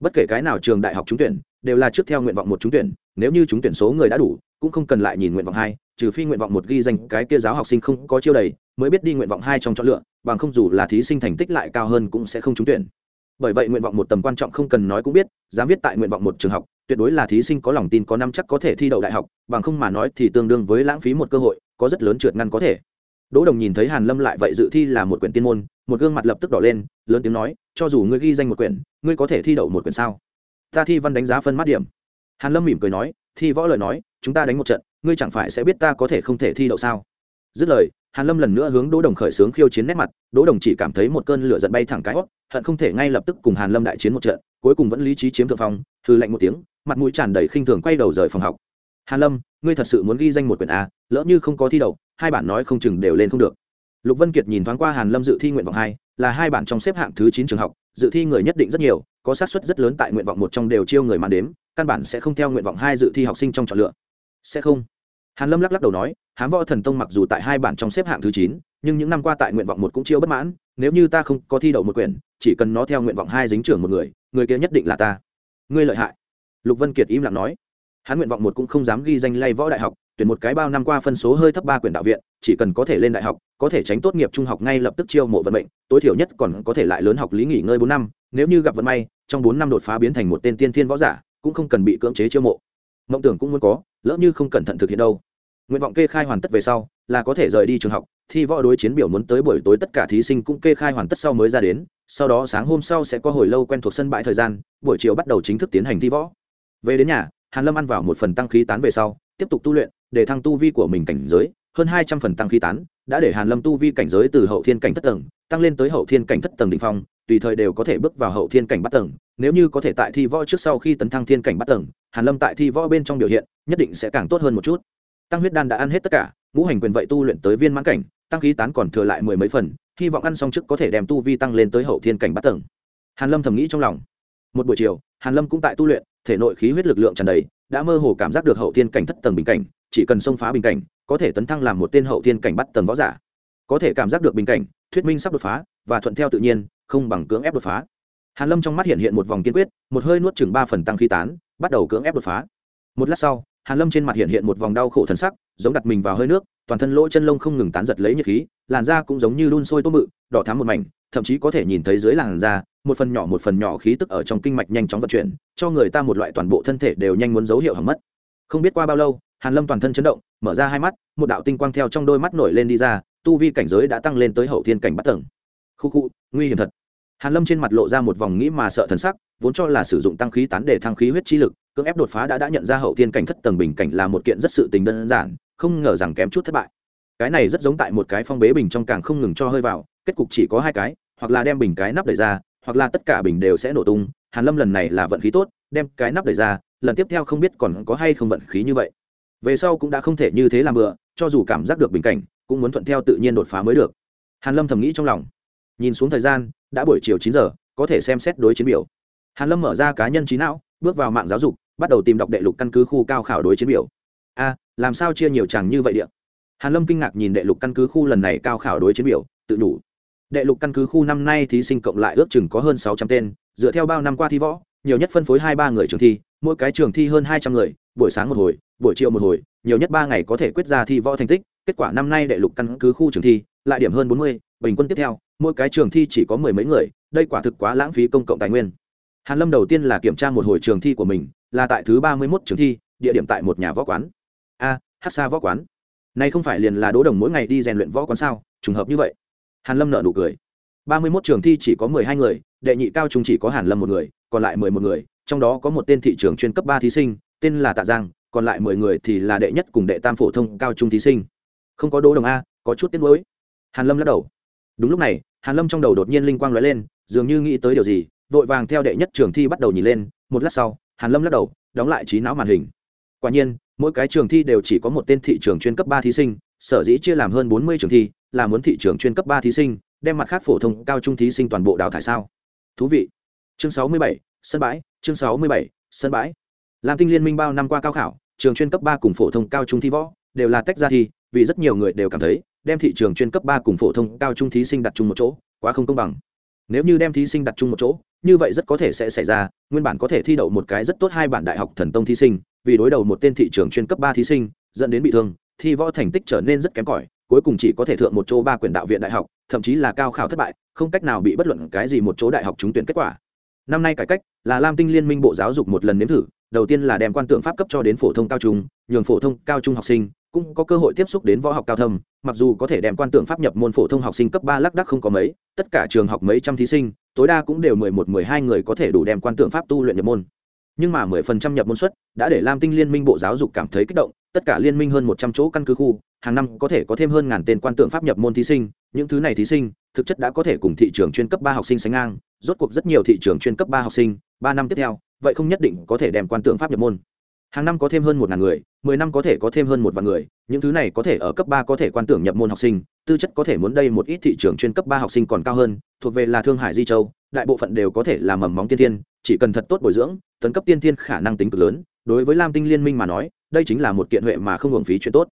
Bất kể cái nào trường đại học trúng tuyển, đều là trước theo nguyện vọng một trúng tuyển, nếu như trúng tuyển số người đã đủ, cũng không cần lại nhìn nguyện vọng hai, trừ phi nguyện vọng một ghi danh cái kia giáo học sinh không có chiêu đầy, mới biết đi nguyện vọng hai trong chọn lựa, bằng không dù là thí sinh thành tích lại cao hơn cũng sẽ không trúng tuyển bởi vậy nguyện vọng một tầm quan trọng không cần nói cũng biết, dám viết tại nguyện vọng một trường học, tuyệt đối là thí sinh có lòng tin có năm chắc có thể thi đậu đại học, bằng không mà nói thì tương đương với lãng phí một cơ hội, có rất lớn trượt ngăn có thể. Đỗ đồng nhìn thấy hàn lâm lại vậy dự thi là một quyển tiên môn, một gương mặt lập tức đỏ lên, lớn tiếng nói, cho dù ngươi ghi danh một quyển, ngươi có thể thi đậu một quyển sao? Ta thi văn đánh giá phân mát điểm. Hàn lâm mỉm cười nói, thi võ lời nói, chúng ta đánh một trận, ngươi chẳng phải sẽ biết ta có thể không thể thi đậu sao? Dứt lời hàn lâm lần nữa hướng đỗ đồng khởi sướng khiêu chiến nét mặt, đỗ đồng chỉ cảm thấy một cơn lửa giận bay thẳng cái hót hận không thể ngay lập tức cùng hàn lâm đại chiến một trận, cuối cùng vẫn lý trí chiếm thượng phong thư lạnh một tiếng, mặt mũi tràn đầy khinh thường quay đầu rời phòng học. Hàn lâm, ngươi thật sự muốn ghi danh một quyển a, lỡ như không có thi đậu, hai bản nói không chừng đều lên không được. Lục vân kiệt nhìn thoáng qua hàn lâm dự thi nguyện vọng hai, là hai bản trong xếp hạng thứ chín trường học, dự thi người nhất định rất nhiều, có xác suất rất lớn tại nguyện vọng một trong đều chiêu người màn đếm, căn bản sẽ không theo nguyện vọng hai dự thi học sinh trong chọn lựa. Sẽ không hàn lâm lắc lắc đầu nói, hám võ thần tông mặc dù tại hai bản trong xếp hạng thứ chín, nhưng những năm qua tại nguyện vọng một cũng chiêu bất mãn, nếu như ta không có thi đậu một quyển, chỉ cần nó theo nguyện vọng hai dính trưởng một người người kia nhất định là ta. Ngươi lợi hại. Lục vân kiệt im lặng nói. Hắn nguyện vọng một cũng không dám ghi danh lay võ đại học, tuyển một cái bao năm qua phân số hơi thấp ba quyển đạo viện, chỉ cần có thể lên đại học, có thể tránh tốt nghiệp trung học ngay lập tức chiêu mộ vận mệnh, tối thiểu nhất còn có thể lại lớn học lý nghỉ ngơi bốn năm, nếu như gặp vận may, trong bốn năm đột phá biến thành một tên tiên thiên võ giả, cũng không cần bị cưỡng chế chiêu mộ. Mộng tưởng cũng muốn có lỡ như không cẩn thận thực hiện đâu. Nguyện vọng kê khai hoàn tất về sau, là có thể rời đi trường học, thi võ đối chiến biểu muốn tới buổi tối tất cả thí sinh cũng kê khai hoàn tất sau mới ra đến, sau đó sáng hôm sau sẽ có hồi lâu quen thuộc sân bãi thời gian, buổi chiều bắt đầu chính thức tiến hành thi võ. Về đến nhà, hàn lâm ăn vào một phần tăng khí tán về sau, tiếp tục tu luyện, để thăng tu vi của mình cảnh giới, hơn hai trăm phần tăng khí tán, đã để hàn lâm tu vi cảnh giới từ hậu thiên cảnh thất tầng, tăng lên tới hậu thiên cảnh thất tầng đỉnh phong, tùy thời đều có thể bước vào hậu thiên cảnh bắt tầng, nếu như có thể tại thi võ trước sau khi tấn thăng thiên cảnh bắt tầng hàn lâm tại thi võ bên trong biểu hiện, nhất định sẽ càng tốt hơn một chút. Tăng huyết đan đã ăn hết tất cả, ngũ hành quyền vậy tu luyện tới viên mãn cảnh, tăng khí tán còn thừa lại mười mấy phần, hy vọng ăn xong trước có thể đem tu vi tăng lên tới hậu thiên cảnh bát tầng. Hàn lâm thầm nghĩ trong lòng. Một buổi chiều, hàn lâm cũng tại tu luyện, thể nội khí huyết lực lượng tràn đầy, đã mơ hồ cảm giác được hậu thiên cảnh thất tầng bình cảnh, chỉ cần xông phá bình cảnh, có thể tấn thăng làm một tên hậu thiên cảnh bắt tầng võ giả. Có thể cảm giác được bình cảnh, thuyết minh sắp đột phá, và thuận theo tự nhiên, không bằng cưỡng ép đột phá hàn lâm trong mắt hiện hiện một vòng kiên quyết, một hơi nuốt chừng ba phần tăng khí tán, bắt đầu cưỡng ép đột phá. Một lát sau, hàn lâm trên mặt hiện hiện một vòng đau khổ thần sắc, giống đặt mình vào hơi nước, toàn thân lỗ chân lông không ngừng tán giật lấy nhiệt khí, làn da cũng giống như đun sôi tô mự, đỏ thắm một mảnh, thậm chí có thể nhìn thấy dưới làn da, một phần nhỏ một phần nhỏ khí tức ở trong kinh mạch nhanh chóng vận chuyển, cho người ta một loại toàn bộ thân thể đều nhanh muốn dấu hiệu hỏng mất. Không biết qua bao lâu, hàn lâm toàn thân chấn động, mở ra hai mắt, một đạo tinh quang theo trong đôi mắt nổi lên đi ra, tu vi cảnh giới đã tăng lên tới hậu thiên cảnh bắt tầng. Khu khu, nguy hiểm thật hàn lâm trên mặt lộ ra một vòng nghĩ mà sợ thần sắc, vốn cho là sử dụng tăng khí tán để thăng khí huyết chi lực, cưỡng ép đột phá đã đã nhận ra hậu thiên cảnh thất tầng bình cảnh là một kiện rất sự tình đơn giản, không ngờ rằng kém chút thất bại. Cái này rất giống tại một cái phong bế bình trong càng không ngừng cho hơi vào, kết cục chỉ có hai cái, hoặc là đem bình cái nắp đẩy ra, hoặc là tất cả bình đều sẽ nổ tung. Hàn lâm lần này là vận khí tốt, đem cái nắp đẩy ra, lần tiếp theo không biết còn có hay không vận khí như vậy. Về sau cũng đã không thể như thế làm bừa, cho dù cảm giác được bình cảnh, cũng muốn thuận theo tự nhiên đột phá mới được. Hàn lâm thầm nghĩ trong lòng. Nhìn xuống thời gian đã buổi chiều chín giờ, có thể xem xét đối chiến biểu. Hàn lâm mở ra cá nhân trí não, bước vào mạng giáo dục, bắt đầu tìm đọc đệ lục căn cứ khu cao khảo đối chiến biểu. A, làm sao chia nhiều chàng như vậy điện hàn lâm kinh ngạc nhìn đệ lục căn cứ khu lần này cao khảo đối chiến biểu, tự đủ. Đệ lục căn cứ khu năm nay thí sinh cộng lại ước chừng có hơn sáu trăm tên, dựa theo bao năm qua thi võ, nhiều nhất phân phối hai ba người trường thi, mỗi cái trường thi hơn hai trăm người, buổi sáng một hồi, buổi chiều một hồi, nhiều nhất ba ngày có thể quyết ra thi võ thành tích, kết quả năm nay đệ lục căn cứ khu trường thi, lại điểm hơn bốn mươi bình quân tiếp theo mỗi cái trường thi chỉ có mười mấy người đây quả thực quá lãng phí công cộng tài nguyên. Hàn lâm đầu tiên là kiểm tra một hồi trường thi của mình là tại thứ ba mươi mốt trường thi địa điểm tại một nhà võ quán. A à, hát xa võ quán. Này không phải liền là đỗ đồng mỗi ngày đi rèn luyện võ quán sao? Trùng hợp như vậy. Hàn lâm nợ nụ cười. Ba mươi mốt trường thi chỉ có mười hai người đệ nhị cao trung chỉ có hàn lâm một người còn lại mười một người trong đó có một tên thị trường chuyên cấp ba thí sinh tên là tạ giang còn lại mười người thì là đệ nhất cùng đệ tam phổ thông cao trung thí sinh. Không có đỗ đồng a có chút tiếc nuối. Hàn lâm lắc đầu đúng lúc này, hàn lâm trong đầu đột nhiên linh quang lóe lên, dường như nghĩ tới điều gì, vội vàng theo đệ nhất trường thi bắt đầu nhìn lên, một lát sau, hàn lâm lắc đầu, đóng lại trí não màn hình. Quả nhiên, mỗi cái trường thi đều chỉ có một tên thị trường chuyên cấp ba thí sinh, sở dĩ chia làm hơn bốn mươi trường thi, là muốn thị trường chuyên cấp ba thí sinh, đem mặt khác phổ thông cao trung thí sinh toàn bộ đào thải sao? Thú vị. Chương sáu mươi bảy, sân bãi, chương sáu mươi bảy, sân bãi. Làm tinh liên minh bao năm qua cao khảo, trường chuyên cấp ba cùng phổ thông cao trung thi võ, đều là tách ra thi, vì rất nhiều người đều cảm thấy đem thị trường chuyên cấp ba cùng phổ thông cao trung thí sinh đặt chung một chỗ, quá không công bằng. Nếu như đem thí sinh đặt chung một chỗ, như vậy rất có thể sẽ xảy ra, nguyên bản có thể thi đậu một cái rất tốt hai bản đại học thần tông thí sinh, vì đối đầu một tên thị trường chuyên cấp ba thí sinh, dẫn đến bị thương, thi võ thành tích trở nên rất kém cỏi, cuối cùng chỉ có thể thượng một chỗ ba quyền đạo viện đại học, thậm chí là cao khảo thất bại, không cách nào bị bất luận cái gì một chỗ đại học trúng tuyển kết quả. Năm nay cải cách, là lam tinh liên minh bộ giáo dục một lần nếm thử, đầu tiên là đem quan tượng pháp cấp cho đến phổ thông cao trung, nhường phổ thông cao trung học sinh cũng có cơ hội tiếp xúc đến võ học cao thâm, mặc dù có thể đem quan tượng pháp nhập môn phổ thông học sinh cấp ba lác đắc không có mấy, tất cả trường học mấy trăm thí sinh, tối đa cũng đều mười một, mười hai người có thể đủ đem quan tượng pháp tu luyện nhập môn. Nhưng mà mười phần trăm nhập môn suất đã để lam tinh liên minh bộ giáo dục cảm thấy kích động, tất cả liên minh hơn một trăm chỗ căn cứ khu, hàng năm có thể có thêm hơn ngàn tên quan tượng pháp nhập môn thí sinh, những thứ này thí sinh, thực chất đã có thể cùng thị trường chuyên cấp ba học sinh sánh ngang, rốt cuộc rất nhiều thị trường chuyên cấp ba học sinh, ba năm tiếp theo, vậy không nhất định có thể đem quan tượng pháp nhập môn hàng năm có thêm hơn một ngàn người, mười năm có thể có thêm hơn một vạn người, những thứ này có thể ở cấp ba có thể quan tưởng nhập môn học sinh, tư chất có thể muốn đây một ít thị trường chuyên cấp ba học sinh còn cao hơn, thuộc về là thương hải di châu, đại bộ phận đều có thể là mầm móng tiên thiên, chỉ cần thật tốt bồi dưỡng, tấn cấp tiên thiên khả năng tính cực lớn. Đối với lam tinh liên minh mà nói, đây chính là một kiện huệ mà không hưởng phí chuyện tốt.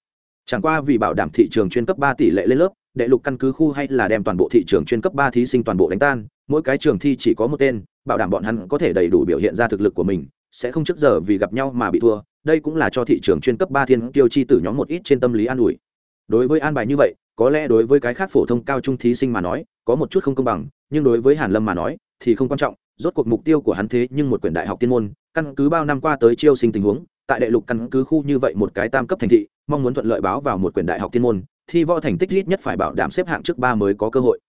Chẳng qua vì bảo đảm thị trường chuyên cấp ba tỷ lệ lên lớp, đệ lục căn cứ khu hay là đem toàn bộ thị trường chuyên cấp ba thí sinh toàn bộ đánh tan mỗi cái trường thi chỉ có một tên, bảo đảm bọn hắn có thể đầy đủ biểu hiện ra thực lực của mình, sẽ không trước giờ vì gặp nhau mà bị thua. Đây cũng là cho thị trường chuyên cấp ba thiên tiêu chi tử nhóm một ít trên tâm lý an ủi. Đối với an bài như vậy, có lẽ đối với cái khác phổ thông cao trung thí sinh mà nói, có một chút không công bằng, nhưng đối với hàn lâm mà nói, thì không quan trọng. Rốt cuộc mục tiêu của hắn thế nhưng một quyển đại học tiên môn, căn cứ bao năm qua tới chiêu sinh tình huống, tại đại lục căn cứ khu như vậy một cái tam cấp thành thị, mong muốn thuận lợi báo vào một quyển đại học tiên môn, thi võ thành tích ít nhất phải bảo đảm xếp hạng trước ba mới có cơ hội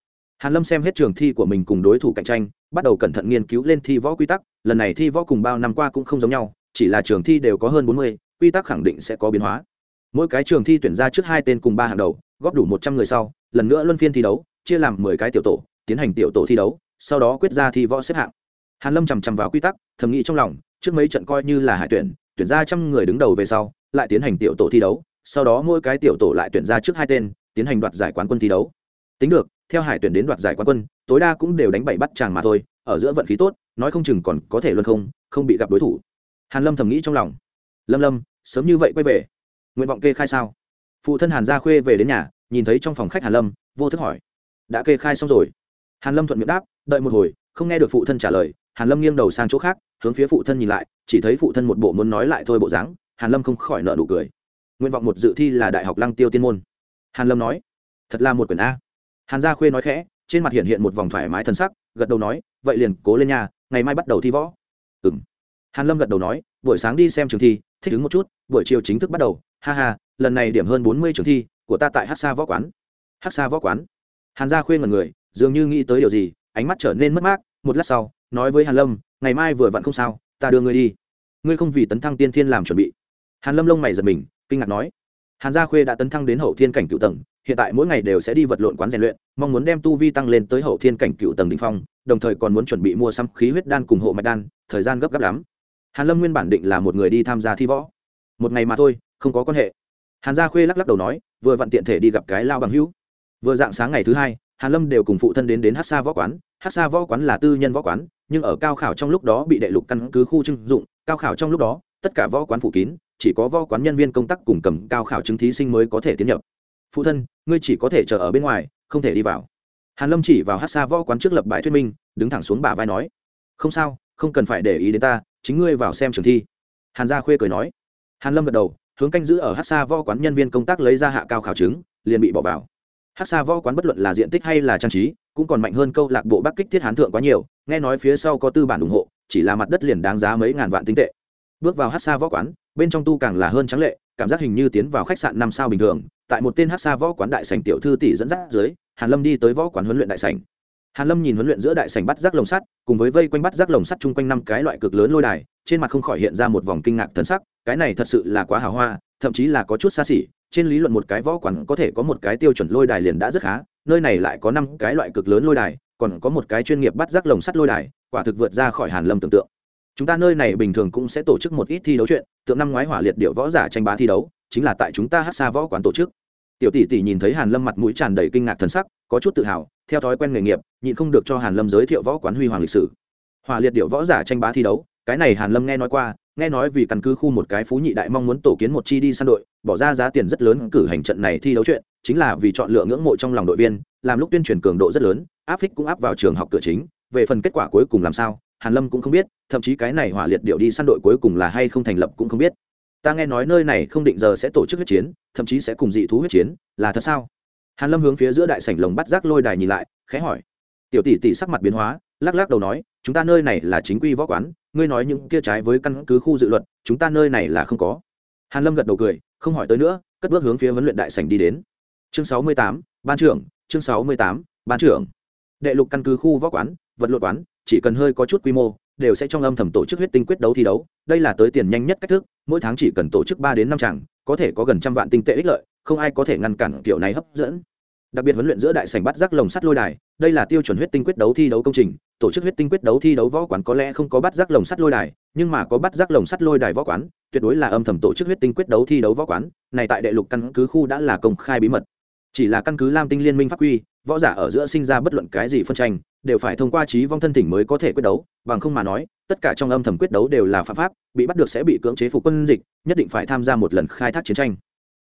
hàn lâm xem hết trường thi của mình cùng đối thủ cạnh tranh, bắt đầu cẩn thận nghiên cứu lên thi võ quy tắc, lần này thi võ cùng bao năm qua cũng không giống nhau, chỉ là trường thi đều có hơn bốn mươi, quy tắc khẳng định sẽ có biến hóa. Mỗi cái trường thi tuyển ra trước hai tên cùng ba hàng đầu, góp đủ một trăm người sau, lần nữa luân phiên thi đấu, chia làm mười cái tiểu tổ, tiến hành tiểu tổ thi đấu, sau đó quyết ra thi võ xếp hạng. Hàn lâm chằm chằm vào quy tắc, thầm nghĩ trong lòng, trước mấy trận coi như là hải tuyển tuyển ra trăm người đứng đầu về sau, lại tiến hành tiểu tổ thi đấu, sau đó mỗi cái tiểu tổ lại tuyển ra trước hai tên, tiến hành đoạt giải quán quân thi đấu. Tính được theo hải tuyển đến đoạt giải quán quân, tối đa cũng đều đánh bảy bắt chàng mà thôi, ở giữa vận khí tốt, nói không chừng còn có thể luôn không không bị gặp đối thủ. Hàn lâm thầm nghĩ trong lòng. Lâm lâm, sớm như vậy quay về. Nguyện vọng kê khai sao? Phụ thân hàn gia khuê về đến nhà, nhìn thấy trong phòng khách hàn lâm, vô thức hỏi. Đã kê khai xong rồi. Hàn lâm thuận miệng đáp, đợi một hồi, không nghe được phụ thân trả lời, hàn lâm nghiêng đầu sang chỗ khác, hướng phía phụ thân nhìn lại, chỉ thấy phụ thân một bộ muốn nói lại thôi bộ dáng, hàn lâm không khỏi nợ nụ cười. Nguyện vọng một dự thi là đại học lăng tiêu tiên môn. Hàn lâm nói, thật là một quyển a hàn gia khuê nói khẽ, trên mặt hiện hiện một vòng thoải mái thân sắc, gật đầu nói, vậy liền cố lên nhà ngày mai bắt đầu thi võ. Ừm. Hàn lâm gật đầu nói, buổi sáng đi xem trường thi, thích ứng một chút, buổi chiều chính thức bắt đầu. Ha ha, lần này điểm hơn bốn mươi trường thi của ta tại hát xa võ quán. Hát xa võ quán. Hàn gia khuê ngần người, dường như nghĩ tới điều gì, ánh mắt trở nên mất mát, một lát sau, nói với hàn lâm, ngày mai vừa vặn không sao, ta đưa ngươi đi. Ngươi không vì tấn thăng tiên thiên làm chuẩn bị. Hàn lâm lông mày giật mình, kinh ngạc nói, hàn gia khuê đã tấn thăng đến hậu thiên cảnh cựu tầng hiện tại mỗi ngày đều sẽ đi vật lộn quán rèn luyện, mong muốn đem tu vi tăng lên tới hậu thiên cảnh cựu tầng đ ỉ n h phong, đồng thời còn muốn chuẩn bị mua xăm khí huyết đan cùng hộ mạch đan, thời gian gấp gáp lắm. Hàn lâm nguyên bản định là một người đi tham gia thi võ. Một ngày mà thôi, không có quan hệ. Hàn gia khuê lắc lắc đầu nói, vừa vặn tiện thể đi gặp cái lao bằng hữu. Vừa dạng sáng ngày thứ hai, hàn lâm đều cùng phụ thân đến đến hát xa võ quán. Hát xa võ quán là tư nhân võ quán, nhưng ở cao khảo trong lúc đó bị đệ lục căn cứ khu trưng dụng. Cao khảo trong lúc đó, tất cả võ quán phủ kín, chỉ có võ quán nhân viên công tác cùng cầm cao khảo chứng thí sinh mới có thể tiến nhập phụ thân, ngươi chỉ có thể chờ ở bên ngoài, không thể đi vào. Hàn lâm chỉ vào hát xa võ quán trước lập bài thuyết minh, đứng thẳng xuống bả vai nói, không sao, không cần phải để ý đến ta, chính ngươi vào xem trường thi. Hàn gia khuê cười nói. Hàn lâm gật đầu, hướng canh giữ ở hát xa võ quán nhân viên công tác lấy ra hạ cao khảo chứng, liền bị bỏ vào. Hát xa võ quán bất luận là diện tích hay là trang trí, cũng còn mạnh hơn câu lạc bộ bắc kích thiết hán thượng quá nhiều, nghe nói phía sau có tư bản ủng hộ, chỉ là mặt đất liền đáng giá mấy ngàn vạn tinh tệ. Bước vào hát xa võ quán, bên trong tu càng là hơn trắng lệ, cảm giác hình như tiến vào khách sạn năm sao bình thường tại một tên hát xa võ quán đại sảnh tiểu thư tỷ dẫn dắt dưới, hàn lâm đi tới võ quán huấn luyện đại sảnh. Hàn lâm nhìn huấn luyện giữa đại sảnh bắt rác lồng sắt, cùng với vây quanh bắt rác lồng sắt chung quanh năm cái loại cực lớn lôi đài, trên mặt không khỏi hiện ra một vòng kinh ngạc thần sắc, cái này thật sự là quá hào hoa, thậm chí là có chút xa xỉ, trên lý luận một cái võ quán có thể có một cái tiêu chuẩn lôi đài liền đã rất khá, nơi này lại có năm cái loại cực lớn lôi đài, còn có một cái chuyên nghiệp bắt rác lồng sắt lôi đài, quả thực vượt ra khỏi hàn lâm tưởng tượng. Chúng ta nơi này bình thường cũng sẽ tổ chức một ít thi đấu chuyện, tượng năm ngoái hỏa liệt điệu võ giả tranh bá thi đấu, chính là tại chúng ta hát xa võ quán tổ chức tiểu tỷ tỷ nhìn thấy hàn lâm mặt mũi tràn đầy kinh ngạc thần sắc, có chút tự hào, theo thói quen nghề nghiệp, nhịn không được cho hàn lâm giới thiệu võ quán huy hoàng lịch sử. Hòa liệt điệu võ giả tranh bá thi đấu, cái này hàn lâm nghe nói qua, nghe nói vì căn cứ khu một cái phú nhị đại mong muốn tổ kiến một chi đi săn đội, bỏ ra giá tiền rất lớn cử hành trận này thi đấu chuyện, chính là vì chọn lựa ngưỡng mộ trong lòng đội viên, làm lúc tuyên truyền cường độ rất lớn, áp phích cũng áp vào trường học cửa chính, về phần kết quả cuối cùng làm sao, hàn lâm cũng không biết, thậm chí cái này hỏa liệt điệu đi săn đội cuối cùng là hay không thành lập cũng không biết ta nghe nói nơi này không định giờ sẽ tổ chức huyết chiến thậm chí sẽ cùng dị thú huyết chiến là thật sao? Hàn lâm hướng phía giữa đại sảnh lồng bắt rác lôi đài nhìn lại khẽ hỏi. Tiểu tỷ tỷ sắc mặt biến hóa lắc lắc đầu nói chúng ta nơi này là chính quy võ quán ngươi nói những kia trái với căn cứ khu dự luật chúng ta nơi này là không có. Hàn lâm gật đầu cười không hỏi tới nữa cất bước hướng phía huấn luyện đại sảnh đi đến. Chương sáu mươi tám, ban trưởng chương sáu mươi tám, ban trưởng. Đệ lục căn cứ khu võ quán vật luật quán chỉ cần hơi có chút quy mô đều sẽ trong âm thầm tổ chức huyết tinh quyết đấu thi đấu đây là tới tiền nhanh nhất cách thức mỗi tháng chỉ cần tổ chức ba đến năm tràng, có thể có gần trăm vạn tinh tệ ích lợi, không ai có thể ngăn cản kiểu này hấp dẫn. Đặc biệt huấn luyện giữa đại sảnh bắt rác lồng sắt lôi đài, đây là tiêu chuẩn huyết tinh quyết đấu thi đấu công trình, tổ chức huyết tinh quyết đấu thi đấu võ quán có lẽ không có bắt rác lồng sắt lôi đài, nhưng mà có bắt rác lồng sắt lôi đài võ quán, tuyệt đối là âm thầm tổ chức huyết tinh quyết đấu thi đấu võ quán, này tại đệ lục căn cứ khu đã là công khai bí mật. Chỉ là căn cứ lam tinh liên minh pháp quy võ giả ở giữa sinh ra bất luận cái gì phân tranh, đều phải thông qua trí vong thân thỉnh mới có thể quyết đấu, bằng không mà nói, tất cả trong âm thầm quyết đấu đều là phạm pháp, bị bắt được sẽ bị cưỡng chế phục quân dịch, nhất định phải tham gia một lần khai thác chiến tranh.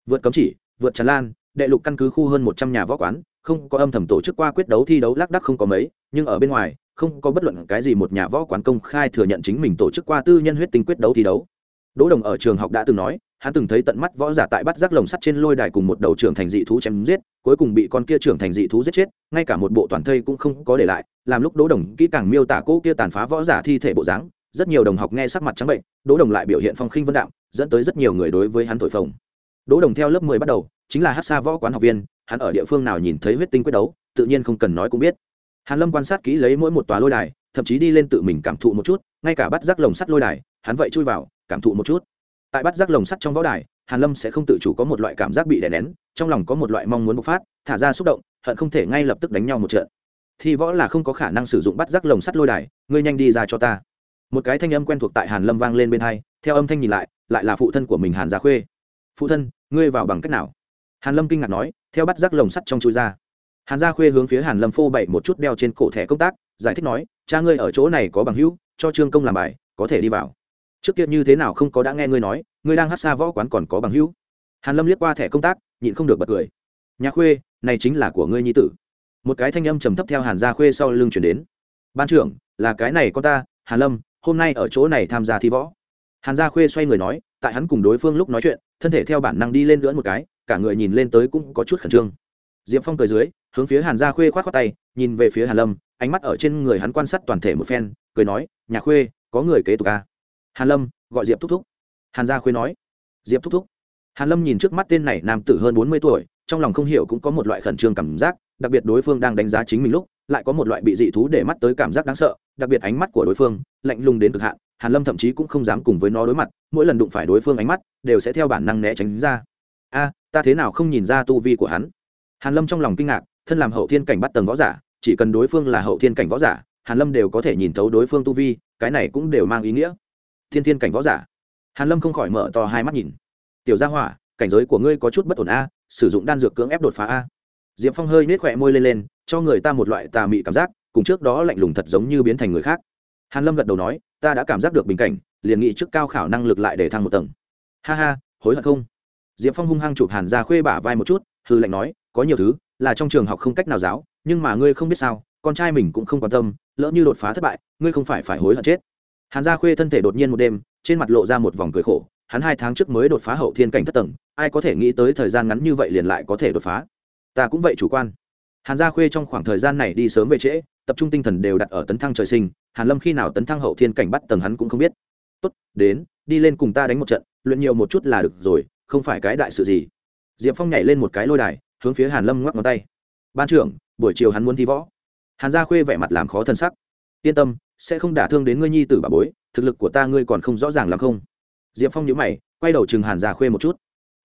Vượt cấm chỉ, vượt tràn lan, đệ lục căn cứ khu hơn một trăm nhà võ quán, không có âm thầm tổ chức qua quyết đấu thi đấu lác đắc không có mấy, nhưng ở bên ngoài, không có bất luận cái gì một nhà võ quán công khai thừa nhận chính mình tổ chức qua tư nhân huyết tinh quyết đấu thi đấu. Đỗ đồng ở trường học đã từng nói hắn từng thấy tận mắt võ giả tại bắt rác lồng sắt trên lôi đài cùng một đầu trưởng thành dị thú chém giết, cuối cùng bị con kia trưởng thành dị thú giết chết, ngay cả một bộ toàn thây cũng không có để lại, làm lúc đỗ đồng kỹ càng miêu tả cô kia tàn phá võ giả thi thể bộ dáng, rất nhiều đồng học nghe sắc mặt trắng bệnh, đỗ đồng lại biểu hiện phong khinh vân đạo dẫn tới rất nhiều người đối với hắn thổi phồng. Đỗ đồng theo lớp mười bắt đầu, chính là hát xa võ quán học viên, hắn ở địa phương nào nhìn thấy huyết tinh quyết đấu, tự nhiên không cần nói cũng biết. Hàn lâm quan sát kỹ lấy mỗi một tòa lôi đài, thậm chí đi lên tự mình cảm thụ một chút, ngay cả bắt rác lồng sắt lôi đài, hắn vậy chui vào, cảm thụ một chút tại bắt giác lồng sắt trong võ đài, hàn lâm sẽ không tự chủ có một loại cảm giác bị đè nén, trong lòng có một loại mong muốn bộc phát, thả ra xúc động, hận không thể ngay lập tức đánh nhau một trận. Thì võ là không có khả năng sử dụng bắt giác lồng sắt lôi đài, ngươi nhanh đi ra cho ta. Một cái thanh âm quen thuộc tại hàn lâm vang lên bên hai, theo âm thanh nhìn lại lại là phụ thân của mình hàn gia khuê. Phụ thân, ngươi vào bằng cách nào? Hàn lâm kinh ngạc nói, theo bắt giác lồng sắt trong chui ra. Hàn gia khuê hướng phía hàn lâm phô bậy một chút đeo trên cổ thẻ công tác, giải thích nói, cha ngươi ở chỗ này có bằng hữu, cho trương công làm bài, có thể đi vào trước kia như thế nào không có đã nghe ngươi nói, ngươi đang hát xa võ quán còn có bằng hữu. Hàn lâm liếc qua thẻ công tác, nhịn không được bật cười. Nhà khuê, này chính là của ngươi nhi tử. Một cái thanh âm trầm thấp theo hàn gia khuê sau lưng chuyển đến. Ban trưởng, là cái này con ta, hàn lâm, hôm nay ở chỗ này tham gia thi võ. Hàn gia khuê xoay người nói, tại hắn cùng đối phương lúc nói chuyện, thân thể theo bản năng đi lên lưỡn một cái, cả người nhìn lên tới cũng có chút khẩn trương. Diệp phong cười dưới, hướng phía hàn gia khuê khoát khoát tay, nhìn về phía hàn lâm, ánh mắt ở trên người hắn quan sát toàn thể một phen, cười nói nhà khuê, có người kế tục a à? Hàn lâm, gọi diệp thúc thúc. Hàn gia khuê nói, diệp thúc thúc. Hàn lâm nhìn trước mắt tên này nam tử hơn bốn mươi tuổi, trong lòng không hiểu cũng có một loại khẩn trương cảm giác, đặc biệt đối phương đang đánh giá chính mình lúc, lại có một loại bị dị thú để mắt tới cảm giác đáng sợ, đặc biệt ánh mắt của đối phương, lạnh lùng đến cực hạn, hàn lâm thậm chí cũng không dám cùng với nó đối mặt, mỗi lần đụng phải đối phương ánh mắt, đều sẽ theo bản năng né tránh ra. A, ta thế nào không nhìn ra tu vi của hắn? Hàn lâm trong lòng kinh ngạc, thân làm hậu thiên cảnh bắt tầng võ giả, chỉ cần đối phương là hậu thiên cảnh võ giả, hàn lâm đều có thể nhìn thấu đối phương tu vi, cái này cũng đều mang ý nghĩa thiên thiên cảnh võ giả. Hàn lâm không khỏi mở to hai mắt nhìn. Tiểu gia hỏa, cảnh giới của ngươi có chút bất ổn a, sử dụng đan dược cưỡng ép đột phá a. Diệp phong hơi nết khỏe môi lên lên, cho người ta một loại tà mị cảm giác, cùng trước đó lạnh lùng thật giống như biến thành người khác. Hàn lâm gật đầu nói, ta đã cảm giác được bình cảnh, liền nghĩ trước cao khảo năng lực lại để thăng một tầng. Ha ha, hối hận không? Diệp phong hung hăng chụp hàn ra khuê bả vai một chút hư lạnh nói, có nhiều thứ, là trong trường học không cách nào giáo, nhưng mà ngươi không biết sao, con trai mình cũng không quan tâm, lỡ như đột phá thất bại, ngươi không phải phải hối hận chết hàn gia khuê thân thể đột nhiên một đêm, trên mặt lộ ra một vòng cười khổ, hắn hai tháng trước mới đột phá hậu thiên cảnh thất tầng, ai có thể nghĩ tới thời gian ngắn như vậy liền lại có thể đột phá? Ta cũng vậy chủ quan. Hàn gia khuê trong khoảng thời gian này đi sớm về trễ, tập trung tinh thần đều đặt ở tấn thăng trời sinh, hàn lâm khi nào tấn thăng hậu thiên cảnh bắt tầng hắn cũng không biết. Tốt, đến, đi lên cùng ta đánh một trận, luyện nhiều một chút là được rồi, không phải cái đại sự gì. Diệp phong nhảy lên một cái lôi đài, hướng phía hàn lâm ngoắc ngón tay. Ban trưởng, buổi chiều hắn muốn thi võ. Hàn gia khuê vẻ mặt làm khó thân sắc yên tâm, sẽ không đả thương đến ngươi nhi tử bà bối, thực lực của ta ngươi còn không rõ ràng lắm không? Diệp phong nhíu mày, quay đầu chừng hàn gia khuê một chút.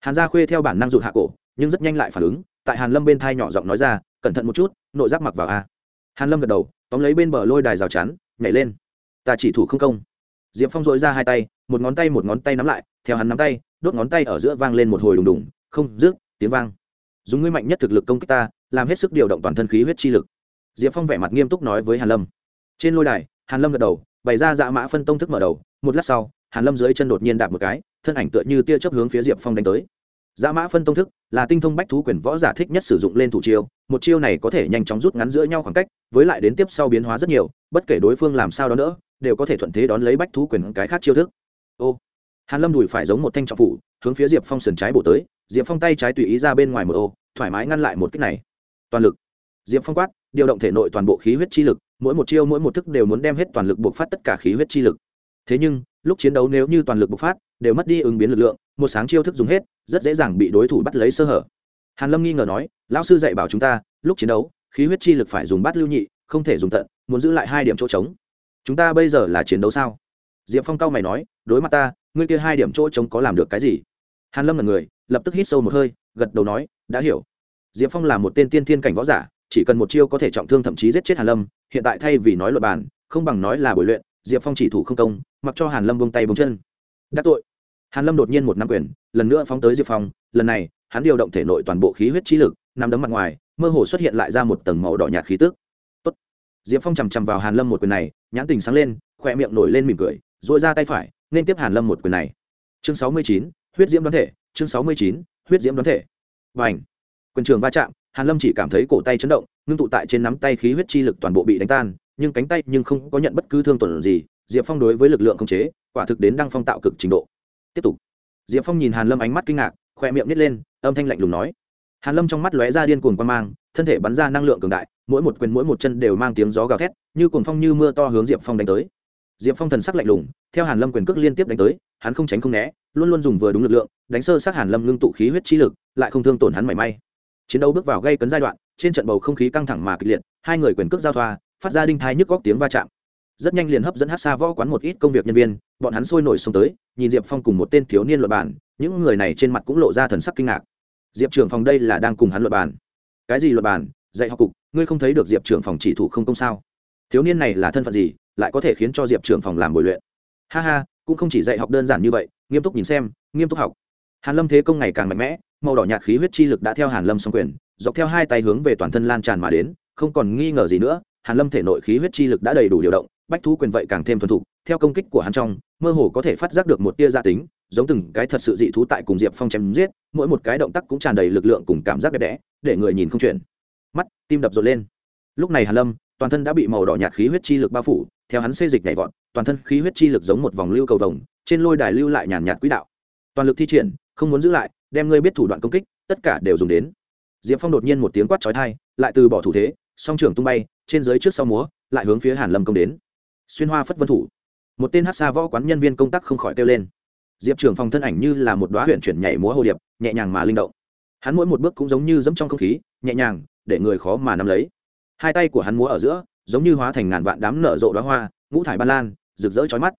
Hàn gia khuê theo bản năng rụt hạ cổ, nhưng rất nhanh lại phản ứng, tại hàn lâm bên thai nhỏ giọng nói ra, cẩn thận một chút, nội giáp mặc vào a. Hàn lâm gật đầu, tóm lấy bên bờ lôi đài rào chắn, nhảy lên. Ta chỉ thủ không công. Diệp phong dội ra hai tay, một ngón tay một ngón tay nắm lại, theo hắn nắm tay, đốt ngón tay ở giữa vang lên một hồi đùng đùng, không rước tiếng vang. Dùng ngươi mạnh nhất thực lực công kích ta, làm hết sức điều động toàn thân khí huyết chi lực. Diệp phong vẻ mặt nghiêm túc nói với hàn lâm trên lôi đài, hàn lâm gật đầu, bày ra dạ mã phân tông thức mở đầu. Một lát sau, hàn lâm dưới chân đột nhiên đạp một cái, thân ảnh tựa như tia chớp hướng phía diệp phong đánh tới. Dạ mã phân tông thức là tinh thông bách thú quyền võ giả thích nhất sử dụng lên thủ chiêu, một chiêu này có thể nhanh chóng rút ngắn giữa nhau khoảng cách, với lại đến tiếp sau biến hóa rất nhiều, bất kể đối phương làm sao đó nữa, đều có thể thuận thế đón lấy bách thú quyền cái khác chiêu thức. Ô, hàn lâm đùi phải giống một thanh trọng phủ, hướng phía diệp phong sườn trái bổ tới, diệp phong tay trái tùy ý ra bên ngoài một ô, thoải mái ngăn lại một kích này. Toàn lực. Diệp phong quát, điều động thể nội toàn bộ khí huyết chi lực mỗi một chiêu mỗi một thức đều muốn đem hết toàn lực bộc phát tất cả khí huyết chi lực. Thế nhưng, lúc chiến đấu nếu như toàn lực bộc phát, đều mất đi ứng biến lực lượng, một sáng chiêu thức dùng hết, rất dễ dàng bị đối thủ bắt lấy sơ hở. Hàn lâm nghi ngờ nói, lão sư dạy bảo chúng ta, lúc chiến đấu, khí huyết chi lực phải dùng bát lưu nhị, không thể dùng tận, muốn giữ lại hai điểm chỗ trống. Chúng ta bây giờ là chiến đấu sao? Diệp phong cao mày nói, đối mặt ta, ngươi kia hai điểm chỗ trống có làm được cái gì? Hàn lâm là người, lập tức hít sâu một hơi, gật đầu nói, đã hiểu. Diệp phong là một tên tiên thiên cảnh võ giả, chỉ cần một chiêu có thể trọng thương thậm chí giết chết hàn lâm hiện tại thay vì nói luật bàn, không bằng nói là buổi luyện, diệp phong chỉ thủ không công, mặc cho hàn lâm bông tay bông chân. Đắc tội. Hàn lâm đột nhiên một năm quyền, lần nữa phóng tới diệp phong, lần này, hắn điều động thể nội toàn bộ khí huyết trí lực, nằm đấm mặt ngoài, mơ hồ xuất hiện lại ra một tầng màu đỏ nhạt khí tức. Tốt. diệp phong chằm chằm vào hàn lâm một quyền này, nhãn tình sáng lên khoe miệng nổi lên mỉm cười dội ra tay phải, nên tiếp hàn lâm một quyền này. Chương sáu mươi chín, huyết diễm đoán thể, chương sáu mươi chín, huyết diễm đoán thể. Và ảnh quyền trường va chạm, hàn lâm chỉ cảm thấy cổ tay chấn động ngưng tụ tại trên nắm tay khí huyết chi lực toàn bộ bị đánh tan, nhưng cánh tay nhưng không có nhận bất cứ thương tổn gì, diệp phong đối với lực lượng không chế, quả thực đến đăng phong tạo cực trình độ. Tiếp tục. Diệp phong nhìn hàn lâm ánh mắt kinh ngạc, khoe miệng nít lên, âm thanh lạnh lùng nói. Hàn lâm trong mắt lóe ra điên cuồng quan mang, thân thể bắn ra năng lượng cường đại, mỗi một quyền mỗi một chân đều mang tiếng gió gào thét, như cuồng phong như mưa to hướng diệp phong đánh tới. Diệp phong thần sắc lạnh lùng, theo hàn lâm quyền cước liên tiếp đánh tới, hắn không tránh không né, luôn luôn dùng vừa đúng lực lượng, đánh sơ sát hàn lâm ngưng tụ khí huyết chi lực, lại không thương tổn hắn mảy may. Chiến đấu bước vào gây cấn giai đoạn trên trận bầu không khí căng thẳng mà kịch liệt, hai người quyền cước giao thoa, phát ra đinh thai nhức góc tiếng va chạm. Rất nhanh liền hấp dẫn hát xa võ quán một ít công việc nhân viên, bọn hắn sôi nổi xông tới, nhìn diệp phong cùng một tên thiếu niên luật bản những người này trên mặt cũng lộ ra thần sắc kinh ngạc. Diệp trưởng phòng đây là đang cùng hắn luật bản cái gì luật bản dạy học cục, ngươi không thấy được diệp trưởng phòng chỉ thủ không công sao? Thiếu niên này là thân phận gì, lại có thể khiến cho diệp trưởng phòng làm bồi luyện? Ha ha, cũng không chỉ dạy học đơn giản như vậy, nghiêm túc nhìn xem, nghiêm túc học. Hàn lâm thế công ngày càng mạnh mẽ, màu đỏ nhạt khí huyết chi lực đã theo hàn lâm xong quyền dọc theo hai tay hướng về toàn thân lan tràn mà đến, không còn nghi ngờ gì nữa, hàn lâm thể nội khí huyết chi lực đã đầy đủ điều động, bách thú quyền vậy càng thêm thuần thục, theo công kích của hắn trong, mơ hồ có thể phát giác được một tia gia tính, giống từng cái thật sự dị thú tại cùng diệp phong chém giết, mỗi một cái động tác cũng tràn đầy lực lượng cùng cảm giác đẹp đẽ, để người nhìn không chuyển. Mắt, tim đập rộn lên. Lúc này hàn lâm, toàn thân đã bị màu đỏ nhạt khí huyết chi lực bao phủ, theo hắn xê dịch nhảy vọt, toàn thân khí huyết chi lực giống một vòng lưu cầu vồng, trên lôi đài lưu lại nhàn nhạt quỹ đạo. Toàn lực thi triển, không muốn giữ lại, đem ngươi biết thủ đoạn công kích, tất cả đều dùng đến diệp phong đột nhiên một tiếng quát chói tai, lại từ bỏ thủ thế, song trưởng tung bay, trên dưới trước sau múa, lại hướng phía hàn lâm công đến. Xuyên hoa phất vân thủ. Một tên hát xa võ quán nhân viên công tác không khỏi kêu lên. Diệp trưởng phòng thân ảnh như là một đoá huyện chuyển nhảy múa hồ điệp, nhẹ nhàng mà linh động. Hắn mỗi một bước cũng giống như dẫm trong không khí, nhẹ nhàng, để người khó mà nắm lấy. Hai tay của hắn múa ở giữa, giống như hóa thành ngàn vạn đám nở rộ đoá hoa, ngũ thải ban lan, rực rỡ chói mắt.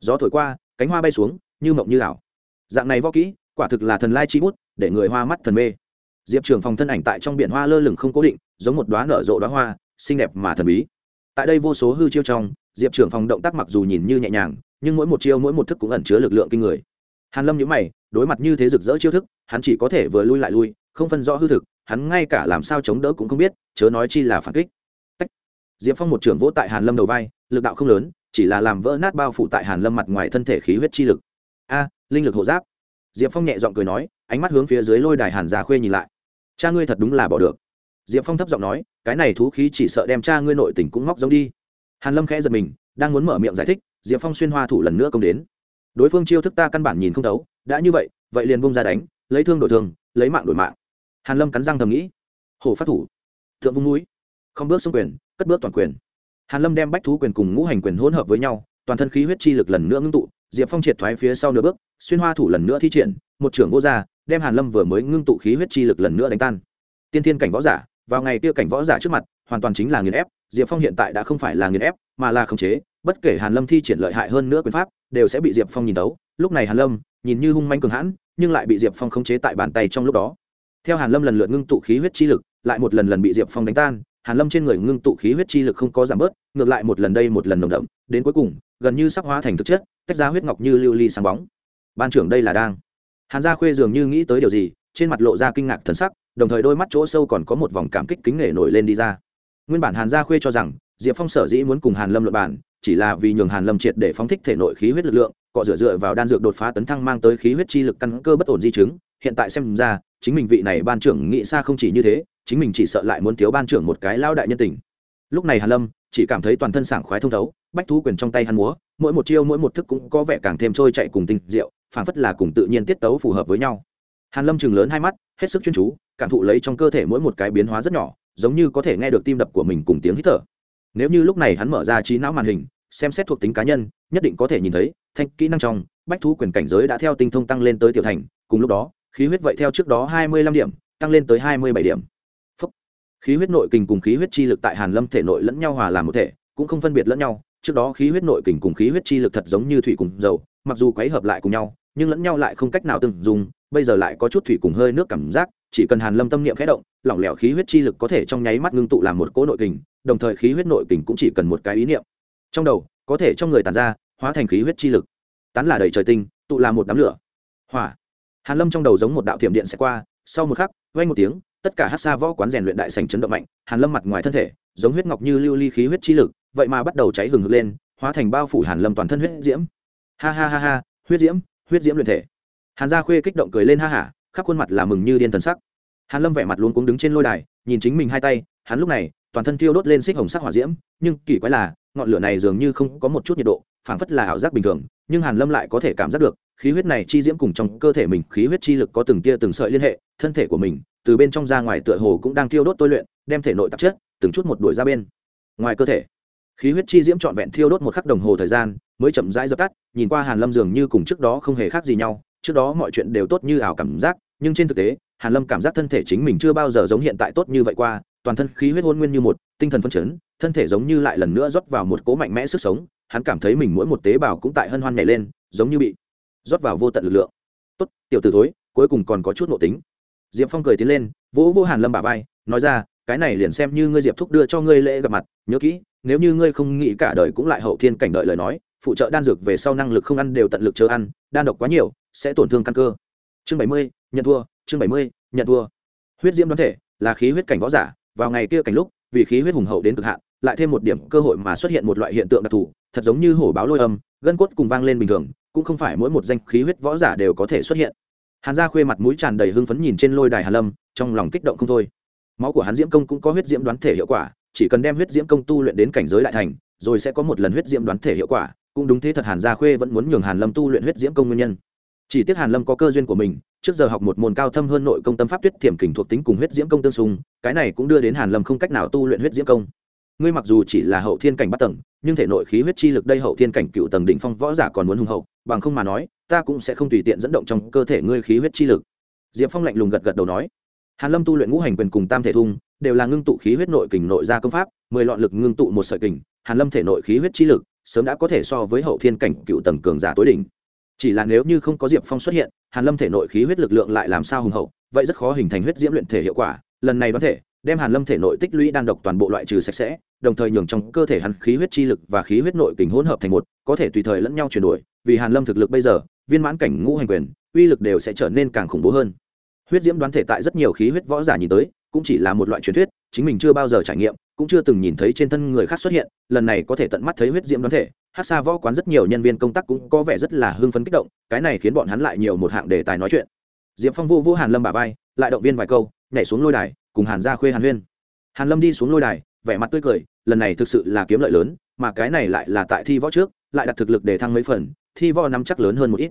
Gió thổi qua, cánh hoa bay xuống, như mộng như ảo. Dạng này võ kỹ, quả thực là thần lai chi bút, để người hoa mắt thần mê diệp trưởng phòng thân ảnh tại trong biển hoa lơ lửng không cố định, giống một đoá nở rộ đoá hoa, xinh đẹp mà thần bí. Tại đây vô số hư chiêu trong, diệp trưởng phòng động tác mặc dù nhìn như nhẹ nhàng, nhưng mỗi một chiêu mỗi một thức cũng ẩn chứa lực lượng kinh người. Hàn lâm nhíu mày, đối mặt như thế rực rỡ chiêu thức, hắn chỉ có thể vừa lui lại lui, không phân rõ hư thực, hắn ngay cả làm sao chống đỡ cũng không biết, chớ nói chi là phản kích. Tách. diệp phong một trưởng vỗ tại hàn lâm đầu vai, lực đạo không lớn, chỉ là làm vỡ nát bao phủ tại hàn lâm mặt ngoài thân thể khí huyết chi lực. A, linh lực hộ giáp. Diệp phong nhẹ giọng cười nói, ánh mắt hướng phía dưới lôi đài hàn già khuê nhìn lại cha ngươi thật đúng là bỏ được. Diệp phong thấp giọng nói, cái này thú khí chỉ sợ đem cha ngươi nội tình cũng móc giống đi. Hàn lâm khẽ giật mình, đang muốn mở miệng giải thích, diệp phong xuyên hoa thủ lần nữa công đến. Đối phương chiêu thức ta căn bản nhìn không thấu, đã như vậy vậy liền bông ra đánh, lấy thương đổi thương lấy mạng đổi mạng. Hàn lâm cắn răng thầm nghĩ. Hổ phát thủ. Thượng vung núi. Không bước xông quyền, cất bước toàn quyền. Hàn lâm đem bách thú quyền cùng ngũ hành quyền hỗn hợp với nhau, toàn thân khí huyết chi lực lần nữa ngưng tụ, diệp phong triệt thoái phía sau nửa bước, xuyên hoa thủ lần nữa thi triển, một trưởng vô gia đem hàn lâm vừa mới ngưng tụ khí huyết chi lực lần nữa đánh tan. Tiên thiên cảnh võ giả, vào ngày kia cảnh võ giả trước mặt, hoàn toàn chính là nghiền ép, diệp phong hiện tại đã không phải là nghiền ép, mà là khống chế, bất kể hàn lâm thi triển lợi hại hơn nữa quyền pháp, đều sẽ bị diệp phong nhìn tấu. Lúc này hàn lâm, nhìn như hung manh cường hãn, nhưng lại bị diệp phong khống chế tại bàn tay trong lúc đó. Theo hàn lâm lần lượt ngưng tụ khí huyết chi lực, lại một lần lần bị diệp phong đánh tan, hàn lâm trên người ngưng tụ khí huyết chi lực không có giảm bớt, ngược lại một lần đây một lần nồng đậm, đến cuối cùng, gần như sắp hóa thành thực chất, tách ra huyết ngọc như lưu ly sáng bóng. Ban trưởng đây là đang hàn gia khuê dường như nghĩ tới điều gì, trên mặt lộ ra kinh ngạc thần sắc, đồng thời đôi mắt chỗ sâu còn có một vòng cảm kích kính nể nổi lên đi ra. Nguyên bản hàn gia khuê cho rằng, diệp phong sở dĩ muốn cùng hàn lâm luận bản chỉ là vì nhường hàn lâm triệt để phóng thích thể nội khí huyết lực lượng, cọ rửa dựa vào đan dược đột phá tấn thăng mang tới khí huyết chi lực căn cơ bất ổn di chứng. Hiện tại xem ra, chính mình vị này ban trưởng nghĩ xa không chỉ như thế, chính mình chỉ sợ lại muốn thiếu ban trưởng một cái lao đại nhân tình. Lúc này hàn lâm chỉ cảm thấy toàn thân sảng khoái thông thấu, bách thú quyền trong tay hắn múa, mỗi một chiêu mỗi một thức cũng có vẻ càng thêm trôi chạy cùng tinh diệu phảng phất là cùng tự nhiên tiết tấu phù hợp với nhau. Hàn lâm chừng lớn hai mắt, hết sức chuyên chú, cảm thụ lấy trong cơ thể mỗi một cái biến hóa rất nhỏ, giống như có thể nghe được tim đập của mình cùng tiếng hít thở. Nếu như lúc này hắn mở ra trí não màn hình, xem xét thuộc tính cá nhân, nhất định có thể nhìn thấy, thanh kỹ năng trong, bách thú quyền cảnh giới đã theo tinh thông tăng lên tới tiểu thành, cùng lúc đó, khí huyết vậy theo trước đó hai mươi lăm điểm, tăng lên tới hai mươi bảy điểm. Phúc. khí huyết nội kình cùng khí huyết chi lực tại hàn lâm thể nội lẫn nhau hòa làm một thể, cũng không phân biệt lẫn nhau, trước đó khí huyết nội kình cùng khí huyết chi lực thật giống như thủy cùng dầu, mặc dù quấy hợp lại cùng nhau nhưng lẫn nhau lại không cách nào từng dùng bây giờ lại có chút thủy cùng hơi nước cảm giác, chỉ cần hàn lâm tâm niệm khẽ động, lỏng lẻo khí huyết chi lực có thể trong nháy mắt ngưng tụ làm một cỗ nội kình, đồng thời khí huyết nội kình cũng chỉ cần một cái ý niệm. Trong đầu, có thể trong người tàn ra, hóa thành khí huyết chi lực. Tán là đầy trời tinh, tụ làm một đám lửa. Hỏa. Hàn lâm trong đầu giống một đạo thiểm điện sẽ qua, sau một khắc, vang một tiếng, tất cả hát xa võ quán rèn luyện đại sành chấn động mạnh, hàn lâm mặt ngoài thân thể, giống huyết ngọc như lưu ly khí huyết chi lực, vậy mà bắt đầu cháy hừng hực lên, hóa thành bao phủ hàn lâm toàn thân huyết diễm. Ha ha ha ha, huyết diễm huyết diễm luyện thể. Hàn gia khuê kích động cười lên ha hả, khắp khuôn mặt là mừng như điên thần sắc. Hàn lâm vẻ mặt luôn cũng đứng trên lôi đài, nhìn chính mình hai tay, hắn lúc này, toàn thân thiêu đốt lên xích hồng sắc hỏa diễm, nhưng kỳ quái là, ngọn lửa này dường như không có một chút nhiệt độ, phảng phất là ảo giác bình thường, nhưng hàn lâm lại có thể cảm giác được, khí huyết này chi diễm cùng trong cơ thể mình khí huyết chi lực có từng tia từng sợi liên hệ, thân thể của mình, từ bên trong ra ngoài tựa hồ cũng đang thiêu đốt tôi luyện, đem thể nội tạp chất, từng chút một đuổi ra bên. Ngoài cơ thể, khí huyết chi diễm trọn vẹn thiêu đốt một khắc đồng hồ thời gian mới chậm rãi dập tắt, nhìn qua hàn lâm dường như cùng trước đó không hề khác gì nhau, trước đó mọi chuyện đều tốt như ảo cảm giác, nhưng trên thực tế, hàn lâm cảm giác thân thể chính mình chưa bao giờ giống hiện tại tốt như vậy qua, toàn thân khí huyết hôn nguyên như một, tinh thần phấn chấn, thân thể giống như lại lần nữa rót vào một cố mạnh mẽ sức sống, hắn cảm thấy mình mỗi một tế bào cũng tại hân hoan nhảy lên, giống như bị rót vào vô tận lực lượng. Tốt, tiểu tử thối, cuối cùng còn có chút nội tính. Diệp phong cười tiến lên, vỗ vô hàn lâm bả vai, nói ra, cái này liền xem như ngươi diệp thúc đưa cho ngươi lễ gặp mặt, nhớ kỹ, nếu như ngươi không nghĩ cả đời cũng lại hậu thiên cảnh đợi lời nói phụ trợ đan dược về sau năng lực không ăn đều tận lực chờ ăn, đan độc quá nhiều, sẽ tổn thương căn cơ. Chương bảy mươi, nhận thua, chương bảy mươi, nhận thua. Huyết diễm đoán thể, là khí huyết cảnh võ giả, vào ngày kia cảnh lúc, vì khí huyết hùng hậu đến cực hạn, lại thêm một điểm cơ hội mà xuất hiện một loại hiện tượng đặc thù, thật giống như hổ báo lôi âm, gân cốt cùng vang lên bình thường, cũng không phải mỗi một danh khí huyết võ giả đều có thể xuất hiện. Hàn gia khuê mặt mũi tràn đầy hưng phấn nhìn trên lôi đài Hà lâm, trong lòng kích động không thôi. Máu của hắn diễm công cũng có huyết diễm đoán thể hiệu quả, chỉ cần đem huyết diễm công tu luyện đến cảnh giới đại thành, rồi sẽ có một lần huyết diễm đoán thể hiệu quả cũng đúng thế thật hàn gia khuê vẫn muốn nhường hàn lâm tu luyện huyết diễm công nguyên nhân. Chỉ tiếc hàn lâm có cơ duyên của mình, trước giờ học một môn cao thâm hơn nội công tâm pháp tuyết thiểm kình thuộc tính cùng huyết diễm công tương xung, cái này cũng đưa đến hàn lâm không cách nào tu luyện huyết diễm công. Ngươi mặc dù chỉ là hậu thiên cảnh bắt tầng, nhưng thể nội khí huyết chi lực đây hậu thiên cảnh cựu tầng đỉnh phong võ giả còn muốn hùng hậu, bằng không mà nói, ta cũng sẽ không tùy tiện dẫn động trong cơ thể ngươi khí huyết chi lực. Diệp phong lạnh lùng gật gật đầu nói. Hàn lâm tu luyện ngũ hành quyền cùng tam thể thung, đều là ngưng tụ khí huyết nội kình nội gia công pháp, mười lọn lực ngưng tụ một sợi kình, hàn lâm thể nội khí huyết chi lực sớm đã có thể so với hậu thiên cảnh cựu tầng cường giả tối đỉnh. Chỉ là nếu như không có diệp phong xuất hiện, hàn lâm thể nội khí huyết lực lượng lại làm sao hùng hậu, vậy rất khó hình thành huyết diễm luyện thể hiệu quả. Lần này đoán thể, đem hàn lâm thể nội tích lũy đan độc toàn bộ loại trừ sạch sẽ, đồng thời nhường trong cơ thể hắn khí huyết chi lực và khí huyết nội kình hỗn hợp thành một, có thể tùy thời lẫn nhau chuyển đổi. Vì hàn lâm thực lực bây giờ, viên mãn cảnh ngũ hành quyền, uy lực đều sẽ trở nên càng khủng bố hơn. Huyết diễm đoán thể tại rất nhiều khí huyết võ giả nhìn tới, cũng chỉ là một loại truyền thuyết, chính mình chưa bao giờ trải nghiệm cũng chưa từng nhìn thấy trên thân người khác xuất hiện, lần này có thể tận mắt thấy huyết diễm đoán thể. Hát xa võ quán rất nhiều nhân viên công tác cũng có vẻ rất là hưng phấn kích động, cái này khiến bọn hắn lại nhiều một hạng đề tài nói chuyện. Diệp phong vô vô hàn lâm bà vai, lại động viên vài câu, nhảy xuống lôi đài, cùng hàn gia khuê hàn huyên. Hàn lâm đi xuống lôi đài, vẻ mặt tươi cười, lần này thực sự là kiếm lợi lớn, mà cái này lại là tại thi võ trước, lại đặt thực lực để thăng mấy phần, thi võ nắm chắc lớn hơn một ít.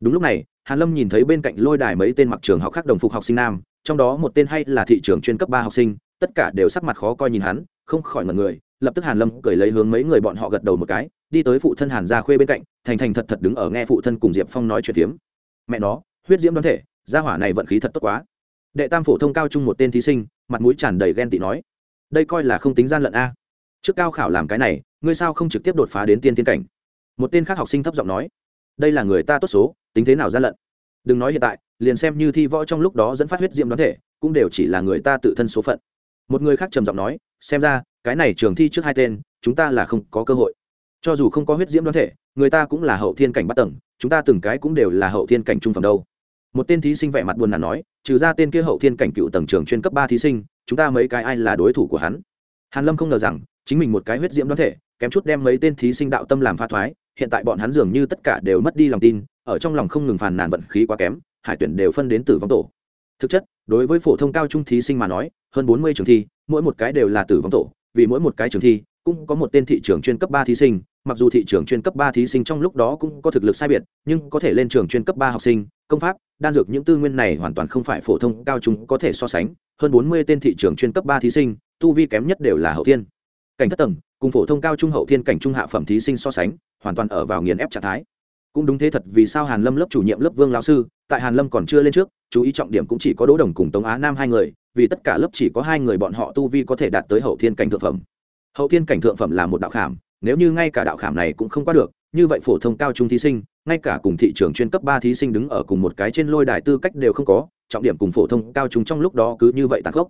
Đúng lúc này, hàn lâm nhìn thấy bên cạnh lôi đài mấy tên mặc trường học khác đồng phục học sinh nam, trong đó một tên hay là thị trường chuyên cấp ba học sinh tất cả đều sắc mặt khó coi nhìn hắn, không khỏi ngẩn người, lập tức hàn lâm cười lấy hướng mấy người bọn họ gật đầu một cái, đi tới phụ thân hàn gia khuê bên cạnh, thành thành thật thật đứng ở nghe phụ thân cùng diệp phong nói chuyện tiếm mẹ nó, huyết diễm đoán thể, gia hỏa này vận khí thật tốt quá. Đệ tam phổ thông cao trung một tên thí sinh, mặt mũi tràn đầy ghen tị nói, đây coi là không tính gian lận a. Trước cao khảo làm cái này, ngươi sao không trực tiếp đột phá đến tiên tiên cảnh? Một tên khác học sinh thấp giọng nói, đây là người ta tốt số, tính thế nào gian lận? Đừng nói hiện tại, liền xem như thi võ trong lúc đó dẫn phát huyết diễm đoán thể, cũng đều chỉ là người ta tự thân số phận một người khác trầm giọng nói, xem ra, cái này trường thi trước hai tên, chúng ta là không có cơ hội. Cho dù không có huyết diễm đoán thể, người ta cũng là hậu thiên cảnh bắt tầng, chúng ta từng cái cũng đều là hậu thiên cảnh trung phẩm đâu. Một tên thí sinh vẻ mặt buồn nản nói, trừ ra tên kia hậu thiên cảnh cựu tầng trường chuyên cấp ba thí sinh, chúng ta mấy cái ai là đối thủ của hắn? Hàn lâm không ngờ rằng, chính mình một cái huyết diễm đoán thể, kém chút đem mấy tên thí sinh đạo tâm làm pha thoái, hiện tại bọn hắn dường như tất cả đều mất đi lòng tin, ở trong lòng không ngừng phàn nàn vận khí quá kém, hải tuyển đều phân đến tử vong tổ. Thực chất, đối với phổ thông cao trung thí sinh mà nói hơn bốn mươi trường thi, mỗi một cái đều là tử vong tổ, vì mỗi một cái trường thi, cũng có một tên thị trường chuyên cấp ba thí sinh, mặc dù thị trường chuyên cấp ba thí sinh trong lúc đó cũng có thực lực sai biệt, nhưng có thể lên trường chuyên cấp ba học sinh, công pháp, đan dược những tư nguyên này hoàn toàn không phải phổ thông cao trung có thể so sánh. Hơn bốn mươi tên thị trường chuyên cấp ba thí sinh, tu vi kém nhất đều là hậu thiên. Cảnh thất tầng, cùng phổ thông cao trung hậu thiên cảnh trung hạ phẩm thí sinh so sánh, hoàn toàn ở vào nghiền ép trạng thái. Cũng đúng thế thật, vì sao hàn lâm lớp chủ nhiệm lớp vương lão sư, tại hàn lâm còn chưa lên trước chú ý trọng điểm cũng chỉ có đỗ đồng cùng tống á nam hai người, vì tất cả lớp chỉ có hai người bọn họ tu vi có thể đạt tới hậu thiên cảnh thượng phẩm. Hậu thiên cảnh thượng phẩm là một đạo khảm, nếu như ngay cả đạo khảm này cũng không qua được, như vậy phổ thông cao trung thí sinh, ngay cả cùng thị trường chuyên cấp ba thí sinh đứng ở cùng một cái trên lôi đài tư cách đều không có, trọng điểm cùng phổ thông cao trung trong lúc đó cứ như vậy tàn khốc.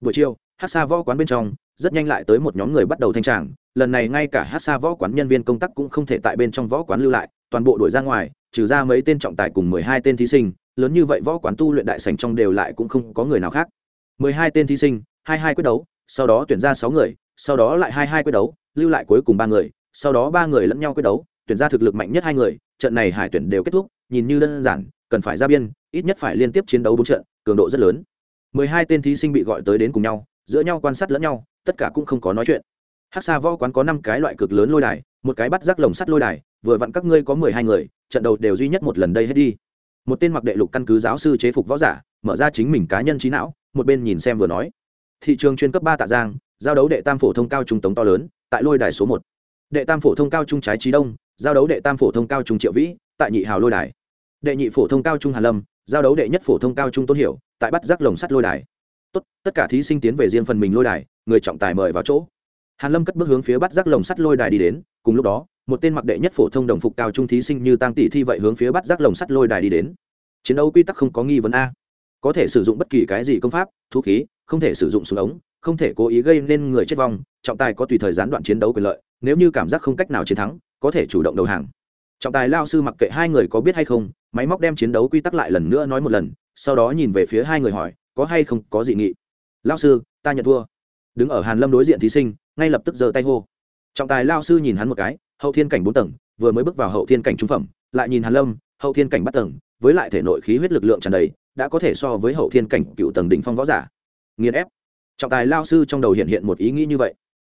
Buổi chiều, hát xa võ quán bên trong, rất nhanh lại tới một nhóm người bắt đầu thanh tràng, lần này ngay cả hát xa võ quán nhân viên công tác cũng không thể tại bên trong võ quán lưu lại, toàn bộ đuổi ra ngoài, trừ ra mấy tên trọng tài cùng mười hai tên thí sinh lớn như vậy võ quán tu luyện đại sảnh trong đều lại cũng không có người nào khác. Mười hai tên thí sinh, hai hai quyết đấu, sau đó tuyển ra sáu người, sau đó lại hai hai quyết đấu, lưu lại cuối cùng ba người, sau đó ba người lẫn nhau quyết đấu, tuyển ra thực lực mạnh nhất hai người, trận này hải tuyển đều kết thúc, nhìn như đơn giản, cần phải ra biên, ít nhất phải liên tiếp chiến đấu bốn trận, cường độ rất lớn. Mười hai tên thí sinh bị gọi tới đến cùng nhau, giữa nhau quan sát lẫn nhau, tất cả cũng không có nói chuyện. Hắc Sa võ quán có năm cái loại cực lớn lôi đài, một cái bắt rác lồng sắt lôi đài, vừa vặn các ngươi có mười hai người, trận đầu đều duy nhất một lần đây hết đi một tên mặc đệ lục căn cứ giáo sư chế phục võ giả, mở ra chính mình cá nhân trí não, một bên nhìn xem vừa nói. Thị trường chuyên cấp ba tạ giang, giao đấu đệ tam phổ thông cao trung tống to lớn, tại lôi đài số một. Đệ tam phổ thông cao trung trái trí đông, giao đấu đệ tam phổ thông cao trung triệu vĩ, tại nhị hào lôi đài. Đệ nhị phổ thông cao trung hà lâm, giao đấu đệ nhất phổ thông cao trung tôn hiểu, tại bắt giác lồng sắt lôi đài. Tốt, tất cả thí sinh tiến về riêng phần mình lôi đài, người trọng tài mời vào chỗ. Hàn lâm cất bước hướng phía bắt giác lồng sắt lôi đài đi đến, cùng lúc đó một tên mặc đệ nhất phổ thông đồng phục cao trung thí sinh như tăng tỷ thi vậy hướng phía bắt giác lồng sắt lôi đài đi đến. Chiến đấu quy tắc không có nghi vấn a. Có thể sử dụng bất kỳ cái gì công pháp thú khí, không thể sử dụng súng ống, không thể cố ý gây nên người chết vong, trọng tài có tùy thời gián đoạn chiến đấu quyền lợi, nếu như cảm giác không cách nào chiến thắng, có thể chủ động đầu hàng. Trọng tài lao sư mặc kệ hai người có biết hay không, máy móc đem chiến đấu quy tắc lại lần nữa nói một lần, sau đó nhìn về phía hai người hỏi, có hay không, có dị nghị. Lao sư, ta nhận thua. Đứng ở hàn lâm đối diện thí sinh, ngay lập tức giơ tay hô. Trọng tài lao sư nhìn hắn một cái hậu thiên cảnh bốn tầng, vừa mới bước vào hậu thiên cảnh trung phẩm, lại nhìn hàn lâm, hậu thiên cảnh bắt tầng, với lại thể nội khí huyết lực lượng tràn đầy, đã có thể so với hậu thiên cảnh cựu tầng đỉnh phong võ giả. Nghiền ép. Trọng tài lao sư trong đầu hiện hiện một ý nghĩ như vậy.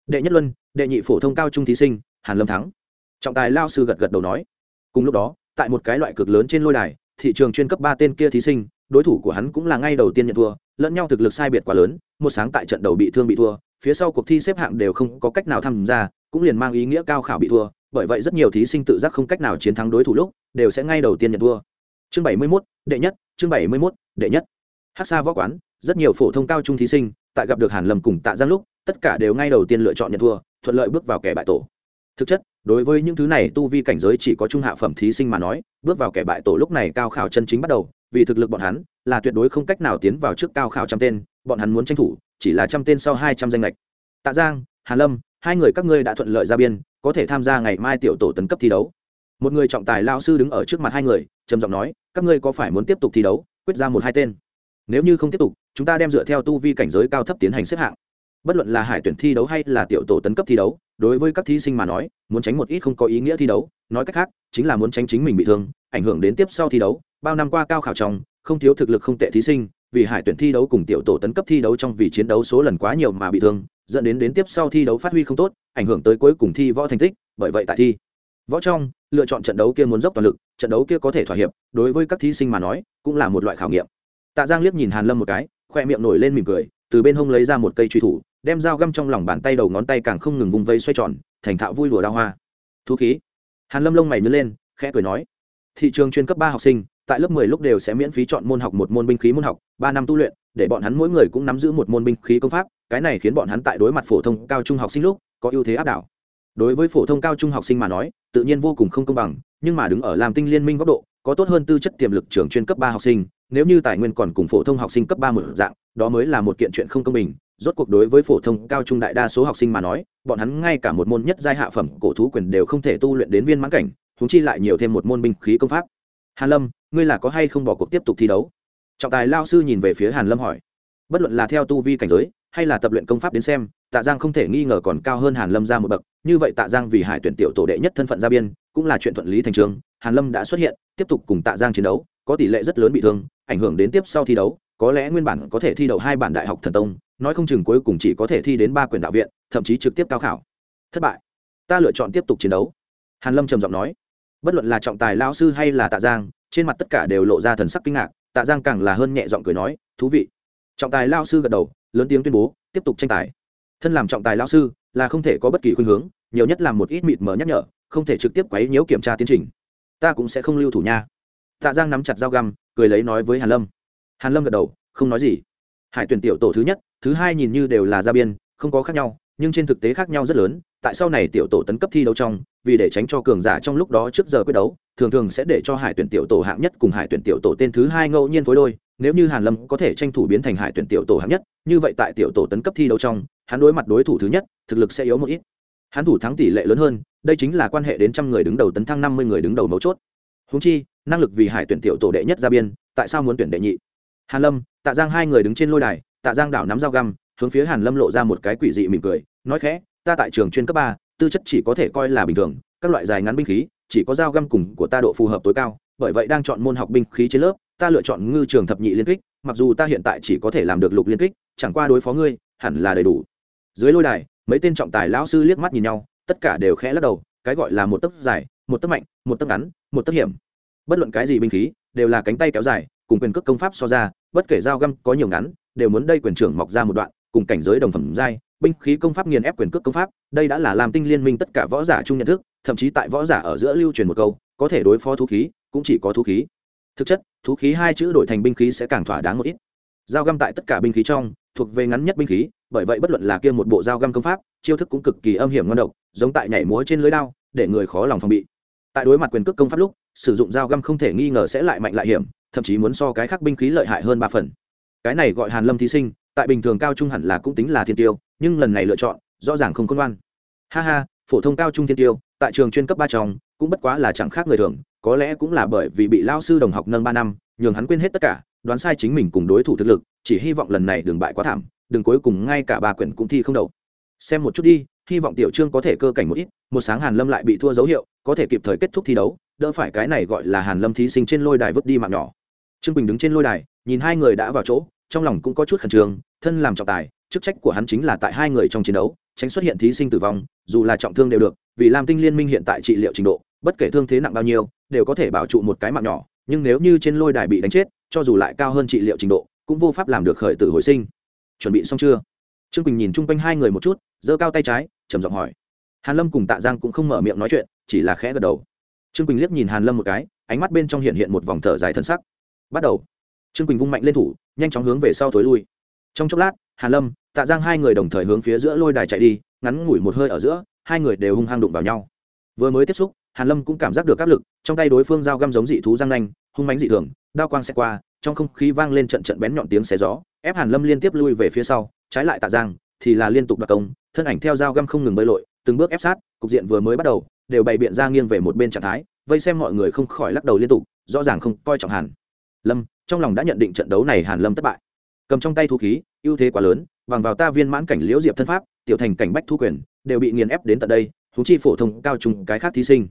Đệ nhất luân, đệ nhị phổ thông cao trung thí sinh, hàn lâm thắng. Trọng tài lao sư gật gật đầu nói. Cùng lúc đó, tại một cái loại cực lớn trên lôi đài, thị trường chuyên cấp ba tên kia thí sinh, đối thủ của hắn cũng là ngay đầu tiên nhận thua, lẫn nhau thực lực sai biệt quá lớn, một sáng tại trận đầu bị thương bị thua, phía sau cuộc thi xếp hạng đều không có cách nào tham gia cũng liền mang ý nghĩa cao khảo bị thua bởi vậy rất nhiều thí sinh tự giác không cách nào chiến thắng đối thủ lúc đều sẽ ngay đầu tiên nhận thua. Chương bảy mươi 71, đệ nhất chương bảy mươi 71, đệ nhất. Hát xa võ quán rất nhiều phổ thông cao trung thí sinh tại gặp được hàn lâm cùng tạ giang lúc tất cả đều ngay đầu tiên lựa chọn nhận thua thuận lợi bước vào kẻ bại tổ. Thực chất đối với những thứ này tu vi cảnh giới chỉ có trung hạ phẩm thí sinh mà nói bước vào kẻ bại tổ lúc này cao khảo chân chính bắt đầu vì thực lực bọn hắn là tuyệt đối không cách nào tiến vào trước cao khảo trăm tên bọn hắn muốn tranh thủ chỉ là trăm tên sau hai trăm danh lệch. Tạ giang hàn lâm hai người các ngươi đã thuận lợi ra biên, có thể tham gia ngày mai tiểu tổ tấn cấp thi đấu. Một người trọng tài lao sư đứng ở trước mặt hai người, trầm giọng nói, các ngươi có phải muốn tiếp tục thi đấu, quyết ra một hai tên? Nếu như không tiếp tục, chúng ta đem dựa theo tu vi cảnh giới cao thấp tiến hành xếp hạng. Bất luận là hải tuyển thi đấu hay là tiểu tổ tấn cấp thi đấu, đối với các thí sinh mà nói, muốn tránh một ít không có ý nghĩa thi đấu, nói cách khác, chính là muốn tránh chính mình bị thương, ảnh hưởng đến tiếp sau thi đấu, bao năm qua cao khảo trong, không thiếu thực lực không tệ thí sinh vì hải tuyển thi đấu cùng tiểu tổ tấn cấp thi đấu trong vì chiến đấu số lần quá nhiều mà bị thương, dẫn đến đến tiếp sau thi đấu phát huy không tốt, ảnh hưởng tới cuối cùng thi võ thành tích, bởi vậy tại thi võ trong, lựa chọn trận đấu kia muốn dốc toàn lực, trận đấu kia có thể thỏa hiệp, đối với các thí sinh mà nói, cũng là một loại khảo nghiệm. Tạ giang liếc nhìn hàn lâm một cái, khoe miệng nổi lên mỉm cười, từ bên hông lấy ra một cây truy thủ, đem dao găm trong lòng bàn tay đầu ngón tay càng không ngừng vung vây xoay tròn, thành thạo vui đùa đao hoa. Thú khí. Hàn lâm lông mày nhớ lên, khẽ cười nói, thị trường chuyên cấp ba học sinh tại lớp 10 lúc đều sẽ miễn phí chọn môn học một môn binh khí môn học, ba năm tu luyện, để bọn hắn mỗi người cũng nắm giữ một môn binh khí công pháp, cái này khiến bọn hắn tại đối mặt phổ thông cao trung học sinh lúc có ưu thế áp đảo. Đối với phổ thông cao trung học sinh mà nói, tự nhiên vô cùng không công bằng, nhưng mà đứng ở làm tinh liên minh góc độ, có tốt hơn tư chất tiềm lực trường chuyên cấp ba học sinh, nếu như tài nguyên còn cùng phổ thông học sinh cấp ba mở dạng, đó mới là một kiện chuyện không công bình. Rốt cuộc đối với phổ thông cao trung đại đa số học sinh mà nói, bọn hắn ngay cả một môn nhất giai hạ phẩm cổ thú quyền đều không thể tu luyện đến viên mãn cảnh, huống chi lại nhiều thêm một môn binh khí công pháp hàn lâm, ngươi là có hay không bỏ cuộc tiếp tục thi đấu? Trọng tài lao sư nhìn về phía hàn lâm hỏi. Bất luận là theo tu vi cảnh giới, hay là tập luyện công pháp đến xem, tạ giang không thể nghi ngờ còn cao hơn hàn lâm ra một bậc. Như vậy tạ giang vì hải tuyển tiểu tổ đệ nhất thân phận ra biên, cũng là chuyện thuận lý thành trường. Hàn lâm đã xuất hiện, tiếp tục cùng tạ giang chiến đấu, có tỷ lệ rất lớn bị thương, ảnh hưởng đến tiếp sau thi đấu. Có lẽ nguyên bản có thể thi đậu hai bản đại học thần tông, nói không chừng cuối cùng chỉ có thể thi đến ba quyền đạo viện, thậm chí trực tiếp cao khảo. Thất bại. Ta lựa chọn tiếp tục chiến đấu. Hàn lâm trầm giọng nói bất luận là trọng tài lao sư hay là tạ giang, trên mặt tất cả đều lộ ra thần sắc kinh ngạc, tạ giang càng là hơn nhẹ giọng cười nói, thú vị. Trọng tài lao sư gật đầu, lớn tiếng tuyên bố, tiếp tục tranh tài. Thân làm trọng tài lao sư là không thể có bất kỳ khuynh hướng, nhiều nhất là một ít mịt mờ nhắc nhở, không thể trực tiếp quấy nhiễu kiểm tra tiến trình. Ta cũng sẽ không lưu thủ nha. Tạ giang nắm chặt dao găm, cười lấy nói với hàn lâm. Hàn lâm gật đầu, không nói gì. Hải tuyển tiểu tổ thứ nhất, thứ hai nhìn như đều là gia biên, không có khác nhau, nhưng trên thực tế khác nhau rất lớn tại sau này tiểu tổ tấn cấp thi đấu trong, vì để tránh cho cường giả trong lúc đó trước giờ quyết đấu, thường thường sẽ để cho hải tuyển tiểu tổ hạng nhất cùng hải tuyển tiểu tổ tên thứ hai ngẫu nhiên phối đôi. Nếu như hàn lâm có thể tranh thủ biến thành hải tuyển tiểu tổ hạng nhất, như vậy tại tiểu tổ tấn cấp thi đấu trong, hắn đối mặt đối thủ thứ nhất, thực lực sẽ yếu một ít. Hắn thủ thắng tỷ lệ lớn hơn, đây chính là quan hệ đến trăm người đứng đầu tấn thăng năm mươi người đứng đầu mấu chốt. Húng chi, năng lực vì hải tuyển tiểu tổ đệ nhất ra biên, tại sao muốn tuyển đệ nhị? Hàn lâm, tạ giang hai người đứng trên lôi đài, tạ giang đảo nắm dao găm, hướng phía hàn lâm lộ ra một cái quỷ dị mỉm cười, nói khẽ ta tại trường chuyên cấp ba, tư chất chỉ có thể coi là bình thường, các loại dài ngắn binh khí, chỉ có dao găm cùng của ta độ phù hợp tối cao, bởi vậy đang chọn môn học binh khí trên lớp, ta lựa chọn ngư trường thập nhị liên kích, mặc dù ta hiện tại chỉ có thể làm được lục liên kích, chẳng qua đối phó ngươi, hẳn là đầy đủ. Dưới lôi đài, mấy tên trọng tài lão sư liếc mắt nhìn nhau, tất cả đều khẽ lắc đầu, cái gọi là một tấc dài, một tấc mạnh, một tấc ngắn, một tấc hiểm. Bất luận cái gì binh khí, đều là cánh tay kéo dài, cùng quyền cước công pháp so ra, bất kể dao găm có nhiều ngắn, đều muốn đây quyền trưởng mọc ra một đoạn, cùng cảnh giới đồng phẩm giai binh khí công pháp nghiền ép quyền cước công pháp, đây đã là làm tinh liên minh tất cả võ giả chung nhận thức, thậm chí tại võ giả ở giữa lưu truyền một câu, có thể đối phó thú khí, cũng chỉ có thú khí. Thực chất, thú khí hai chữ đổi thành binh khí sẽ càng thỏa đáng một ít. Dao găm tại tất cả binh khí trong, thuộc về ngắn nhất binh khí, bởi vậy bất luận là kia một bộ dao găm công pháp, chiêu thức cũng cực kỳ âm hiểm ngon độc, giống tại nhảy múa trên lưới đao, để người khó lòng phòng bị. Tại đối mặt quyền cước công pháp lúc, sử dụng dao găm không thể nghi ngờ sẽ lại mạnh lại hiểm, thậm chí muốn so cái khác binh khí lợi hại hơn ba phần. Cái này gọi hàn lâm thí sinh tại bình thường cao trung hẳn là cũng tính là thiên tiêu, nhưng lần này lựa chọn, rõ ràng không công ngoan. Ha ha, phổ thông cao trung thiên tiêu, tại trường chuyên cấp ba trong, cũng bất quá là chẳng khác người thường, có lẽ cũng là bởi vì bị lao sư đồng học nâng ba năm, nhường hắn quên hết tất cả, đoán sai chính mình cùng đối thủ thực lực, chỉ hy vọng lần này đừng bại quá thảm, đừng cuối cùng ngay cả ba quyển cũng thi không đầu. Xem một chút đi, hy vọng tiểu trương có thể cơ cảnh một ít, một sáng hàn lâm lại bị thua dấu hiệu, có thể kịp thời kết thúc thi đấu, đỡ phải cái này gọi là hàn lâm thí sinh trên lôi đài vứt đi mạng nhỏ. Trương bình đứng trên lôi đài, nhìn hai người đã vào chỗ trong lòng cũng có chút khẩn trương, thân làm trọng tài, chức trách của hắn chính là tại hai người trong chiến đấu, tránh xuất hiện thí sinh tử vong, dù là trọng thương đều được, vì lam tinh liên minh hiện tại trị liệu trình độ, bất kể thương thế nặng bao nhiêu, đều có thể bảo trụ một cái mạng nhỏ, nhưng nếu như trên lôi đài bị đánh chết, cho dù lại cao hơn trị liệu trình độ, cũng vô pháp làm được khởi tử hồi sinh. Chuẩn bị xong chưa? Trương quỳnh nhìn chung quanh hai người một chút, giơ cao tay trái, trầm giọng hỏi. Hàn lâm cùng tạ giang cũng không mở miệng nói chuyện, chỉ là khẽ gật đầu. Trương quỳnh liếc nhìn hàn lâm một cái, ánh mắt bên trong hiện hiện một vòng thở dài thân sắc. Bắt đầu trương quỳnh vung mạnh lên thủ, nhanh chóng hướng về sau thối lui. Trong chốc lát hàn lâm, tạ giang hai người đồng thời hướng phía giữa lôi đài chạy đi, ngắn ngủi một hơi ở giữa, hai người đều hung hăng đụng vào nhau. Vừa mới tiếp xúc hàn lâm cũng cảm giác được áp lực, trong tay đối phương dao găm giống dị thú răng nanh, hung mãnh dị thường, đao quang xẹt qua, trong không khí vang lên trận trận bén nhọn tiếng xé gió, ép hàn lâm liên tiếp lui về phía sau, trái lại tạ giang thì là liên tục đặc công, thân ảnh theo dao găm không ngừng bơi lội, từng bước ép sát, cục diện vừa mới bắt đầu, đều bày biện ra nghiêng về một bên trạng thái, vây xem mọi người không khỏi lắc đầu liên tục, rõ ràng không coi trọng hàn lâm trong lòng đã nhận định trận đấu này hàn lâm thất bại. Cầm trong tay thu khí, ưu thế quá lớn, bằng vào ta viên mãn cảnh liễu diệp thân pháp, tiểu thành cảnh bách thu quyền, đều bị nghiền ép đến tận đây thú chi phổ thông cao trùng cái khác thí sinh.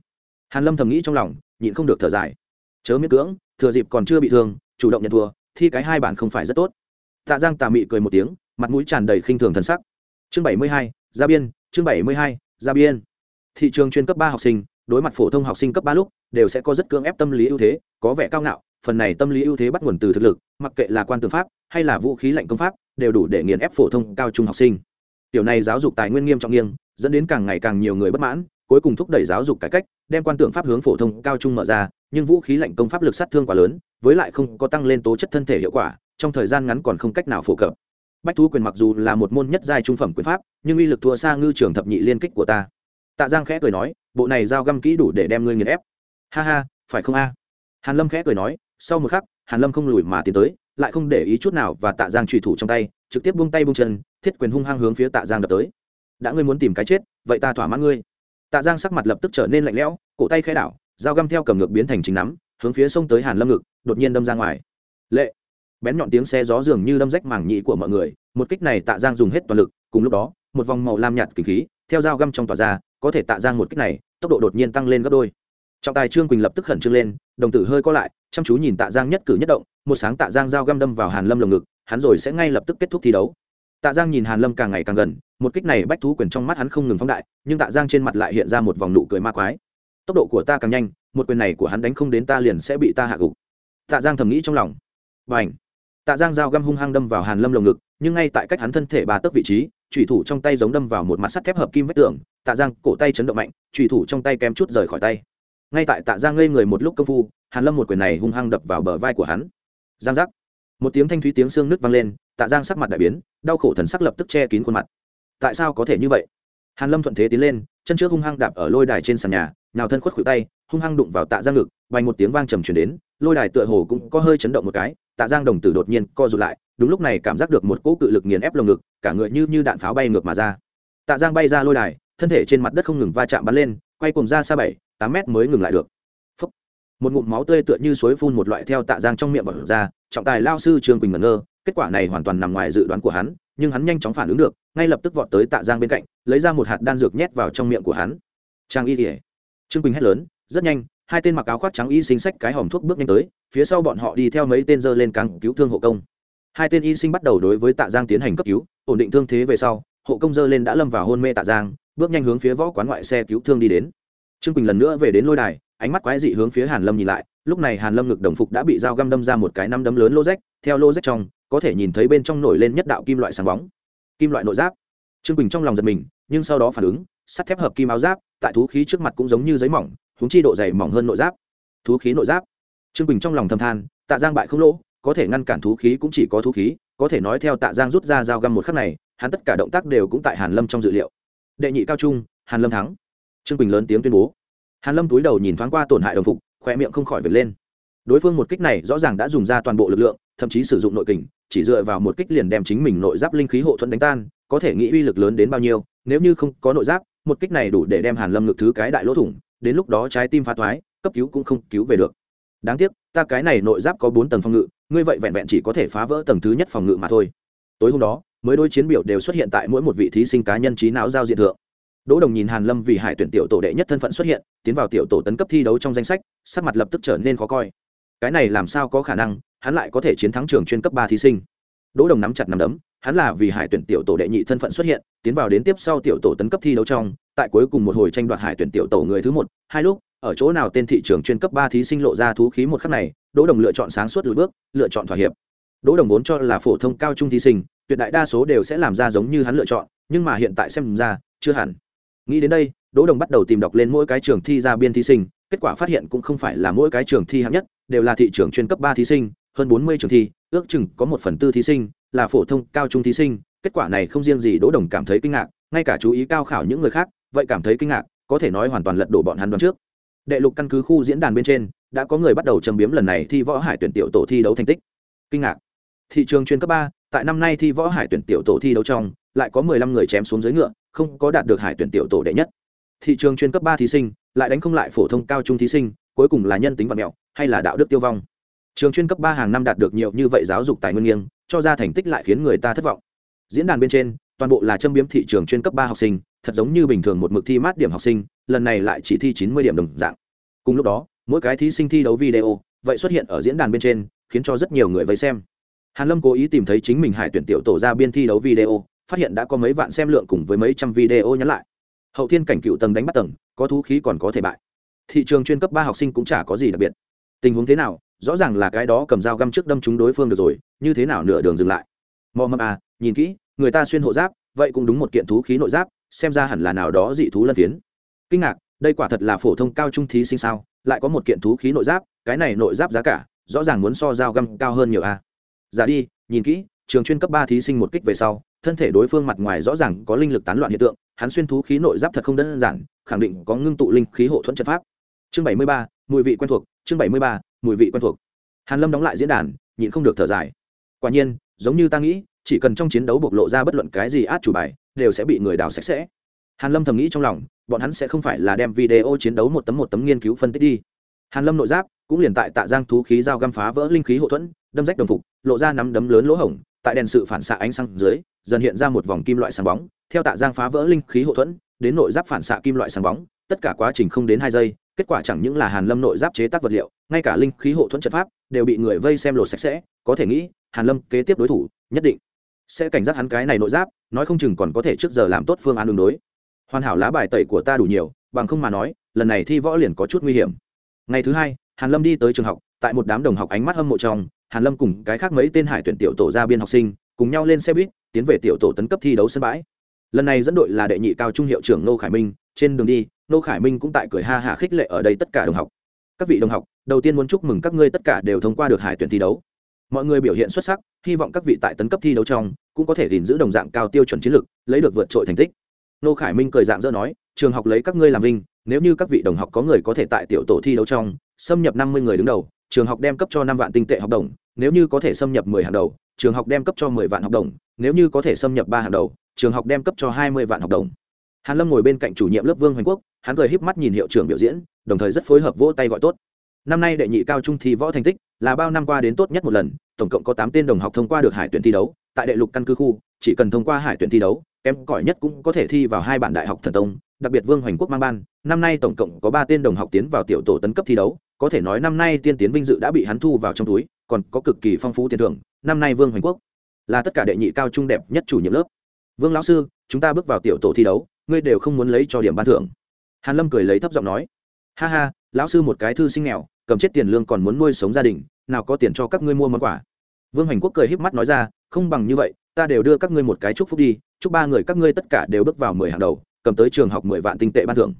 Hàn lâm thầm nghĩ trong lòng, nhịn không được thở dài. Chớ miễn cưỡng, thừa dịp còn chưa bị thương, chủ động nhận thua, thi cái hai bản không phải rất tốt. Tạ giang tà mị cười một tiếng, mặt mũi tràn đầy khinh thường thần sắc. Chương bảy mươi hai, gia biên, chương bảy mươi hai, gia biên. Thị trường chuyên cấp ba học sinh, đối mặt phổ thông học sinh cấp ba lúc, đều sẽ có rất cưỡng ép tâm lý ưu thế, có vẻ cao ngạo phần này tâm lý ưu thế bắt nguồn từ thực lực, mặc kệ là quan tư pháp hay là vũ khí lạnh công pháp, đều đủ để nghiền ép phổ thông cao trung học sinh. Tiểu này giáo dục tài nguyên nghiêm trọng nghiêng, dẫn đến càng ngày càng nhiều người bất mãn, cuối cùng thúc đẩy giáo dục cải cách, đem quan tượng pháp hướng phổ thông cao trung mở ra, nhưng vũ khí lạnh công pháp lực sát thương quá lớn, với lại không có tăng lên tố chất thân thể hiệu quả, trong thời gian ngắn còn không cách nào phổ cập. Bách thú quyền mặc dù là một môn nhất giai trung phẩm quyền pháp, nhưng uy lực thua xa ngư trường thập nhị liên kích của ta. Tạ giang khẽ cười nói, bộ này giao găm kỹ đủ để đem ngươi nghiền ép. Ha ha, phải không a? Hàn lâm khẽ cười nói sau một khắc, hàn lâm không lùi mà tiến tới, lại không để ý chút nào và tạ giang trùy thủ trong tay, trực tiếp buông tay buông chân, thiết quyền hung hăng hướng phía tạ giang đập tới. Đã ngươi muốn tìm cái chết, vậy ta thỏa mãn ngươi. Tạ giang sắc mặt lập tức trở nên lạnh lẽo, cổ tay khẽ đảo, dao găm theo cầm ngược biến thành chính nắm, hướng phía sông tới hàn lâm ngực, đột nhiên đâm ra ngoài. Lệ! Bén nhọn tiếng xe gió dường như đâm rách màng nhĩ của mọi người, một kích này tạ giang dùng hết toàn lực, cùng lúc đó, một vòng màu lam nhạt kinh khí, theo dao găm trong tỏa ra, có thể tạ giang một kích này, tốc độ đột nhiên tăng lên gấp đôi trọng tài trương quỳnh lập tức khẩn trương lên, đồng tử hơi co lại, chăm chú nhìn tạ giang nhất cử nhất động, một sáng tạ giang dao găm đâm vào hàn lâm lồng ngực, hắn rồi sẽ ngay lập tức kết thúc thi đấu. Tạ giang nhìn hàn lâm càng ngày càng gần, một kích này bách thú quyền trong mắt hắn không ngừng phóng đại, nhưng tạ giang trên mặt lại hiện ra một vòng nụ cười ma quái. Tốc độ của ta càng nhanh, một quyền này của hắn đánh không đến ta liền sẽ bị ta hạ gục. Tạ giang thầm nghĩ trong lòng. Và ảnh tạ giang dao găm hung hăng đâm vào hàn lâm lồng ngực, nhưng ngay tại cách hắn thân thể ba tấc vị trí trùy thủ trong tay giống đâm vào một mặt sắt thép hợp kim vách tường, tạ giang cổ tay chấn động mạnh trùy thủ trong tay kém chút rời khỏi tay ngay tại tạ giang ngây người một lúc công phu, hàn lâm một quyền này hung hăng đập vào bờ vai của hắn. Giang giác. Một tiếng thanh thúy tiếng xương nứt vang lên, tạ giang sắc mặt đại biến, đau khổ thần sắc lập tức che kín khuôn mặt. Tại sao có thể như vậy? Hàn lâm thuận thế tiến lên, chân trước hung hăng đạp ở lôi đài trên sàn nhà, nhào thân khuất khuỷu tay, hung hăng đụng vào tạ giang ngực, vành một tiếng vang trầm truyền đến, lôi đài tựa hồ cũng có hơi chấn động một cái, tạ giang đồng tử đột nhiên co rụt lại, đúng lúc này cảm giác được một cỗ cự lực nghiền ép lồng ngực, cả người như như đạn pháo bay ngược mà ra. Tạ giang bay ra lôi đài, thân thể trên mặt đất không ngừng va chạm bắn lên, quay cùng ra xa bảy tám mét mới ngừng lại được. Phúc. một ngụm máu tươi tựa như suối phun một loại theo tạ giang trong miệng và ra, trọng tài lao sư trương quỳnh ngẩn ngơ, kết quả này hoàn toàn nằm ngoài dự đoán của hắn, nhưng hắn nhanh chóng phản ứng được, ngay lập tức vọt tới tạ giang bên cạnh, lấy ra một hạt đan dược nhét vào trong miệng của hắn. Trang y kỉa trương quỳnh hét lớn, rất nhanh, hai tên mặc áo khoác trắng y sinh sách cái hòm thuốc bước nhanh tới, phía sau bọn họ đi theo mấy tên dơ lên càng cứu thương hộ công. Hai tên y sinh bắt đầu đối với tạ giang tiến hành cấp cứu, ổn định thương thế về sau, hộ công dơ lên đã lâm vào hôn mê tạ giang, bước nhanh hướng phía võ quán ngoại xe cứu thương đi đến trương quỳnh lần nữa về đến lôi đài, ánh mắt quái dị hướng phía hàn lâm nhìn lại, lúc này hàn lâm ngực đồng phục đã bị dao găm đâm ra một cái năm đấm lớn lô rách, theo lô rách trong, có thể nhìn thấy bên trong nổi lên nhất đạo kim loại sáng bóng. Kim loại nội giáp. Trương quỳnh trong lòng giật mình, nhưng sau đó phản ứng, sắt thép hợp kim áo giáp, tại thú khí trước mặt cũng giống như giấy mỏng húng chi độ dày mỏng hơn nội giáp. Thú khí nội giáp. Trương quỳnh trong lòng thầm than, tạ giang bại không lỗ, có thể ngăn cản thú khí cũng chỉ có thú khí, có thể nói theo tạ giang rút ra dao găm một khắc này, hắn tất cả động tác đều cũng tại hàn lâm trong dự liệu. Đệ nhị cao trung, hàn lâm thắng trương quỳnh lớn tiếng tuyên bố. Hàn lâm túi đầu nhìn thoáng qua tổn hại đồng phục khoe miệng không khỏi vệt lên. Đối phương một kích này rõ ràng đã dùng ra toàn bộ lực lượng, thậm chí sử dụng nội kình, chỉ dựa vào một kích liền đem chính mình nội giáp linh khí hộ thuẫn đánh tan, có thể nghĩ uy lực lớn đến bao nhiêu, nếu như không có nội giáp, một kích này đủ để đem hàn lâm ngực thứ cái đại lỗ thủng, đến lúc đó trái tim phá thoái, cấp cứu cũng không cứu về được. Đáng tiếc, ta cái này nội giáp có bốn tầng phòng ngự, ngươi vậy vẹn vẹn chỉ có thể phá vỡ tầng thứ nhất phòng ngự mà thôi. Tối hôm đó, mới đôi chiến biểu đều xuất hiện tại mỗi một vị thí sinh cá nhân trí não giao diện thượng đỗ đồng nhìn hàn lâm vì hải tuyển tiểu tổ đệ nhất thân phận xuất hiện, tiến vào tiểu tổ tấn cấp thi đấu trong danh sách, sắc mặt lập tức trở nên khó coi. Cái này làm sao có khả năng, hắn lại có thể chiến thắng trường chuyên cấp ba thí sinh. Đỗ đồng nắm chặt nắm đấm, hắn là vì hải tuyển tiểu tổ đệ nhị thân phận xuất hiện, tiến vào đến tiếp sau tiểu tổ tấn cấp thi đấu trong, tại cuối cùng một hồi tranh đoạt hải tuyển tiểu tổ người thứ một, hai lúc, ở chỗ nào tên thị trường chuyên cấp ba thí sinh lộ ra thú khí một khắc này, đỗ đồng lựa chọn sáng suốt lùi bước, lựa chọn thỏa hiệp. Đỗ đồng vốn cho là phổ thông cao trung thí sinh, tuyệt đại đa số đều sẽ làm ra giống như hắn lựa chọn, nhưng mà hiện tại xem ra, chưa hẳn nghĩ đến đây, đỗ đồng bắt đầu tìm đọc lên mỗi cái trường thi ra biên thí sinh, kết quả phát hiện cũng không phải là mỗi cái trường thi hạng nhất, đều là thị trường chuyên cấp ba thí sinh, hơn bốn mươi trường thi, ước chừng có một phần tư thí sinh, là phổ thông cao trung thí sinh. Kết quả này không riêng gì đỗ đồng cảm thấy kinh ngạc, ngay cả chú ý cao khảo những người khác, vậy cảm thấy kinh ngạc, có thể nói hoàn toàn lật đổ bọn hắn đoán trước. Đệ lục căn cứ khu diễn đàn bên trên, đã có người bắt đầu châm biếm lần này thi võ hải tuyển tiểu tổ thi đấu thành tích. Kinh ngạc. Thị trường chuyên cấp ba, tại năm nay thi võ hải tuyển tiểu tổ thi đấu trong lại có mười lăm người chém xuống dưới ngựa, không có đạt được hải tuyển tiểu tổ đệ nhất. Thị trường chuyên cấp ba thí sinh, lại đánh không lại phổ thông cao trung thí sinh, cuối cùng là nhân tính vật mẹo, hay là đạo đức tiêu vong. Trường chuyên cấp ba hàng năm đạt được nhiều như vậy giáo dục tài nguyên nghiêng, cho ra thành tích lại khiến người ta thất vọng. Diễn đàn bên trên, toàn bộ là châm biếm thị trường chuyên cấp ba học sinh, thật giống như bình thường một mực thi mát điểm học sinh, lần này lại chỉ thi chín mươi điểm đồng dạng. Cùng lúc đó, mỗi cái thí sinh thi đấu video, vậy xuất hiện ở diễn đàn bên trên, khiến cho rất nhiều người vây xem. Hàn lâm cố ý tìm thấy chính mình hải tuyển tiểu tổ ra biên thi đấu video phát hiện đã có mấy vạn xem lượng cùng với mấy trăm video nhắn lại. Hậu thiên cảnh cựu tầng đánh bắt tầng, có thú khí còn có thể bại. Thị trường chuyên cấp ba học sinh cũng chả có gì đặc biệt. Tình huống thế nào? Rõ ràng là cái đó cầm dao găm trước đâm chúng đối phương được rồi, như thế nào nửa đường dừng lại? Mò mâm à nhìn kỹ, người ta xuyên hộ giáp, vậy cũng đúng một kiện thú khí nội giáp, xem ra hẳn là nào đó dị thú lân phiến. Kinh ngạc, đây quả thật là phổ thông cao trung thí sinh sao? Lại có một kiện thú khí nội giáp, cái này nội giáp giá cả, rõ ràng muốn so dao găm cao hơn nhiều a à. giả đi, nhìn kỹ, trường chuyên cấp ba thí sinh một kích về sau thân thể đối phương mặt ngoài rõ ràng có linh lực tán loạn hiện tượng, hắn xuyên thú khí nội giáp thật không đơn giản, khẳng định có ngưng tụ linh khí hộ thuẫn trận pháp. Chương bảy mươi ba, mùi vị quen thuộc, chương bảy mươi ba, mùi vị quen thuộc. Hàn lâm đóng lại diễn đàn, nhịn không được thở dài. Quả nhiên, giống như ta nghĩ, chỉ cần trong chiến đấu bộc lộ ra bất luận cái gì át chủ bài, đều sẽ bị người đào sạch sẽ. Hàn lâm thầm nghĩ trong lòng, bọn hắn sẽ không phải là đem video chiến đấu một tấm một tấm nghiên cứu phân tích đi. Hàn lâm nội giáp cũng liền tại tạ giang thú khí dao găm phá vỡ linh khí hộ thuẫn, đâm rách đồng phục, lộ ra nắm đấm lớn lỗ hổng tại đèn sự phản xạ ánh sáng dưới, dần hiện ra một vòng kim loại sáng bóng, theo tạ giang phá vỡ linh khí hậu thuẫn, đến nội giáp phản xạ kim loại sáng bóng, tất cả quá trình không đến hai giây, kết quả chẳng những là hàn lâm nội giáp chế tác vật liệu, ngay cả linh khí hộ thuẫn trận pháp đều bị người vây xem lột sạch sẽ, có thể nghĩ, hàn lâm kế tiếp đối thủ nhất định sẽ cảnh giác hắn cái này nội giáp, nói không chừng còn có thể trước giờ làm tốt phương án đường đối. Hoàn hảo lá bài tẩy của ta đủ nhiều, bằng không mà nói, lần này thi võ liền có chút nguy hiểm. Ngày thứ hai hàn lâm đi tới trường học, tại một đám đồng học ánh mắt hâm mộ trong, hàn lâm cùng cái khác mấy tên hải tuyển tiểu tổ ra biên học sinh, cùng nhau lên xe buýt, tiến về tiểu tổ tấn cấp thi đấu sân bãi. Lần này dẫn đội là đệ nhị cao trung hiệu trưởng nô khải minh, trên đường đi nô khải minh cũng tại cười ha hả khích lệ ở đây tất cả đồng học. Các vị đồng học, đầu tiên muốn chúc mừng các ngươi tất cả đều thông qua được hải tuyển thi đấu. Mọi người biểu hiện xuất sắc, hy vọng các vị tại tấn cấp thi đấu trong, cũng có thể gìn giữ đồng dạng cao tiêu chuẩn chiến lược, lấy được vượt trội thành tích. Nô khải minh cười dạng dỡ nói, trường học lấy các ngươi làm vinh nếu như các vị đồng học có người có thể tại tiểu tổ thi đấu trong, xâm nhập năm mươi người đứng đầu, trường học đem cấp cho năm vạn tinh tệ học đồng. Nếu như có thể xâm nhập mười hàng đầu, trường học đem cấp cho mười vạn học đồng. Nếu như có thể xâm nhập ba hàng đầu, trường học đem cấp cho hai mươi vạn học đồng. Hàn lâm ngồi bên cạnh chủ nhiệm lớp vương hoành quốc, hắn cười híp mắt nhìn hiệu trưởng biểu diễn, đồng thời rất phối hợp vỗ tay gọi tốt. Năm nay đệ nhị cao trung thi võ thành tích là bao năm qua đến tốt nhất một lần, tổng cộng có tám tên đồng học thông qua được hải tuyển thi đấu, tại đệ lục căn cứ khu, chỉ cần thông qua hải tuyển thi đấu, kém cỏi nhất cũng có thể thi vào hai bản đại học thần tông, đặc biệt vương hoành quốc mang ban năm nay tổng cộng có ba tên đồng học tiến vào tiểu tổ tấn cấp thi đấu, có thể nói năm nay tiên tiến vinh dự đã bị hắn thu vào trong túi, còn có cực kỳ phong phú tiền thưởng, năm nay vương hoành quốc là tất cả đệ nhị cao trung đẹp nhất chủ nhiệm lớp. Vương lão sư, chúng ta bước vào tiểu tổ thi đấu, ngươi đều không muốn lấy cho điểm ban thưởng. Hàn lâm cười lấy thấp giọng nói, ha ha, lão sư một cái thư sinh nghèo, cầm chết tiền lương còn muốn nuôi sống gia đình, nào có tiền cho các ngươi mua món quà. Vương hoành quốc cười híp mắt nói ra, không bằng như vậy, ta đều đưa các ngươi một cái chúc phúc đi, chúc ba người các ngươi tất cả đều bước vào mười hàng đầu, cầm tới trường học mười vạn tinh tệ ban thưởng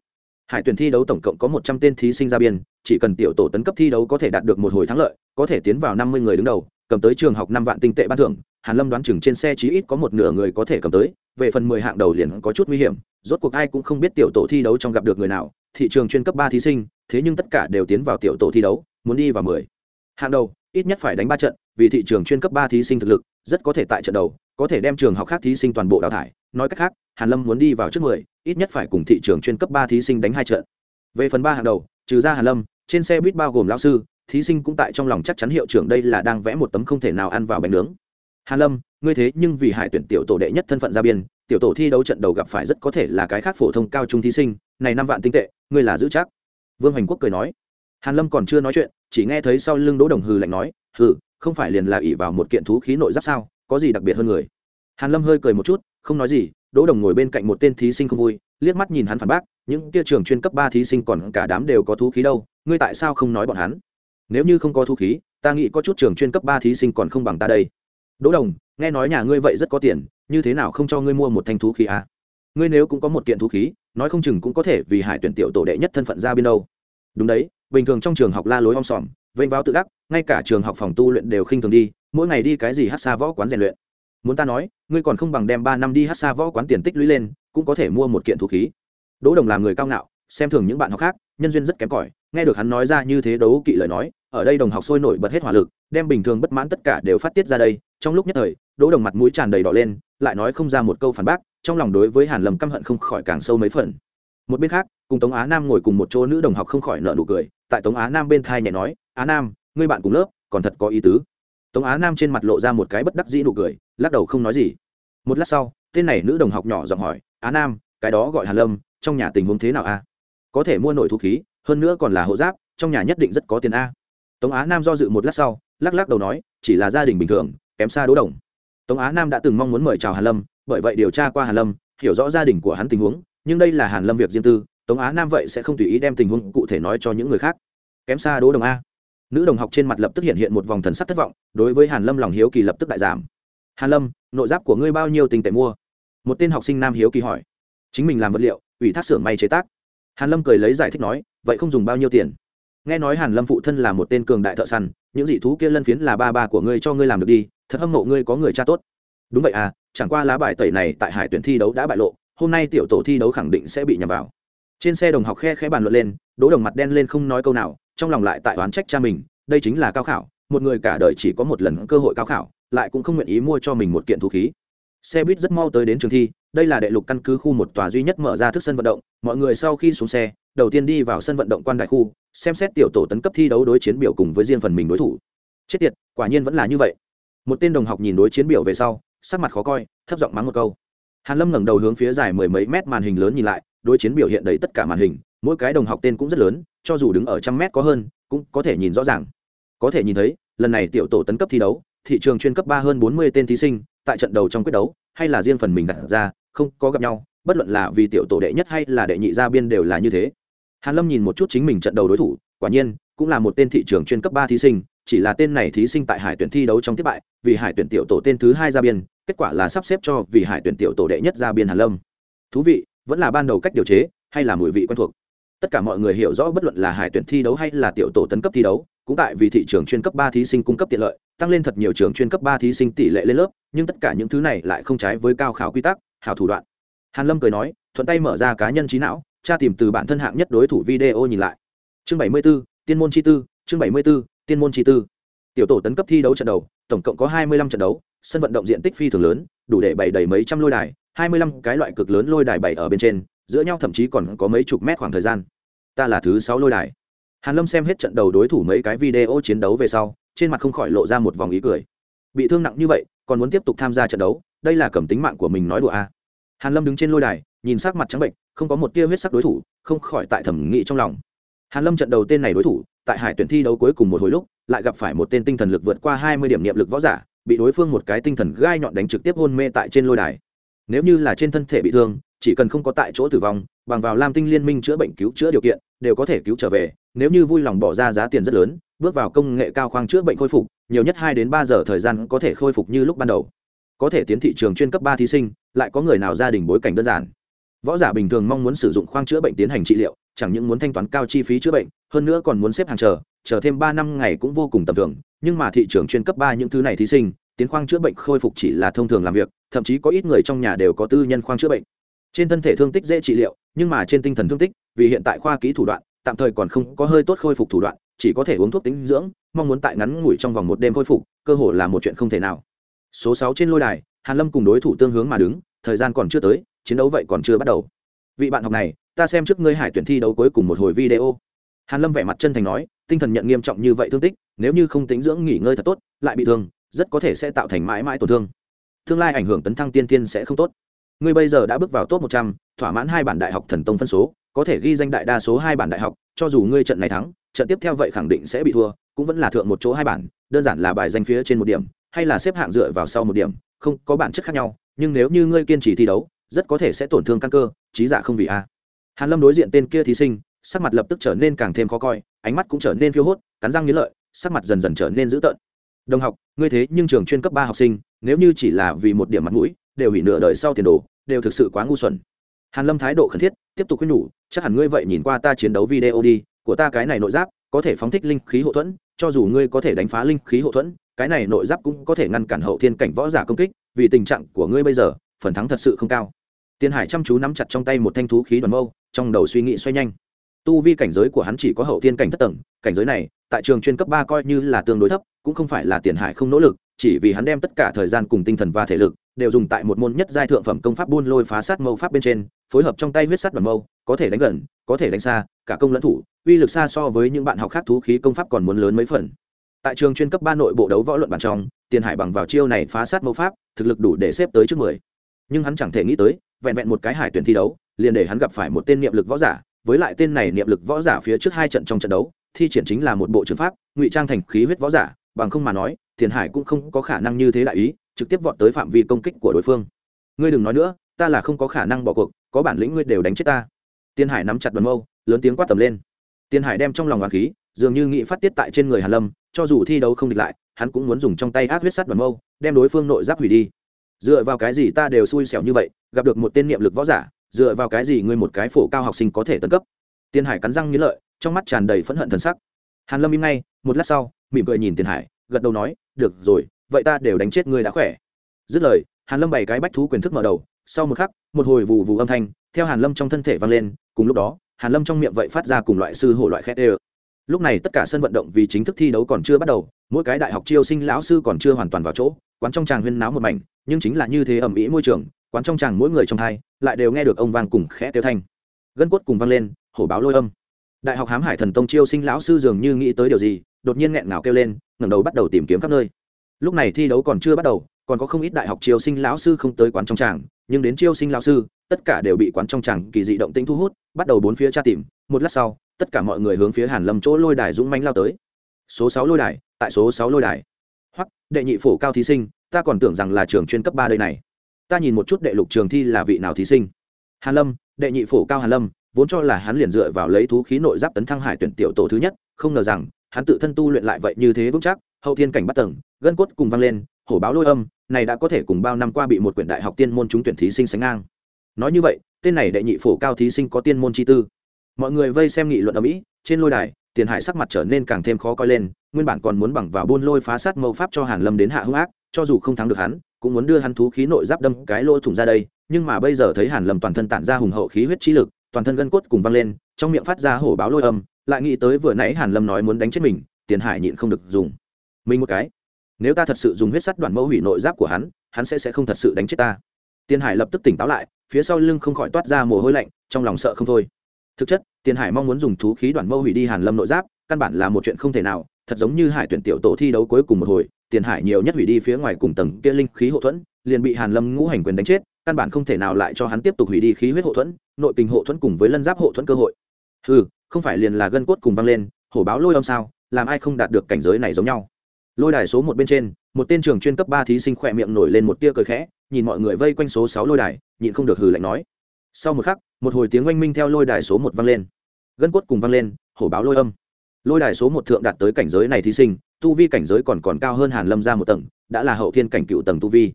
hải tuyển thi đấu tổng cộng có một trăm tên thí sinh ra biên, chỉ cần tiểu tổ tấn cấp thi đấu có thể đạt được một hồi thắng lợi, có thể tiến vào năm mươi người đứng đầu, cầm tới trường học năm vạn tinh tệ ban thưởng. Hàn lâm đoán chừng trên xe chí ít có một nửa người có thể cầm tới, về phần mười hạng đầu liền có chút nguy hiểm, rốt cuộc ai cũng không biết tiểu tổ thi đấu trong gặp được người nào, thị trường chuyên cấp ba thí sinh, thế nhưng tất cả đều tiến vào tiểu tổ thi đấu, muốn đi vào mười. Hạng đầu, ít nhất phải đánh ba trận, vì thị trường chuyên cấp ba thí sinh thực lực, rất có thể tại trận đầu có thể đem trường học khác thí sinh toàn bộ đào thải. Nói cách khác, hàn lâm muốn đi vào trước mười, ít nhất phải cùng thị trường chuyên cấp ba thí sinh đánh hai trận. Về phần ba hàng đầu, trừ ra hàn lâm, trên xe buýt bao gồm lão sư, thí sinh cũng tại trong lòng chắc chắn hiệu trưởng đây là đang vẽ một tấm không thể nào ăn vào bánh nướng. Hàn lâm, ngươi thế nhưng vì hải tuyển tiểu tổ đệ nhất thân phận ra biên, tiểu tổ thi đấu trận đầu gặp phải rất có thể là cái khác phổ thông cao trung thí sinh, này năm vạn tinh tệ, ngươi là giữ chắc. Vương hoành quốc cười nói. Hàn lâm còn chưa nói chuyện, chỉ nghe thấy sau lưng đỗ đồng hừ lạnh nói, hừ, không phải liền là ỷ vào một kiện thú khí nội giáp sao? Có gì đặc biệt hơn người? Hàn lâm hơi cười một chút, không nói gì, đỗ đồng ngồi bên cạnh một tên thí sinh không vui, liếc mắt nhìn hắn phản bác, những kia trường chuyên cấp ba thí sinh còn cả đám đều có thú khí đâu, ngươi tại sao không nói bọn hắn? Nếu như không có thú khí, ta nghĩ có chút trường chuyên cấp ba thí sinh còn không bằng ta đây. Đỗ đồng, nghe nói nhà ngươi vậy rất có tiền, như thế nào không cho ngươi mua một thanh thú khí à? ngươi nếu cũng có một kiện thú khí, nói không chừng cũng có thể vì hải tuyển tiểu tổ đệ nhất thân phận ra bên đâu. Đúng đấy, bình thường trong trường học la lối om sòm, vênh vào tự đắc, ngay cả trường học phòng tu luyện đều khinh thường đi mỗi ngày đi cái gì hát xa võ quán rèn luyện. Muốn ta nói, ngươi còn không bằng đem ba năm đi hát xa võ quán tiền tích lũy lên, cũng có thể mua một kiện thủ khí. Đỗ đồng làm người cao ngạo, xem thường những bạn học khác, nhân duyên rất kém cỏi, nghe được hắn nói ra như thế đấu kỵ lời nói, ở đây đồng học sôi nổi bật hết hỏa lực, đem bình thường bất mãn tất cả đều phát tiết ra đây. Trong lúc nhất thời, đỗ đồng mặt mũi tràn đầy đỏ lên, lại nói không ra một câu phản bác, trong lòng đối với hàn lâm căm hận không khỏi càng sâu mấy phần. Một bên khác, cùng tống á nam ngồi cùng một chỗ nữ đồng học không khỏi nợ nụ cười, tại tống á nam bên thai nhẹ nói, á nam, ngươi bạn cùng lớp, còn thật có ý tứ tống á nam trên mặt lộ ra một cái bất đắc dĩ nụ cười, lắc đầu không nói gì. Một lát sau, tên này nữ đồng học nhỏ giọng hỏi, á nam, cái đó gọi hàn lâm, trong nhà tình huống thế nào a? Có thể mua nổi thu khí, hơn nữa còn là hộ giáp, trong nhà nhất định rất có tiền a. Tống á nam do dự một lát sau, lắc lắc đầu nói, chỉ là gia đình bình thường, kém xa đỗ đồng. Tống á nam đã từng mong muốn mời chào hàn lâm, bởi vậy điều tra qua hàn lâm, hiểu rõ gia đình của hắn tình huống, nhưng đây là hàn lâm việc riêng tư, tống á nam vậy sẽ không tùy ý đem tình huống cụ thể nói cho những người khác. Kém xa đỗ đồng a nữ đồng học trên mặt lập tức hiện hiện một vòng thần sắc thất vọng, đối với hàn lâm lòng hiếu kỳ lập tức đại giảm. Hàn lâm, nội giáp của ngươi bao nhiêu tình tệ mua? Một tên học sinh nam hiếu kỳ hỏi. Chính mình làm vật liệu, ủy thác xưởng may chế tác. Hàn lâm cười lấy giải thích nói, vậy không dùng bao nhiêu tiền? Nghe nói hàn lâm phụ thân là một tên cường đại thợ săn, những dị thú kia lân phiến là ba ba của ngươi cho ngươi làm được đi, thật hâm mộ ngươi có người cha tốt. Đúng vậy à chẳng qua lá bài tẩy này tại hải tuyển thi đấu đã bại lộ, hôm nay tiểu tổ thi đấu khẳng định sẽ bị nhầm vào. Trên xe đồng học khe khẽ bàn luận lên, đỗ đồng mặt đen lên không nói câu nào trong lòng lại tại oán trách cha mình, đây chính là cao khảo, một người cả đời chỉ có một lần cơ hội cao khảo, lại cũng không nguyện ý mua cho mình một kiện vũ khí. Xe buýt rất mau tới đến trường thi, đây là đệ lục căn cứ khu một tòa duy nhất mở ra thức sân vận động, mọi người sau khi xuống xe, đầu tiên đi vào sân vận động quan đại khu, xem xét tiểu tổ tấn cấp thi đấu đối chiến biểu cùng với riêng phần mình đối thủ. Chết tiệt, quả nhiên vẫn là như vậy. Một tên đồng học nhìn đối chiến biểu về sau, sắc mặt khó coi, thấp giọng mắng một câu. Hàn lâm ngẩng đầu hướng phía dài mười mấy mét màn hình lớn nhìn lại, đối chiến biểu hiện đầy tất cả màn hình, mỗi cái đồng học tên cũng rất lớn cho dù đứng ở trăm mét có hơn, cũng có thể nhìn rõ ràng. Có thể nhìn thấy, lần này tiểu tổ tấn cấp thi đấu, thị trường chuyên cấp ba hơn bốn mươi tên thí sinh, tại trận đầu trong quyết đấu, hay là riêng phần mình đặt ra, không có gặp nhau, bất luận là vì tiểu tổ đệ nhất hay là đệ nhị gia biên đều là như thế. Hàn lâm nhìn một chút chính mình trận đầu đối thủ, quả nhiên, cũng là một tên thị trường chuyên cấp ba thí sinh, chỉ là tên này thí sinh tại hải tuyển thi đấu trong thất bại, vì hải tuyển tiểu tổ tên thứ hai gia biên, kết quả là sắp xếp cho vì hải tuyển tiểu tổ đệ nhất gia biên hàn lâm. Thú vị, vẫn là ban đầu cách điều chế, hay là mùi vị quen thuộc tất cả mọi người hiểu rõ bất luận là hải tuyển thi đấu hay là tiểu tổ tấn cấp thi đấu cũng tại vì thị trường chuyên cấp ba thí sinh cung cấp tiện lợi tăng lên thật nhiều trường chuyên cấp ba thí sinh tỷ lệ lên lớp nhưng tất cả những thứ này lại không trái với cao khảo quy tắc hảo thủ đoạn. Hàn lâm cười nói thuận tay mở ra cá nhân trí não tra tìm từ bản thân hạng nhất đối thủ video nhìn lại. Chương 74, tiên môn chi tư chương 74, tiên môn chi tư. Tiểu tổ tấn cấp thi đấu trận đầu tổng cộng có 25 trận đấu sân vận động diện tích phi thường lớn đủ để bày đầy mấy trăm lôi đài 25 cái loại cực lớn lôi đài bày ở bên trên giữa nhau thậm chí còn có mấy chục mét khoảng thời gian. Ta là thứ sáu lôi đài. Hàn lâm xem hết trận đầu đối thủ mấy cái video chiến đấu về sau, trên mặt không khỏi lộ ra một vòng ý cười. Bị thương nặng như vậy, còn muốn tiếp tục tham gia trận đấu, đây là cầm tính mạng của mình nói đùa a. À. hàn lâm đứng trên lôi đài, nhìn sắc mặt trắng bệnh, không có một tia huyết sắc đối thủ, không khỏi tại thẩm nghị trong lòng. Hàn lâm trận đầu tên này đối thủ, tại hải tuyển thi đấu cuối cùng một hồi lúc, lại gặp phải một tên tinh thần lực vượt qua hai mươi điểm niệm lực võ giả, bị đối phương một cái tinh thần gai nhọn đánh trực tiếp hôn mê tại trên lôi đài. Nếu như là trên thân thể bị thương chỉ cần không có tại chỗ tử vong, bằng vào lam tinh liên minh chữa bệnh cứu chữa điều kiện, đều có thể cứu trở về. Nếu như vui lòng bỏ ra giá tiền rất lớn, bước vào công nghệ cao khoang chữa bệnh khôi phục, nhiều nhất hai đến ba giờ thời gian có thể khôi phục như lúc ban đầu. Có thể tiến thị trường chuyên cấp ba thí sinh, lại có người nào gia đình bối cảnh đơn giản. Võ giả bình thường mong muốn sử dụng khoang chữa bệnh tiến hành trị liệu, chẳng những muốn thanh toán cao chi phí chữa bệnh, hơn nữa còn muốn xếp hàng chờ chờ thêm ba năm ngày cũng vô cùng tầm thường. Nhưng mà thị trường chuyên cấp ba những thứ này thí sinh, tiến khoang chữa bệnh khôi phục chỉ là thông thường làm việc, thậm chí có ít người trong nhà đều có tư nhân khoang chữa bệnh trên thân thể thương tích dễ trị liệu, nhưng mà trên tinh thần thương tích, vì hiện tại khoa ký thủ đoạn, tạm thời còn không có hơi tốt khôi phục thủ đoạn, chỉ có thể uống thuốc tính dưỡng, mong muốn tại ngắn ngủi trong vòng một đêm khôi phục, cơ hội là một chuyện không thể nào. Số sáu trên lôi đài, hàn lâm cùng đối thủ tương hướng mà đứng, thời gian còn chưa tới, chiến đấu vậy còn chưa bắt đầu. Vị bạn học này, ta xem trước ngươi hải tuyển thi đấu cuối cùng một hồi video. Hàn lâm vẻ mặt chân thành nói, tinh thần nhận nghiêm trọng như vậy thương tích, nếu như không tính dưỡng nghỉ ngơi thật tốt, lại bị thương, rất có thể sẽ tạo thành mãi mãi tổn thương. Tương lai ảnh hưởng tấn thăng tiên tiên sẽ không tốt ngươi bây giờ đã bước vào top một trăm, thỏa mãn hai bản đại học thần tông phân số, có thể ghi danh đại đa số hai bản đại học, cho dù ngươi trận này thắng, trận tiếp theo vậy khẳng định sẽ bị thua, cũng vẫn là thượng một chỗ hai bản, đơn giản là bài danh phía trên một điểm, hay là xếp hạng dựa vào sau một điểm, không, có bản chất khác nhau, nhưng nếu như ngươi kiên trì thi đấu, rất có thể sẽ tổn thương căn cơ, trí giả không vì a. Hàn lâm đối diện tên kia thí sinh, sắc mặt lập tức trở nên càng thêm khó coi, ánh mắt cũng trở nên phiêu hốt, cắn răng nghiến lợi, sắc mặt dần dần trở nên dữ tợn. Đồng học, ngươi thế nhưng trường chuyên cấp ba học sinh, nếu như chỉ là vì một điểm mặt mũi đều hủy nửa đời sau tiền đồ, đều thực sự quá ngu xuẩn. Hàn lâm thái độ khẩn thiết, tiếp tục khuyên nhủ, chắc hẳn ngươi vậy nhìn qua ta chiến đấu video đi, của ta cái này nội giáp, có thể phóng thích linh khí hậu thuẫn, cho dù ngươi có thể đánh phá linh khí hậu thuẫn, cái này nội giáp cũng có thể ngăn cản hậu thiên cảnh võ giả công kích, vì tình trạng của ngươi bây giờ, phần thắng thật sự không cao. Tiên hải chăm chú nắm chặt trong tay một thanh thú khí đoàn mâu, trong đầu suy nghĩ xoay nhanh. Tu vi cảnh giới của hắn chỉ có hậu thiên cảnh thất tầng, cảnh giới này, tại trường chuyên cấp ba coi như là tương đối thấp, cũng không phải là tiền hải không nỗ lực, chỉ vì hắn đem tất cả thời gian cùng tinh thần và thể lực đều dùng tại một môn nhất giai thượng phẩm công pháp buôn lôi phá sát mâu pháp bên trên, phối hợp trong tay huyết sắt đoàn mâu, có thể đánh gần, có thể đánh xa, cả công lẫn thủ, uy lực xa so với những bạn học khác thú khí công pháp còn muốn lớn mấy phần. Tại trường chuyên cấp ba nội bộ đấu võ luận bản trong, tiền hải bằng vào chiêu này phá sát mâu pháp, thực lực đủ để xếp tới trước mười. Nhưng hắn chẳng thể nghĩ tới, vẹn vẹn một cái hải tuyển thi đấu, liền để hắn gặp phải một tên niệm lực võ giả, với lại tên này niệm lực võ giả phía trước hai trận trong trận đấu, thi triển chính là một bộ trường pháp, ngụy trang thành khí huyết võ giả, bằng không mà nói, tiền hải cũng không có khả năng như thế đại ý trực tiếp vọt tới phạm vi công kích của đối phương. Ngươi đừng nói nữa, ta là không có khả năng bỏ cuộc, có bản lĩnh ngươi đều đánh chết ta. Tiên hải nắm chặt đoàn mâu, lớn tiếng quát tầm lên. Tiên hải đem trong lòng hoàng khí, dường như nghị phát tiết tại trên người hàn lâm, cho dù thi đấu không địch lại, hắn cũng muốn dùng trong tay ác huyết sắt đoàn mâu, đem đối phương nội giáp hủy đi. Dựa vào cái gì ta đều xui xẻo như vậy, gặp được một tên niệm lực võ giả, dựa vào cái gì ngươi một cái phổ cao học sinh có thể tấn cấp? Tiên hải cắn răng nghĩ lợi, trong mắt tràn đầy phẫn hận thần sắc. Hàn lâm im ngay, một lát sau, mỉm cười nhìn tiền hải, gật đầu nói, được rồi vậy ta đều đánh chết ngươi đã khỏe. Dứt lời, hàn lâm bày cái bách thú quyền thức mở đầu, sau một khắc, một hồi vù vù âm thanh, theo hàn lâm trong thân thể vang lên, cùng lúc đó, hàn lâm trong miệng vậy phát ra cùng loại sư hổ loại khét ê lúc này tất cả sân vận động vì chính thức thi đấu còn chưa bắt đầu, mỗi cái đại học chiêu sinh lão sư còn chưa hoàn toàn vào chỗ, quán trong tràng huyên náo một mảnh, nhưng chính là như thế ẩm ĩ môi trường, quán trong tràng mỗi người trong thai lại đều nghe được ông vang cùng khẽ tiêu thanh. Gân cốt cùng vang lên, hổ báo lôi âm. Đại học hám hải thần tông chiêu sinh lão sư dường như nghĩ tới điều gì, đột nhiên nghẹn ngào kêu lên, ngẩng đầu bắt đầu tìm kiếm khắp nơi lúc này thi đấu còn chưa bắt đầu, còn có không ít đại học triều sinh lão sư không tới quán trong tràng, nhưng đến triều sinh lão sư, tất cả đều bị quán trong tràng kỳ dị động tĩnh thu hút, bắt đầu bốn phía tra tìm, một lát sau, tất cả mọi người hướng phía hàn lâm chỗ lôi đài dũng mãnh lao tới. Số sáu lôi đài, tại số sáu lôi đài. Hoặc đệ nhị phổ cao thí sinh, ta còn tưởng rằng là trường chuyên cấp ba đây này. Ta nhìn một chút đệ lục trường thi là vị nào thí sinh. Hàn lâm, đệ nhị phổ cao hàn lâm, vốn cho là hắn liền dựa vào lấy thú khí nội giáp tấn thăng hải tuyển tiểu tổ thứ nhất, không ngờ rằng hắn tự thân tu luyện lại vậy như thế vững chắc, hậu thiên cảnh bắt tầng, gân cốt cùng vang lên, hổ báo lôi âm, này đã có thể cùng bao năm qua bị một quyển đại học tiên môn trúng tuyển thí sinh sánh ngang. Nói như vậy, tên này đệ nhị phổ cao thí sinh có tiên môn chi tư. Mọi người vây xem nghị luận ở mỹ trên lôi đài, tiền hải sắc mặt trở nên càng thêm khó coi lên, nguyên bản còn muốn bằng vào buôn lôi phá sát mâu pháp cho hàn lâm đến hạ hung ác, cho dù không thắng được hắn, cũng muốn đưa hắn thú khí nội giáp đâm cái lỗ thủng ra đây, nhưng mà bây giờ thấy hàn lâm toàn thân tản ra hùng hậu khí huyết trí lực, toàn thân gân cốt cùng văng lên, trong miệng phát ra hổ báo lôi âm lại nghĩ tới vừa nãy hàn lâm nói muốn đánh chết mình, tiền hải nhịn không được dùng. Mình một cái. Nếu ta thật sự dùng huyết sắt đoàn mẫu hủy nội giáp của hắn hắn sẽ sẽ không thật sự đánh chết ta. Tiền hải lập tức tỉnh táo lại, phía sau lưng không khỏi toát ra mồ hôi lạnh, trong lòng sợ không thôi. Thực chất, tiền hải mong muốn dùng thú khí đoàn mâu hủy đi hàn lâm nội giáp, căn bản là một chuyện không thể nào, thật giống như hải tuyển tiểu tổ thi đấu cuối cùng một hồi, tiền hải nhiều nhất hủy đi phía ngoài cùng tầng kia linh khí hậu thuẫn, liền bị hàn lâm ngũ hành quyền đánh chết, căn bản không thể nào lại cho hắn tiếp tục hủy đi khí huyết hậu thuẫn, nội kinh hậu thuẫn cùng với lân giáp hậu thuẫn cơ hội. Ừ không phải liền là gân cốt cùng văng lên, hổ báo lôi âm sao, làm ai không đạt được cảnh giới này giống nhau. Lôi đài số một bên trên, một tên trường chuyên cấp ba thí sinh khỏe miệng nổi lên một tia cười khẽ, nhìn mọi người vây quanh số sáu lôi đài, nhịn không được hừ lạnh nói. Sau một khắc, một hồi tiếng oanh minh theo lôi đài số một vang lên. Gân cốt cùng vang lên, hổ báo lôi âm. Lôi đài số một thượng đạt tới cảnh giới này thí sinh, tu vi cảnh giới còn còn cao hơn hàn lâm ra một tầng, đã là hậu thiên cảnh cựu tầng tu vi.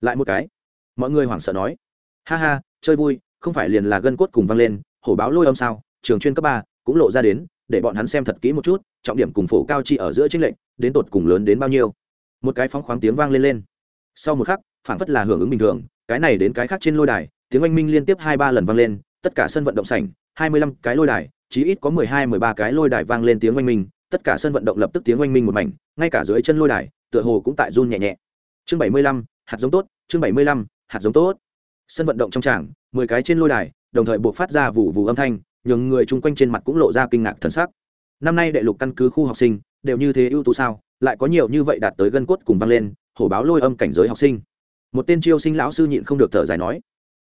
Lại một cái. Mọi người hoảng sợ nói. Ha ha, chơi vui, không phải liền là gân cốt cùng vang lên, hổ báo lôi âm sao, trường chuyên cấp ba cũng lộ ra đến, để bọn hắn xem thật kỹ một chút, trọng điểm cùng phổ cao chi ở giữa chính lệnh đến tột cùng lớn đến bao nhiêu. Một cái phóng khoáng tiếng vang lên lên. Sau một khắc phản phất là hưởng ứng bình thường, cái này đến cái khác trên lôi đài, tiếng oanh minh liên tiếp hai ba lần vang lên, tất cả sân vận động sảnh, hai mươi lăm cái lôi đài, chí ít có mười hai, mười ba cái lôi đài vang lên tiếng oanh minh, tất cả sân vận động lập tức tiếng oanh minh một mảnh, ngay cả dưới chân lôi đài, tựa hồ cũng tại run nhẹ nhẹ. Chương bảy mươi lăm, hạt giống tốt, chương bảy mươi lăm, hạt giống tốt. Sân vận động trong tràng, mười cái trên lôi đài, đồng thời buộc phát ra vụ vụ âm thanh nhường người chung quanh trên mặt cũng lộ ra kinh ngạc thần sắc. Năm nay đệ lục căn cứ khu học sinh đều như thế ưu tú sao? Lại có nhiều như vậy đạt tới gân cốt cùng vang lên, hổ báo lôi âm cảnh giới học sinh. Một tên chiêu sinh lão sư nhịn không được thở dài nói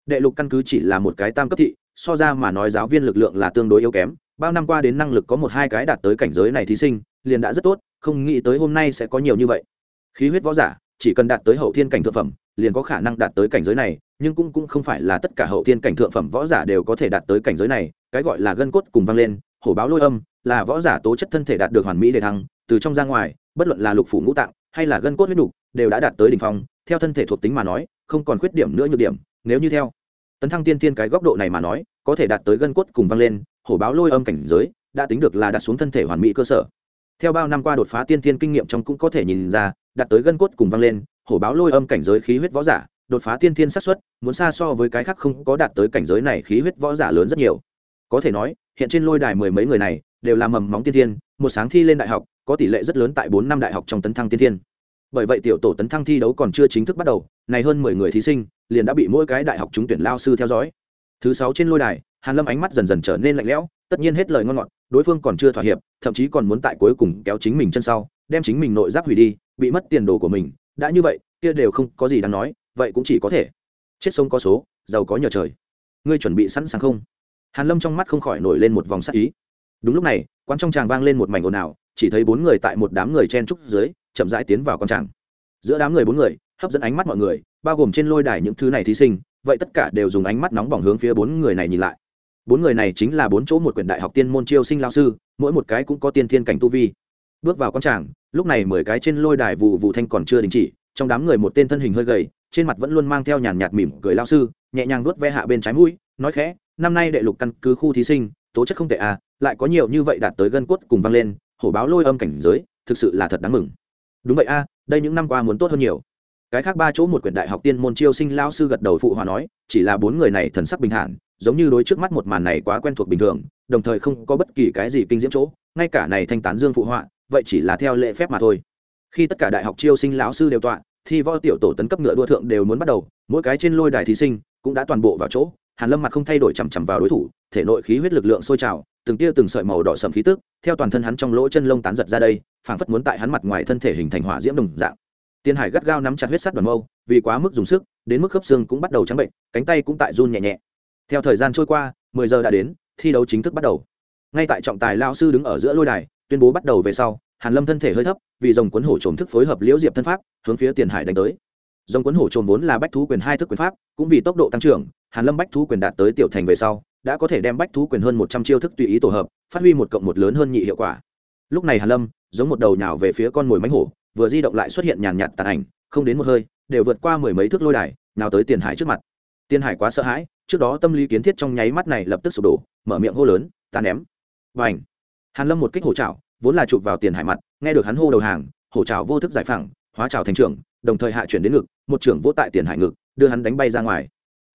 đệ lục căn cứ chỉ là một cái tam cấp thị, so ra mà nói giáo viên lực lượng là tương đối yếu kém. Bao năm qua đến năng lực có một hai cái đạt tới cảnh giới này thí sinh, liền đã rất tốt, không nghĩ tới hôm nay sẽ có nhiều như vậy. Khí huyết võ giả, chỉ cần đạt tới hậu thiên cảnh thượng phẩm, liền có khả năng đạt tới cảnh giới này, nhưng cũng cũng không phải là tất cả hậu thiên cảnh thượng phẩm võ giả đều có thể đạt tới cảnh giới này cái gọi là gân cốt cùng vang lên hổ báo lôi âm là võ giả tố chất thân thể đạt được hoàn mỹ để thăng từ trong ra ngoài bất luận là lục phủ ngũ tạng hay là gân cốt huyết đủ, đều đã đạt tới đỉnh phong theo thân thể thuộc tính mà nói không còn khuyết điểm nữa nhược điểm nếu như theo tấn thăng tiên tiên cái góc độ này mà nói có thể đạt tới gân cốt cùng vang lên hổ báo lôi âm cảnh giới đã tính được là đạt xuống thân thể hoàn mỹ cơ sở. Theo bao năm qua đột phá tiên tiên kinh nghiệm trong cũng có thể nhìn ra đạt tới gân cốt cùng vang lên hổ báo lôi âm cảnh giới khí huyết võ giả đột phá tiên tiên xác suất muốn xa so với cái khác không có đạt tới cảnh giới này khí huyết võ giả lớn rất nhiều có thể nói, hiện trên lôi đài mười mấy người này đều là mầm móng tiên tiên một sáng thi lên đại học, có tỷ lệ rất lớn tại bốn năm đại học trong tấn thăng tiên tiên bởi vậy tiểu tổ tấn thăng thi đấu còn chưa chính thức bắt đầu, này hơn mười người thí sinh liền đã bị mỗi cái đại học trúng tuyển lao sư theo dõi. Thứ sáu trên lôi đài, hàn lâm ánh mắt dần dần trở nên lạnh lẽo, tất nhiên hết lời ngon ngọt, đối phương còn chưa thỏa hiệp, thậm chí còn muốn tại cuối cùng kéo chính mình chân sau, đem chính mình nội giáp hủy đi, bị mất tiền đồ của mình. Đã như vậy, kia đều không có gì đáng nói, vậy cũng chỉ có thể chết sông có số, giàu có nhờ trời. Ngươi chuẩn bị sẵn sàng không? Hàn lâm trong mắt không khỏi nổi lên một vòng sắc ý. Đúng lúc này, quán trong tràng vang lên một mảnh ồn ào, chỉ thấy bốn người tại một đám người chen trúc dưới, chậm rãi tiến vào con tràng. Giữa đám người bốn người, hấp dẫn ánh mắt mọi người, bao gồm trên lôi đài những thứ này thí sinh, vậy tất cả đều dùng ánh mắt nóng bỏng hướng phía bốn người này nhìn lại. Bốn người này chính là bốn chỗ một quyển đại học tiên môn chiêu sinh lao sư, mỗi một cái cũng có tiên thiên cảnh tu vi. Bước vào con tràng, lúc này mười cái trên lôi đài vụ vụ thanh còn chưa đình chỉ, trong đám người một tên thân hình hơi gầy, trên mặt vẫn luôn mang theo nhàn nhạt mỉm cười lao sư, nhẹ nhàng vuốt ve hạ bên trái mũi, nói khẽ năm nay đệ lục căn cứ khu thí sinh tố chất không tệ à lại có nhiều như vậy đạt tới gân cốt cùng vang lên hổ báo lôi âm cảnh giới thực sự là thật đáng mừng. Đúng vậy a à, đây những năm qua muốn tốt hơn nhiều. Cái khác ba chỗ một quyển đại học tiên môn chiêu sinh lao sư gật đầu phụ hòa nói chỉ là bốn người này thần sắc bình thản giống như đối trước mắt một màn này quá quen thuộc bình thường đồng thời không có bất kỳ cái gì kinh diễm chỗ ngay cả này thanh tán dương phụ họa vậy chỉ là theo lệ phép mà thôi. Khi tất cả đại học chiêu sinh lão sư đều tọa thì võ tiểu tổ tấn cấp ngựa đua thượng đều muốn bắt đầu mỗi cái trên lôi đài thí sinh cũng đã toàn bộ vào chỗ hàn lâm mặt không thay đổi chằm chằm vào đối thủ, thể nội khí huyết lực lượng sôi trào, từng tia từng sợi màu đỏ sầm khí tức, theo toàn thân hắn trong lỗ chân lông tán giật ra đây, phảng phất muốn tại hắn mặt ngoài thân thể hình thành hỏa diễm đồng dạng. Tiên hải gắt gao nắm chặt huyết sắt đoàn mâu, vì quá mức dùng sức, đến mức khớp xương cũng bắt đầu trắng bệnh, cánh tay cũng tại run nhẹ nhẹ. Theo thời gian trôi qua, mười giờ đã đến, thi đấu chính thức bắt đầu. Ngay tại trọng tài lao sư đứng ở giữa lôi đài, tuyên bố bắt đầu về sau, hàn lâm thân thể hơi thấp, vì dòng cuốn hổ trồm thức phối hợp liễu diệp thân pháp, hướng phía tiền hải đánh tới dòng cuốn hổ trồn vốn là bách thú quyền hai thức quyền pháp, cũng vì tốc độ tăng trưởng, hàn lâm bách thú quyền đạt tới tiểu thành về sau, đã có thể đem bách thú quyền hơn một trăm chiêu thức tùy ý tổ hợp, phát huy một cộng một lớn hơn nhị hiệu quả. Lúc này hàn lâm giống một đầu nhào về phía con mồi mánh hổ, vừa di động lại xuất hiện nhàn nhạt tàn ảnh, không đến một hơi, đều vượt qua mười mấy thước lôi đài, nào tới tiền hải trước mặt. Tiền hải quá sợ hãi, trước đó tâm lý kiến thiết trong nháy mắt này lập tức sụp đổ, mở miệng hô lớn, ta ném. Và ảnh hàn lâm một kích hổ trảo, vốn là chụp vào tiền hải mặt, nghe được hắn hô đầu hàng, hổ trảo vô thức giải phẳng, hóa trảo thành trưởng đồng thời hạ chuyển đến ngực, một trưởng vỗ tại tiền hải ngực, đưa hắn đánh bay ra ngoài.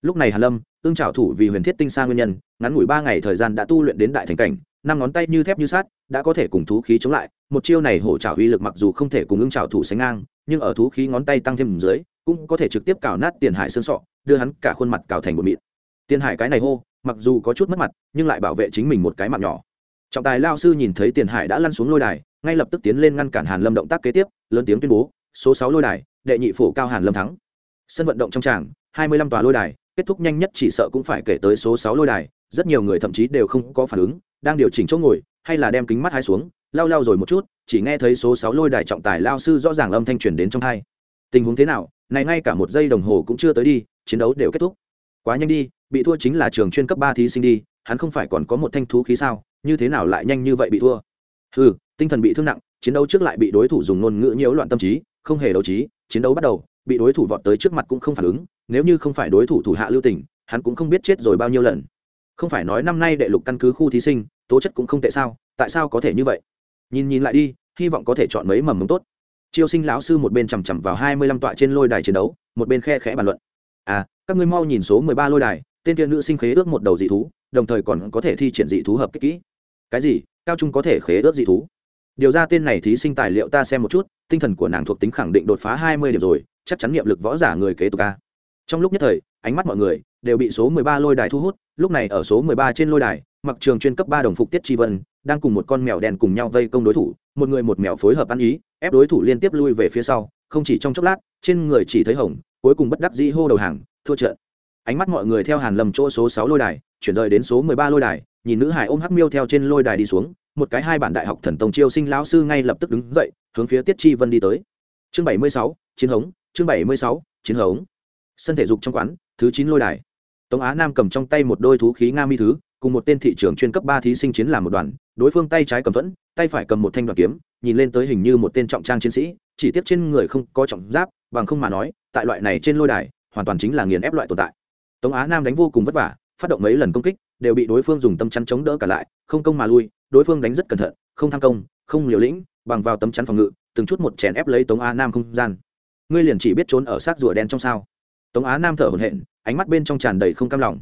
Lúc này hàn lâm ương trảo thủ vì huyền thiết tinh xa nguyên nhân, ngắn ngủi ba ngày thời gian đã tu luyện đến đại thành cảnh, năm ngón tay như thép như sát đã có thể cùng thú khí chống lại. Một chiêu này hổ trảo uy lực mặc dù không thể cùng ương trảo thủ sánh ngang, nhưng ở thú khí ngón tay tăng thêm dưới, cũng có thể trực tiếp cào nát tiền hải xương sọ, đưa hắn cả khuôn mặt cào thành một mịn. Tiền hải cái này hô, mặc dù có chút mất mặt, nhưng lại bảo vệ chính mình một cái mạng nhỏ. Trọng tài lao sư nhìn thấy tiền hải đã lăn xuống lôi đài, ngay lập tức tiến lên ngăn cản hàn lâm động tác kế tiếp, lớn tiếng tuyên bố, số sáu lôi đài đệ nhị phổ cao hàn lâm thắng. Sân vận động trong tràng, hai mươi lăm tòa lôi đài, kết thúc nhanh nhất chỉ sợ cũng phải kể tới số sáu lôi đài, rất nhiều người thậm chí đều không có phản ứng, đang điều chỉnh chỗ ngồi, hay là đem kính mắt hai xuống lao lao rồi một chút, chỉ nghe thấy số sáu lôi đài trọng tài lao sư rõ ràng âm thanh truyền đến trong hai. Tình huống thế nào, này ngay cả một giây đồng hồ cũng chưa tới đi, chiến đấu đều kết thúc. Quá nhanh đi, bị thua chính là trường chuyên cấp ba thí sinh đi, hắn không phải còn có một thanh thú khí sao, như thế nào lại nhanh như vậy bị thua? Ừ tinh thần bị thương nặng, chiến đấu trước lại bị đối thủ dùng ngôn ngữ nhiễu loạn tâm trí, không hề đấu trí chiến đấu bắt đầu, bị đối thủ vọt tới trước mặt cũng không phản ứng, nếu như không phải đối thủ thủ hạ lưu tình, hắn cũng không biết chết rồi bao nhiêu lần. Không phải nói năm nay đệ lục căn cứ khu thí sinh, tố chất cũng không tệ sao, tại sao có thể như vậy? Nhìn nhìn lại đi, hy vọng có thể chọn mấy mầm mống tốt. Chiêu sinh lão sư một bên chằm chằm vào hai mươi lăm tọa trên lôi đài chiến đấu, một bên khe khẽ bàn luận. À các ngươi mau nhìn số mười ba lôi đài, tên kia nữ sinh khế ước một đầu dị thú, đồng thời còn có thể thi triển dị thú hợp kích kỹ. Cái gì? Cao trung có thể khế ước dị thú? Điều ra tên này thí sinh tài liệu ta xem một chút, tinh thần của nàng thuộc tính khẳng định đột phá hai mươi điểm rồi, chắc chắn niệm lực võ giả người kế tục a. Trong lúc nhất thời, ánh mắt mọi người đều bị số mười ba lôi đài thu hút, lúc này ở số mười ba trên lôi đài, mặc trường chuyên cấp ba đồng phục tiết tri vân, đang cùng một con mèo đen cùng nhau vây công đối thủ, một người một mèo phối hợp ăn ý, ép đối thủ liên tiếp lui về phía sau, không chỉ trong chốc lát, trên người chỉ thấy hồng, cuối cùng bất đắc dĩ hô đầu hàng, thua trận. Ánh mắt mọi người theo hàn lầm chỗ số sáu lôi đài, chuyển rời đến số mười ba lôi đài, nhìn nữ hải ôm hắc miêu theo trên lôi đài đi xuống một cái hai bản đại học thần tông chiêu sinh lão sư ngay lập tức đứng dậy, hướng phía tiết chi vân đi tới. Chương bảy mươi sáu, chiến hống, chương bảy mươi sáu, chiến hống. Sân thể dục trong quán, thứ chín lôi đài. Tống á nam cầm trong tay một đôi thú khí nga mi thứ, cùng một tên thị trường chuyên cấp ba thí sinh chiến làm một đoàn, đối phương tay trái cầm thuẫn, tay phải cầm một thanh đoàn kiếm, nhìn lên tới hình như một tên trọng trang chiến sĩ, chỉ tiếp trên người không có trọng giáp, bằng không mà nói, tại loại này trên lôi đài, hoàn toàn chính là nghiền ép loại tồn tại. Tống á nam đánh vô cùng vất vả, phát động mấy lần công kích, đều bị đối phương dùng tâm chắn chống đỡ cả lại, không công mà lui đối phương đánh rất cẩn thận, không tham công, không liều lĩnh, bằng vào tấm chắn phòng ngự, từng chút một chèn ép lấy tống á nam không gian. Ngươi liền chỉ biết trốn ở xác rùa đen trong sao? Tống á nam thở hổn hển, ánh mắt bên trong tràn đầy không cam lòng.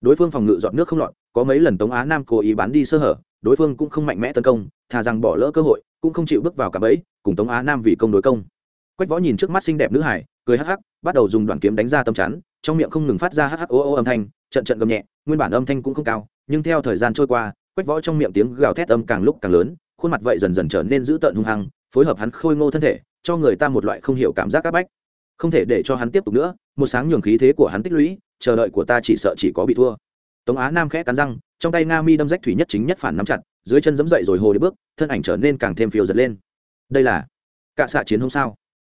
Đối phương phòng ngự dọn nước không lọt, có mấy lần tống á nam cố ý bán đi sơ hở, đối phương cũng không mạnh mẽ tấn công, thà rằng bỏ lỡ cơ hội, cũng không chịu bước vào cả bẫy, cùng tống á nam vì công đối công. Quách võ nhìn trước mắt xinh đẹp nữ hải, cười hắc hắc, bắt đầu dùng đoạn kiếm đánh ra tâm chắn, trong miệng không ngừng phát ra hắc hắc ô ô âm thanh, trận trận gầm nhẹ, nguyên bản âm thanh cũng không cao, nhưng theo thời gian trôi qua quách võ trong miệng tiếng gào thét âm càng lúc càng lớn, khuôn mặt vậy dần dần trở nên dữ tợn hung hăng, phối hợp hắn khôi ngô thân thể, cho người ta một loại không hiểu cảm giác áp bách. Không thể để cho hắn tiếp tục nữa, một sáng nhường khí thế của hắn tích lũy, chờ đợi của ta chỉ sợ chỉ có bị thua. Tống á nam khẽ cắn răng, trong tay nga mi đâm rách thủy nhất chính nhất phản nắm chặt, dưới chân giẫm dậy rồi hồ đi bước, thân ảnh trở nên càng thêm phiêu giật lên. Đây là cạ xạ chiến không sao?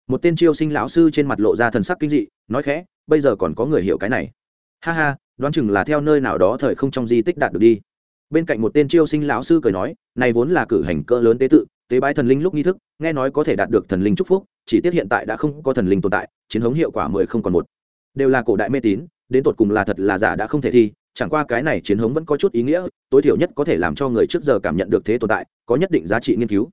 Một tên chiêu sinh lão sư trên mặt lộ ra thần sắc kinh dị, nói khẽ, bây giờ còn có người hiểu cái này. Ha ha, đoán chừng là theo nơi nào đó thời không trong di tích đạt được đi bên cạnh một tên chiêu sinh lão sư cười nói, này vốn là cử hành cỡ lớn tế tự, tế bái thần linh lúc nghi thức, nghe nói có thể đạt được thần linh chúc phúc, chỉ tiếc hiện tại đã không có thần linh tồn tại, chiến hống hiệu quả mười không còn một. Đều là cổ đại mê tín, đến tột cùng là thật là giả đã không thể thi, chẳng qua cái này chiến hống vẫn có chút ý nghĩa, tối thiểu nhất có thể làm cho người trước giờ cảm nhận được thế tồn tại, có nhất định giá trị nghiên cứu.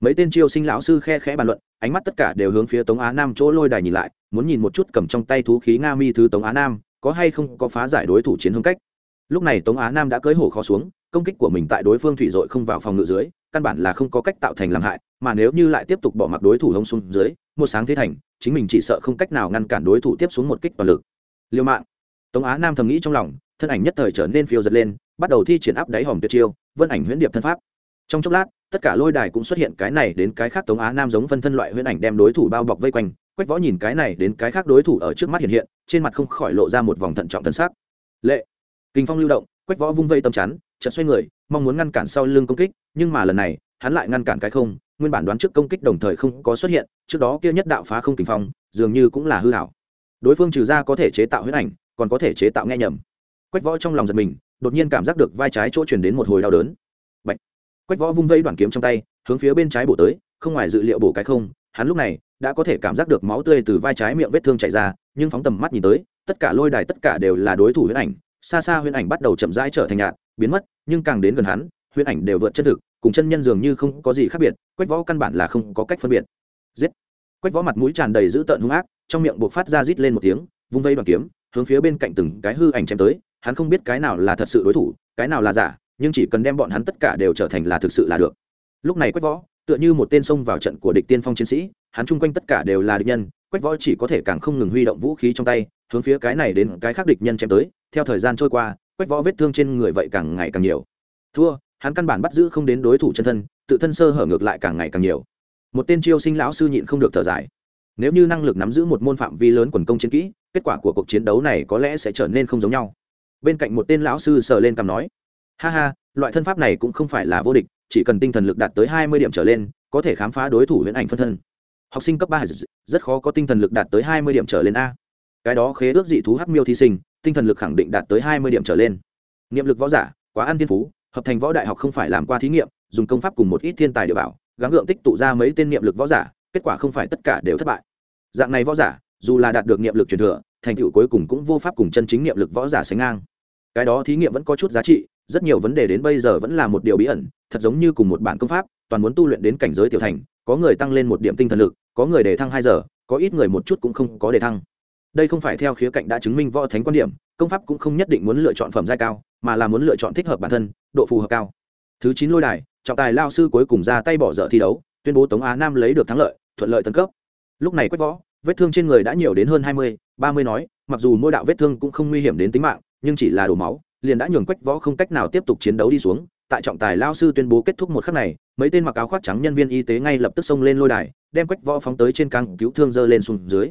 Mấy tên chiêu sinh lão sư khe khẽ bàn luận, ánh mắt tất cả đều hướng phía tống á nam chỗ lôi đài nhìn lại, muốn nhìn một chút cầm trong tay thú khí nga mi thứ tống á nam, có hay không có phá giải đối thủ chiến hướng cách. Lúc này tống á nam đã cưới hổ khó xuống công kích của mình tại đối phương thủy dội không vào phòng ngự dưới, căn bản là không có cách tạo thành làm hại, mà nếu như lại tiếp tục bỏ mặc đối thủ hông xuống dưới, một sáng thế thành, chính mình chỉ sợ không cách nào ngăn cản đối thủ tiếp xuống một kích toàn lực. Liêu mạng. Tống á nam thầm nghĩ trong lòng, thân ảnh nhất thời trở nên phiêu giật lên, bắt đầu thi triển áp đáy hòm tuyệt chiêu, vân ảnh huyễn điệp thân pháp. Trong chốc lát, tất cả lôi đài cũng xuất hiện cái này đến cái khác tống á nam giống phân thân loại huyễn ảnh đem đối thủ bao bọc vây quanh, quách võ nhìn cái này đến cái khác đối thủ ở trước mắt hiện hiện, trên mặt không khỏi lộ ra một vòng thận trọng thân xác lệ. Kinh phong lưu động, quách võ vung vây tâm chắn chợt xoay người, mong muốn ngăn cản sau lưng công kích, nhưng mà lần này, hắn lại ngăn cản cái không, nguyên bản đoán trước công kích đồng thời không có xuất hiện, trước đó kia nhất đạo phá không kinh phong, dường như cũng là hư hảo đối phương trừ ra có thể chế tạo huyết ảnh, còn có thể chế tạo nghe nhầm. Quách võ trong lòng giật mình, đột nhiên cảm giác được vai trái chỗ chuyển đến một hồi đau đớn. Bạch. quách võ vung vây đoàn kiếm trong tay, hướng phía bên trái bổ tới, không ngoài dự liệu bổ cái không, hắn lúc này đã có thể cảm giác được máu tươi từ vai trái miệng vết thương chảy ra, nhưng phóng tầm mắt nhìn tới, tất cả lôi đài tất cả đều là đối thủ huyễn ảnh, xa xa huyễn ảnh bắt đầu chậm rãi trở thành nhạt, biến mất nhưng càng đến gần hắn, huyễn ảnh đều vượt chân thực, cùng chân nhân dường như không có gì khác biệt, quách võ căn bản là không có cách phân biệt. Giết! Quách võ mặt mũi tràn đầy dữ tợn hung ác, trong miệng buộc phát ra rít lên một tiếng, vung vây đoàn kiếm, hướng phía bên cạnh từng cái hư ảnh chém tới, hắn không biết cái nào là thật sự đối thủ, cái nào là giả, nhưng chỉ cần đem bọn hắn tất cả đều trở thành là thực sự là được. Lúc này quách võ, tựa như một tên xông vào trận của địch tiên phong chiến sĩ, hắn chung quanh tất cả đều là địch nhân, quách võ chỉ có thể càng không ngừng huy động vũ khí trong tay, hướng phía cái này đến cái khác địch nhân chém tới, theo thời gian trôi qua quách võ vết thương trên người vậy càng ngày càng nhiều. Thua, hắn căn bản bắt giữ không đến đối thủ chân thân, tự thân sơ hở ngược lại càng ngày càng nhiều. Một tên chiêu sinh lão sư nhịn không được thở dài. Nếu như năng lực nắm giữ một môn phạm vi lớn quần công chiến kỹ, kết quả của cuộc chiến đấu này có lẽ sẽ trở nên không giống nhau. Bên cạnh một tên lão sư sờ lên cằm nói, ha ha, loại thân pháp này cũng không phải là vô địch, chỉ cần tinh thần lực đạt tới hai mươi điểm trở lên, có thể khám phá đối thủ huyễn ảnh phân thân. Học sinh cấp ba rất khó có tinh thần lực đạt tới hai mươi điểm trở lên a. Cái đó khế ước dị thú hắc miêu thí sinh tinh thần lực khẳng định đạt tới hai mươi điểm trở lên. Niệm lực võ giả, quá ăn thiên phú, hợp thành võ đại học không phải làm qua thí nghiệm, dùng công pháp cùng một ít thiên tài địa bảo, gắng gượng tích tụ ra mấy tên niệm lực võ giả, kết quả không phải tất cả đều thất bại. Dạng này võ giả, dù là đạt được niệm lực truyền thừa, thành tựu cuối cùng cũng vô pháp cùng chân chính niệm lực võ giả sánh ngang. Cái đó thí nghiệm vẫn có chút giá trị, rất nhiều vấn đề đến bây giờ vẫn là một điều bí ẩn, thật giống như cùng một bản công pháp, toàn muốn tu luyện đến cảnh giới tiểu thành, có người tăng lên một điểm tinh thần lực, có người để thăng hai giờ, có ít người một chút cũng không có để thăng đây không phải theo khía cạnh đã chứng minh võ thánh quan điểm, công pháp cũng không nhất định muốn lựa chọn phẩm giai cao, mà là muốn lựa chọn thích hợp bản thân, độ phù hợp cao. Thứ chín lôi đài, trọng tài lao sư cuối cùng ra tay bỏ dở thi đấu, tuyên bố tống á nam lấy được thắng lợi, thuận lợi tấn cấp. Lúc này quách võ, vết thương trên người đã nhiều đến hơn hai mươi, ba mươi nói, mặc dù mỗi đạo vết thương cũng không nguy hiểm đến tính mạng, nhưng chỉ là đổ máu, liền đã nhường quách võ không cách nào tiếp tục chiến đấu đi xuống. Tại trọng tài lao sư tuyên bố kết thúc một khắc này, mấy tên mặc áo khoác trắng nhân viên y tế ngay lập tức xông lên lôi đài, đem quách võ phóng tới trên căng cứu thương dơ lên xuống dưới.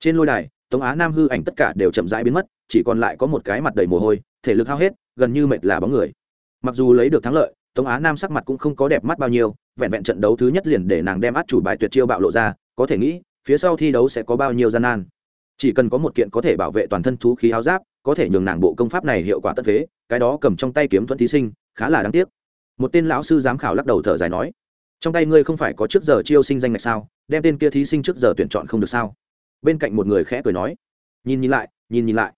Trên lôi đài tống á nam hư ảnh tất cả đều chậm rãi biến mất, chỉ còn lại có một cái mặt đầy mồ hôi, thể lực hao hết, gần như mệt là bóng người. Mặc dù lấy được thắng lợi, tống á nam sắc mặt cũng không có đẹp mắt bao nhiêu, vẹn vẹn trận đấu thứ nhất liền để nàng đem át chủ bài tuyệt chiêu bạo lộ ra, có thể nghĩ, phía sau thi đấu sẽ có bao nhiêu gian nan. Chỉ cần có một kiện có thể bảo vệ toàn thân thú khí áo giáp, có thể nhường nàng bộ công pháp này hiệu quả tất phế, cái đó cầm trong tay kiếm thuẫn thí sinh, khá là đáng tiếc. Một tên lão sư giám khảo lắc đầu thở dài nói, trong tay ngươi không phải có trước giờ chiêu sinh danh ngạch sao? Đem tên kia thí sinh trước giờ tuyển chọn không được sao? Bên cạnh một người khẽ cười nói, nhìn nhìn lại, nhìn nhìn lại.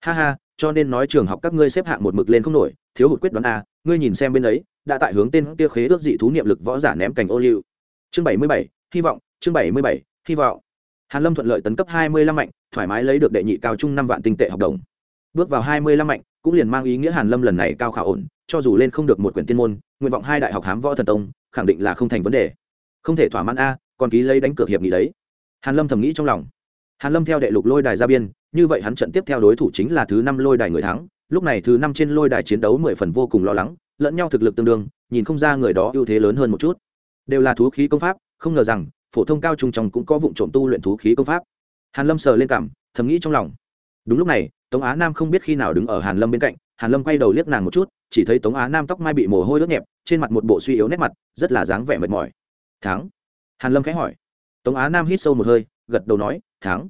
Ha ha, cho nên nói trường học các ngươi xếp hạng một mực lên không nổi, thiếu hụt quyết đoán a, ngươi nhìn xem bên ấy, đã tại hướng tên kia khế ước dị thú niệm lực võ giả ném cành ô liu. Chương bảy mươi bảy, hy vọng, chương bảy mươi bảy, hy vọng. Hàn lâm thuận lợi tấn cấp hai mươi lăm mạnh, thoải mái lấy được đệ nhị cao trung năm vạn tinh tệ học đồng. Bước vào hai mươi lăm mạnh, cũng liền mang ý nghĩa hàn lâm lần này cao khả ổn, cho dù lên không được một quyển tiên môn, nguyện vọng hai đại học hám võ thần tông, khẳng định là không thành vấn đề. Không thể thỏa mãn a, còn ký lấy đánh cược hiệp nghị đấy. Hàn lâm thầm nghĩ trong lòng hàn lâm theo đệ lục lôi đài ra biên, như vậy hắn trận tiếp theo đối thủ chính là thứ năm lôi đài người thắng. Lúc này thứ năm trên lôi đài chiến đấu mười phần vô cùng lo lắng, lẫn nhau thực lực tương đương, nhìn không ra người đó ưu thế lớn hơn một chút. Đều là thú khí công pháp, không ngờ rằng, phổ thông cao trung trong cũng có vụ trộm tu luyện thú khí công pháp. Hàn lâm sờ lên cảm, thầm nghĩ trong lòng. Đúng lúc này, tống á nam không biết khi nào đứng ở hàn lâm bên cạnh, hàn lâm quay đầu liếc nàng một chút, chỉ thấy tống á nam tóc mai bị mồ hôi ướt nhẹp, trên mặt một bộ suy yếu nét mặt, rất là dáng vẻ mệt mỏi. Thắng? Hàn lâm khẽ hỏi. Tống á nam hít sâu một hơi, gật đầu nói thắng.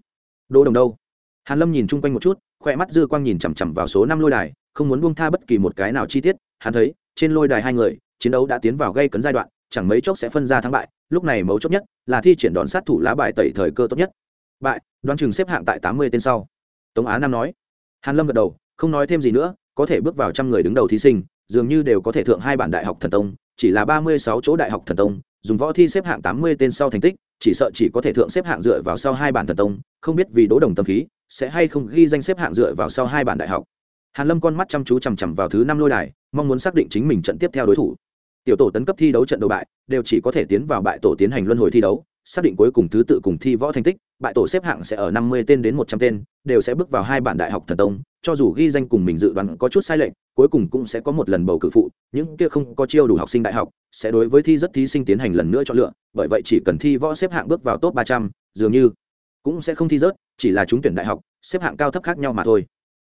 Đỗ đồng đâu? Hàn lâm nhìn chung quanh một chút khoe mắt dư quang nhìn chằm chằm vào số năm lôi đài, không muốn buông tha bất kỳ một cái nào chi tiết. Hắn thấy, trên lôi đài hai người, chiến đấu đã tiến vào gây cấn giai đoạn, chẳng mấy chốc sẽ phân ra thắng bại. Lúc này mấu chốt nhất là thi triển đòn sát thủ lá bài tẩy thời cơ tốt nhất. Bại, đoán chừng xếp hạng tại tám mươi tên sau. Tống á nam nói. Hàn lâm gật đầu, không nói thêm gì nữa, có thể bước vào trăm người đứng đầu thí sinh, dường như đều có thể thượng hai bản đại học thần tông, chỉ là ba mươi sáu chỗ đại học thần tông, dùng võ thi xếp hạng tám mươi tên sau thành tích chỉ sợ chỉ có thể thượng xếp hạng dựa vào sau hai bản thần tông, không biết vì đố đồng tâm khí, sẽ hay không ghi danh xếp hạng dựa vào sau hai bản đại học. Hàn lâm con mắt chăm chú chằm chằm vào thứ năm lôi đài, mong muốn xác định chính mình trận tiếp theo đối thủ. Tiểu tổ tấn cấp thi đấu trận đấu bại, đều chỉ có thể tiến vào bại tổ tiến hành luân hồi thi đấu, xác định cuối cùng thứ tự cùng thi võ thành tích bại tổ xếp hạng sẽ ở năm mươi tên đến một trăm tên, đều sẽ bước vào hai bản đại học thần tông. Cho dù ghi danh cùng mình dự đoán có chút sai lệch, cuối cùng cũng sẽ có một lần bầu cử phụ. Những kia không có chiêu đủ học sinh đại học sẽ đối với thi rất thí sinh tiến hành lần nữa chọn lựa, bởi vậy chỉ cần thi võ xếp hạng bước vào top ba trăm, dường như cũng sẽ không thi rớt, chỉ là trúng tuyển đại học, xếp hạng cao thấp khác nhau mà thôi.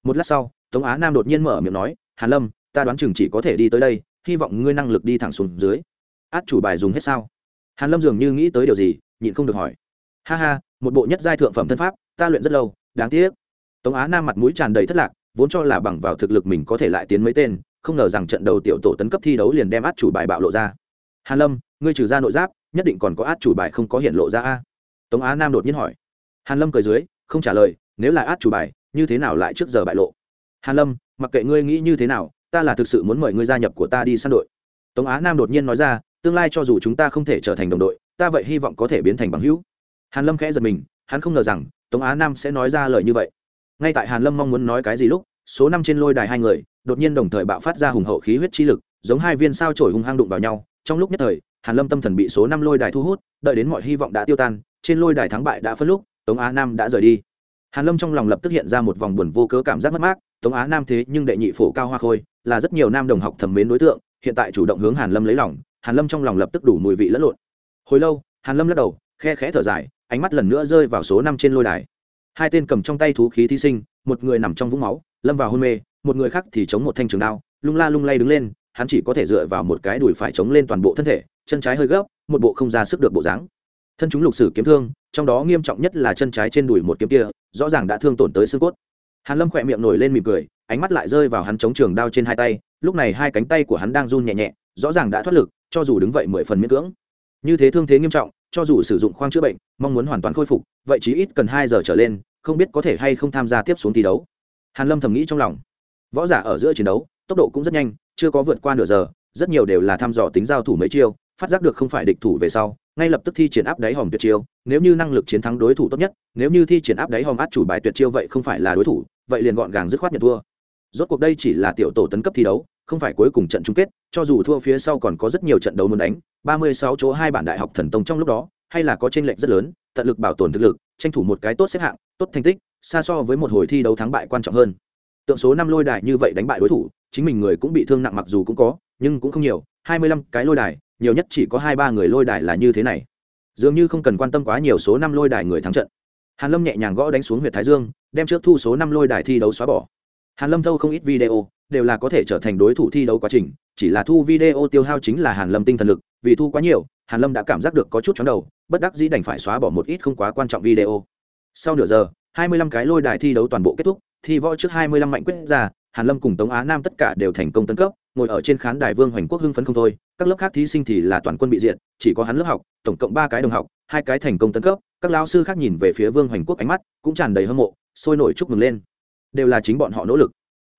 Một lát sau, tống á nam đột nhiên mở miệng nói, hàn lâm, ta đoán chừng chỉ có thể đi tới đây, hy vọng ngươi năng lực đi thẳng xuống dưới. Át chủ bài dùng hết sao? Hàn lâm dường như nghĩ tới điều gì, nhịn không được hỏi ha ha, một bộ nhất giai thượng phẩm thân pháp, ta luyện rất lâu, đáng tiếc. Tống á nam mặt mũi tràn đầy thất lạc, vốn cho là bằng vào thực lực mình có thể lại tiến mấy tên, không ngờ rằng trận đầu tiểu tổ tấn cấp thi đấu liền đem át chủ bài bạo lộ ra. Hàn lâm, ngươi trừ ra nội giáp, nhất định còn có át chủ bài không có hiện lộ ra a? Tống á nam đột nhiên hỏi. Hàn lâm cười dưới, không trả lời, nếu là át chủ bài, như thế nào lại trước giờ bại lộ? Hàn lâm, mặc kệ ngươi nghĩ như thế nào, ta là thực sự muốn mời ngươi gia nhập của ta đi săn đội. Tống á nam đột nhiên nói ra, tương lai cho dù chúng ta không thể trở thành đồng đội, ta vậy hy vọng có thể biến thành bằng hữu hàn lâm khẽ giật mình, hắn không ngờ rằng tống á nam sẽ nói ra lời như vậy. Ngay tại hàn lâm mong muốn nói cái gì lúc, số năm trên lôi đài hai người đột nhiên đồng thời bạo phát ra hùng hậu khí huyết chi lực, giống hai viên sao trổi hung hăng đụng vào nhau. Trong lúc nhất thời, hàn lâm tâm thần bị số năm lôi đài thu hút, đợi đến mọi hy vọng đã tiêu tan, trên lôi đài thắng bại đã phân lúc, tống á nam đã rời đi. Hàn lâm trong lòng lập tức hiện ra một vòng buồn vô cớ cảm giác mất mát, tống á nam thế nhưng đệ nhị phổ cao hoa khôi, là rất nhiều nam đồng học thẩm mến đối tượng, hiện tại chủ động hướng hàn lâm lấy lòng, hàn lâm trong lòng lập tức đủ mùi vị lẫn lộn. Hồi lâu, hàn lâm lắc đầu, khe khẽ thở dài ánh mắt lần nữa rơi vào số năm trên lôi đài. Hai tên cầm trong tay thú khí thí sinh, một người nằm trong vũng máu, lâm vào hôn mê, một người khác thì chống một thanh trường đao, lung la lung lay đứng lên, hắn chỉ có thể dựa vào một cái đùi phải chống lên toàn bộ thân thể, chân trái hơi gấp, một bộ không ra sức được bộ dáng. Thân chúng lục sử kiếm thương, trong đó nghiêm trọng nhất là chân trái trên đùi một kiếm kia, rõ ràng đã thương tổn tới xương cốt. Hàn lâm khỏe miệng nổi lên mỉm cười, ánh mắt lại rơi vào hắn chống trường đao trên hai tay, lúc này hai cánh tay của hắn đang run nhẹ nhẹ, rõ ràng đã thoát lực, cho dù đứng vậy mười phần miễn cưỡng. Như thế thương thế nghiêm trọng cho dù sử dụng khoang chữa bệnh, mong muốn hoàn toàn khôi phục, vậy chí ít cần hai giờ trở lên, không biết có thể hay không tham gia tiếp xuống thi đấu. Hàn lâm thầm nghĩ trong lòng. Võ giả ở giữa chiến đấu, tốc độ cũng rất nhanh, chưa có vượt qua nửa giờ, rất nhiều đều là thăm dò tính giao thủ mấy chiêu, phát giác được không phải địch thủ về sau, ngay lập tức thi triển áp đáy hòm tuyệt chiêu, nếu như năng lực chiến thắng đối thủ tốt nhất, nếu như thi triển áp đáy hòm át chủ bài tuyệt chiêu vậy không phải là đối thủ, vậy liền gọn gàng dứt khoát nhận thua. Rốt cuộc đây chỉ là tiểu tổ tấn cấp thi đấu không phải cuối cùng trận chung kết, cho dù thua phía sau còn có rất nhiều trận đấu muốn đánh, ba mươi sáu chỗ hai bản đại học thần tông trong lúc đó, hay là có chênh lệch rất lớn, tận lực bảo tồn thực lực, tranh thủ một cái tốt xếp hạng, tốt thành tích, xa so với một hồi thi đấu thắng bại quan trọng hơn. Tượng số năm lôi đài như vậy đánh bại đối thủ, chính mình người cũng bị thương nặng mặc dù cũng có, nhưng cũng không nhiều, hai mươi lăm cái lôi đài, nhiều nhất chỉ có hai ba người lôi đài là như thế này. Dường như không cần quan tâm quá nhiều số năm lôi đài người thắng trận. Hàn lâm nhẹ nhàng gõ đánh xuống huyệt thái dương, đem trước thu số năm lôi đài thi đấu xóa bỏ. Hàn lâm thâu không ít video đều là có thể trở thành đối thủ thi đấu quá trình, chỉ là thu video tiêu hao chính là hàn lâm tinh thần lực, vì thu quá nhiều, hàn lâm đã cảm giác được có chút chóng đầu, bất đắc dĩ đành phải xóa bỏ một ít không quá quan trọng video. Sau nửa giờ 25 cái lôi đài thi đấu toàn bộ kết thúc, thi võ trước 25 mạnh quyết ra, hàn lâm cùng tống á nam tất cả đều thành công tấn cấp, ngồi ở trên khán đài vương hoành quốc hưng phấn không thôi, các lớp khác thí sinh thì là toàn quân bị diệt, chỉ có hắn lớp học, tổng cộng ba cái đồng học, hai cái thành công tấn cấp, các giáo sư khác nhìn về phía vương hoành quốc ánh mắt cũng tràn đầy hâm mộ, sôi nổi chúc mừng lên. Đều là chính bọn họ nỗ lực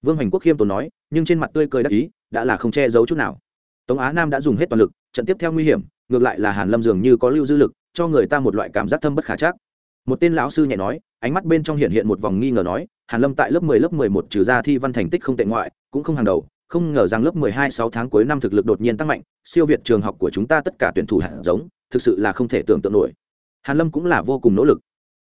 vương hoành quốc khiêm tốn nói, nhưng trên mặt tươi cười đắc ý, đã là không che giấu chút nào. Tống á nam đã dùng hết toàn lực, trận tiếp theo nguy hiểm, ngược lại là hàn lâm dường như có lưu dư lực, cho người ta một loại cảm giác thâm bất khả chắc. Một tên lão sư nhẹ nói, ánh mắt bên trong hiện hiện một vòng nghi ngờ nói, hàn lâm tại lớp 10 lớp 11 trừ ra thi văn thành tích không tệ ngoại, cũng không hàng đầu, không ngờ rằng lớp 12 6 tháng cuối năm thực lực đột nhiên tăng mạnh, siêu việt trường học của chúng ta tất cả tuyển thủ hạt giống, thực sự là không thể tưởng tượng nổi. Hàn lâm cũng là vô cùng nỗ lực.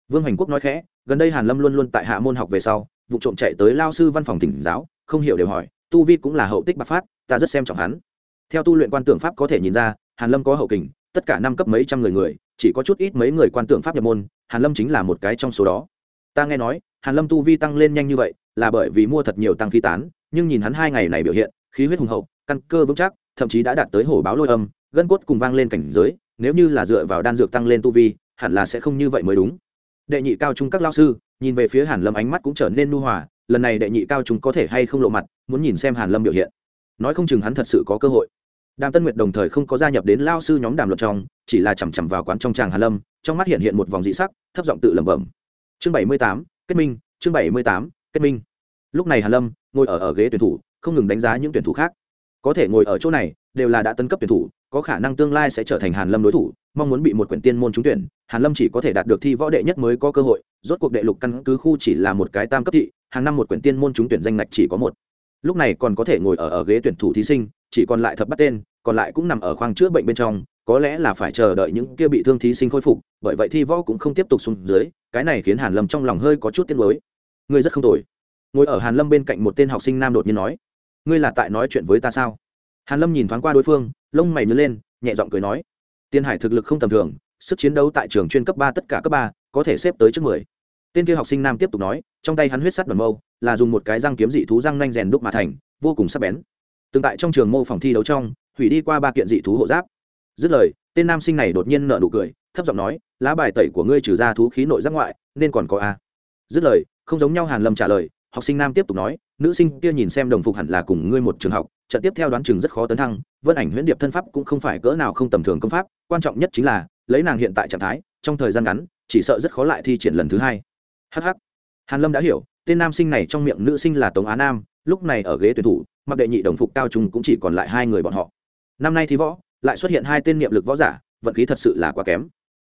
Vương hoành quốc nói khẽ, gần đây hàn lâm luôn luôn tại hạ môn học về sau vụ trộm chạy tới lao sư văn phòng tỉnh giáo, không hiểu đều hỏi, tu vi cũng là hậu tích bạc phát, ta rất xem trọng hắn. Theo tu luyện quan tưởng pháp có thể nhìn ra, hàn lâm có hậu kình, tất cả năm cấp mấy trăm người người, chỉ có chút ít mấy người quan tưởng pháp nhập môn, hàn lâm chính là một cái trong số đó. Ta nghe nói, hàn lâm tu vi tăng lên nhanh như vậy, là bởi vì mua thật nhiều tăng khí tán, nhưng nhìn hắn hai ngày này biểu hiện, khí huyết hùng hậu, căn cơ vững chắc, thậm chí đã đạt tới hổ báo lôi âm, gân cốt cùng vang lên cảnh giới, nếu như là dựa vào đan dược tăng lên tu vi, hẳn là sẽ không như vậy mới đúng. Đệ nhị cao trung các lao sư nhìn về phía hàn lâm ánh mắt cũng trở nên nu hòa, lần này đệ nhị cao trung có thể hay không lộ mặt, muốn nhìn xem hàn lâm biểu hiện. Nói không chừng hắn thật sự có cơ hội. Đàm tân nguyệt đồng thời không có gia nhập đến lao sư nhóm đàm luận trong, chỉ là chằm chằm vào quán trong tràng hàn lâm, trong mắt hiện hiện một vòng dị sắc, thấp giọng tự lẩm bẩm. Chương bảy mươi tám, kết minh, chương bảy mươi tám, kết minh. Lúc này hàn lâm ngồi ở ở ghế tuyển thủ, không ngừng đánh giá những tuyển thủ khác. Có thể ngồi ở chỗ này, đều là đã tân cấp tuyển thủ có khả năng tương lai sẽ trở thành hàn lâm đối thủ, mong muốn bị một quyển tiên môn trúng tuyển, hàn lâm chỉ có thể đạt được thi võ đệ nhất mới có cơ hội, rốt cuộc đệ lục căn cứ khu chỉ là một cái tam cấp thị, hàng năm một quyển tiên môn trúng tuyển danh ngạch chỉ có một. Lúc này còn có thể ngồi ở ở ghế tuyển thủ thí sinh, chỉ còn lại thập bắt tên, còn lại cũng nằm ở khoang chữa bệnh bên trong, có lẽ là phải chờ đợi những kia bị thương thí sinh khôi phục, bởi vậy thi võ cũng không tiếp tục xuống dưới, cái này khiến hàn lâm trong lòng hơi có chút tiếc nuối. Ngươi rất không tồi. Ngồi ở hàn lâm bên cạnh một tên học sinh nam đột nhiên nói, ngươi là tại nói chuyện với ta sao? Hàn lâm nhìn thoáng qua đối phương lông mày nhớ lên, nhẹ giọng cười nói, tiên hải thực lực không tầm thường, sức chiến đấu tại trường chuyên cấp ba tất cả cấp ba, có thể xếp tới trước mười. Tên kia học sinh nam tiếp tục nói, trong tay hắn huyết sắt đoàn mâu, là dùng một cái răng kiếm dị thú răng nanh rèn đúc mà thành, vô cùng sắc bén. Từng tại trong trường mô phòng thi đấu trong, hủy đi qua ba kiện dị thú hộ giáp. Dứt lời, tên nam sinh này đột nhiên nở nụ cười, thấp giọng nói, lá bài tẩy của ngươi trừ ra thú khí nội giáp ngoại, nên còn có a. Dứt lời, không giống nhau hàn lâm trả lời, học sinh nam tiếp tục nói, nữ sinh kia nhìn xem đồng phục hẳn là cùng ngươi một trường học trận tiếp theo đoán chừng rất khó tấn thăng, vân ảnh huyễn điệp thân pháp cũng không phải cỡ nào không tầm thường công pháp, quan trọng nhất chính là, lấy nàng hiện tại trạng thái, trong thời gian ngắn, chỉ sợ rất khó lại thi triển lần thứ hai. Hh hàn lâm đã hiểu, tên nam sinh này trong miệng nữ sinh là tống á nam, lúc này ở ghế tuyển thủ, mặc đệ nhị đồng phục cao trung cũng chỉ còn lại hai người bọn họ. Năm nay thi võ, lại xuất hiện hai tên niệm lực võ giả, vận khí thật sự là quá kém.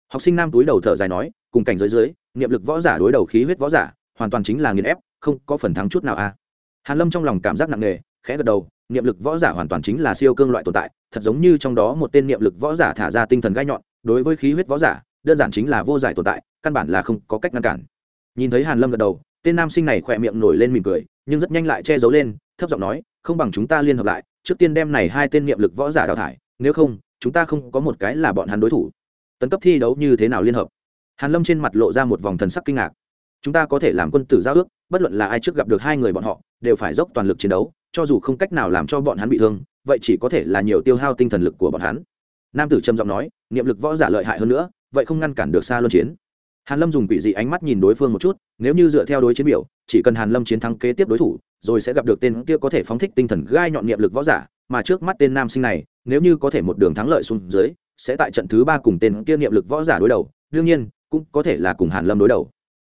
Học sinh nam túi đầu thở dài nói, cùng cảnh giới dưới, niệm lực võ giả đối đầu khí huyết võ giả, hoàn toàn chính là nghiền ép, không có phần thắng chút nào a. À. hàn lâm trong lòng cảm giác nặng nề, khẽ gật đầu niệm lực võ giả hoàn toàn chính là siêu cương loại tồn tại, thật giống như trong đó một tên niệm lực võ giả thả ra tinh thần gai nhọn, đối với khí huyết võ giả, đơn giản chính là vô giải tồn tại, căn bản là không có cách ngăn cản. Nhìn thấy hàn lâm gật đầu, tên nam sinh này khỏe miệng nổi lên mỉm cười, nhưng rất nhanh lại che giấu lên, thấp giọng nói, không bằng chúng ta liên hợp lại, trước tiên đem này hai tên niệm lực võ giả đào thải, nếu không, chúng ta không có một cái là bọn hắn đối thủ. Tấn cấp thi đấu như thế nào liên hợp? Hàn lâm trên mặt lộ ra một vòng thần sắc kinh ngạc. Chúng ta có thể làm quân tử giao ước, bất luận là ai trước gặp được hai người bọn họ, đều phải dốc toàn lực chiến đấu cho dù không cách nào làm cho bọn hắn bị thương, vậy chỉ có thể là nhiều tiêu hao tinh thần lực của bọn hắn. Nam tử trầm giọng nói, niệm lực võ giả lợi hại hơn nữa, vậy không ngăn cản được xa luân chiến. Hàn lâm dùng quỷ dị ánh mắt nhìn đối phương một chút, nếu như dựa theo đối chiến biểu, chỉ cần hàn lâm chiến thắng kế tiếp đối thủ, rồi sẽ gặp được tên kia có thể phóng thích tinh thần gai nhọn niệm lực võ giả, mà trước mắt tên nam sinh này, nếu như có thể một đường thắng lợi xuống dưới, sẽ tại trận thứ ba cùng tên kia niệm lực võ giả đối đầu, đương nhiên, cũng có thể là cùng hàn lâm đối đầu.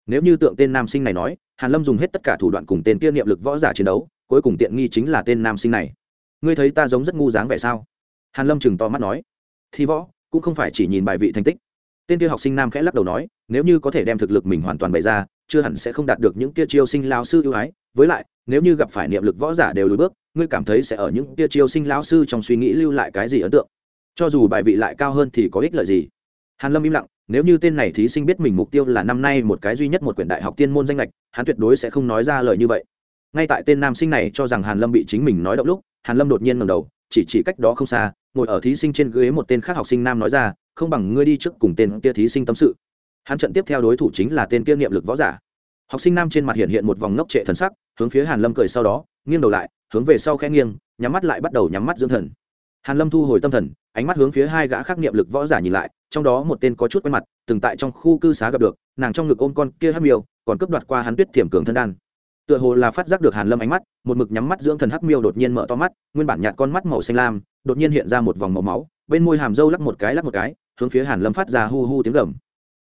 Nếu như tượng tên nam sinh này nói, hàn lâm dùng hết tất cả thủ đoạn cùng tên kia niệm lực võ giả chiến đấu cuối cùng tiện nghi chính là tên nam sinh này. Ngươi thấy ta giống rất ngu dáng vẻ sao? Hàn lâm chừng to mắt nói. Thi võ, cũng không phải chỉ nhìn bài vị thành tích. Tên kia học sinh nam khẽ lắc đầu nói, nếu như có thể đem thực lực mình hoàn toàn bày ra, chưa hẳn sẽ không đạt được những kia chiêu sinh lao sư ưu ái. Với lại, nếu như gặp phải niệm lực võ giả đều lùi bước, ngươi cảm thấy sẽ ở những kia chiêu sinh lao sư trong suy nghĩ lưu lại cái gì ấn tượng? Cho dù bài vị lại cao hơn thì có ích lợi gì? Hàn lâm im lặng, nếu như tên này thí sinh biết mình mục tiêu là năm nay một cái duy nhất một quyển đại học tiên môn danh lệch, hắn tuyệt đối sẽ không nói ra lời như vậy ngay tại tên nam sinh này cho rằng hàn lâm bị chính mình nói động lúc, hàn lâm đột nhiên ngẩng đầu, chỉ chỉ cách đó không xa, ngồi ở thí sinh trên ghế một tên khác học sinh nam nói ra, không bằng ngươi đi trước cùng tên kia thí sinh tâm sự. Hắn trận tiếp theo đối thủ chính là tên kia niệm lực võ giả. Học sinh nam trên mặt hiện hiện một vòng ngốc trệ thần sắc, hướng phía hàn lâm cười sau đó, nghiêng đầu lại, hướng về sau khẽ nghiêng, nhắm mắt lại bắt đầu nhắm mắt dưỡng thần. Hàn lâm thu hồi tâm thần, ánh mắt hướng phía hai gã khác niệm lực võ giả nhìn lại, trong đó một tên có chút quen mặt, từng tại trong khu cư xá gặp được, nàng trong ngực ôm con kia hắc miêu, còn cướp đoạt qua hắn tuyết thiểm cường thân đan tựa hồ là phát giác được hàn lâm ánh mắt, một mực nhắm mắt dưỡng thần hắc miêu đột nhiên mở to mắt, nguyên bản nhạt con mắt màu xanh lam, đột nhiên hiện ra một vòng màu máu, bên môi hàm dâu lắc một cái lắc một cái, hướng phía hàn lâm phát ra hu hu tiếng gầm.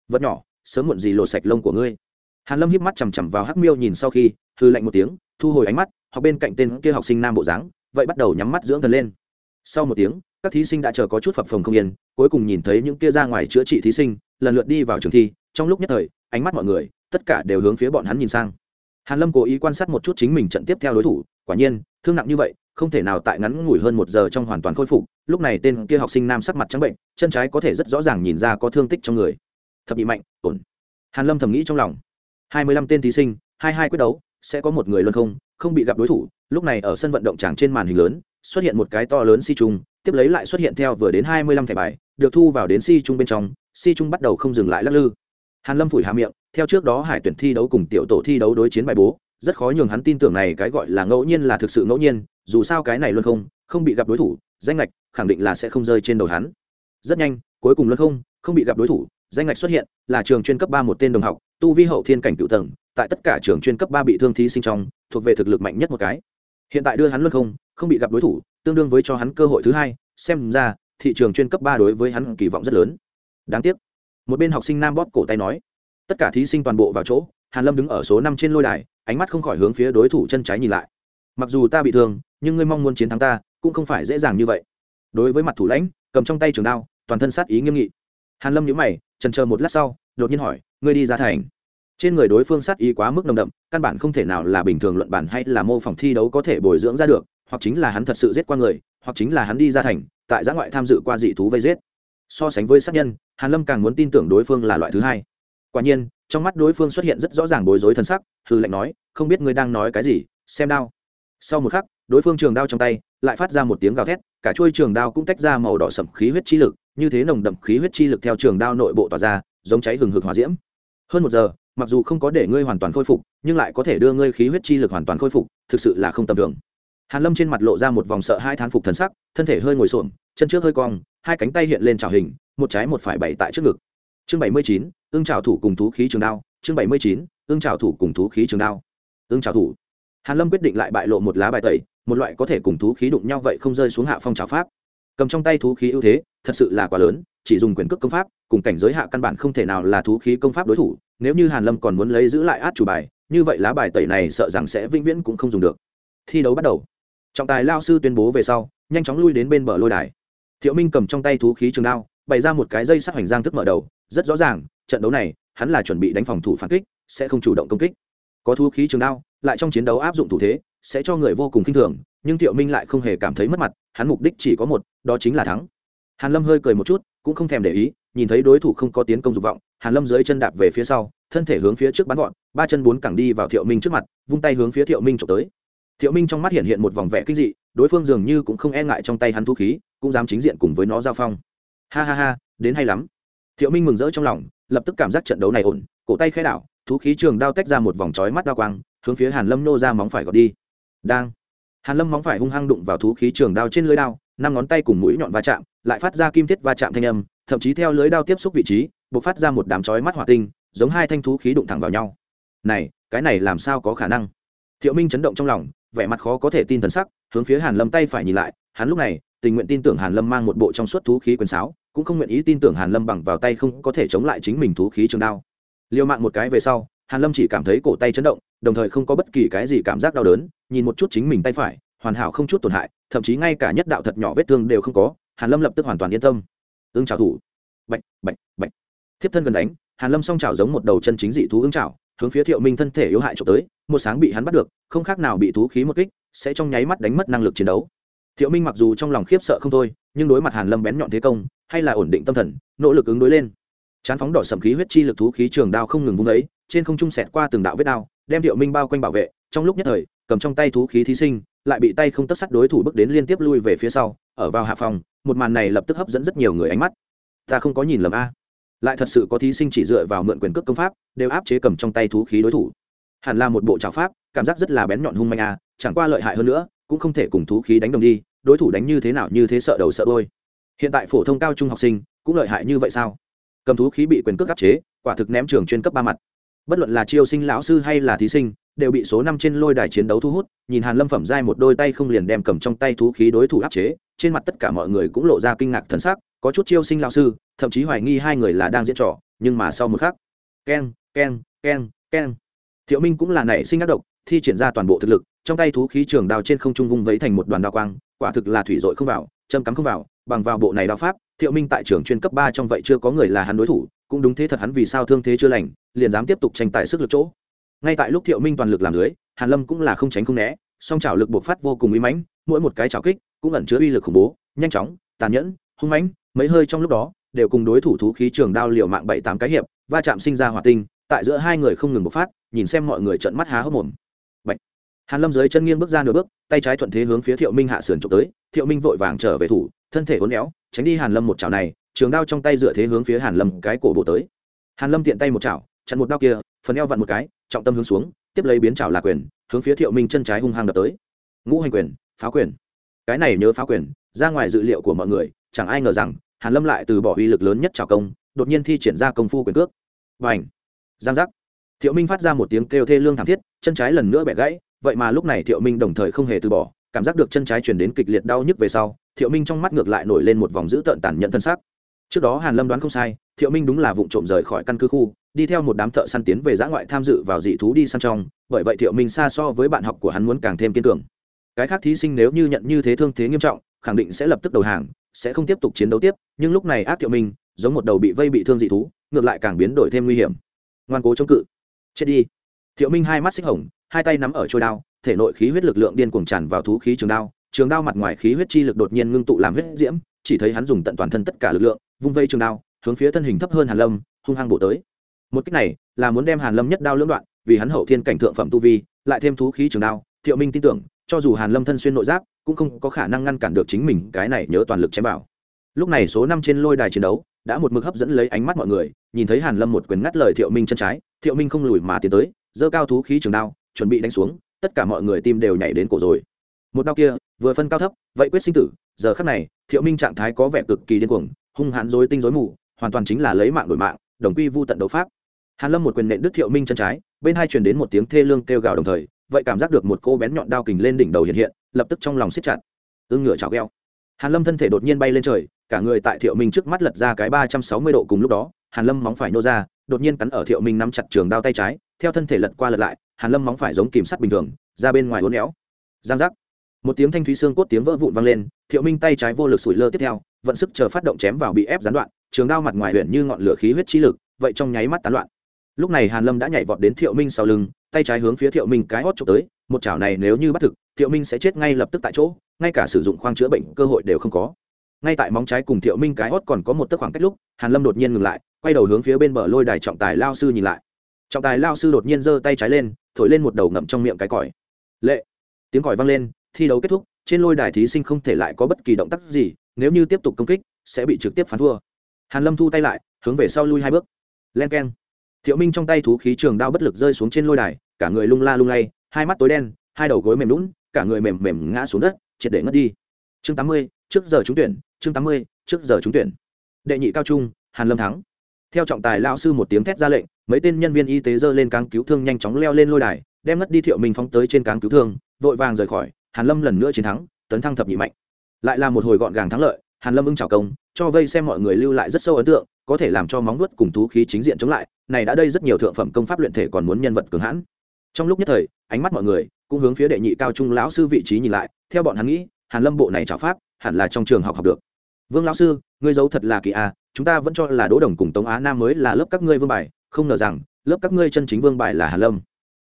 Vật nhỏ, sớm muộn gì lột sạch lông của ngươi. Hàn lâm híp mắt chằm chằm vào hắc miêu nhìn sau khi hư lạnh một tiếng, thu hồi ánh mắt, học bên cạnh tên kia học sinh nam bộ dáng, vậy bắt đầu nhắm mắt dưỡng thần lên. Sau một tiếng, các thí sinh đã chờ có chút phập phồng không yên, cuối cùng nhìn thấy những kia ra ngoài chữa trị thí sinh, lần lượt đi vào trường thi, trong lúc nhất thời, ánh mắt mọi người, tất cả đều hướng phía bọn hắn nhìn sang hàn lâm cố ý quan sát một chút chính mình trận tiếp theo đối thủ, quả nhiên, thương nặng như vậy, không thể nào tại ngắn ngủi hơn một giờ trong hoàn toàn khôi phục, lúc này tên kia học sinh nam sắc mặt trắng bệnh, chân trái có thể rất rõ ràng nhìn ra có thương tích trong người. Thập bị mạnh, ổn. Hàn lâm thầm nghĩ trong lòng. Hai mươi lăm tên thí sinh, hai hai quyết đấu, sẽ có một người luân không không bị gặp đối thủ, lúc này ở sân vận động tràng trên màn hình lớn, xuất hiện một cái to lớn si trung, tiếp lấy lại xuất hiện theo vừa đến hai mươi lăm thẻ bài, được thu vào đến si trung bên trong, si trung bắt đầu không dừng lại lắc lư hàn lâm phủi hà miệng, theo trước đó hải tuyển thi đấu cùng tiểu tổ thi đấu đối chiến bài bố, rất khó nhường hắn tin tưởng này cái gọi là ngẫu nhiên là thực sự ngẫu nhiên, dù sao cái này luôn không không bị gặp đối thủ, danh lệch khẳng định là sẽ không rơi trên đầu hắn. Rất nhanh, cuối cùng luôn không không bị gặp đối thủ, danh lệch xuất hiện, là trường chuyên cấp ba một tên đồng học, tu vi hậu thiên cảnh cựu tầng, tại tất cả trường chuyên cấp ba bị thương thí sinh trong, thuộc về thực lực mạnh nhất một cái. Hiện tại đưa hắn luôn không không bị gặp đối thủ, tương đương với cho hắn cơ hội thứ hai, xem ra, thị trường chuyên cấp ba đối với hắn kỳ vọng rất lớn. Đáng tiếc một bên học sinh nam bóp cổ tay nói, tất cả thí sinh toàn bộ vào chỗ. Hàn lâm đứng ở số năm trên lôi đài, ánh mắt không khỏi hướng phía đối thủ chân trái nhìn lại. Mặc dù ta bị thương, nhưng ngươi mong muốn chiến thắng ta, cũng không phải dễ dàng như vậy. Đối với mặt thủ lãnh, cầm trong tay trường đao, toàn thân sát ý nghiêm nghị. Hàn lâm nhíu mày, chần chờ một lát sau, đột nhiên hỏi, ngươi đi ra thành? Trên người đối phương sát ý quá mức nồng đậm, căn bản không thể nào là bình thường luận bản hay là mô phỏng thi đấu có thể bồi dưỡng ra được, hoặc chính là hắn thật sự giết qua người, hoặc chính là hắn đi ra thành, tại giã ngoại tham dự qua dị thú vây giết so sánh với sát nhân, hàn lâm càng muốn tin tưởng đối phương là loại thứ hai. Quả nhiên, trong mắt đối phương xuất hiện rất rõ ràng bối rối thân sắc hư lệnh nói, không biết ngươi đang nói cái gì, xem đao. Sau một khắc, đối phương trường đao trong tay lại phát ra một tiếng gào thét, cả chuôi trường đao cũng tách ra màu đỏ sậm khí huyết chi lực, như thế nồng đậm khí huyết chi lực theo trường đao nội bộ tỏa ra, giống cháy hừng hực hỏa diễm. Hơn một giờ, mặc dù không có để ngươi hoàn toàn khôi phục, nhưng lại có thể đưa ngươi khí huyết chi lực hoàn toàn khôi phục, thực sự là không tầm thường. Hàn lâm trên mặt lộ ra một vòng sợ hai thán phục thần sắc, thân thể hơi ngồi xổm, chân trước hơi cong hai cánh tay hiện lên trào hình, một trái một phải bảy tại trước ngực. Chương bảy mươi chín, ương trào thủ cùng thú khí trường đao. Chương bảy mươi chín, ương trào thủ cùng thú khí trường đao. Ương trào thủ. Hàn lâm quyết định lại bại lộ một lá bài tẩy, một loại có thể cùng thú khí đụng nhau vậy không rơi xuống hạ phong trào pháp. Cầm trong tay thú khí ưu thế, thật sự là quá lớn, chỉ dùng quyền cước công pháp, cùng cảnh giới hạ căn bản không thể nào là thú khí công pháp đối thủ, nếu như hàn lâm còn muốn lấy giữ lại át chủ bài, như vậy lá bài tẩy này sợ rằng sẽ vĩnh viễn cũng không dùng được. Thi đấu bắt đầu. Trọng tài lao sư tuyên bố về sau, nhanh chóng lui đến bên bờ lôi đài thiệu minh cầm trong tay thú khí trường đao, bày ra một cái dây sát hoành giang thức mở đầu. Rất rõ ràng, trận đấu này, hắn là chuẩn bị đánh phòng thủ phản kích, sẽ không chủ động công kích. Có thú khí trường đao, lại trong chiến đấu áp dụng thủ thế, sẽ cho người vô cùng kinh thường, nhưng thiệu minh lại không hề cảm thấy mất mặt, hắn mục đích chỉ có một, đó chính là thắng. Hàn lâm hơi cười một chút, cũng không thèm để ý, nhìn thấy đối thủ không có tiến công dục vọng, hàn lâm dưới chân đạp về phía sau, thân thể hướng phía trước bắn gọn ba chân bốn cẳng đi vào thiệu minh trước mặt, vung tay hướng phía thiệu minh trộm tới thiệu minh trong mắt hiện hiện một vòng vẻ kinh dị, đối phương dường như cũng không e ngại trong tay hắn thu khí, cũng dám chính diện cùng với nó giao phong. Ha ha ha, đến hay lắm. Thiệu minh mừng rỡ trong lòng, lập tức cảm giác trận đấu này ổn, cổ tay khai đảo, thú khí trường đao tách ra một vòng chói mắt đao quang, hướng phía hàn lâm nô ra móng phải gọt đi. Đang, hàn lâm móng phải hung hăng đụng vào thú khí trường đao trên lưới đao, năm ngón tay cùng mũi nhọn va chạm, lại phát ra kim thiết va chạm thanh âm, thậm chí theo lưới đao tiếp xúc vị trí, bộc phát ra một đám chói mắt hỏa tinh, giống hai thanh thú khí đụng thẳng vào nhau. Này, cái này làm sao có khả năng? Thiệu minh chấn động trong lòng vẻ mặt khó có thể tin thần sắc, hướng phía hàn lâm tay phải nhìn lại, hắn lúc này, tình nguyện tin tưởng hàn lâm mang một bộ trong suốt thú khí quyền sáo, cũng không nguyện ý tin tưởng hàn lâm bằng vào tay không có thể chống lại chính mình thú khí trường đao. Liều mạng một cái về sau, hàn lâm chỉ cảm thấy cổ tay chấn động, đồng thời không có bất kỳ cái gì cảm giác đau đớn, nhìn một chút chính mình tay phải, hoàn hảo không chút tổn hại, thậm chí ngay cả nhất đạo thật nhỏ vết thương đều không có, hàn lâm lập tức hoàn toàn yên tâm. Ương trào thủ. Bạch bạch bạch. Thiếp thân gần đánh, hàn lâm song trào giống một đầu chân chính dị thú ương trào hướng phía thiệu minh thân thể yếu hại trộm tới một sáng bị hắn bắt được không khác nào bị thú khí một kích sẽ trong nháy mắt đánh mất năng lực chiến đấu thiệu minh mặc dù trong lòng khiếp sợ không thôi nhưng đối mặt hàn lâm bén nhọn thế công hay là ổn định tâm thần nỗ lực ứng đối lên chán phóng đỏ sầm khí huyết chi lực thú khí trường đao không ngừng vung ấy trên không trung sẹt qua từng đạo vết đao đem thiệu minh bao quanh bảo vệ trong lúc nhất thời cầm trong tay thú khí thí sinh lại bị tay không tất sắt đối thủ bước đến liên tiếp lui về phía sau ở vào hạ phòng một màn này lập tức hấp dẫn rất nhiều người ánh mắt ta không có nhìn lầm a lại thật sự có thí sinh chỉ dựa vào mượn quyền cước công pháp, đều áp chế cầm trong tay thú khí đối thủ. Hẳn là một bộ trào pháp, cảm giác rất là bén nhọn hung manh à chẳng qua lợi hại hơn nữa, cũng không thể cùng thú khí đánh đồng đi, đối thủ đánh như thế nào như thế sợ đầu sợ đôi hiện tại phổ thông cao trung học sinh, cũng lợi hại như vậy sao? Cầm thú khí bị quyền cước áp chế, quả thực ném trường chuyên cấp ba mặt. Bất luận là chiêu sinh lão sư hay là thí sinh, đều bị số năm trên lôi đài chiến đấu thu hút, nhìn hàn lâm phẩm giai một đôi tay không liền đem cầm trong tay thú khí đối thủ áp chế, trên mặt tất cả mọi người cũng lộ ra kinh ngạc thần sắc, có chút chiêu sinh lão sư thậm chí hoài nghi hai người là đang diễn trò, nhưng mà sau một khắc, keng keng keng keng. Thiệu minh cũng là nảy sinh ác độc, thi triển ra toàn bộ thực lực, trong tay thú khí trường đao trên không trung vung vẫy thành một đoàn đao quang, quả thực là thủy dội không vào, châm cắm không vào, bằng vào bộ này đao pháp, thiệu minh tại trường chuyên cấp ba trong vậy chưa có người là hắn đối thủ, cũng đúng thế thật hắn vì sao thương thế chưa lành, liền dám tiếp tục tranh tài sức lực chỗ. Ngay tại lúc thiệu minh toàn lực làm dưới hàn lâm cũng là không tránh không né, song chảo lực bộc phát vô cùng uy mãnh, mỗi một cái chảo kích cũng ẩn chứa uy lực khủng bố, nhanh chóng, tàn nhẫn, hung mãnh, mấy hơi trong lúc đó đều cùng đối thủ thú khí trường đao liều mạng bảy tám cái hiệp, va chạm sinh ra hỏa tinh, tại giữa hai người không ngừng bộc phát, nhìn xem mọi người trợn mắt há hốc mồm. Bạch. hàn lâm dưới chân nghiêng bước ra nửa bước, tay trái thuận thế hướng phía thiệu minh hạ sườn trộm tới, thiệu minh vội vàng trở về thủ, thân thể uốn éo, tránh đi hàn lâm một chảo này, trường đao trong tay dựa thế hướng phía hàn lâm cái cổ bổ tới. Hàn lâm tiện tay một chảo, chặn một đao kia, phần eo vặn một cái, trọng tâm hướng xuống, tiếp lấy biến chảo là quyền, hướng phía thiệu minh chân trái hung hăng đập tới. Ngũ hành quyền, phá quyền. Cái này nhớ phá quyền, ra ngoài dự liệu của mọi người, chẳng ai ngờ rằng hàn lâm lại từ bỏ uy lực lớn nhất trào công, đột nhiên thi triển ra công phu quyền cước. Và ảnh giang giác! Thiệu minh phát ra một tiếng kêu thê lương thảm thiết, chân trái lần nữa bẻ gãy, vậy mà lúc này thiệu minh đồng thời không hề từ bỏ, cảm giác được chân trái chuyển đến kịch liệt đau nhức về sau, thiệu minh trong mắt ngược lại nổi lên một vòng dữ tợn tàn nhẫn thân xác trước đó hàn lâm đoán không sai, thiệu minh đúng là vụ trộm rời khỏi căn cứ khu, đi theo một đám thợ săn tiến về giã ngoại tham dự vào dị thú đi săn trong, bởi vậy thiệu minh xa so với bạn học của hắn muốn càng thêm kiên cường. Cái khác thí sinh nếu như nhận như thế thương thế nghiêm trọng, khẳng định sẽ lập tức đầu hàng sẽ không tiếp tục chiến đấu tiếp, nhưng lúc này ác thiệu minh, giống một đầu bị vây bị thương dị thú, ngược lại càng biến đổi thêm nguy hiểm. Ngoan cố chống cự. Chết đi. Thiệu minh hai mắt xích hồng, hai tay nắm ở trôi đao, thể nội khí huyết lực lượng điên cuồng tràn vào thú khí trường đao trường đao mặt ngoài khí huyết chi lực đột nhiên ngưng tụ làm huyết diễm, chỉ thấy hắn dùng tận toàn thân tất cả lực lượng, vung vây trường đao, hướng phía thân hình thấp hơn hàn lâm, hung hăng bổ tới. Một cách này là muốn đem hàn lâm nhất đao lưỡng đoạn, vì hắn hậu thiên cảnh thượng phẩm tu vi, lại thêm thú khí trường đao, thiệu minh tin tưởng, cho dù hàn lâm thân xuyên nội giáp cũng không có khả năng ngăn cản được chính mình, cái này nhớ toàn lực chém bảo lúc này số năm trên lôi đài chiến đấu đã một mực hấp dẫn lấy ánh mắt mọi người, nhìn thấy hàn lâm một quyền ngắt lời thiệu minh chân trái, thiệu minh không lùi mà tiến tới, giơ cao thú khí trường đao, chuẩn bị đánh xuống, tất cả mọi người tim đều nhảy đến cổ rồi. Một đao kia, vừa phân cao thấp, vậy quyết sinh tử, giờ khắc này, thiệu minh trạng thái có vẻ cực kỳ điên cuồng, hung hãn dối tinh dối mù, hoàn toàn chính là lấy mạng đổi mạng, đồng quy vu tận đấu pháp. Hàn lâm một quyền nện đức thiệu minh chân trái, bên hai truyền đến một tiếng thê lương kêu gào đồng thời vậy cảm giác được một cô bén nhọn đao kình lên đỉnh đầu hiện hiện, lập tức trong lòng siết chặt. Ưng ngựa chảo gheo hàn lâm thân thể đột nhiên bay lên trời, cả người tại thiệu minh trước mắt lật ra cái ba trăm sáu mươi độ cùng lúc đó, hàn lâm móng phải nô ra, đột nhiên cắn ở thiệu minh nắm chặt trường đao tay trái, theo thân thể lật qua lật lại, hàn lâm móng phải giống kìm sắt bình thường, ra bên ngoài uốn éo. Giang giác. Một tiếng thanh thúy xương cốt tiếng vỡ vụn vang lên, thiệu minh tay trái vô lực sủi lơ tiếp theo, vận sức chờ phát động chém vào bị ép gián đoạn, trường đao mặt ngoài huyện như ngọn lửa khí huyết chi lực, vậy trong nháy mắt tán loạn. Lúc này hàn lâm đã nhảy vọt đến thiệu minh sau lưng tay trái hướng phía thiệu minh cái hót trộm tới, một chảo này nếu như bắt thực, thiệu minh sẽ chết ngay lập tức tại chỗ, ngay cả sử dụng khoang chữa bệnh cơ hội đều không có. Ngay tại móng trái cùng thiệu minh cái hót còn có một tấc khoảng cách lúc, hàn lâm đột nhiên ngừng lại, quay đầu hướng phía bên bờ lôi đài trọng tài lao sư nhìn lại. Trọng tài lao sư đột nhiên giơ tay trái lên, thổi lên một đầu ngậm trong miệng cái còi. Lệ! Tiếng còi vang lên, thi đấu kết thúc, trên lôi đài thí sinh không thể lại có bất kỳ động tác gì, nếu như tiếp tục công kích, sẽ bị trực tiếp phán thua. Hàn lâm thu tay lại, hướng về sau lui hai bước. Len keng thiệu minh trong tay thú khí trường đao bất lực rơi xuống trên lôi đài, cả người lung la lung lay, hai mắt tối đen, hai đầu gối mềm lún cả người mềm mềm ngã xuống đất, triệt để ngất đi. Chương tám mươi, trước giờ trúng tuyển, chương tám mươi, trước giờ trúng tuyển. Đệ nhị cao trung, hàn lâm thắng. Theo trọng tài lão sư một tiếng thét ra lệnh, mấy tên nhân viên y tế dơ lên cáng cứu thương nhanh chóng leo lên lôi đài, đem ngất đi thiệu minh phóng tới trên cáng cứu thương, vội vàng rời khỏi, hàn lâm lần nữa chiến thắng, tấn thăng thập nhị mạnh. Lại là một hồi gọn gàng thắng lợi hàn lâm ưng chào công, cho vây xem mọi người lưu lại rất sâu ấn tượng, có thể làm cho móng nuốt cùng thú khí chính diện chống lại, này đã đây rất nhiều thượng phẩm công pháp luyện thể còn muốn nhân vật cường hãn. Trong lúc nhất thời, ánh mắt mọi người cũng hướng phía đệ nhị cao trung lão sư vị trí nhìn lại, theo bọn hắn nghĩ, hàn lâm bộ này trào pháp hẳn là trong trường học học được. Vương lão sư, ngươi giấu thật là kỳ a, chúng ta vẫn cho là đỗ đồng cùng tống á nam mới là lớp các ngươi vương bài, không ngờ rằng, lớp các ngươi chân chính vương bài là hàn lâm.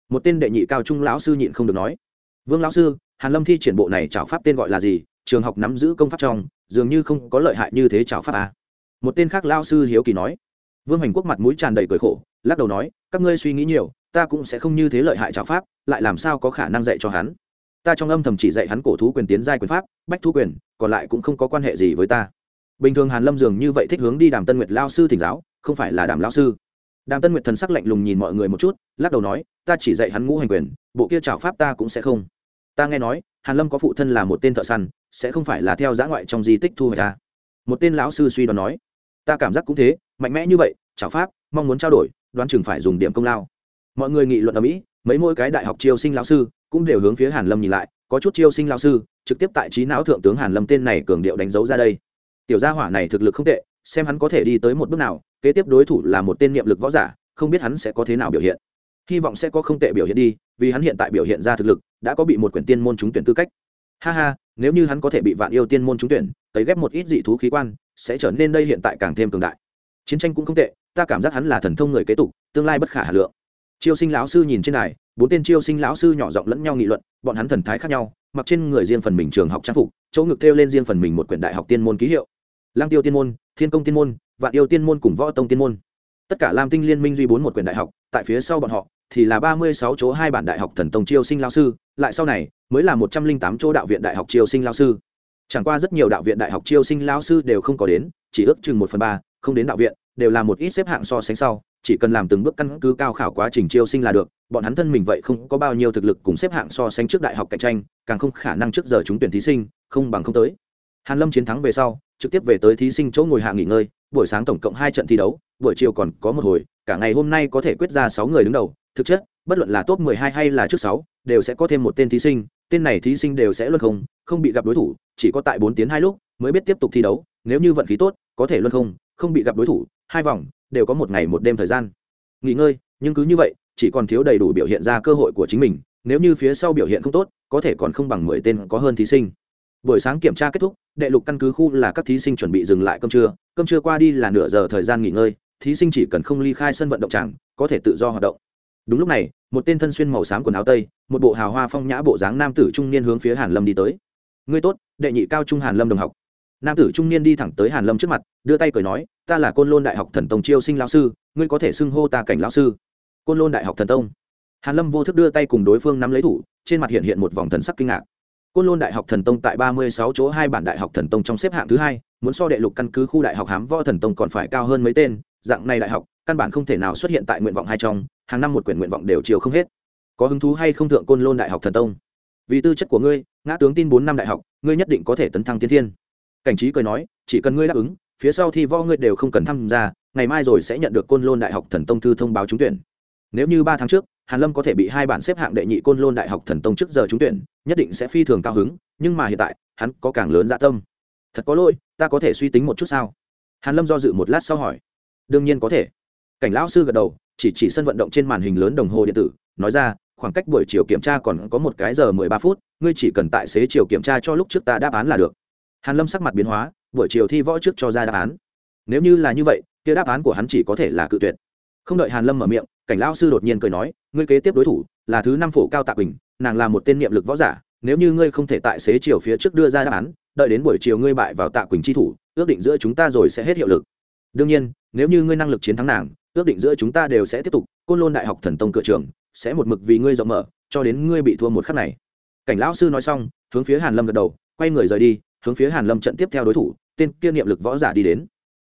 Một tên đệ nhị cao trung lão sư nhịn không được nói. Vương lão sư, hàn lâm thi triển bộ này trào pháp tên gọi là gì? Trường học nắm giữ công pháp trong, dường như không có lợi hại như thế chào pháp à? một tên khác lão sư hiếu kỳ nói. Vương hành quốc mặt mũi tràn đầy cười khổ, lắc đầu nói, các ngươi suy nghĩ nhiều, ta cũng sẽ không như thế lợi hại chào pháp, lại làm sao có khả năng dạy cho hắn. Ta trong âm thầm chỉ dạy hắn cổ thú quyền tiến giai quyền pháp, bách thú quyền, còn lại cũng không có quan hệ gì với ta. Bình thường hàn lâm dường như vậy thích hướng đi đàm tân nguyệt lao sư thỉnh giáo, không phải là đàm lão sư. Đàm tân nguyệt thần sắc lạnh lùng nhìn mọi người một chút, lắc đầu nói, ta chỉ dạy hắn ngũ hành quyền, bộ kia chào pháp ta cũng sẽ không ta nghe nói, hàn lâm có phụ thân là một tên thợ săn, sẽ không phải là theo giã ngoại trong di tích thu hồi ta à? một tên lão sư suy đoán nói. Ta cảm giác cũng thế, mạnh mẽ như vậy, chảo pháp, mong muốn trao đổi, đoán chừng phải dùng điểm công lao. Mọi người nghị luận ở mỹ, mấy mỗi cái đại học chiêu sinh lão sư cũng đều hướng phía hàn lâm nhìn lại, có chút chiêu sinh lão sư trực tiếp tại trí não thượng tướng hàn lâm tên này cường điệu đánh dấu ra đây. Tiểu gia hỏa này thực lực không tệ, xem hắn có thể đi tới một bước nào, kế tiếp đối thủ là một tên niệm lực võ giả, không biết hắn sẽ có thế nào biểu hiện hy vọng sẽ có không tệ biểu hiện đi, vì hắn hiện tại biểu hiện ra thực lực, đã có bị một quyển tiên môn trúng tuyển tư cách. Ha ha, nếu như hắn có thể bị vạn yêu tiên môn trúng tuyển, tấy ghép một ít dị thú khí quan, sẽ trở nên đây hiện tại càng thêm cường đại. Chiến tranh cũng không tệ, ta cảm giác hắn là thần thông người kế tục, tương lai bất khả hà lượng. Chiêu sinh lão sư nhìn trên này bốn tên chiêu sinh lão sư nhỏ giọng lẫn nhau nghị luận, bọn hắn thần thái khác nhau, mặc trên người riêng phần mình trường học trang phục, chỗ ngực theo lên riêng phần mình một quyển đại học tiên môn ký hiệu. Lang tiêu tiên môn, thiên công tiên môn, vạn yêu tiên môn cùng võ tông tiên môn. Tất cả lam tinh liên minh duy bốn một quyển đại học, tại phía sau bọn họ thì là ba mươi sáu chỗ hai bản đại học thần tông chiêu sinh lao sư, lại sau này mới là một trăm linh tám chỗ đạo viện đại học chiêu sinh lao sư. Chẳng qua rất nhiều đạo viện đại học chiêu sinh lao sư đều không có đến, chỉ ước chừng một phần ba, không đến đạo viện, đều là một ít xếp hạng so sánh sau, chỉ cần làm từng bước căn cứ cao khảo quá trình chiêu sinh là được, bọn hắn thân mình vậy không có bao nhiêu thực lực cùng xếp hạng so sánh trước đại học cạnh tranh, càng không khả năng trước giờ chúng tuyển thí sinh, không bằng không tới. Hàn lâm chiến thắng về sau, trực tiếp về tới thí sinh chỗ ngồi hạ nghỉ ngơi, buổi sáng tổng cộng hai trận thi đấu, buổi chiều còn có một hồi, cả ngày hôm nay có thể quyết ra sáu người đứng đầu thực chất, bất luận là top 12 hay là trước sáu, đều sẽ có thêm một tên thí sinh, tên này thí sinh đều sẽ luân không không bị gặp đối thủ, chỉ có tại bốn tiếng hai lúc mới biết tiếp tục thi đấu, nếu như vận khí tốt, có thể luân không không bị gặp đối thủ, hai vòng, đều có một ngày một đêm thời gian. Nghỉ ngơi, nhưng cứ như vậy, chỉ còn thiếu đầy đủ biểu hiện ra cơ hội của chính mình, nếu như phía sau biểu hiện không tốt, có thể còn không bằng mười tên có hơn thí sinh. Buổi sáng kiểm tra kết thúc, đệ lục căn cứ khu là các thí sinh chuẩn bị dừng lại cơm trưa cơm trưa qua đi là nửa giờ thời gian nghỉ ngơi, thí sinh chỉ cần không ly khai sân vận động tràng có thể tự do hoạt động đúng lúc này, một tên thân xuyên màu xám quần áo tây, một bộ hào hoa phong nhã bộ dáng nam tử trung niên hướng phía hàn lâm đi tới. Ngươi tốt, đệ nhị cao trung hàn lâm đồng học. Nam tử trung niên đi thẳng tới hàn lâm trước mặt, đưa tay cười nói, ta là côn lôn đại học thần tông chiêu sinh lão sư, ngươi có thể xưng hô ta cảnh lão sư. Côn lôn đại học thần tông? Hàn lâm vô thức đưa tay cùng đối phương nắm lấy thủ, trên mặt hiện hiện một vòng thần sắc kinh ngạc. Côn lôn đại học thần tông tại ba mươi sáu chỗ hai bản đại học thần tông trong xếp hạng thứ hai, muốn so đệ lục căn cứ khu đại học hám võ thần tông còn phải cao hơn mấy tên dạng này đại học, căn bản không thể nào xuất hiện tại nguyện vọng hai trong, hàng năm một quyển nguyện vọng đều chiều không hết. Có hứng thú hay không thượng côn lôn đại học thần tông? Vì tư chất của ngươi, ngã tướng tin bốn năm đại học, ngươi nhất định có thể tấn thăng tiên thiên. Cảnh trí cười nói, chỉ cần ngươi đáp ứng, phía sau thi võ ngươi đều không cần tham gia, ngày mai rồi sẽ nhận được côn lôn đại học thần tông thư thông báo trúng tuyển. Nếu như ba tháng trước, hàn lâm có thể bị hai bản xếp hạng đệ nhị côn lôn đại học thần tông trước giờ trúng tuyển, nhất định sẽ phi thường cao hứng, nhưng mà hiện tại, hắn có càng lớn dạ tâm. Thật có lỗi, ta có thể suy tính một chút sao? Hàn lâm do dự một lát sau hỏi đương nhiên có thể. Cảnh lão sư gật đầu, chỉ chỉ sân vận động trên màn hình lớn đồng hồ điện tử, nói ra, khoảng cách buổi chiều kiểm tra còn có một cái giờ mười ba phút, ngươi chỉ cần tại xế chiều kiểm tra cho lúc trước ta đáp án là được. Hàn lâm sắc mặt biến hóa, buổi chiều thi võ trước cho ra đáp án. Nếu như là như vậy, kia đáp án của hắn chỉ có thể là cự tuyệt. Không đợi hàn lâm mở miệng, cảnh lão sư đột nhiên cười nói, ngươi kế tiếp đối thủ, là thứ năm phổ cao tạ quỳnh, nàng là một tên niệm lực võ giả, nếu như ngươi không thể tại xế chiều phía trước đưa ra đáp án, đợi đến buổi chiều ngươi bại vào tạ quỳnh chi thủ, ước định giữa chúng ta rồi sẽ hết hiệu lực. Đương nhiên nếu như ngươi năng lực chiến thắng nàng, ước định giữa chúng ta đều sẽ tiếp tục, côn lôn đại học thần tông cửa trường sẽ một mực vì ngươi rộng mở, cho đến ngươi bị thua một khắc này. Cảnh lão sư nói xong, hướng phía hàn lâm gật đầu, quay người rời đi, hướng phía hàn lâm trận tiếp theo đối thủ, tên kia niệm lực võ giả đi đến.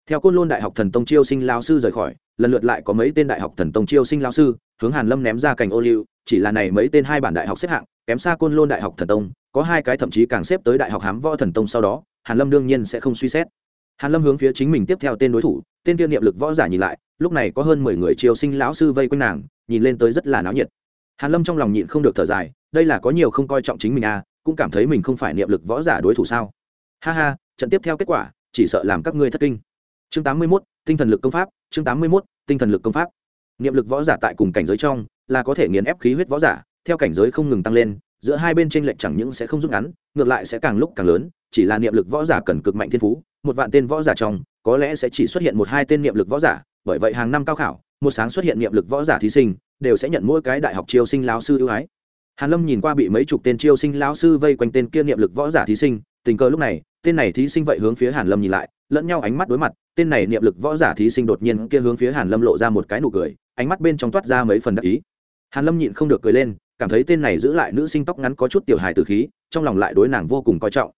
Theo côn lôn đại học thần tông chiêu sinh lao sư rời khỏi, lần lượt lại có mấy tên đại học thần tông chiêu sinh lao sư, hướng hàn lâm ném ra cành ô liu, chỉ là này mấy tên hai bản đại học xếp hạng, kém xa côn lôn đại học thần tông, có hai cái thậm chí càng xếp tới đại học hám võ thần tông sau đó, hàn lâm đương nhiên sẽ không suy xét hàn lâm hướng phía chính mình tiếp theo tên đối thủ tên kia niệm lực võ giả nhìn lại lúc này có hơn mười người triều sinh lão sư vây quanh nàng nhìn lên tới rất là náo nhiệt. Hàn lâm trong lòng nhịn không được thở dài đây là có nhiều không coi trọng chính mình à cũng cảm thấy mình không phải niệm lực võ giả đối thủ sao. Ha ha trận tiếp theo kết quả chỉ sợ làm các ngươi thất kinh. Chương tám mươi 81, tinh thần lực công pháp chương tám mươi 81, tinh thần lực công pháp. Niệm lực võ giả tại cùng cảnh giới trong là có thể nghiền ép khí huyết võ giả theo cảnh giới không ngừng tăng lên giữa hai bên trên lệnh chẳng những sẽ không rút ngắn, ngược lại sẽ càng lúc càng lớn, chỉ là niệm lực võ giả cần cực mạnh thiên phú, một vạn tên võ giả trong, có lẽ sẽ chỉ xuất hiện một hai tên niệm lực võ giả, bởi vậy hàng năm cao khảo, một sáng xuất hiện niệm lực võ giả thí sinh, đều sẽ nhận mỗi cái đại học chiêu sinh lao sư ưu ái. Hàn lâm nhìn qua bị mấy chục tên chiêu sinh lao sư vây quanh tên kia niệm lực võ giả thí sinh, tình cờ lúc này, tên này thí sinh vậy hướng phía hàn lâm nhìn lại, lẫn nhau ánh mắt đối mặt, tên này niệm lực võ giả thí sinh đột nhiên kia hướng phía hàn lâm lộ ra một cái nụ cười, ánh mắt bên trong toát ra mấy phần đắc ý. Hàn lâm nhịn không được cười lên cảm thấy tên này giữ lại nữ sinh tóc ngắn có chút tiểu hài tử khí, trong lòng lại đối nàng vô cùng coi trọng.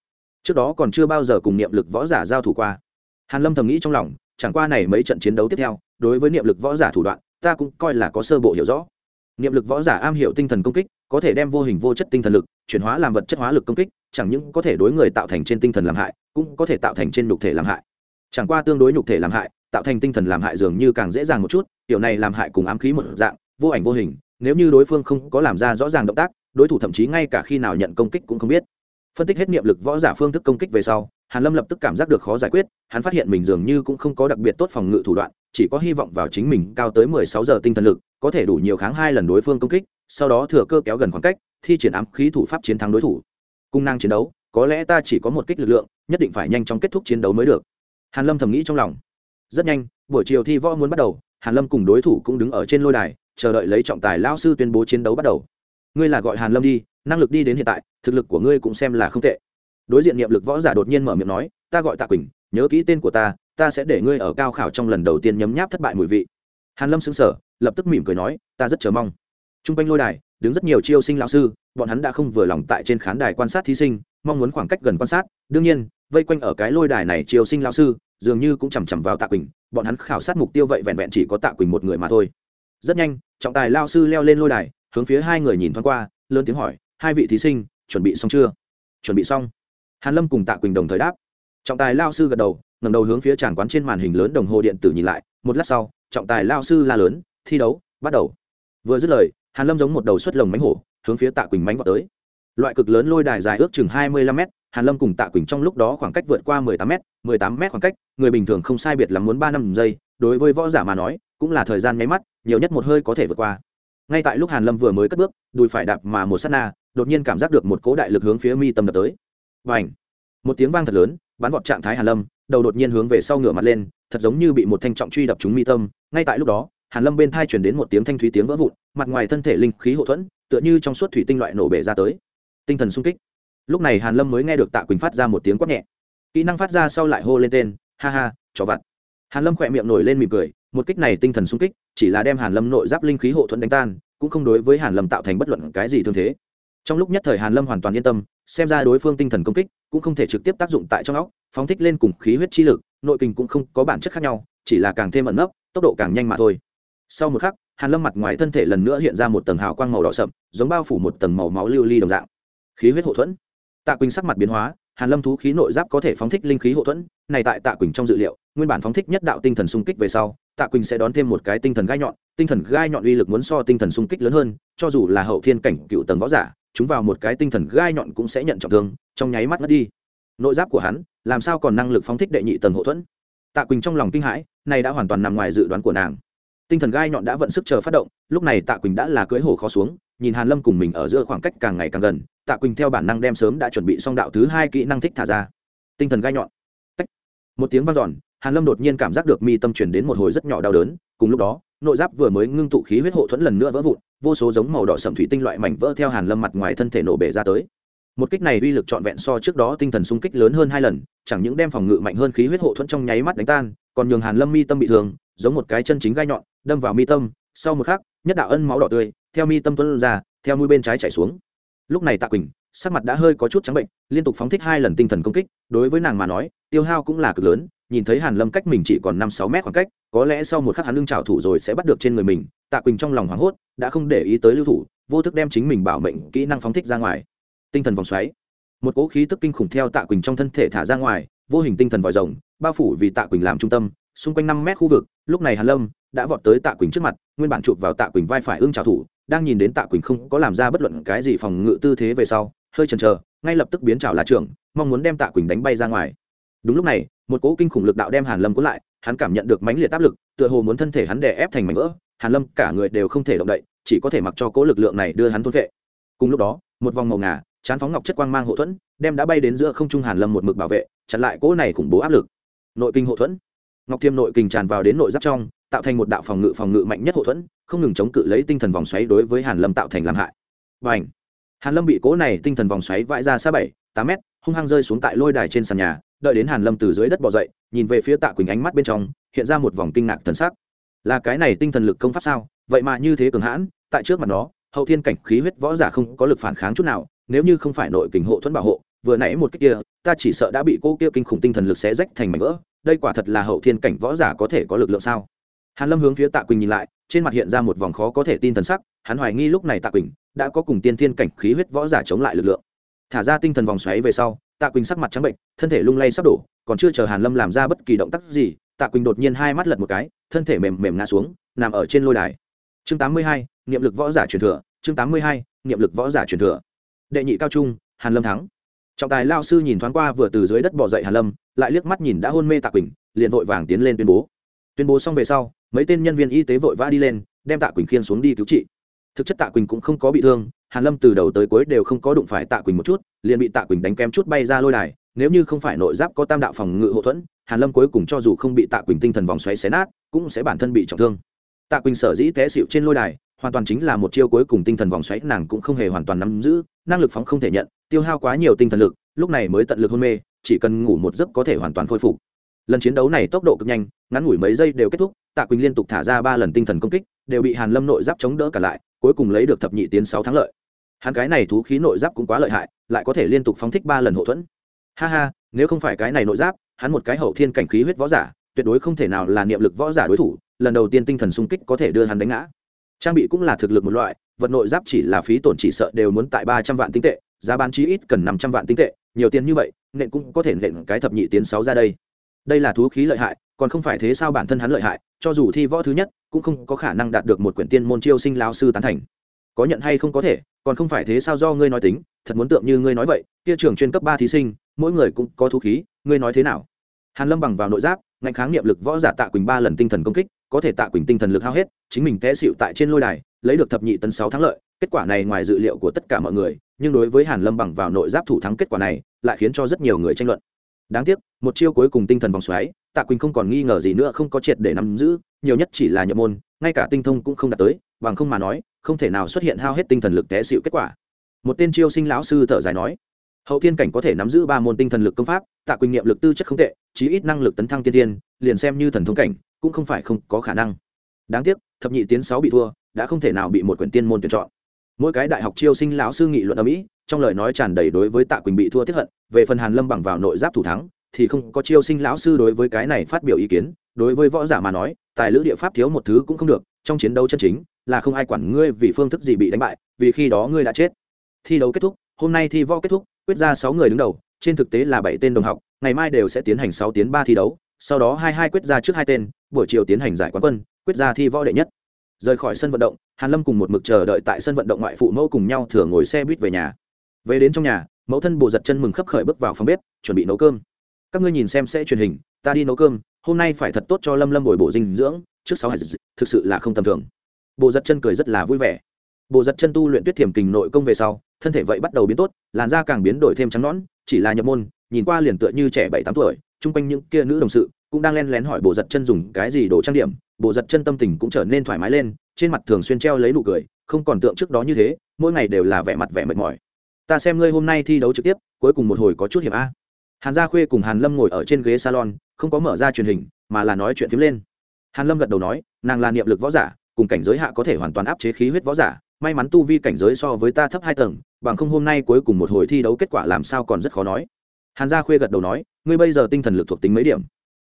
Trước đó còn chưa bao giờ cùng niệm lực võ giả giao thủ qua. Hàn lâm thầm nghĩ trong lòng, chẳng qua này mấy trận chiến đấu tiếp theo, đối với niệm lực võ giả thủ đoạn, ta cũng coi là có sơ bộ hiểu rõ. Niệm lực võ giả am hiểu tinh thần công kích, có thể đem vô hình vô chất tinh thần lực chuyển hóa làm vật chất hóa lực công kích, chẳng những có thể đối người tạo thành trên tinh thần làm hại, cũng có thể tạo thành trên nhục thể làm hại. Chẳng qua tương đối nhục thể làm hại, tạo thành tinh thần làm hại dường như càng dễ dàng một chút, tiểu này làm hại cùng ám khí một dạng, vô ảnh vô hình nếu như đối phương không có làm ra rõ ràng động tác, đối thủ thậm chí ngay cả khi nào nhận công kích cũng không biết. Phân tích hết niệm lực võ giả phương thức công kích về sau, hàn lâm lập tức cảm giác được khó giải quyết, hắn phát hiện mình dường như cũng không có đặc biệt tốt phòng ngự thủ đoạn, chỉ có hy vọng vào chính mình cao tới mười sáu giờ tinh thần lực, có thể đủ nhiều kháng hai lần đối phương công kích, sau đó thừa cơ kéo gần khoảng cách, thi triển ám khí thủ pháp chiến thắng đối thủ. Cung năng chiến đấu, có lẽ ta chỉ có một kích lực lượng, nhất định phải nhanh chóng kết thúc chiến đấu mới được. Hàn lâm thầm nghĩ trong lòng. Rất nhanh, buổi chiều thi võ muốn bắt đầu, hàn lâm cùng đối thủ cũng đứng ở trên lôi đài chờ đợi lấy trọng tài lao sư tuyên bố chiến đấu bắt đầu. Ngươi là gọi hàn lâm đi, năng lực đi đến hiện tại, thực lực của ngươi cũng xem là không tệ. Đối diện niệm lực võ giả đột nhiên mở miệng nói, ta gọi tạ quỳnh, nhớ kỹ tên của ta ta sẽ để ngươi ở cao khảo trong lần đầu tiên nhấm nháp thất bại mùi vị. Hàn lâm sững sờ, lập tức mỉm cười nói, ta rất chờ mong. Trung quanh lôi đài, đứng rất nhiều chiêu sinh lão sư, bọn hắn đã không vừa lòng tại trên khán đài quan sát thí sinh, mong muốn khoảng cách gần quan sát. Đương nhiên, vây quanh ở cái lôi đài này chiêu sinh lão sư, dường như cũng chằm chằm vào tạ quỳnh, bọn hắn khảo sát mục tiêu vậy vẹn vẹn chỉ có tạ quỳnh một người mà thôi rất nhanh, trọng tài lao sư leo lên lôi đài, hướng phía hai người nhìn thoáng qua, lớn tiếng hỏi, hai vị thí sinh, chuẩn bị xong chưa? Chuẩn bị xong. Hàn lâm cùng tạ quỳnh đồng thời đáp. Trọng tài lao sư gật đầu, ngẩng đầu hướng phía tràng quán trên màn hình lớn đồng hồ điện tử nhìn lại, một lát sau, trọng tài lao sư la lớn, thi đấu, bắt đầu. Vừa dứt lời, hàn lâm giống một đầu xuất lồng mánh hổ, hướng phía tạ quỳnh mánh vào tới. Loại cực lớn lôi đài dài ước chừng hai mươi lăm m hàn lâm cùng tạ quỳnh trong lúc đó khoảng cách vượt qua mười tám m mười tám m khoảng cách, người bình thường không sai biệt lắm muốn ba năm giây, đối với võ giả mà nói, cũng là thời gian nháy mắt nhiều nhất một hơi có thể vượt qua. Ngay tại lúc hàn lâm vừa mới cất bước, đùi phải đạp mà một sát na, đột nhiên cảm giác được một cố đại lực hướng phía mi tâm đập tới. Và ảnh một tiếng vang thật lớn, bắn vọt trạng thái hàn lâm, đầu đột nhiên hướng về sau ngửa mặt lên, thật giống như bị một thanh trọng truy đập trúng mi tâm. Ngay tại lúc đó, hàn lâm bên thai truyền đến một tiếng thanh thúy tiếng vỡ vụn, mặt ngoài thân thể linh khí hậu thuẫn, tựa như trong suốt thủy tinh loại nổ bể ra tới. Tinh thần sung kích. Lúc này hàn lâm mới nghe được tạ quỳnh phát ra một tiếng quát nhẹ. Kỹ năng phát ra sau lại hô lên tên, ha ha, chó vặt. Hàn lâm khỏe miệng nổi lên mỉm cười một kích này tinh thần sung kích, chỉ là đem hàn lâm nội giáp linh khí hộ thuẫn đánh tan, cũng không đối với hàn lâm tạo thành bất luận cái gì thương thế. Trong lúc nhất thời hàn lâm hoàn toàn yên tâm, xem ra đối phương tinh thần công kích cũng không thể trực tiếp tác dụng tại trong óc, phóng thích lên cùng khí huyết chi lực, nội kình cũng không có bản chất khác nhau, chỉ là càng thêm ẩn nấp, tốc độ càng nhanh mà thôi. Sau một khắc, hàn lâm mặt ngoài thân thể lần nữa hiện ra một tầng hào quang màu đỏ sậm, giống bao phủ một tầng màu máu lưu ly đồng dạng. Khí huyết hộ thuẫn. Tạ quỳnh sắc mặt biến hóa, hàn lâm thú khí nội giáp có thể phóng thích linh khí hộ thuẫn, này tại tạ quỳnh trong dự liệu, nguyên bản phóng thích nhất đạo tinh thần xung kích về sau tạ quỳnh sẽ đón thêm một cái tinh thần gai nhọn, tinh thần gai nhọn uy lực muốn so tinh thần xung kích lớn hơn, cho dù là hậu thiên cảnh cựu tầng võ giả, chúng vào một cái tinh thần gai nhọn cũng sẽ nhận trọng thương, trong nháy mắt mất đi. Nội giáp của hắn, làm sao còn năng lực phóng thích đệ nhị tầng hộ thuẫn? Tạ quỳnh trong lòng kinh hãi, này đã hoàn toàn nằm ngoài dự đoán của nàng. Tinh thần gai nhọn đã vận sức chờ phát động, lúc này tạ quỳnh đã là cưỡi hổ khó xuống, nhìn hàn lâm cùng mình ở giữa khoảng cách càng ngày càng gần, tạ quỳnh theo bản năng đem sớm đã chuẩn bị xong đạo thứ hai kỹ năng thích thả ra. Tinh thần gai nhọn. Tách. một tiếng vang dọn hàn lâm đột nhiên cảm giác được mi tâm truyền đến một hồi rất nhỏ đau đớn, cùng lúc đó, nội giáp vừa mới ngưng tụ khí huyết hộ thuẫn lần nữa vỡ vụn, vô số giống màu đỏ sậm thủy tinh loại mảnh vỡ theo hàn lâm mặt ngoài thân thể nổ bể ra tới. Một kích này uy lực trọn vẹn so trước đó tinh thần xung kích lớn hơn hai lần, chẳng những đem phòng ngự mạnh hơn khí huyết hộ thuẫn trong nháy mắt đánh tan, còn nhường hàn lâm mi tâm bị thương, giống một cái chân chính gai nhọn, đâm vào mi tâm, sau một khắc, nhất đạo ân máu đỏ tươi, theo mi tâm tuấn ra, theo mũi bên trái chảy xuống. Lúc này tạ quỳnh, sắc mặt đã hơi có chút trắng bệnh, liên tục phóng thích hai lần tinh thần công kích, đối với nàng mà nói, tiêu hao cũng là cực lớn nhìn thấy hàn lâm cách mình chỉ còn năm sáu mét khoảng cách, có lẽ sau một khắc hắn lưng trào thủ rồi sẽ bắt được trên người mình, tạ quỳnh trong lòng hoảng hốt, đã không để ý tới lưu thủ, vô thức đem chính mình bảo mệnh kỹ năng phóng thích ra ngoài. Tinh thần vòng xoáy. Một cỗ khí tức kinh khủng theo tạ quỳnh trong thân thể thả ra ngoài, vô hình tinh thần vòi rồng, bao phủ vì tạ quỳnh làm trung tâm, xung quanh năm mét khu vực, lúc này hàn lâm đã vọt tới tạ quỳnh trước mặt, nguyên bản chụp vào tạ quỳnh vai phải ương trào thủ, đang nhìn đến tạ quỳnh không có làm ra bất luận cái gì phòng ngự tư thế về sau, hơi chần chờ, ngay lập tức biến trào là trưởng, mong muốn đem tạ quỳnh đánh bay ra ngoài đúng lúc này, một cỗ kinh khủng lực đạo đem hàn lâm cuốn lại, hắn cảm nhận được mãnh liệt áp lực, tựa hồ muốn thân thể hắn đè ép thành mảnh vỡ, hàn lâm cả người đều không thể động đậy, chỉ có thể mặc cho cỗ lực lượng này đưa hắn thôn vệ. Cùng lúc đó, một vòng màu ngà, chán phóng ngọc chất quang mang hộ thuẫn, đem đã bay đến giữa không trung hàn lâm một mực bảo vệ, chặn lại cỗ này khủng bố áp lực. Nội kinh hộ thuẫn. Ngọc thiêm nội kình tràn vào đến nội giáp trong, tạo thành một đạo phòng ngự phòng ngự mạnh nhất hộ thuẫn, không ngừng chống cự lấy tinh thần vòng xoáy đối với hàn lâm tạo thành làm hại. Và ảnh hàn lâm bị cỗ này tinh thần vòng xoáy vãi ra xa bảy, tám mét, hung hăng rơi xuống tại lôi đài trên sàn nhà đợi đến hàn lâm từ dưới đất bò dậy, nhìn về phía tạ quỳnh ánh mắt bên trong, hiện ra một vòng kinh ngạc thần sắc. Là cái này tinh thần lực công pháp sao? Vậy mà như thế cường hãn, tại trước mặt nó, hậu thiên cảnh khí huyết võ giả không có lực phản kháng chút nào, nếu như không phải nội kình hộ thuẫn bảo hộ, vừa nãy một cái kia, ta chỉ sợ đã bị cô kia kinh khủng tinh thần lực xé rách thành mảnh vỡ, đây quả thật là hậu thiên cảnh võ giả có thể có lực lượng sao? Hàn lâm hướng phía tạ quỳnh nhìn lại, trên mặt hiện ra một vòng khó có thể tin thần sắc, hắn hoài nghi lúc này tạ quỳnh đã có cùng tiên thiên cảnh khí huyết võ giả chống lại lực lượng. Thả ra tinh thần vòng xoáy về sau tạ quỳnh sắc mặt trắng bệnh thân thể lung lay sắp đổ còn chưa chờ hàn lâm làm ra bất kỳ động tác gì tạ quỳnh đột nhiên hai mắt lật một cái thân thể mềm mềm ngã xuống nằm ở trên lôi đài. Chương 82, niệm lực võ giả truyền thừa chương 82, niệm lực võ giả truyền thừa. Đệ nhị cao trung hàn lâm thắng. Trọng tài lao sư nhìn thoáng qua vừa từ dưới đất bỏ dậy hàn lâm lại liếc mắt nhìn đã hôn mê tạ quỳnh liền vội vàng tiến lên tuyên bố. Tuyên bố xong về sau mấy tên nhân viên y tế vội vã đi lên đem tạ quỳnh khiên xuống đi cứu trị thực chất tạ quỳnh cũng không có bị thương, hàn lâm từ đầu tới cuối đều không có đụng phải tạ quỳnh một chút, liền bị tạ quỳnh đánh kém chút bay ra lôi đài, nếu như không phải nội giáp có tam đạo phòng ngự hậu thuẫn, hàn lâm cuối cùng cho dù không bị tạ quỳnh tinh thần vòng xoáy xé nát, cũng sẽ bản thân bị trọng thương. Tạ quỳnh sở dĩ té xịu trên lôi đài, hoàn toàn chính là một chiêu cuối cùng tinh thần vòng xoáy nàng cũng không hề hoàn toàn nắm giữ, năng lực phóng không thể nhận, tiêu hao quá nhiều tinh thần lực, lúc này mới tận lực hôn mê, chỉ cần ngủ một giấc có thể hoàn toàn khôi phục. Lần chiến đấu này tốc độ cực nhanh, ngắn ngủi mấy giây đều kết thúc, tạ quỳnh liên tục thả ra ba lần tinh thần công kích, đều bị hàn lâm nội giáp chống đỡ cả lại cuối cùng lấy được thập nhị tiến sáu thắng lợi. Hắn cái này thú khí nội giáp cũng quá lợi hại, lại có thể liên tục phóng thích ba lần hậu thuẫn. Ha ha, nếu không phải cái này nội giáp, hắn một cái hậu thiên cảnh khí huyết võ giả, tuyệt đối không thể nào là niệm lực võ giả đối thủ, lần đầu tiên tinh thần xung kích có thể đưa hắn đánh ngã. Trang bị cũng là thực lực một loại, vật nội giáp chỉ là phí tổn chỉ sợ đều muốn tại ba trăm vạn tinh tệ, giá bán chí ít cần năm trăm vạn tinh tệ, nhiều tiền như vậy, nện cũng có thể nện cái thập nhị tiến sáu ra đây. Đây là thú khí lợi hại còn không phải thế sao bản thân hắn lợi hại, cho dù thi võ thứ nhất, cũng không có khả năng đạt được một quyển tiên môn chiêu sinh lão sư tán thành. Có nhận hay không có thể, còn không phải thế sao do ngươi nói tính, thật muốn tượng như ngươi nói vậy, kia trường chuyên cấp ba thí sinh, mỗi người cũng có thú khí, ngươi nói thế nào? Hàn lâm bằng vào nội giáp, ngạnh kháng niệm lực võ giả tạ quỳnh ba lần tinh thần công kích, có thể tạ quỳnh tinh thần lực hao hết, chính mình té xịu tại trên lôi đài, lấy được thập nhị tấn sáu thắng lợi, kết quả này ngoài dự liệu của tất cả mọi người, nhưng đối với hàn lâm bằng vào nội giáp thủ thắng kết quả này, lại khiến cho rất nhiều người tranh luận. Đáng tiếc, một chiêu cuối cùng tinh thần vòng xoáy tạ quỳnh không còn nghi ngờ gì nữa, không có triệt để nắm giữ, nhiều nhất chỉ là nhập môn, ngay cả tinh thông cũng không đạt tới, bằng không mà nói, không thể nào xuất hiện hao hết tinh thần lực té xịu kết quả. Một tên chiêu sinh lão sư thở dài nói, hậu thiên cảnh có thể nắm giữ ba môn tinh thần lực công pháp, tạ quỳnh nghiệm lực tư chất không tệ, chí ít năng lực tấn thăng tiên tiên liền xem như thần thông cảnh, cũng không phải không có khả năng. Đáng tiếc, thập nhị tiến sáu bị thua, đã không thể nào bị một quyển tiên môn tuyển chọn. Mỗi cái đại học chiêu sinh lão sư nghị luận ở mỹ trong lời nói tràn đầy đối với tạ quỳnh bị thua tiếp hận, về phần hàn lâm bằng vào nội giáp thủ thắng thì không có chiêu sinh lão sư đối với cái này phát biểu ý kiến, đối với võ giả mà nói, tài lữ địa pháp thiếu một thứ cũng không được, trong chiến đấu chân chính, là không ai quản ngươi vì phương thức gì bị đánh bại, vì khi đó ngươi đã chết. Thi đấu kết thúc, hôm nay thi võ kết thúc, quyết ra sáu người đứng đầu, trên thực tế là bảy tên đồng học, ngày mai đều sẽ tiến hành sáu tiến ba thi đấu, sau đó hai hai quyết ra trước hai tên, buổi chiều tiến hành giải quán quân, quyết ra thi võ đệ nhất. Rời khỏi sân vận động, hàn lâm cùng một mực chờ đợi tại sân vận động ngoại phụ mẫu cùng nhau thừa ngồi xe buýt về nhà. Về đến trong nhà, mẫu thân bồ giật chân mừng khấp khởi bước vào phòng bếp, chuẩn bị nấu cơm các ngươi nhìn xem sẽ truyền hình, ta đi nấu cơm, hôm nay phải thật tốt cho lâm lâm bồi bổ dinh dưỡng, trước sáu hải thực sự là không tầm thường. Bộ giật chân cười rất là vui vẻ. Bộ giật chân tu luyện tuyết thiểm kình nội công về sau, thân thể vậy bắt đầu biến tốt, làn da càng biến đổi thêm trắng nõn, chỉ là nhập môn, nhìn qua liền tựa như trẻ bảy tám tuổi, chung quanh những kia nữ đồng sự cũng đang len lén hỏi bộ giật chân dùng cái gì đồ trang điểm bộ giật chân tâm tình cũng trở nên thoải mái lên, trên mặt thường xuyên treo lấy nụ cười, không còn tượng trước đó như thế, mỗi ngày đều là vẻ mặt vẻ mệt mỏi. Ta xem ngươi hôm nay thi đấu trực tiếp, cuối cùng một hồi có chút hiểm a hàn gia khuê cùng hàn lâm ngồi ở trên ghế salon, không có mở ra truyền hình, mà là nói chuyện phím lên. Hàn lâm gật đầu nói, nàng là niệm lực võ giả, cùng cảnh giới hạ có thể hoàn toàn áp chế khí huyết võ giả, may mắn tu vi cảnh giới so với ta thấp hai tầng, bằng không hôm nay cuối cùng một hồi thi đấu kết quả làm sao còn rất khó nói. Hàn gia khuê gật đầu nói, ngươi bây giờ tinh thần lực thuộc tính mấy điểm?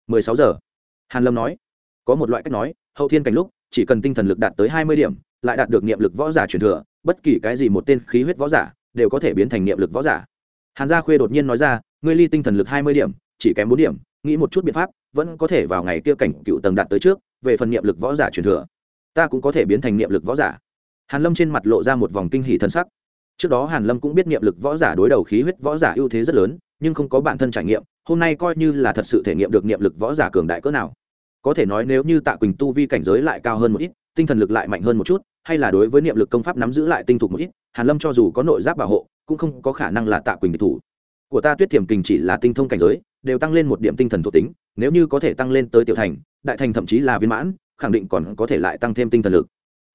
Mười sáu giờ. Hàn lâm nói, có một loại cách nói, hậu thiên cảnh lúc, chỉ cần tinh thần lực đạt tới hai mươi điểm, lại đạt được niệm lực võ giả truyền thừa, bất kỳ cái gì một tên khí huyết võ giả, đều có thể biến thành niệm lực võ giả. Hàn gia khuê đột nhiên nói ra ngươi ly tinh thần lực hai mươi điểm, chỉ kém bốn điểm, nghĩ một chút biện pháp, vẫn có thể vào ngày kia cảnh cựu tầng đạt tới trước, về phần niệm lực võ giả truyền thừa, ta cũng có thể biến thành niệm lực võ giả. Hàn lâm trên mặt lộ ra một vòng kinh hỉ thân sắc. Trước đó hàn lâm cũng biết niệm lực võ giả đối đầu khí huyết võ giả ưu thế rất lớn, nhưng không có bản thân trải nghiệm, hôm nay coi như là thật sự thể nghiệm được niệm lực võ giả cường đại cỡ nào. Có thể nói nếu như tạ quỳnh tu vi cảnh giới lại cao hơn một ít, tinh thần lực lại mạnh hơn một chút, hay là đối với niệm lực công pháp nắm giữ lại tinh thục một ít, hàn lâm cho dù có nội giáp bảo hộ, cũng không có khả năng là tạ quỳnh địch thủ của ta tuyết thiểm kình chỉ là tinh thông cảnh giới, đều tăng lên một điểm tinh thần thuộc tính, nếu như có thể tăng lên tới tiểu thành, đại thành thậm chí là viên mãn, khẳng định còn có thể lại tăng thêm tinh thần lực.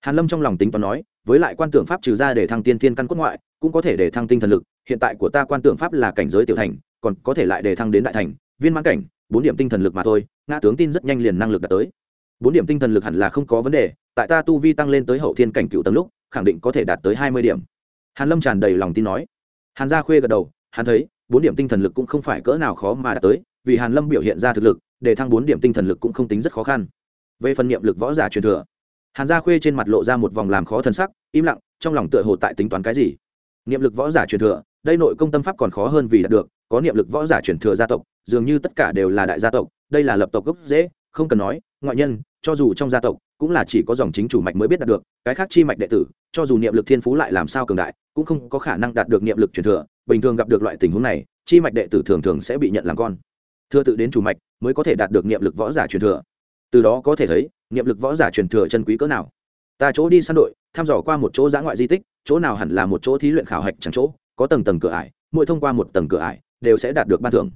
Hàn lâm trong lòng tính toán nói, với lại quan tưởng pháp trừ ra để thăng tiên thiên căn cốt ngoại, cũng có thể để thăng tinh thần lực, hiện tại của ta quan tưởng pháp là cảnh giới tiểu thành, còn có thể lại để thăng đến đại thành, viên mãn cảnh, bốn điểm tinh thần lực mà thôi, ngã tướng tin rất nhanh liền năng lực đạt tới. Bốn điểm tinh thần lực hẳn là không có vấn đề, tại ta tu vi tăng lên tới hậu thiên cảnh cựu tầng lúc, khẳng định có thể đạt tới hai mươi điểm. Hàn lâm tràn đầy lòng tin nói. Hàn gia khuê gật đầu, hắn thấy bốn điểm tinh thần lực cũng không phải cỡ nào khó mà đạt tới, vì hàn lâm biểu hiện ra thực lực, để thăng bốn điểm tinh thần lực cũng không tính rất khó khăn. Về phần niệm lực võ giả truyền thừa, hàn gia khuê trên mặt lộ ra một vòng làm khó thân sắc, im lặng, trong lòng tựa hồ tại tính toán cái gì. Niệm lực võ giả truyền thừa, đây nội công tâm pháp còn khó hơn vì đạt được, có niệm lực võ giả truyền thừa gia tộc, dường như tất cả đều là đại gia tộc, đây là lập tộc gốc dễ không cần nói, ngoại nhân, cho dù trong gia tộc, cũng là chỉ có dòng chính chủ mạch mới biết đạt được, cái khác chi mạch đệ tử, cho dù niệm lực thiên phú lại làm sao cường đại, cũng không có khả năng đạt được niệm lực truyền thừa bình thường gặp được loại tình huống này, chi mạch đệ tử thường thường sẽ bị nhận làm con. Thừa tự đến chủ mạch mới có thể đạt được niệm lực võ giả truyền thừa. Từ đó có thể thấy, niệm lực võ giả truyền thừa chân quý cỡ nào. Ta chỗ đi săn đội, thăm dò qua một chỗ giã ngoại di tích, chỗ nào hẳn là một chỗ thí luyện khảo hạch chẳng chỗ, có tầng tầng cửa ải, mỗi thông qua một tầng cửa ải, đều sẽ đạt được ban thưởng.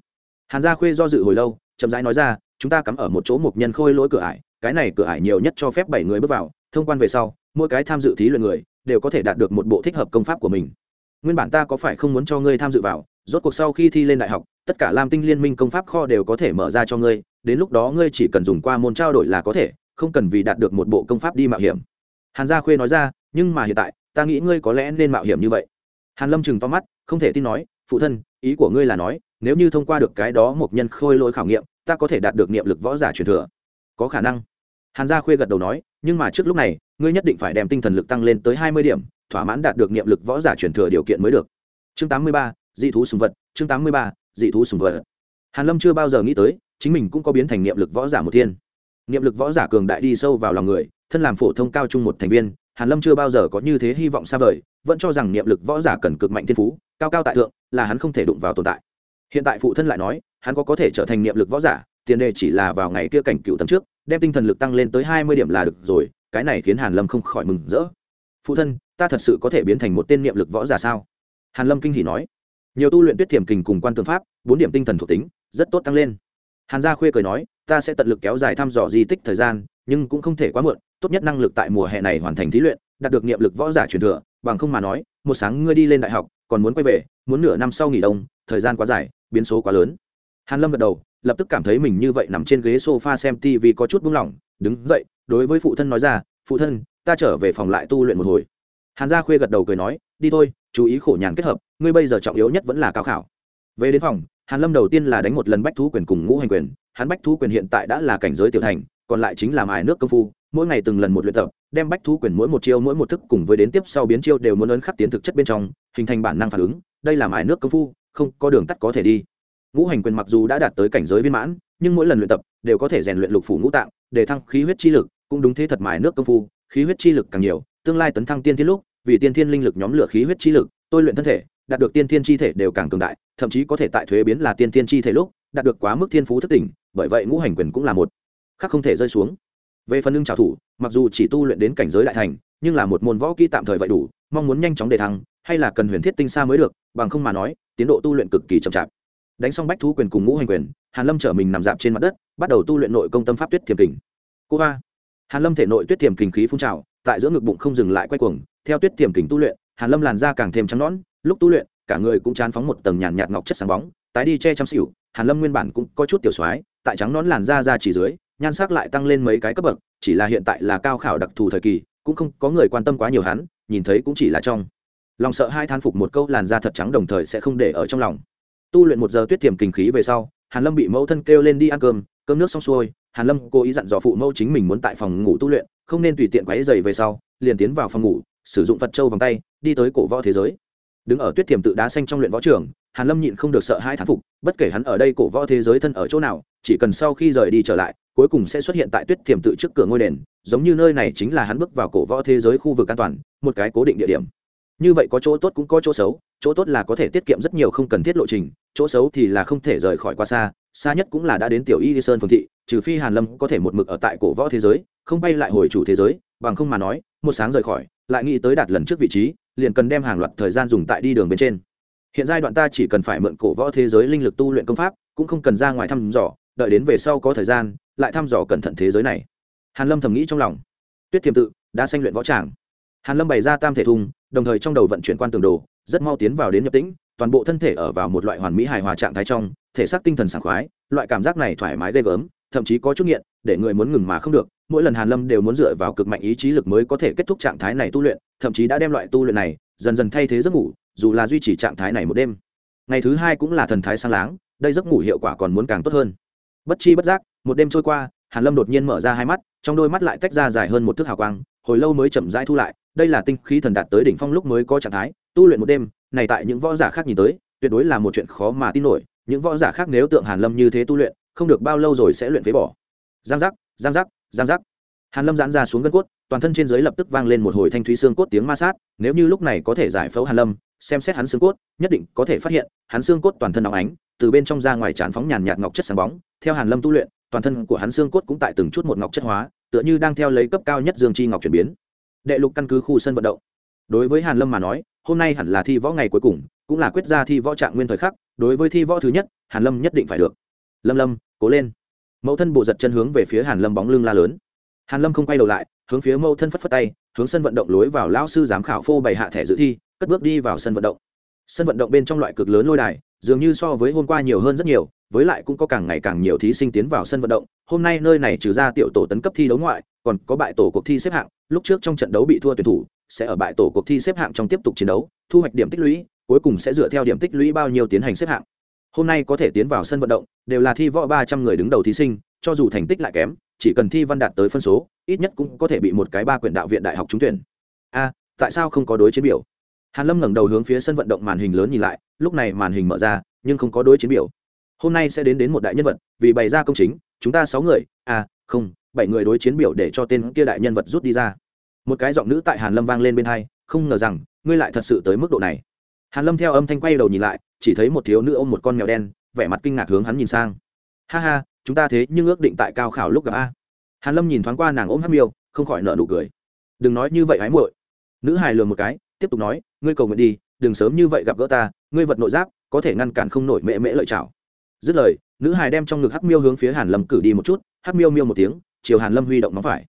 Hàn gia khuê do dự hồi lâu, chậm rãi nói ra, chúng ta cắm ở một chỗ mục nhân khôi lỗi cửa ải, cái này cửa ải nhiều nhất cho phép bảy người bước vào, thông quan về sau, mỗi cái tham dự thí luyện người đều có thể đạt được một bộ thích hợp công pháp của mình nguyên bản ta có phải không muốn cho ngươi tham dự vào, rốt cuộc sau khi thi lên đại học, tất cả lam tinh liên minh công pháp kho đều có thể mở ra cho ngươi, đến lúc đó ngươi chỉ cần dùng qua môn trao đổi là có thể, không cần vì đạt được một bộ công pháp đi mạo hiểm. Hàn gia khuê nói ra, nhưng mà hiện tại, ta nghĩ ngươi có lẽ nên mạo hiểm như vậy. Hàn lâm chừng to mắt, không thể tin nói, phụ thân, ý của ngươi là nói, nếu như thông qua được cái đó một nhân khôi lỗi khảo nghiệm, ta có thể đạt được niệm lực võ giả truyền thừa. Có khả năng. Hàn gia khuê gật đầu nói, nhưng mà trước lúc này, ngươi nhất định phải đem tinh thần lực tăng lên tới hai mươi điểm thỏa mãn đạt được niệm lực võ giả truyền thừa điều kiện mới được. Chương tám mươi ba, dị thú sùng vật. Chương tám mươi ba, dị thú sùng vật. Hàn lâm chưa bao giờ nghĩ tới, chính mình cũng có biến thành niệm lực võ giả một thiên. Niệm lực võ giả cường đại đi sâu vào lòng người, thân làm phổ thông cao trung một thành viên, hàn lâm chưa bao giờ có như thế hy vọng xa vời, vẫn cho rằng niệm lực võ giả cần cực mạnh thiên phú, cao cao tại thượng, là hắn không thể đụng vào tồn tại. Hiện tại phụ thân lại nói, hắn có có thể trở thành niệm lực võ giả, tiền đề chỉ là vào ngày kia cảnh cựu tầng trước, đem tinh thần lực tăng lên tới hai mươi điểm là được rồi, cái này khiến hàn lâm không khỏi mừng rỡ phụ thân, ta thật sự có thể biến thành một tên niệm lực võ giả sao? Hàn lâm kinh hỉ nói. Nhiều tu luyện tuyết thiểm kình cùng quan tương pháp, bốn điểm tinh thần thuộc tính, rất tốt tăng lên. Hàn gia khuê cười nói, ta sẽ tận lực kéo dài thăm dò di tích thời gian, nhưng cũng không thể quá muộn, tốt nhất năng lực tại mùa hè này hoàn thành thí luyện, đạt được niệm lực võ giả truyền thừa, bằng không mà nói, một sáng ngươi đi lên đại học, còn muốn quay về, muốn nửa năm sau nghỉ đông, thời gian quá dài, biến số quá lớn. Hàn lâm gật đầu, lập tức cảm thấy mình như vậy nằm trên ghế sofa xem tv có chút buông lỏng, đứng dậy, đối với phụ thân nói ra, phụ thân ta trở về phòng lại tu luyện một hồi. Hàn gia khuê gật đầu cười nói, đi thôi, chú ý khổ nhàn kết hợp, ngươi bây giờ trọng yếu nhất vẫn là cao khảo. Về đến phòng, hàn lâm đầu tiên là đánh một lần bách thú quyền cùng ngũ hành quyền. Hắn bách thú quyền hiện tại đã là cảnh giới tiểu thành, còn lại chính là mài nước công phu. Mỗi ngày từng lần một luyện tập, đem bách thú quyền mỗi một chiêu, mỗi một thức cùng với đến tiếp sau biến chiêu đều muốn ấn khắc tiến thực chất bên trong, hình thành bản năng phản ứng. Đây là mài nước công phu, không có đường tắt có thể đi. Ngũ hành quyền mặc dù đã đạt tới cảnh giới viên mãn, nhưng mỗi lần luyện tập đều có thể rèn luyện lục phủ ngũ tạng, để thăng khí huyết chi lực, cũng đúng thế thật mài nước công phu khí huyết chi lực càng nhiều, tương lai tấn thăng tiên thiên lúc, vì tiên thiên linh lực nhóm lửa khí huyết chi lực, tôi luyện thân thể, đạt được tiên thiên chi thể đều càng cường đại, thậm chí có thể tại thuế biến là tiên thiên chi thể lúc, đạt được quá mức thiên phú thất tỉnh, bởi vậy ngũ hành quyền cũng là một khác không thể rơi xuống. Về phần lưng trào thủ, mặc dù chỉ tu luyện đến cảnh giới đại thành, nhưng là một môn võ kỹ tạm thời vậy đủ, mong muốn nhanh chóng đề thăng, hay là cần huyền thiết tinh xa mới được, bằng không mà nói, tiến độ tu luyện cực kỳ chậm chạp. Đánh xong bách thú quyền cùng ngũ hành quyền, hàn lâm trở mình nằm dạp trên mặt đất, bắt đầu tu luyện nội công tâm pháp tuyết thiềm kình. Cô ba hàn lâm thể nội tuyết tiềm kình khí phun trào, tại giữa ngực bụng không dừng lại quay cuồng, theo tuyết tiềm kình tu luyện, hàn lâm làn da càng thêm trắng nõn, lúc tu luyện, cả người cũng chán phóng một tầng nhàn nhạt ngọc chất sáng bóng, tái đi che chăm xỉu hàn lâm nguyên bản cũng có chút tiểu soái, tại trắng nón làn da ra chỉ dưới, nhan sắc lại tăng lên mấy cái cấp bậc, chỉ là hiện tại là cao khảo đặc thù thời kỳ, cũng không có người quan tâm quá nhiều hắn, nhìn thấy cũng chỉ là trong. Lòng sợ hai than phục một câu làn da thật trắng đồng thời sẽ không để ở trong lòng. Tu luyện một giờ tuyết tiềm kinh khí về sau, hàn lâm bị mẫu thân kêu lên đi ăn cơm cơm nước xong xuôi hàn lâm cố ý dặn dò phụ mẫu chính mình muốn tại phòng ngủ tu luyện, không nên tùy tiện quấy giày về sau, liền tiến vào phòng ngủ, sử dụng phật châu vòng tay, đi tới cổ võ thế giới. Đứng ở tuyết tiềm tự đá xanh trong luyện võ trường, hàn lâm nhịn không được sợ hai thán phục, bất kể hắn ở đây cổ võ thế giới thân ở chỗ nào, chỉ cần sau khi rời đi trở lại, cuối cùng sẽ xuất hiện tại tuyết tiềm tự trước cửa ngôi đền, giống như nơi này chính là hắn bước vào cổ võ thế giới khu vực an toàn, một cái cố định địa điểm. Như vậy có chỗ tốt cũng có chỗ xấu, chỗ tốt là có thể tiết kiệm rất nhiều không cần thiết lộ trình, chỗ xấu thì là không thể rời khỏi quá xa xa nhất cũng là đã đến tiểu y sơn phương thị, trừ phi hàn lâm có thể một mực ở tại cổ võ thế giới, không bay lại hồi chủ thế giới, bằng không mà nói, một sáng rời khỏi, lại nghĩ tới đạt lần trước vị trí, liền cần đem hàng loạt thời gian dùng tại đi đường bên trên. Hiện giai đoạn ta chỉ cần phải mượn cổ võ thế giới linh lực tu luyện công pháp, cũng không cần ra ngoài thăm dò, đợi đến về sau có thời gian, lại thăm dò cẩn thận thế giới này. Hàn lâm thầm nghĩ trong lòng. Tuyết thiềm tự, đã sanh luyện võ tràng. Hàn lâm bày ra tam thể thùng, đồng thời trong đầu vận chuyển quan tường đồ, rất mau tiến vào đến nhập tĩnh toàn bộ thân thể ở vào một loại hoàn mỹ hài hòa trạng thái trong, thể xác tinh thần sảng khoái, loại cảm giác này thoải mái ghê gớm, thậm chí có chút nghiện, để người muốn ngừng mà không được. Mỗi lần hàn lâm đều muốn dựa vào cực mạnh ý chí lực mới có thể kết thúc trạng thái này tu luyện, thậm chí đã đem loại tu luyện này dần dần thay thế giấc ngủ, dù là duy trì trạng thái này một đêm. Ngày thứ hai cũng là thần thái sáng láng, đây giấc ngủ hiệu quả còn muốn càng tốt hơn. Bất chi bất giác, một đêm trôi qua, hàn lâm đột nhiên mở ra hai mắt, trong đôi mắt lại tách ra dài hơn một thước hào quang, hồi lâu mới chậm rãi thu lại, đây là tinh khí thần đạt tới đỉnh phong lúc mới có trạng thái, tu luyện một đêm này tại những võ giả khác nhìn tới, tuyệt đối là một chuyện khó mà tin nổi. Những võ giả khác nếu tượng hàn lâm như thế tu luyện, không được bao lâu rồi sẽ luyện phế bỏ. Giang giác giang giác giang giác. Hàn lâm giãn ra xuống gân cốt, toàn thân trên dưới lập tức vang lên một hồi thanh thúy xương cốt tiếng ma sát, nếu như lúc này có thể giải phẫu hàn lâm, xem xét hắn xương cốt, nhất định có thể phát hiện, hắn xương cốt toàn thân óng ánh, từ bên trong ra ngoài tràn phóng nhàn nhạt ngọc chất sáng bóng. Theo hàn lâm tu luyện, toàn thân của hắn xương cốt cũng tại từng chút một ngọc chất hóa, tựa như đang theo lấy cấp cao nhất dương chi ngọc chuyển biến. Đệ lục căn cứ khu sân vận động. Đối với hàn lâm mà nói hôm nay hẳn là thi võ ngày cuối cùng, cũng là quyết ra thi võ trạng nguyên thời khắc, đối với thi võ thứ nhất, hàn lâm nhất định phải được. Lâm lâm, cố lên. Mẫu thân bộ giật chân hướng về phía hàn lâm bóng lưng la lớn. Hàn lâm không quay đầu lại, hướng phía mẫu thân phất phất tay, hướng sân vận động lối vào lão sư giám khảo phô bày hạ thẻ dự thi, cất bước đi vào sân vận động. Sân vận động bên trong loại cực lớn lôi đài, dường như so với hôm qua nhiều hơn rất nhiều, với lại cũng có càng ngày càng nhiều thí sinh tiến vào sân vận động. Hôm nay nơi này trừ ra tiểu tổ tấn cấp thi đấu ngoại, còn có bại tổ cuộc thi xếp hạng, lúc trước trong trận đấu bị thua tuyển thủ sẽ ở bại tổ cuộc thi xếp hạng trong tiếp tục chiến đấu, thu hoạch điểm tích lũy, cuối cùng sẽ dựa theo điểm tích lũy bao nhiêu tiến hành xếp hạng. Hôm nay có thể tiến vào sân vận động, đều là thi võ ba trăm người đứng đầu thí sinh, cho dù thành tích lại kém, chỉ cần thi văn đạt tới phân số, ít nhất cũng có thể bị một cái ba quyển đạo viện đại học trúng tuyển. A, tại sao không có đối chiến biểu? Hàn lâm ngẩng đầu hướng phía sân vận động màn hình lớn nhìn lại, lúc này màn hình mở ra, nhưng không có đối chiến biểu. Hôm nay sẽ đến đến một đại nhân vật, vì bày ra công chính, chúng ta sáu người à không, bảy người đối chiến biểu để cho tên kia đại nhân vật rút đi ra một cái giọng nữ tại hàn lâm vang lên bên hai, không ngờ rằng, ngươi lại thật sự tới mức độ này. Hàn lâm theo âm thanh quay đầu nhìn lại, chỉ thấy một thiếu nữ ôm một con mèo đen, vẻ mặt kinh ngạc hướng hắn nhìn sang. Ha ha, chúng ta thế nhưng ước định tại cao khảo lúc gặp a. Hàn lâm nhìn thoáng qua nàng ôm hát miêu, không khỏi nở nụ cười. Đừng nói như vậy hái muội. Nữ hài lườm một cái, tiếp tục nói, ngươi cầu nguyện đi, đừng sớm như vậy gặp gỡ ta, ngươi vật nội giáp, có thể ngăn cản không nổi mễ mễ lợi chảo dứt lời, nữ hài đem trong ngực hắc miêu hướng phía hàn lâm cử đi một chút, hắc miêu miêu một tiếng, chiều hàn lâm huy động nó phải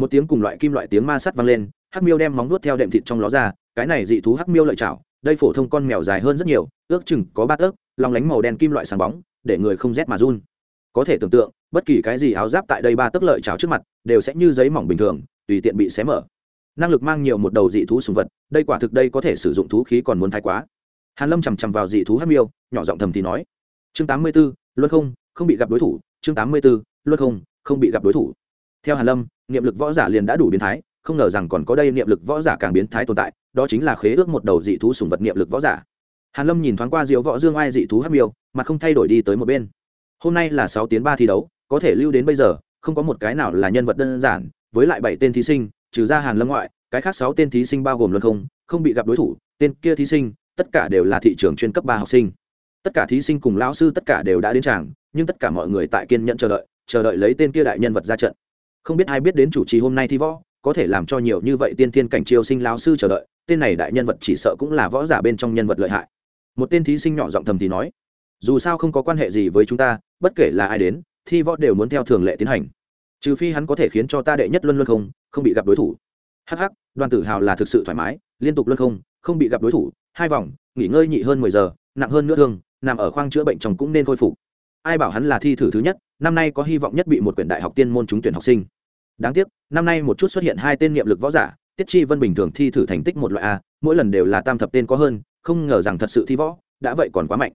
một tiếng cùng loại kim loại tiếng ma sắt vang lên hắc miêu đem móng vuốt theo đệm thịt trong ló ra cái này dị thú hắc miêu lợi chảo đây phổ thông con mèo dài hơn rất nhiều ước chừng có ba tấc lòng lánh màu đen kim loại sáng bóng để người không rét mà run. Có thể tưởng tượng bất kỳ cái gì áo giáp tại đây ba tấc lợi chảo trước mặt đều sẽ như giấy mỏng bình thường tùy tiện bị xé mở. Năng lực mang nhiều một đầu dị thú sùng vật đây quả thực đây có thể sử dụng thú khí còn muốn thái quá. Hàn lâm chằm chằm vào dị thú hắc miêu nhỏ giọng thầm thì nói. Chương tám mươi 84, luật không không bị gặp đối thủ chương tám mươi 84, luật không không bị gặp đối thủ theo hàn lâm, niệm lực võ giả liền đã đủ biến thái, không ngờ rằng còn có đây niệm lực võ giả càng biến thái tồn tại, đó chính là khế ước một đầu dị thú sùng vật niệm lực võ giả. Hàn lâm nhìn thoáng qua diệu võ dương ai dị thú hắc miêu mà không thay đổi đi tới một bên. Hôm nay là sáu tiến ba thi đấu, có thể lưu đến bây giờ, không có một cái nào là nhân vật đơn giản, với lại bảy tên thí sinh, trừ ra hàn lâm ngoại, cái khác sáu tên thí sinh bao gồm luân không không bị gặp đối thủ, tên kia thí sinh, tất cả đều là thị trường chuyên cấp ba học sinh. Tất cả thí sinh cùng lão sư tất cả đều đã đến tràng, nhưng tất cả mọi người tại kiên nhẫn chờ đợi chờ đợi lấy tên kia đại nhân vật ra trận không biết ai biết đến chủ trì hôm nay thi võ, có thể làm cho nhiều như vậy tiên thiên cảnh chiêu sinh lao sư chờ đợi, tên này đại nhân vật chỉ sợ cũng là võ giả bên trong nhân vật lợi hại. Một tên thí sinh nhỏ giọng thầm thì nói, dù sao không có quan hệ gì với chúng ta, bất kể là ai đến, thi võ đều muốn theo thường lệ tiến hành. Trừ phi hắn có thể khiến cho ta đệ nhất luân luân không không bị gặp đối thủ. Hh đoàn tử hào là thực sự thoải mái, liên tục luân không không bị gặp đối thủ, hai vòng, nghỉ ngơi nhị hơn mười giờ, nặng hơn nữa thương, nằm ở khoang chữa bệnh chồng cũng nên khôi phục. Ai bảo hắn là thi thử thứ nhất năm nay có hy vọng nhất bị một quyển đại học tiên môn trúng tuyển học sinh. Đáng tiếc, năm nay một chút xuất hiện hai tên niệm lực võ giả, tiết chi vân bình thường thi thử thành tích một loại a, mỗi lần đều là tam thập tên có hơn, không ngờ rằng thật sự thi võ, đã vậy còn quá mạnh.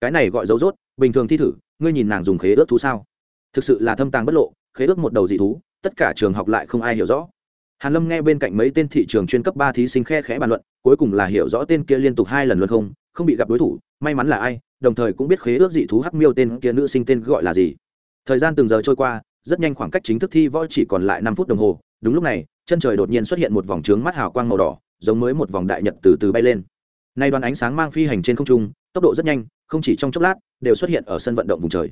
Cái này gọi dấu dốt bình thường thi thử, ngươi nhìn nàng dùng khế ước thú sao? Thực sự là thâm tàng bất lộ, khế ước một đầu dị thú, tất cả trường học lại không ai hiểu rõ. Hàn lâm nghe bên cạnh mấy tên thị trường chuyên cấp ba thí sinh khe khẽ bàn luận, cuối cùng là hiểu rõ tên kia liên tục hai lần luôn không không bị gặp đối thủ, may mắn là ai, đồng thời cũng biết khế ước dị thú hắc miêu tên kia nữ sinh tên gọi là gì thời gian từng giờ trôi qua, rất nhanh khoảng cách chính thức thi võ chỉ còn lại năm phút đồng hồ. Đúng lúc này, chân trời đột nhiên xuất hiện một vòng trướng mắt hào quang màu đỏ, giống mới một vòng đại nhật từ từ bay lên. Nay đoàn ánh sáng mang phi hành trên không trung, tốc độ rất nhanh, không chỉ trong chốc lát, đều xuất hiện ở sân vận động vùng trời.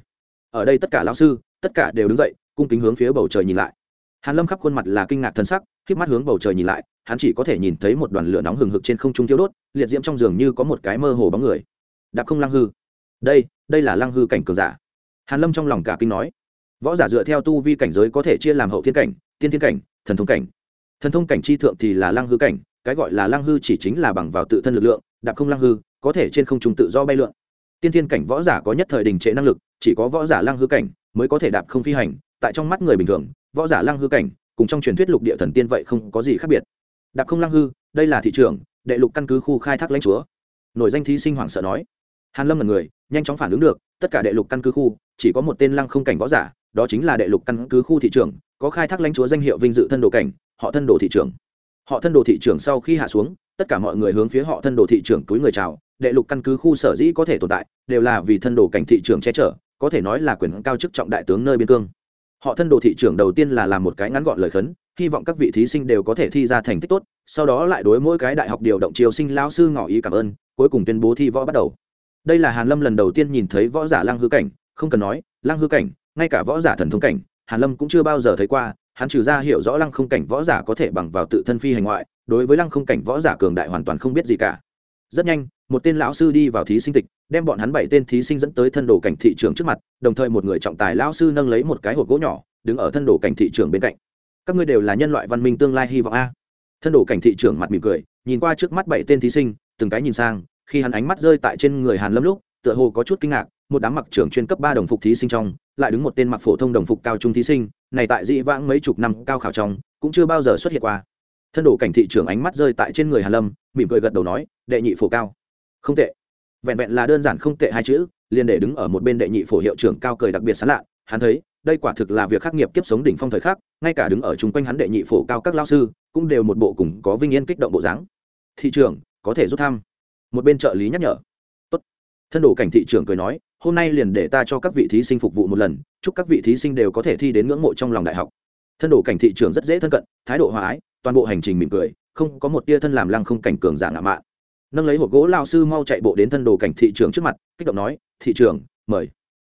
Ở đây tất cả lão sư, tất cả đều đứng dậy, cung kính hướng phía bầu trời nhìn lại. Hàn lâm khắp khuôn mặt là kinh ngạc thân sắc khiếp mắt hướng bầu trời nhìn lại, hắn chỉ có thể nhìn thấy một đoàn lửa nóng hừng hực trên không trung thiêu đốt, liệt diễm trong giường như có một cái mơ hồ bóng người. Đạp không lăng hư. Đây đây là lăng hư cảnh cường giả hàn lâm trong lòng cả kinh nói, võ giả dựa theo tu vi cảnh giới có thể chia làm hậu thiên cảnh, tiên thiên cảnh, thần thông cảnh. Thần thông cảnh chi thượng thì là lăng hư cảnh, cái gọi là lăng hư chỉ chính là bằng vào tự thân lực lượng, đạp không lăng hư, có thể trên không trung tự do bay lượn. Tiên thiên cảnh võ giả có nhất thời đình trệ năng lực, chỉ có võ giả lăng hư cảnh mới có thể đạp không phi hành, tại trong mắt người bình thường, võ giả lăng hư cảnh cùng trong truyền thuyết lục địa thần tiên vậy không có gì khác biệt. Đạp không lăng hư, đây là thị trường, đệ lục căn cứ khu khai thác lãnh chúa. Nổi danh thí sinh hoảng sợ nói hàn lâm là người, nhanh chóng phản ứng được, tất cả đệ lục căn cứ khu, chỉ có một tên lăng không cảnh võ giả, đó chính là đệ lục căn cứ khu thị trưởng, có khai thác lãnh chúa danh hiệu vinh dự thân đồ cảnh, họ thân đồ thị trưởng. Họ thân đồ thị trưởng sau khi hạ xuống, tất cả mọi người hướng phía họ thân đồ thị trưởng túi người chào, đệ lục căn cứ khu sở dĩ có thể tồn tại, đều là vì thân đồ cảnh thị trưởng che chở, có thể nói là quyền cao chức trọng đại tướng nơi biên cương. Họ thân đồ thị trưởng đầu tiên là làm một cái ngắn gọn lời khấn, hy vọng các vị thí sinh đều có thể thi ra thành tích tốt, sau đó lại đối mỗi cái đại học điều động triều sinh lao sư ngỏ ý cảm ơn, cuối cùng tuyên bố thi võ bắt đầu đây là hàn lâm lần đầu tiên nhìn thấy võ giả Lang hư cảnh, không cần nói Lang hư cảnh, ngay cả võ giả thần thông cảnh, hàn lâm cũng chưa bao giờ thấy qua, hắn trừ ra hiểu rõ lăng không cảnh võ giả có thể bằng vào tự thân phi hành ngoại, đối với lăng không cảnh võ giả cường đại hoàn toàn không biết gì cả. Rất nhanh, một tên lão sư đi vào thí sinh tịch, đem bọn hắn bảy tên thí sinh dẫn tới thân đồ cảnh thị trường trước mặt, đồng thời một người trọng tài lão sư nâng lấy một cái hộp gỗ nhỏ, đứng ở thân đồ cảnh thị trường bên cạnh. Các ngươi đều là nhân loại văn minh tương lai hy vọng a. Thân đồ cảnh thị trường mặt mỉm cười, nhìn qua trước mắt bảy tên thí sinh, từng cái nhìn sang khi hắn ánh mắt rơi tại trên người hàn lâm lúc, tựa hồ có chút kinh ngạc, một đám mặc trưởng chuyên cấp ba đồng phục thí sinh trong, lại đứng một tên mặc phổ thông đồng phục cao trung thí sinh, này tại dị vãng mấy chục năm cao khảo trong, cũng chưa bao giờ xuất hiện qua. Thân đồ cảnh thị trưởng ánh mắt rơi tại trên người hàn lâm, mỉm cười gật đầu nói, đệ nhị phổ cao. Không tệ. Vẹn vẹn là đơn giản không tệ hai chữ, liền để đứng ở một bên đệ nhị phổ hiệu trưởng cao cười đặc biệt sán lạ, hắn thấy, đây quả thực là việc khắc nghiệp kiếp sống đỉnh phong thời khắc, ngay cả đứng ở chung quanh hắn đệ nhị phổ cao các lao sư, cũng đều một bộ cùng có vinh yên kích động bộ dáng. Thị trưởng, có thể rút thăm một bên trợ lý nhắc nhở. Tốt. thân đồ cảnh thị trưởng cười nói, hôm nay liền để ta cho các vị thí sinh phục vụ một lần, chúc các vị thí sinh đều có thể thi đến ngưỡng mộ trong lòng đại học. Thân đồ cảnh thị trưởng rất dễ thân cận, thái độ hòa ái, toàn bộ hành trình mỉm cười, không có một tia thân làm lăng không cảnh cường giả ngạo mạn. Nâng lấy hộp gỗ lao sư mau chạy bộ đến thân đồ cảnh thị trưởng trước mặt, kích động nói, thị trưởng, mời.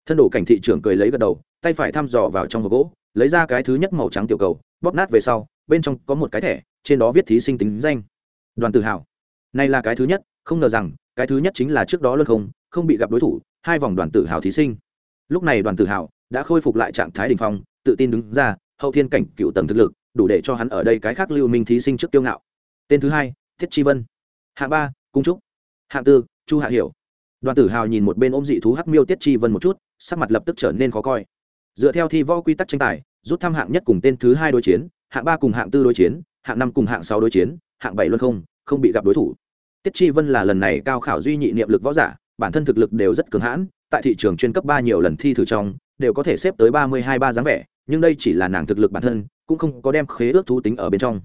Thân đồ cảnh thị trưởng cười lấy gật đầu, tay phải thăm dò vào trong hộp gỗ, lấy ra cái thứ nhất màu trắng tiểu cầu, bóp nát về sau, bên trong có một cái thẻ, trên đó viết thí sinh tính danh. Đoàn tự hào. Này là cái thứ nhất không ngờ rằng, cái thứ nhất chính là trước đó luân không không bị gặp đối thủ, hai vòng đoàn tự hào thí sinh. Lúc này đoàn tự hào đã khôi phục lại trạng thái đ ỉ n h phong, tự tin đứng ra, hậu thiên cảnh cựu tầng thực lực, đủ để cho hắn ở đây cái khác lưu minh thí sinh trước kiêu ngạo. Tên thứ hai, thiết chi vân. Hạng ba, cung trúc. Hạng tư, chu hạ hiểu. Đoàn tử hào nhìn một bên ôm dị thú hắc miêu tiết chi vân một chút, sắc mặt lập tức trở nên khó coi. Dựa theo thi võ quy tắc tranh tài, rút thăm hạng nhất cùng tên thứ hai đối chiến, hạng ba cùng hạng tư đối chiến, hạng năm cùng hạng sáu đối chiến, hạng bảy luôn không không bị gặp đối thủ tiết chi vân là lần này cao khảo duy nhị niệm lực võ giả, bản thân thực lực đều rất cường hãn, tại thị trường chuyên cấp ba nhiều lần thi thử trong, đều có thể xếp tới ba mươi hai ba dáng vẻ, nhưng đây chỉ là nàng thực lực bản thân, cũng không có đem khế ước thú tính ở bên trong.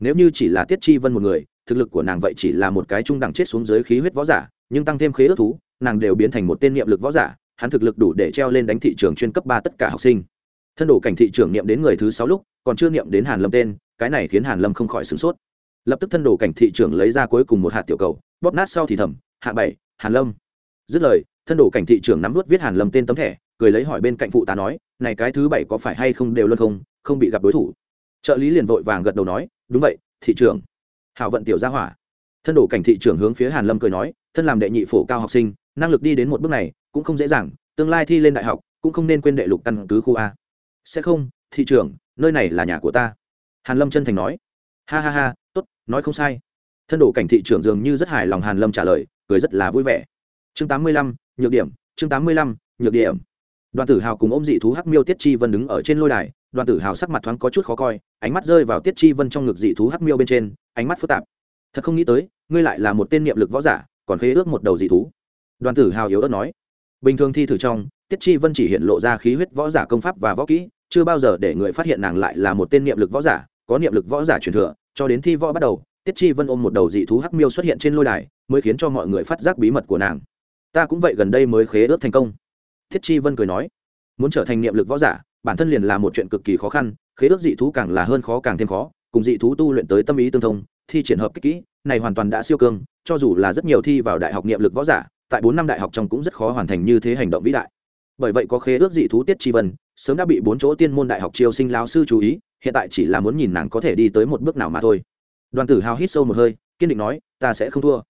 Nếu như chỉ là tiết chi vân một người, thực lực của nàng vậy chỉ là một cái trung đẳng chết xuống dưới khí huyết võ giả, nhưng tăng thêm khế ước thú, nàng đều biến thành một tên niệm lực võ giả, hắn thực lực đủ để treo lên đánh thị trường chuyên cấp ba tất cả học sinh. Thân đổ cảnh thị trường niệm đến người thứ sáu lúc, còn chưa niệm đến hàn lâm tên, cái này khiến hàn lâm không khỏi sửng sốt lập tức thân đồ cảnh thị trưởng lấy ra cuối cùng một hạt tiểu cầu, bóp nát sau thì thầm, hạ bảy, hàn lâm. Dứt lời, thân đồ cảnh thị trưởng nắm vút viết hàn lâm tên tấm thẻ, cười lấy hỏi bên cạnh phụ tá nói, này cái thứ bảy có phải hay không đều luôn không không bị gặp đối thủ? Trợ lý liền vội vàng gật đầu nói, đúng vậy, thị trưởng. Hảo vận tiểu gia hỏa. Thân đồ cảnh thị trưởng hướng phía hàn lâm cười nói, thân làm đệ nhị phổ cao học sinh, năng lực đi đến một bước này, cũng không dễ dàng, tương lai thi lên đại học, cũng không nên quên đệ lục căn cứ khu a. Sẽ không, thị trưởng, nơi này là nhà của ta. Hàn lâm chân thành nói. Ha ha ha tốt, nói không sai. Thân đồ cảnh thị trưởng dường như rất hài lòng hàn lâm trả lời, cười rất là vui vẻ. Chương tám mươi lăm, nhược điểm, chương tám mươi lăm, nhược điểm. Đoàn tử hào cùng ôm dị thú hắc miêu tiết chi vân đứng ở trên lôi đài, đoàn tử hào sắc mặt thoáng có chút khó coi, ánh mắt rơi vào tiết chi vân trong ngực dị thú hắc miêu bên trên, ánh mắt phức tạp. Thật không nghĩ tới, ngươi lại là một tên niệm lực võ giả, còn khế ước một đầu dị thú. Đoàn tử hào yếu ớt nói. Bình thường thi thử trong, tiết chi vân chỉ hiện lộ ra khí huyết võ giả công pháp và võ kỹ, chưa bao giờ để người phát hiện nàng lại là một tên niệm lực võ giả, có niệm lực võ giả truyền thừa cho đến thi võ bắt đầu, tiết chi vân ôm một đầu dị thú hắc miêu xuất hiện trên lôi đài, mới khiến cho mọi người phát giác bí mật của nàng. Ta cũng vậy gần đây mới khế ước thành công. Thiết chi vân cười nói, muốn trở thành niệm lực võ giả, bản thân liền là một chuyện cực kỳ khó khăn, khế ước dị thú càng là hơn khó càng thêm khó, cùng dị thú tu luyện tới tâm ý tương thông, thi triển hợp kích kỹ, này hoàn toàn đã siêu cương, cho dù là rất nhiều thi vào đại học niệm lực võ giả, tại bốn năm đại học trong cũng rất khó hoàn thành như thế hành động vĩ đại. Bởi vậy có khế ước dị thú tiết chi vân, sớm đã bị bốn chỗ tiên môn đại học triều sinh lao sư chú ý hiện tại chỉ là muốn nhìn nàng có thể đi tới một bước nào mà thôi. Đoàn tử hào hít sâu một hơi, kiên định nói, ta sẽ không thua.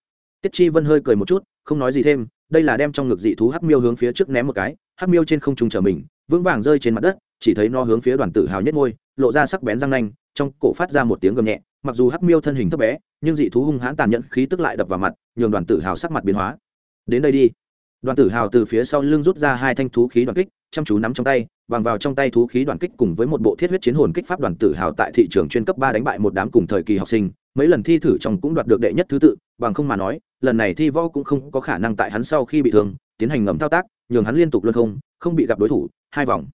Tiết chi vân hơi cười một chút, không nói gì thêm, đây là đem trong ngực dị thú hắc miêu hướng phía trước ném một cái, hắc miêu trên không trung trở mình, vững vàng rơi trên mặt đất, chỉ thấy nó hướng phía đoàn tử hào nhất ngôi lộ ra sắc bén răng nanh, trong cổ phát ra một tiếng gầm nhẹ, mặc dù hắc miêu thân hình thấp bé, nhưng dị thú hung hãn tàn nhẫn khí tức lại đập vào mặt, nhường đoàn tử hào sắc mặt biến hóa. Đến đây đi. Đoàn tử hào từ phía sau lưng rút ra hai thanh thú khí đoàn kích chăm chú nắm trong tay, bằng vào trong tay thú khí đoàn kích cùng với một bộ thiết huyết chiến hồn kích pháp đoàn tử hào tại thị trường chuyên cấp ba đánh bại một đám cùng thời kỳ học sinh, mấy lần thi thử trong cũng đoạt được đệ nhất thứ tự, bằng không mà nói, lần này thi võ cũng không có khả năng tại hắn sau khi bị thương, tiến hành ngầm thao tác, nhường hắn liên tục luân không không bị gặp đối thủ, hai vòng.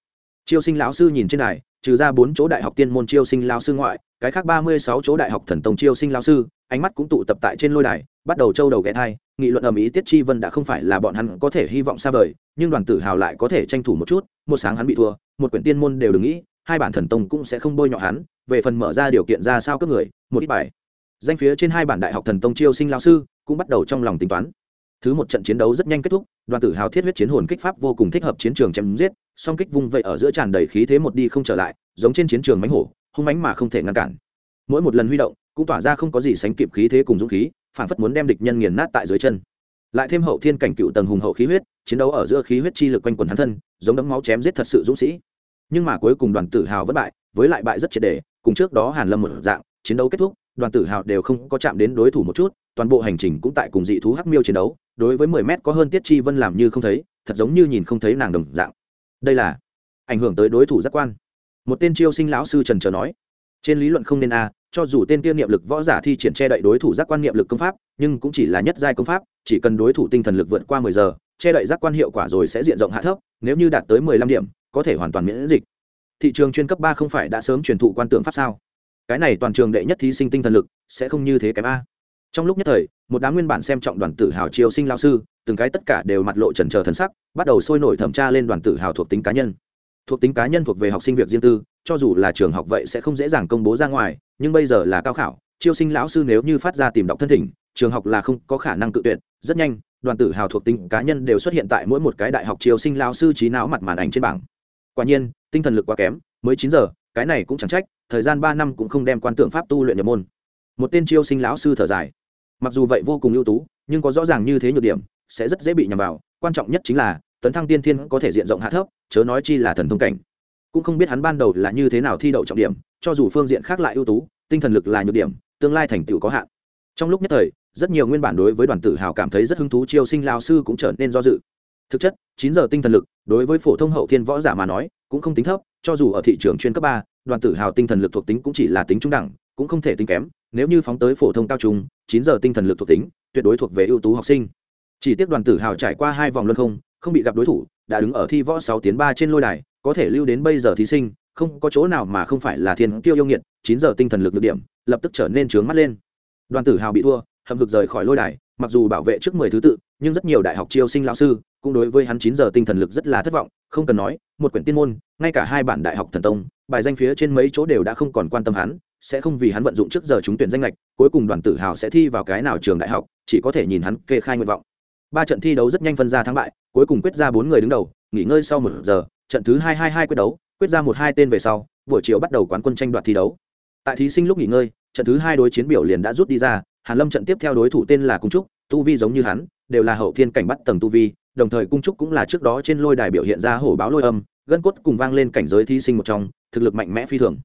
Chiêu sinh lão sư nhìn trên đài, trừ ra bốn chỗ đại học tiên môn chiêu sinh lão sư ngoại, cái khác ba mươi sáu chỗ đại học thần tông chiêu sinh lão sư ánh mắt cũng tụ tập tại trên lôi đài, bắt đầu trâu đầu ghé thai, nghị luận ầm ĩ tiết chi vân đã không phải là bọn hắn có thể hy vọng xa vời, nhưng đoàn tử hào lại có thể tranh thủ một chút, một sáng hắn bị thua, một quyển tiên môn đều đừng nghĩ, hai bản thần tông cũng sẽ không bôi nhọ hắn, về phần mở ra điều kiện ra sao cấp người, một ít bài. Danh phía trên hai bản đại học thần tông chiêu sinh lao sư cũng bắt đầu trong lòng tính toán. Thứ một trận chiến đấu rất nhanh kết thúc, đoàn tử hào thiết huyết chiến hồn kích pháp vô cùng thích hợp chiến trường chém giết, song kích vung vậy ở giữa tràn đầy khí thế một đi không trở lại, giống trên chiến trường mánh hổ, hung mánh mà không thể ngăn cản. Mỗi một lần huy động cũng tỏa ra không có gì sánh kịp khí thế cùng dũng khí phản phất muốn đem địch nhân nghiền nát tại dưới chân. Lại thêm hậu thiên cảnh cựu tầng hùng hậu khí huyết, chiến đấu ở giữa khí huyết chi lực quanh quần hắn thân, giống đấm máu chém giết thật sự dũng sĩ. Nhưng mà cuối cùng đoàn tử hào vẫn bại, với lại bại rất triệt đề cùng trước đó hàn lâm một dạng, chiến đấu kết thúc, đoàn tử hào đều không có chạm đến đối thủ một chút, toàn bộ hành trình cũng tại cùng dị thú hắc miêu chiến đấu, đối với mười mét có hơn tiết chi vân làm như không thấy, thật giống như nhìn không thấy nàng đồng dạng. Đây là ảnh hưởng tới đối thủ giác quan. Một tên chiêu sinh lão sư trần trờ nói, trên lý luận không nên a cho dù tên kia niệm lực võ giả thi triển che đậy đối thủ giác quan niệm lực công pháp, nhưng cũng chỉ là nhất giai công pháp, chỉ cần đối thủ tinh thần lực vượt qua mười giờ, che đậy giác quan hiệu quả rồi sẽ diện rộng hạ thấp, nếu như đạt tới mười lăm điểm, có thể hoàn toàn miễn dịch. Thị trường chuyên cấp ba không phải đã sớm truyền thụ quan tượng pháp sao? Cái này toàn trường đệ nhất thí sinh tinh thần lực sẽ không như thế kém a. Trong lúc nhất thời, một đám nguyên bản xem trọng đoàn tử hào chiêu sinh lao sư, từng cái tất cả đều mặt lộ trần trờ thần sắc, bắt đầu sôi nổi thẩm tra lên đoàn tử hào thuộc tính cá nhân. Thuộc tính cá nhân thuộc về học sinh việc riêng tư cho dù là trường học vậy sẽ không dễ dàng công bố ra ngoài, nhưng bây giờ là cao khảo, chiêu sinh lão sư nếu như phát ra tìm đọc thân thỉnh, trường học là không có khả năng tự tuyệt, rất nhanh, đoàn tử hào thuộc tính cá nhân đều xuất hiện tại mỗi một cái đại học chiêu sinh lão sư trí não mặt màn ảnh trên bảng. Quả nhiên, tinh thần lực quá kém, mới chín giờ, cái này cũng chẳng trách, thời gian ba năm cũng không đem quan tượng pháp tu luyện nhập môn. Một tên chiêu sinh lão sư thở dài. Mặc dù vậy vô cùng ưu tú, nhưng có rõ ràng như thế nhược điểm, sẽ rất dễ bị nhầm vào, quan trọng nhất chính là, tấn thăng tiên thiên có thể diện rộng hạ thấp, chớ nói chi là thần thông cảnh cũng không biết hắn ban đầu là như thế nào thi đậu trọng điểm, cho dù phương diện khác lại ưu tú, tinh thần lực là nhược điểm, tương lai thành tựu có hạn. Trong lúc nhất thời, rất nhiều nguyên bản đối với đoàn tử hào cảm thấy rất hứng thú chiêu sinh lao sư cũng trở nên do dự. Thực chất, chín giờ tinh thần lực, đối với phổ thông hậu thiên võ giả mà nói, cũng không tính thấp, cho dù ở thị trường chuyên cấp ba, đoàn tử hào tinh thần lực thuộc tính cũng chỉ là tính trung đẳng, cũng không thể tính kém, nếu như phóng tới phổ thông cao trung, chín giờ tinh thần lực thuộc tính, tuyệt đối thuộc về ưu tú học sinh. Chỉ tiếc đoàn tử hào trải qua hai vòng luân không không bị gặp đối thủ, đã đứng ở thi võ sáu tiến ba trên lôi đài có thể lưu đến bây giờ thí sinh, không có chỗ nào mà không phải là thiên kiêu yêu nghiệt, chín giờ tinh thần lực được điểm, lập tức trở nên trướng mắt lên. Đoàn tử hào bị thua hầm hực rời khỏi lôi đài, mặc dù bảo vệ trước mười thứ tự, nhưng rất nhiều đại học chiêu sinh lão sư cũng đối với hắn chín giờ tinh thần lực rất là thất vọng, không cần nói, một quyển tiên môn, ngay cả hai bản đại học thần tông, bài danh phía trên mấy chỗ đều đã không còn quan tâm hắn, sẽ không vì hắn vận dụng trước giờ trúng tuyển danh lệch, cuối cùng đoàn tử hào sẽ thi vào cái nào trường đại học, chỉ có thể nhìn hắn kê khai nguyện vọng. Ba trận thi đấu rất nhanh phân ra thắng bại, cuối cùng quyết ra bốn người đứng đầu, nghỉ ngơi sau một giờ trận thứ hai hai hai quyết đấu, quyết ra một hai tên về sau, buổi chiều bắt đầu quán quân tranh đoạt thi đấu. Tại thí sinh lúc nghỉ ngơi, trận thứ hai đối chiến biểu liền đã rút đi ra, hàn lâm trận tiếp theo đối thủ tên là cung trúc, tu vi giống như hắn, đều là hậu thiên cảnh bắt tầng tu vi, đồng thời cung trúc cũng là trước đó trên lôi đài biểu hiện ra hổ báo lôi âm, gân cốt cùng vang lên cảnh giới thí sinh một trong, thực lực mạnh mẽ phi thường.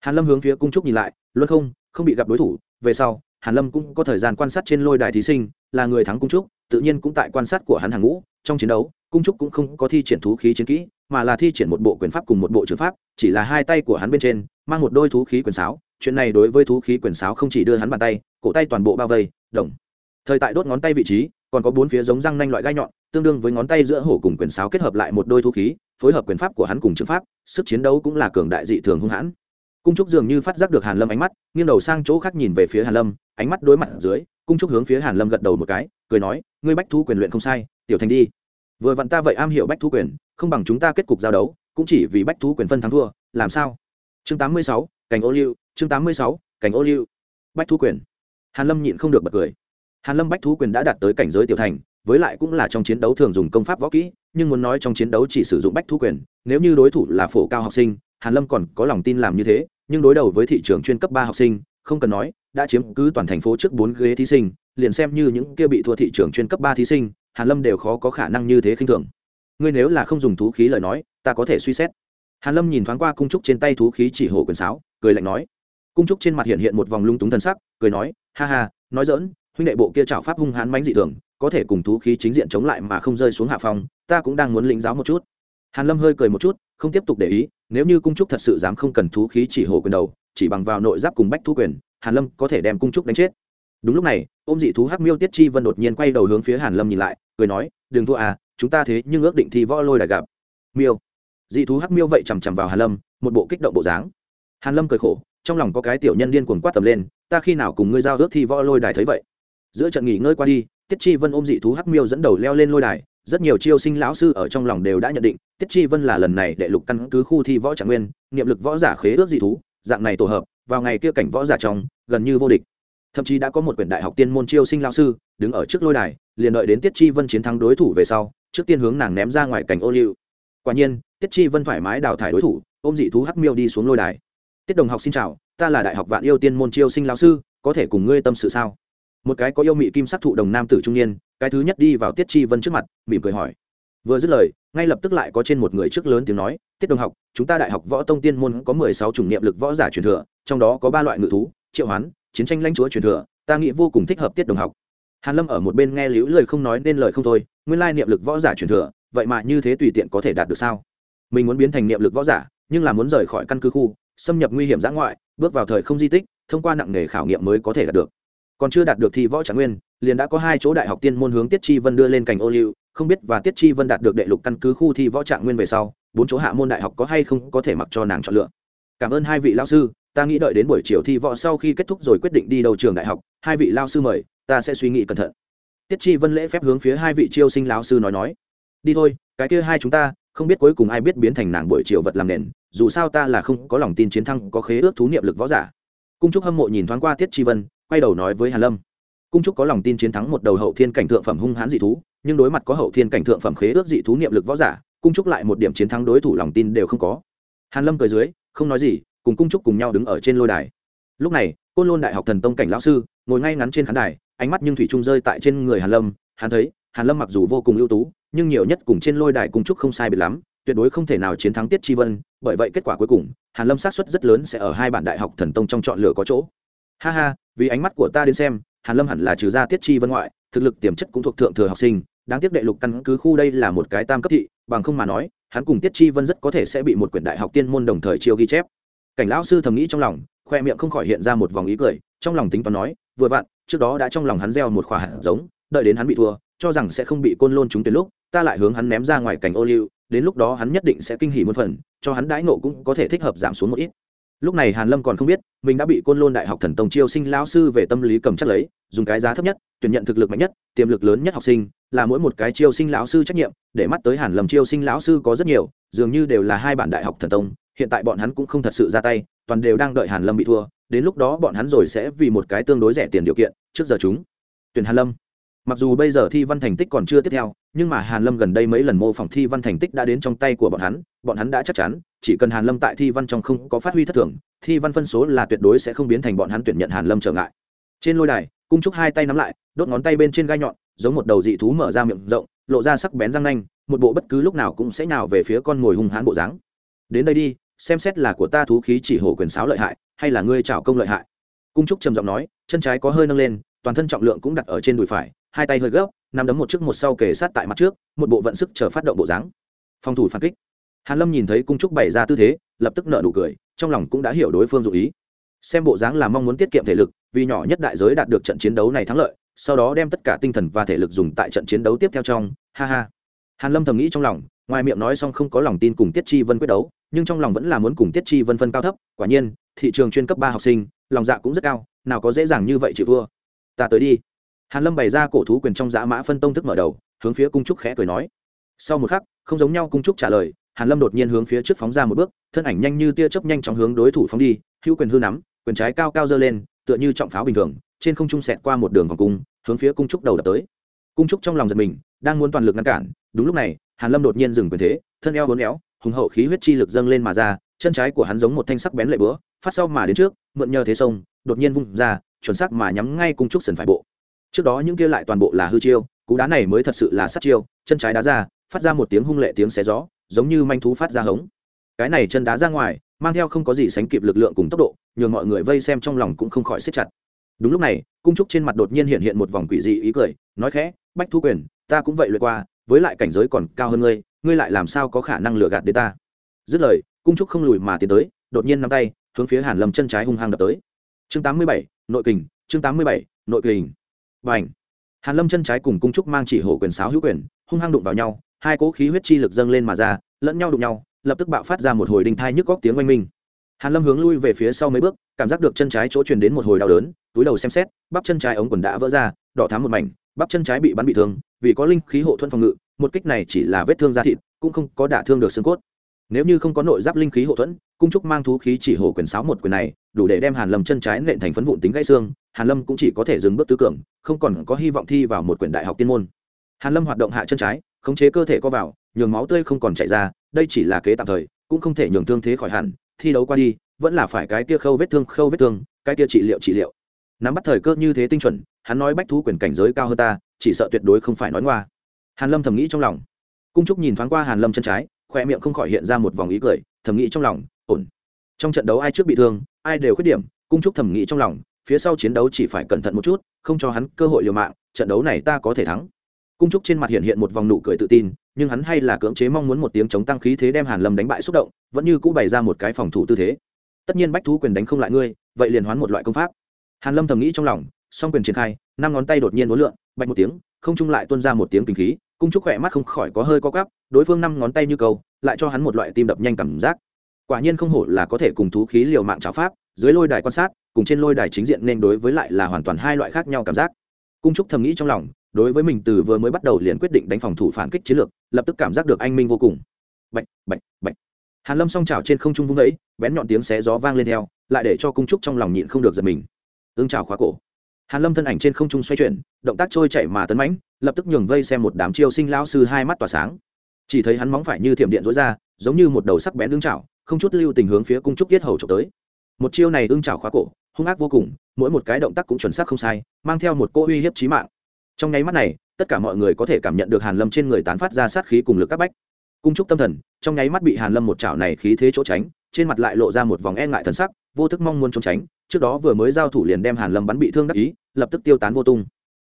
Hàn lâm hướng phía cung trúc nhìn lại luôn không không bị gặp đối thủ, về sau, hàn lâm cũng có thời gian quan sát trên lôi đài thí sinh, là người thắng cung trúc, tự nhiên cũng tại quan sát của hắn hàng ngũ, trong chiến đấu cung trúc cũng không có thi triển thú khí chiến kỹ, mà là thi triển một bộ quyền pháp cùng một bộ trường pháp, chỉ là hai tay của hắn bên trên mang một đôi thú khí quyền sáo. Chuyện này đối với thú khí quyền sáo không chỉ đưa hắn bàn tay, cổ tay toàn bộ bao vây, đồng. Thời tại đốt ngón tay vị trí, còn có bốn phía giống răng nanh loại gai nhọn, tương đương với ngón tay giữa hổ cùng quyền sáo kết hợp lại một đôi thú khí, phối hợp quyền pháp của hắn cùng trường pháp, sức chiến đấu cũng là cường đại dị thường hung hãn. Cung trúc dường như phát giác được hàn lâm ánh mắt, nghiêng đầu sang chỗ khác nhìn về phía hàn lâm, ánh mắt đối mặt ở dưới, cung trúc hướng phía hàn lâm gật đầu một cái, cười nói, ngươi bách thú quyền luyện không sai, tiểu thành đi vừa vặn ta vậy am hiểu bách thú quyền không bằng chúng ta kết cục giao đấu cũng chỉ vì bách thú quyền phân thắng thua làm sao? Chương 86, cảnh ô liu chương 86, cảnh ô liu. Bách thú quyền. Hàn lâm nhịn không được bật cười. Hàn lâm bách thú quyền đã đạt tới cảnh giới tiểu thành với lại cũng là trong chiến đấu thường dùng công pháp võ kỹ nhưng muốn nói trong chiến đấu chỉ sử dụng bách thú quyền nếu như đối thủ là phổ cao học sinh hàn lâm còn có lòng tin làm như thế nhưng đối đầu với thị trường chuyên cấp ba học sinh không cần nói đã chiếm cứ toàn thành phố trước bốn ghế thí sinh, liền xem như những kia bị thua thị trường chuyên cấp ba thí sinh, hàn lâm đều khó có khả năng như thế khinh thường. Ngươi nếu là không dùng thú khí lời nói, ta có thể suy xét. Hàn lâm nhìn thoáng qua cung trúc trên tay thú khí chỉ hổ quyền sáo, cười lạnh nói. Cung trúc trên mặt hiện hiện một vòng lung túng thần sắc, cười nói, ha ha, nói dỡn huynh đệ bộ kia trảo pháp hung hãn mãnh dị thường, có thể cùng thú khí chính diện chống lại mà không rơi xuống hạ phòng ta cũng đang muốn lĩnh giáo một chút. Hàn lâm hơi cười một chút, không tiếp tục để ý, nếu như cung trúc thật sự dám không cần thú khí chỉ hổ quyền đầu, chỉ bằng vào nội giáp cùng bách thú quyền hàn lâm có thể đem cung trúc đánh chết. Đúng lúc này, ôm dị thú hắc miêu tiết chi vân đột nhiên quay đầu hướng phía hàn lâm nhìn lại, cười nói đừng thua à chúng ta thế nhưng ước định thi võ lôi đài gặp. Miêu. Dị thú hắc miêu vậy chằm chằm vào hàn lâm, một bộ kích động bộ dáng. Hàn lâm cười khổ, trong lòng có cái tiểu nhân điên cuồng quát tầm lên, ta khi nào cùng ngươi giao ước thi võ lôi đài thấy vậy? Giữa trận nghỉ ngơi qua đi, tiết chi vân ôm dị thú hắc miêu dẫn đầu leo lên lôi đài, rất nhiều chiêu sinh lão sư ở trong lòng đều đã nhận định, tiết chi vân là lần này đệ lục căn cứ khu thi võ trạng nguyên, niệm lực võ giả khế ước dị thú, dạng này tổ hợp vào ngày kia cảnh võ giả trong, gần như vô địch. Thậm chí đã có một quyển đại học tiên môn chiêu sinh lão sư, đứng ở trước lôi đài, liền đợi đến tiết chi vân chiến thắng đối thủ về sau, trước tiên hướng nàng ném ra ngoài cảnh ô liu. Quả nhiên, tiết chi vân thoải mái đào thải đối thủ, ôm dị thú hắc miêu đi xuống lôi đài. Tiết đồng học xin chào, ta là đại học vạn yêu tiên môn chiêu sinh lão sư, có thể cùng ngươi tâm sự sao? Một cái có yêu mị kim sắc thụ đồng nam tử trung niên, cái thứ nhất đi vào tiết chi vân trước mặt, mỉm cười hỏi. Vừa dứt lời, ngay lập tức lại có trên một người trước lớn tiếng nói, tiết đồng học, chúng ta đại học võ tông tiên môn có mười sáu chủng niệm lực võ giả truyền thừa trong đó có ba loại ngự thú, triệu hoán, chiến tranh lãnh chúa truyền thừa, ta nghĩ vô cùng thích hợp tiết đồng học. Hàn lâm ở một bên nghe liễu lời không nói nên lời không thôi, nguyên lai niệm lực võ giả truyền thừa, vậy mà như thế tùy tiện có thể đạt được sao? Mình muốn biến thành niệm lực võ giả, nhưng là muốn rời khỏi căn cứ khu, xâm nhập nguy hiểm giã ngoại, bước vào thời không di tích, thông qua nặng nghề khảo nghiệm mới có thể đạt được. Còn chưa đạt được thì võ trạng nguyên, liền đã có hai chỗ đại học tiên môn hướng tiết chi vân đưa lên cành ô liu, không biết và tiết chi vân đạt được đệ lục căn cứ khu thi võ trạng nguyên về sau, bốn chỗ hạ môn đại học có hay không có thể mặc cho nàng chọn lựa. Cảm ơn hai vị lão sư ta nghĩ đợi đến buổi chiều thi võ sau khi kết thúc rồi quyết định đi đầu trường đại học, hai vị lao sư mời, ta sẽ suy nghĩ cẩn thận. Tiết chi vân lễ phép hướng phía hai vị chiêu sinh lao sư nói nói. Đi thôi, cái kia hai chúng ta, không biết cuối cùng ai biết biến thành nàng buổi chiều vật làm nền, dù sao ta là không có lòng tin chiến thắng, có khế ước thú niệm lực võ giả. Cung trúc hâm mộ nhìn thoáng qua tiết chi vân, quay đầu nói với hàn lâm. Cung trúc có lòng tin chiến thắng một đầu hậu thiên cảnh thượng phẩm hung hãn dị thú, nhưng đối mặt có hậu thiên cảnh thượng phẩm khế ước dị thú niệm lực võ giả, cung trúc lại một điểm chiến thắng đối thủ lòng tin đều không có. Hàn lâm cười dưới, không nói gì cùng cung trúc cùng nhau đứng ở trên lôi đài. Lúc này, côn lôn đại học thần tông cảnh lão sư ngồi ngay ngắn trên khán đài, ánh mắt nhưng thủy trung rơi tại trên người hàn lâm. Hắn thấy, hàn lâm mặc dù vô cùng ưu tú, nhưng nhiều nhất cùng trên lôi đài cung trúc không sai biệt lắm, tuyệt đối không thể nào chiến thắng tiết chi vân, bởi vậy kết quả cuối cùng, hàn lâm xác suất rất lớn sẽ ở hai bản đại học thần tông trong chọn lựa có chỗ. Ha ha, vì ánh mắt của ta đến xem, hàn lâm hẳn là trừ ra tiết chi vân ngoại, thực lực tiềm chất cũng thuộc thượng thừa học sinh, đáng tiếc đệ lục căn cứ khu đây là một cái tam cấp thị, bằng không mà nói, hắn cùng tiết chi vân rất có thể sẽ bị một quyển đại học tiên môn đồng thời chiêu ghi chép cảnh lão sư thầm nghĩ trong lòng, khoe miệng không khỏi hiện ra một vòng ý cười, trong lòng tính toán nói, vừa vặn, trước đó đã trong lòng hắn gieo một khỏa hạt giống, đợi đến hắn bị thua, cho rằng sẽ không bị côn lôn trúng tuyệt lúc, ta lại hướng hắn ném ra ngoài cảnh ô liu, đến lúc đó hắn nhất định sẽ kinh hỉ một phần, cho hắn đãi nộ cũng có thể thích hợp giảm xuống một ít. Lúc này hàn lâm còn không biết, mình đã bị côn lôn đại học thần tông chiêu sinh lão sư về tâm lý cầm chắc lấy, dùng cái giá thấp nhất, tuyển nhận thực lực mạnh nhất, tiềm lực lớn nhất học sinh, là mỗi một cái chiêu sinh lão sư trách nhiệm, để mắt tới hàn lâm chiêu sinh lão sư có rất nhiều, dường như đều là hai bản đại học thần tông hiện tại bọn hắn cũng không thật sự ra tay, toàn đều đang đợi hàn lâm bị thua, đến lúc đó bọn hắn rồi sẽ vì một cái tương đối rẻ tiền điều kiện, trước giờ chúng. Tuyển hàn lâm. Mặc dù bây giờ thi văn thành tích còn chưa tiếp theo, nhưng mà hàn lâm gần đây mấy lần mô phỏng thi văn thành tích đã đến trong tay của bọn hắn bọn hắn đã chắc chắn, chỉ cần hàn lâm tại thi văn trong không có phát huy thất thường, thi văn phân số là tuyệt đối sẽ không biến thành bọn hắn tuyển nhận hàn lâm trở ngại. Trên lôi đài, cung trúc hai tay nắm lại, đốt ngón tay bên trên gai nhọn, giống một đầu dị thú mở ra miệng rộng, lộ ra sắc bén răng nanh, một bộ bất cứ lúc nào cũng sẽ nào về phía con ngồi hung hãn bộ dáng. Đến đây đi xem xét là của ta thú khí chỉ hổ quyền sáo lợi hại, hay là ngươi trảo công lợi hại. Cung trúc trầm giọng nói, chân trái có hơi nâng lên, toàn thân trọng lượng cũng đặt ở trên đùi phải, hai tay hơi gấp nằm đấm một trước một sau kề sát tại mặt trước, một bộ vận sức chờ phát động bộ dáng. Phòng thủ phản kích. Hàn lâm nhìn thấy cung trúc bày ra tư thế, lập tức nở nụ cười, trong lòng cũng đã hiểu đối phương dụ ý. Xem bộ dáng là mong muốn tiết kiệm thể lực, vì nhỏ nhất đại giới đạt được trận chiến đấu này thắng lợi, sau đó đem tất cả tinh thần và thể lực dùng tại trận chiến đấu tiếp theo trong. Ha ha. Hàn lâm thầm nghĩ trong lòng ngoài miệng nói xong không có lòng tin cùng tiết chi vân quyết đấu, nhưng trong lòng vẫn là muốn cùng tiết chi vân phân cao thấp. Quả nhiên, thị trường chuyên cấp ba học sinh, lòng dạ cũng rất cao, nào có dễ dàng như vậy chịu vua ta tới đi. Hàn lâm bày ra cổ thú quyền trong dã mã phân tông thức mở đầu, hướng phía cung trúc khẽ cười nói. Sau một khắc, không giống nhau cung trúc trả lời, hàn lâm đột nhiên hướng phía trước phóng ra một bước, thân ảnh nhanh như tia chớp nhanh chóng hướng đối thủ phóng đi, hữu quyền hư nắm, quyền trái cao cao dơ lên, tựa như trọng pháo bình thường, trên không trung xẹt qua một đường vòng cung, hướng phía cung trúc đầu đập tới. Cung trúc trong lòng giật mình, đang muốn toàn lực ngăn cản, đúng lúc này hàn lâm đột nhiên dừng quyền thế, thân eo vốn éo, hùng hậu khí huyết chi lực dâng lên mà ra, chân trái của hắn giống một thanh sắc bén lệ búa, phát sau mà đến trước, mượn nhờ thế sông, đột nhiên vung ra, chuẩn xác mà nhắm ngay cung trúc sườn phải bộ. Trước đó những kia lại toàn bộ là hư chiêu, cú đá này mới thật sự là sát chiêu, chân trái đá ra, phát ra một tiếng hung lệ tiếng xé gió, giống như manh thú phát ra hống. Cái này chân đá ra ngoài, mang theo không có gì sánh kịp lực lượng cùng tốc độ, nhường mọi người vây xem trong lòng cũng không khỏi siết chặt. Đúng lúc này, cung trúc trên mặt đột nhiên hiện hiện một vòng quỷ dị ý cười, nói khẽ, bách thu quyền, ta cũng vậy lượt qua với lại cảnh giới còn cao hơn ngươi ngươi lại làm sao có khả năng lừa gạt đến ta? Dứt lời cung trúc không lùi mà tiến tới đột nhiên nắm tay hướng phía hàn lâm chân trái hung hăng đập tới. Chương 87, nội kình chương 87, nội kình. Bành, hàn lâm chân trái cùng cung trúc mang chỉ hổ quyền sáo hữu quyền hung hăng đụng vào nhau hai cỗ khí huyết chi lực dâng lên mà ra lẫn nhau đụng nhau lập tức bạo phát ra một hồi đinh thai nhức góc tiếng oanh minh. Hàn lâm hướng lui về phía sau mấy bước cảm giác được chân trái chỗ truyền đến một hồi đau đớn túi đầu xem xét bắp chân trái ống quần đã vỡ ra đỏ thắm một mảnh bắp chân trái bị bắn bị thương vì có linh khí hộ thuẫn phòng ngự, một kích này chỉ là vết thương da thịt, cũng không có đả thương được xương cốt. Nếu như không có nội giáp linh khí hộ thuẫn, cung trúc mang thú khí chỉ hổ quyền sáo một quyền này, đủ để đem hàn lâm chân trái nện thành phấn vụn tính gãy xương, hàn lâm cũng chỉ có thể dừng bước tứ cường không còn có hy vọng thi vào một quyển đại học tiên môn. Hàn lâm hoạt động hạ chân trái, khống chế cơ thể co vào, nhường máu tươi không còn chảy ra, đây chỉ là kế tạm thời, cũng không thể nhường thương thế khỏi hẳn, thi đấu qua đi, vẫn là phải cái kia khâu vết thương, khâu vết thương, cái kia trị liệu trị liệu. Nắm bắt thời cơ như thế tinh chuẩn, hắn nói bách thú quyền cảnh giới cao hơn ta chỉ sợ tuyệt đối không phải nói ngoa. Hàn lâm thầm nghĩ trong lòng. Cung trúc nhìn thoáng qua hàn lâm chân trái khoe miệng không khỏi hiện ra một vòng ý cười, thầm nghĩ trong lòng, ổn. Trong trận đấu ai trước bị thương, ai đều khuyết điểm, cung trúc thầm nghĩ trong lòng, phía sau chiến đấu chỉ phải cẩn thận một chút, không cho hắn cơ hội liều mạng, trận đấu này ta có thể thắng. Cung trúc trên mặt hiện hiện một vòng nụ cười tự tin, nhưng hắn hay là cưỡng chế mong muốn một tiếng chống tăng khí thế đem hàn lâm đánh bại xúc động, vẫn như cũ bày ra một cái phòng thủ tư thế. Tất nhiên bách thú quyền đánh không lại ngươi, vậy liền hoán một loại công pháp. Hàn lâm thầm nghĩ trong lòng song quyền triển khai, năm ngón tay đột nhiên uốn lượn, bạch một tiếng, không trung lại tuôn ra một tiếng kinh khí, cung trúc khỏe mắt không khỏi có hơi có quắp, đối phương năm ngón tay như câu, lại cho hắn một loại tim đập nhanh cảm giác. Quả nhiên không hổ là có thể cùng thú khí liều mạng chảo pháp, dưới lôi đài quan sát, cùng trên lôi đài chính diện nên đối với lại là hoàn toàn hai loại khác nhau cảm giác. Cung trúc thầm nghĩ trong lòng, đối với mình từ vừa mới bắt đầu liền quyết định đánh phòng thủ phản kích chiến lược, lập tức cảm giác được anh minh vô cùng. Bạch bạch bạch. Hàn lâm song trào trên không trung vung vẫy bén nhọn tiếng xé gió vang lên theo, lại để cho cung trúc trong lòng nhịn không được giật mình. Ương trào khóa cổ hàn lâm thân ảnh trên không trung xoay chuyển động tác trôi chạy mà tấn mãnh lập tức nhường vây xem một đám chiêu sinh lão sư hai mắt tỏa sáng. Chỉ thấy hắn móng phải như thiểm điện rối ra giống như một đầu sắc bén đương chảo, không chút lưu tình hướng phía cung trúc yết hầu trộm tới. Một chiêu này ương chảo khóa cổ hung ác vô cùng mỗi một cái động tác cũng chuẩn xác không sai mang theo một cô uy hiếp chí mạng. Trong nháy mắt này tất cả mọi người có thể cảm nhận được hàn lâm trên người tán phát ra sát khí cùng lực các bách. Cung trúc tâm thần trong nháy mắt bị hàn lâm một chảo này khí thế chỗ tránh trên mặt lại lộ ra một vòng e ngại thần sắc, vô thức mong muốn trốn tránh, trước đó vừa mới giao thủ liền đem hàn lâm bắn bị thương đắc ý, lập tức tiêu tán vô tung.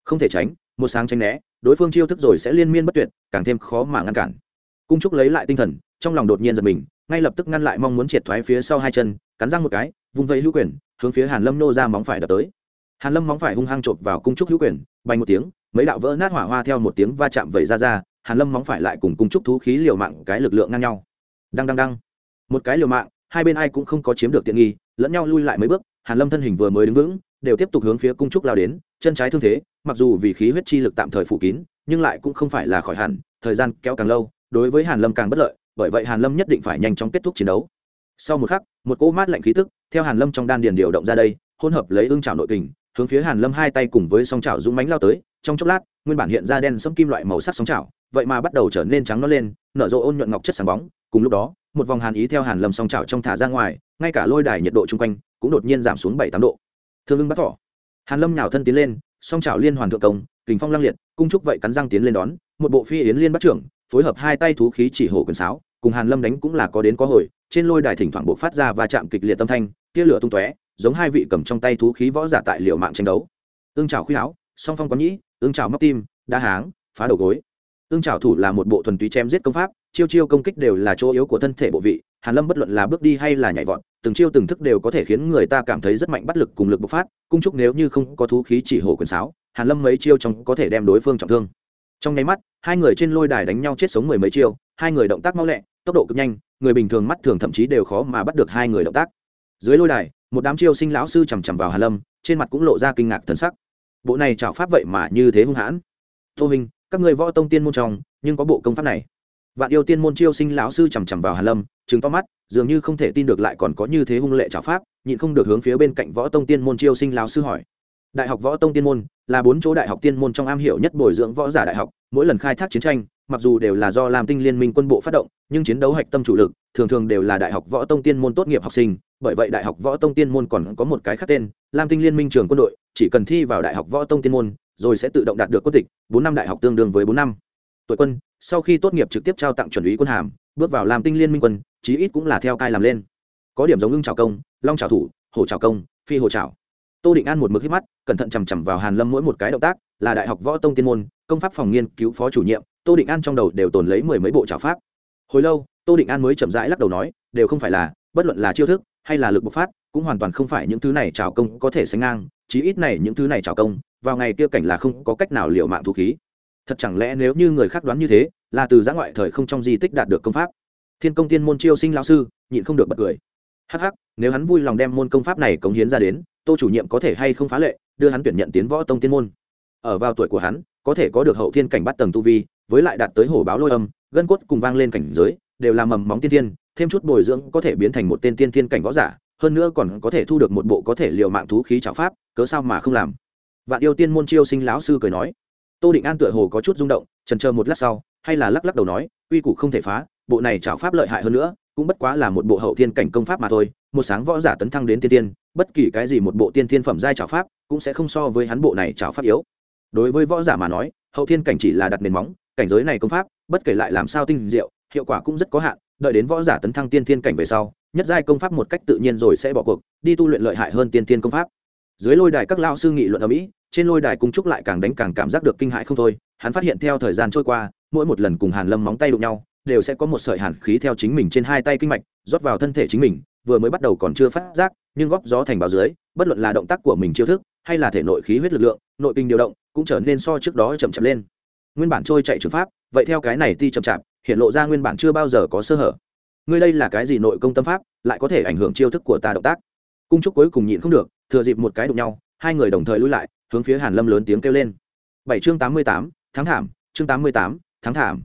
Không thể tránh, một sáng tránh né, đối phương chiêu thức rồi sẽ liên miên bất tuyệt, càng thêm khó mà ngăn cản. Cung trúc lấy lại tinh thần, trong lòng đột nhiên giật mình, ngay lập tức ngăn lại mong muốn triệt thoái phía sau hai chân, cắn răng một cái, vung vây hữu quyền, hướng phía hàn lâm nô ra móng phải đập tới. Hàn lâm móng phải hung hăng chộp vào cung trúc hữu quyền, bay một tiếng, mấy đạo vỡ nát hỏa hoa theo một tiếng va chạm vẩy ra ra, hàn lâm móng phải lại cùng cung trúc thú khí liều mạng cái lực lượng ngang nhau. Đăng đăng đăng một cái liều mạng, hai bên ai cũng không có chiếm được tiện nghi, lẫn nhau lui lại mấy bước, hàn lâm thân hình vừa mới đứng vững, đều tiếp tục hướng phía cung trúc lao đến, chân trái thương thế, mặc dù vì khí huyết chi lực tạm thời phủ kín, nhưng lại cũng không phải là khỏi hẳn, thời gian kéo càng lâu, đối với hàn lâm càng bất lợi, bởi vậy hàn lâm nhất định phải nhanh chóng kết thúc chiến đấu. Sau một khắc, một cỗ mát lạnh khí tức, theo hàn lâm trong đan điền điều động ra đây, hỗn hợp lấy ương chảo nội kình, hướng phía hàn lâm hai tay cùng với song chảo dũng mãnh lao tới, trong chốc lát, nguyên bản hiện ra đen sẫm kim loại màu sắc sóng chảo, vậy mà bắt đầu trở nên trắng nó lên, nở rộ ôn nhuận ngọc chất sáng bóng, cùng lúc đó một vòng hàn ý theo hàn lâm song trào trong thả ra ngoài, ngay cả lôi đài nhiệt độ chung quanh cũng đột nhiên giảm xuống bảy tám độ. Thương ưng bắt thỏ. Hàn lâm nhào thân tiến lên, song trào liên hoàn thượng công, kình phong lăng liệt, cung trúc vậy cắn răng tiến lên đón, một bộ phi yến liên bắt trưởng, phối hợp hai tay thú khí chỉ hổ quyền sáo, cùng hàn lâm đánh cũng là có đến có hồi, trên lôi đài thỉnh thoảng bộ phát ra và chạm kịch liệt tâm thanh, tia lửa tung tóe, giống hai vị cầm trong tay thú khí võ giả tại liều mạng tranh đấu. Ương trào khuy áo, song phong có nhĩ ương trào móc tim đá háng, phá đầu gối. Ương trào thủ là một bộ thuần túy chém giết công pháp chiêu chiêu công kích đều là chỗ yếu của thân thể bộ vị, hàn lâm bất luận là bước đi hay là nhảy vọt, từng chiêu từng thức đều có thể khiến người ta cảm thấy rất mạnh bắt lực cùng lực bộc phát, cung trúc nếu như không có thú khí chỉ hổ quyền sáo, hàn lâm mấy chiêu trong có thể đem đối phương trọng thương. Trong nháy mắt, hai người trên lôi đài đánh nhau chết sống mười mấy chiêu, hai người động tác mau lẹ, tốc độ cực nhanh, người bình thường mắt thường thậm chí đều khó mà bắt được hai người động tác. Dưới lôi đài, một đám chiêu sinh lão sư chằm chằm vào hàn lâm, trên mặt cũng lộ ra kinh ngạc thần sắc. Bộ này chảo pháp vậy mà như thế hung hãn. Tô minh, các người võ tông tiên môn trong, nhưng có bộ công pháp này vạn yêu tiên môn chiêu sinh lão sư chằm chằm vào hàn lâm chứng to mắt, dường như không thể tin được lại còn có như thế hung lệ trả pháp, nhịn không được hướng phía bên cạnh võ tông tiên môn chiêu sinh lão sư hỏi. Đại học võ tông tiên môn là bốn chỗ đại học tiên môn trong am hiểu nhất bồi dưỡng võ giả đại học, mỗi lần khai thác chiến tranh, mặc dù đều là do làm tinh liên minh quân bộ phát động, nhưng chiến đấu hạch tâm chủ lực, thường thường đều là đại học võ tông tiên môn tốt nghiệp học sinh, bởi vậy đại học võ tông tiên môn còn có một cái khác tên, lam tinh liên minh trường quân đội, chỉ cần thi vào đại học võ tông tiên môn, rồi sẽ tự động đạt được quân tịch, bốn năm đại học tương đương với bốn năm. Tuổi quân sau khi tốt nghiệp trực tiếp trao tặng chuẩn úy quân hàm, bước vào làm tinh liên minh quân, chí ít cũng là theo cai làm lên. Có điểm giống ưng trào công, long trào thủ, hổ trào công, phi hồ trào tô định an một mực hít mắt, cẩn thận chằm chằm vào hàn lâm mỗi một cái động tác, là đại học võ tông tiên môn, công pháp phòng nghiên cứu phó chủ nhiệm, tô định an trong đầu đều tồn lấy mười mấy bộ trào pháp. Hồi lâu, tô định an mới chậm rãi lắc đầu nói, đều không phải là, bất luận là chiêu thức, hay là lực bộc phát, cũng hoàn toàn không phải những thứ này trào công có thể sánh ngang, chí ít này những thứ này trào công, vào ngày kia cảnh là không có cách nào liệu mạng thu khí thật chẳng lẽ nếu như người khác đoán như thế, là từ giã ngoại thời không trong di tích đạt được công pháp? Thiên công tiên môn chiêu sinh lão sư, nhịn không được bật cười. Hắc hắc, nếu hắn vui lòng đem môn công pháp này cống hiến ra đến, tô chủ nhiệm có thể hay không phá lệ, đưa hắn tuyển nhận tiến võ tông tiên môn. Ở vào tuổi của hắn, có thể có được hậu thiên cảnh bắt tầng tu vi, với lại đạt tới hổ báo lôi âm, gân cốt cùng vang lên cảnh giới, đều là mầm móng tiên thiên, thêm chút bồi dưỡng có thể biến thành một tên tiên thiên cảnh võ giả, hơn nữa còn có thể thu được một bộ có thể liều mạng thú khí trảo pháp, cớ sao mà không làm? Vạn yêu tiên môn chiêu sinh lão sư cười nói tô định an tựa hồ có chút rung động trần chờ một lát sau, hay là lắc lắc đầu nói uy củ không thể phá, bộ này chảo pháp lợi hại hơn nữa, cũng bất quá là một bộ hậu thiên cảnh công pháp mà thôi, một sáng võ giả tấn thăng đến tiên tiên, bất kỳ cái gì một bộ tiên thiên phẩm giai chảo pháp, cũng sẽ không so với hắn bộ này chảo pháp yếu. Đối với võ giả mà nói, hậu thiên cảnh chỉ là đặt nền móng, cảnh giới này công pháp, bất kể lại làm sao tinh diệu, hiệu quả cũng rất có hạn, đợi đến võ giả tấn thăng tiên thiên cảnh về sau, nhất giai công pháp một cách tự nhiên rồi sẽ bỏ cuộc, đi tu luyện lợi hại hơn tiên thiên công pháp. Dưới lôi đài các lao sư nghị luận ở mỹ trên lôi đài cung trúc lại càng đánh càng cảm giác được kinh hãi không thôi, hắn phát hiện theo thời gian trôi qua, mỗi một lần cùng hàn lâm móng tay đụng nhau, đều sẽ có một sợi hàn khí theo chính mình trên hai tay kinh mạch, rót vào thân thể chính mình, vừa mới bắt đầu còn chưa phát giác, nhưng góp gió thành báo dưới, bất luận là động tác của mình chiêu thức, hay là thể nội khí huyết lực lượng, nội kinh điều động, cũng trở nên so trước đó chậm chậm lên. Nguyên bản trôi chạy trường pháp, vậy theo cái này ti chậm chạp, hiện lộ ra nguyên bản chưa bao giờ có sơ hở. Ngươi đây là cái gì nội công tâm pháp, lại có thể ảnh hưởng chiêu thức của ta động tác? Cung trúc cuối cùng nhịn không được, thừa dịp một cái đụng nhau, hai người đồng thời lui lại hướng phía hàn lâm lớn tiếng kêu lên. Bảy chương tám mươi tám tháng thảm, chương tám mươi tám tháng thảm.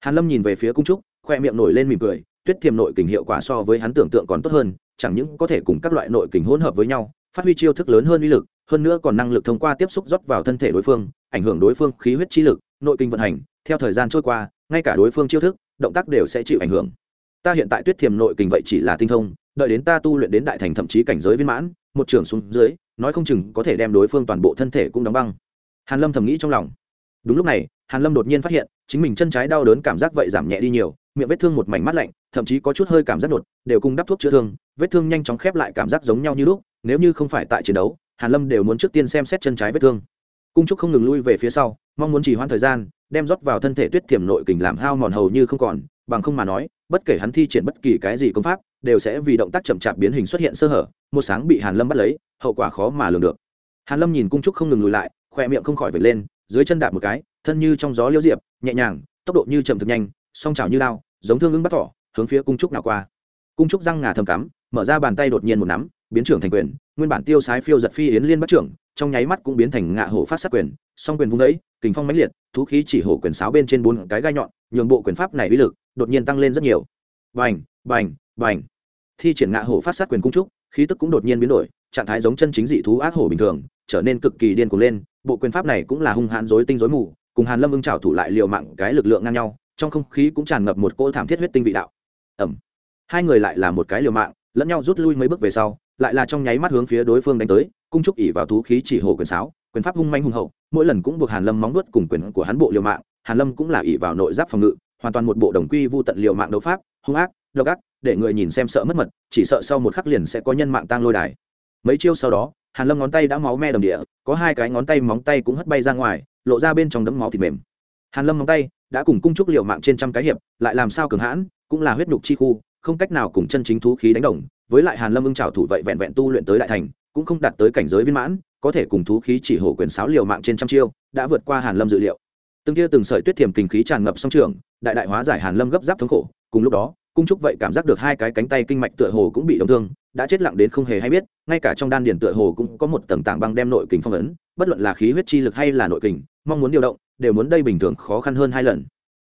Hàn lâm nhìn về phía cung trúc, khoe miệng nổi lên mỉm cười, tuyết thiềm nội kình hiệu quả so với hắn tưởng tượng còn tốt hơn, chẳng những có thể cùng các loại nội kình hỗn hợp với nhau, phát huy chiêu thức lớn hơn uy lực, hơn nữa còn năng lực thông qua tiếp xúc rót vào thân thể đối phương, ảnh hưởng đối phương khí huyết chi lực, nội kinh vận hành, theo thời gian trôi qua, ngay cả đối phương chiêu thức, động tác đều sẽ chịu ảnh hưởng. Ta hiện tại tuyết thiềm nội kình vậy chỉ là tinh thông, đợi đến ta tu luyện đến đại thành thậm chí cảnh giới viên mãn, một trường xuống dưới nói không chừng có thể đem đối phương toàn bộ thân thể cũng đóng băng. Hàn lâm thầm nghĩ trong lòng. Đúng lúc này, hàn lâm đột nhiên phát hiện, chính mình chân trái đau đớn cảm giác vậy giảm nhẹ đi nhiều, miệng vết thương một mảnh mắt lạnh, thậm chí có chút hơi cảm giác đột, đều cùng đắp thuốc chữa thương, vết thương nhanh chóng khép lại cảm giác giống nhau như lúc, nếu như không phải tại chiến đấu, hàn lâm đều muốn trước tiên xem xét chân trái vết thương. Cung trúc không ngừng lui về phía sau, mong muốn trì hoãn thời gian, đem rót vào thân thể tuyết thiểm nội kình làm hao mòn hầu như không còn, bằng không mà nói, bất kể hắn thi triển bất kỳ cái gì công pháp đều sẽ vì động tác chậm chạp biến hình xuất hiện sơ hở, một sáng bị hàn lâm bắt lấy, hậu quả khó mà lường được. Hàn lâm nhìn cung trúc không ngừng lùi lại, khoe miệng không khỏi vệt lên, dưới chân đạp một cái, thân như trong gió liễu diệp, nhẹ nhàng, tốc độ như chậm thực nhanh, song trào như lao, giống thương ứng bắt thỏ, hướng phía cung trúc nào qua. Cung trúc răng ngà thầm cắm, mở ra bàn tay đột nhiên một nắm, biến trưởng thành quyền, nguyên bản tiêu sái phiêu giật phi yến liên bắt trưởng, trong nháy mắt cũng biến thành ngạ hổ phát sát quyền, song quyền vung đấy kình phong mãnh liệt, thú khí chỉ hổ quyền sáo bên trên bốn cái gai nhọn, nhường bộ quyền pháp này uy lực đột nhiên tăng lên rất nhiều. Bành bành bành thi triển ngạ hổ phát sát quyền cung trúc, khí tức cũng đột nhiên biến đổi, trạng thái giống chân chính dị thú ác hổ bình thường, trở nên cực kỳ điên cuồng lên, bộ quyền pháp này cũng là hung hãn rối tinh rối mù, cùng hàn lâm ưng trảo thủ lại liều mạng cái lực lượng ngang nhau, trong không khí cũng tràn ngập một cỗ thảm thiết huyết tinh vị đạo. Ẩm hai người lại là một cái liều mạng, lẫn nhau rút lui mấy bước về sau, lại là trong nháy mắt hướng phía đối phương đánh tới, cung trúc ỉ vào thú khí chỉ hổ quyền sáo, quyền pháp hung manh hung hậu, mỗi lần cũng buộc hàn lâm móng nuốt cùng quyền của hắn bộ liều mạng, hàn lâm cũng là ỉ vào nội giáp phòng ngự, hoàn toàn một bộ đồng quy vu tận liều mạng đấu pháp, hung ác độc ác, để người nhìn xem sợ mất mật, chỉ sợ sau một khắc liền sẽ có nhân mạng tang lôi đài. Mấy chiêu sau đó, hàn lâm ngón tay đã máu me đồng địa, có hai cái ngón tay móng tay cũng hất bay ra ngoài, lộ ra bên trong đấm máu thịt mềm. Hàn lâm móng tay đã cùng cung trúc liều mạng trên trăm cái hiệp, lại làm sao cường hãn, cũng là huyết nhục chi khu, không cách nào cùng chân chính thú khí đánh đồng, với lại hàn lâm ưng trào thủ vậy vẹn vẹn tu luyện tới đại thành, cũng không đạt tới cảnh giới viên mãn, có thể cùng thú khí chỉ hổ quyền sáo liều mạng trên trăm chiêu, đã vượt qua hàn lâm dự liệu. Từng tia từng sợi tuyết thiểm kinh khí tràn ngập song trường, đại đại hóa giải hàn lâm gấp giáp thống khổ, cùng lúc đó cung trúc vậy cảm giác được hai cái cánh tay kinh mạch tựa hồ cũng bị đóng thương, đã chết lặng đến không hề hay biết, ngay cả trong đan điền tựa hồ cũng có một tầng tảng băng đem nội kình phong ấn, bất luận là khí huyết chi lực hay là nội kình, mong muốn điều động, đều muốn đây bình thường khó khăn hơn hai lần.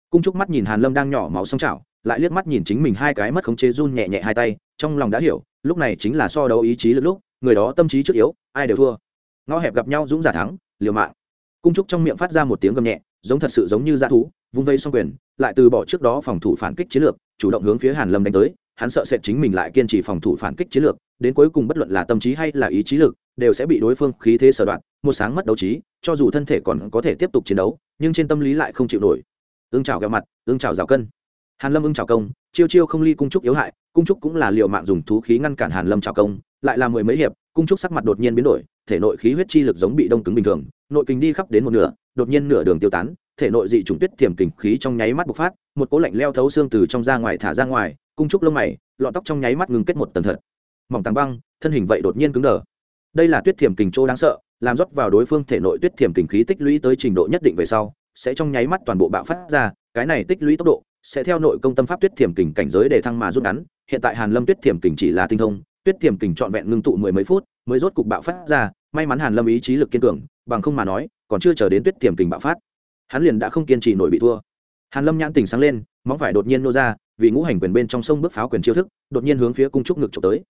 Cung trúc mắt nhìn hàn lâm đang nhỏ máu song chảo lại liếc mắt nhìn chính mình hai cái mất khống chế run nhẹ nhẹ hai tay, trong lòng đã hiểu, lúc này chính là so đấu ý chí lực lúc, người đó tâm trí trước yếu, ai đều thua. Ngõ hẹp gặp nhau dũng giả thắng, liều mạng. Cung trúc trong miệng phát ra một tiếng gầm nhẹ, giống thật sự giống như dã thú, vung vây xong quyền, lại từ bỏ trước đó phòng thủ phản kích chiến lược chủ động hướng phía hàn lâm đánh tới, hắn sợ sệt chính mình lại kiên trì phòng thủ phản kích chiến lược, đến cuối cùng bất luận là tâm trí hay là ý chí lực, đều sẽ bị đối phương khí thế sở đoạn một sáng mất đấu trí, cho dù thân thể còn có thể tiếp tục chiến đấu, nhưng trên tâm lý lại không chịu nổi. Ương trào gạo mặt ương trào rào cân. Hàn lâm ưng trào công, chiêu chiêu không ly cung trúc yếu hại, cung trúc cũng là liệu mạng dùng thú khí ngăn cản hàn lâm trào công, lại là mười mấy hiệp, cung trúc sắc mặt đột nhiên biến đổi, thể nội khí huyết chi lực giống bị đông cứng bình thường, nội kinh đi khắp đến một nửa, đột nhiên nửa đường tiêu tán thể nội dị chủng tuyết tiềm kình khí trong nháy mắt bộc phát, một cỗ lạnh leo thấu xương từ trong ra ngoài thả ra ngoài, cung trúc lông mày, lọn tóc trong nháy mắt ngừng kết một tầng thật. Mỏng tàng băng, thân hình vậy đột nhiên cứng đờ. Đây là tuyết tiềm kình chỗ đáng sợ, làm rót vào đối phương thể nội tuyết tiềm kình khí tích lũy tới trình độ nhất định về sau, sẽ trong nháy mắt toàn bộ bạo phát ra, cái này tích lũy tốc độ sẽ theo nội công tâm pháp tuyết tiềm kình cảnh giới để thăng mà rút ngắn. Hiện tại hàn lâm tuyết tiềm kình chỉ là tinh thông, tuyết tiềm kình trọn vẹn ngưng tụ mười mấy phút mới rốt cục bạo phát ra. May mắn hàn lâm ý chí lực kiên cường, bằng không mà nói, còn chưa chờ đến tuyết tiềm kình bạo phát hắn liền đã không kiên trì nổi bị thua. Hàn lâm nhãn tình sáng lên, móng phải đột nhiên nô ra, vì ngũ hành quyền bên trong sông bước pháo quyền chiêu thức, đột nhiên hướng phía cung trúc ngực trộm tới.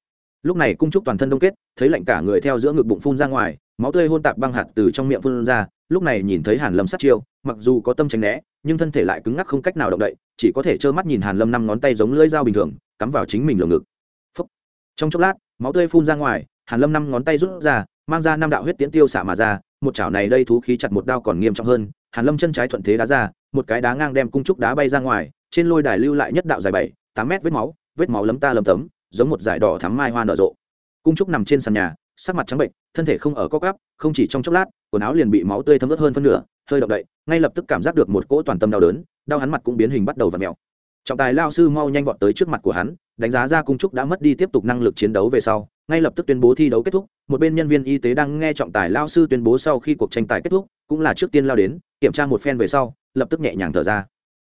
Lúc này cung trúc toàn thân đông kết, thấy lạnh cả người theo giữa ngực bụng phun ra ngoài, máu tươi hôn tạp băng hạt từ trong miệng phun ra, lúc này nhìn thấy hàn lâm sát chiêu, mặc dù có tâm tránh né, nhưng thân thể lại cứng ngắc không cách nào động đậy, chỉ có thể trơ mắt nhìn hàn lâm năm ngón tay giống lưỡi dao bình thường, cắm vào chính mình lồng ngực. Phúc. trong chốc lát, máu tươi phun ra ngoài, hàn lâm năm ngón tay rút ra, mang ra năm đạo huyết tiễn tiêu xả mà ra, một chảo này đây thú khí chặt một đao còn nghiêm trọng hơn hàn lâm chân trái thuận thế đá ra, một cái đá ngang đem cung trúc đá bay ra ngoài, trên lôi đài lưu lại nhất đạo dài bảy, tám mét vết máu vết máu lấm ta lấm tấm, giống một dải đỏ thắm mai hoa nở rộ. Cung trúc nằm trên sàn nhà, sắc mặt trắng bệnh, thân thể không ở co cắp không chỉ trong chốc lát, quần áo liền bị máu tươi thấm ướt hơn phân nửa, hơi động đậy, ngay lập tức cảm giác được một cỗ toàn tâm đau đớn, đau hắn mặt cũng biến hình bắt đầu và mèo. Trọng tài lao sư mau nhanh vọt tới trước mặt của hắn, đánh giá ra cung trúc đã mất đi tiếp tục năng lực chiến đấu về sau, ngay lập tức tuyên bố thi đấu kết thúc, một bên nhân viên y tế đang nghe trọng tài lao sư tuyên bố sau khi cuộc tranh tài kết thúc, cũng là trước tiên lao đến kiểm tra một phen về sau, lập tức nhẹ nhàng thở ra.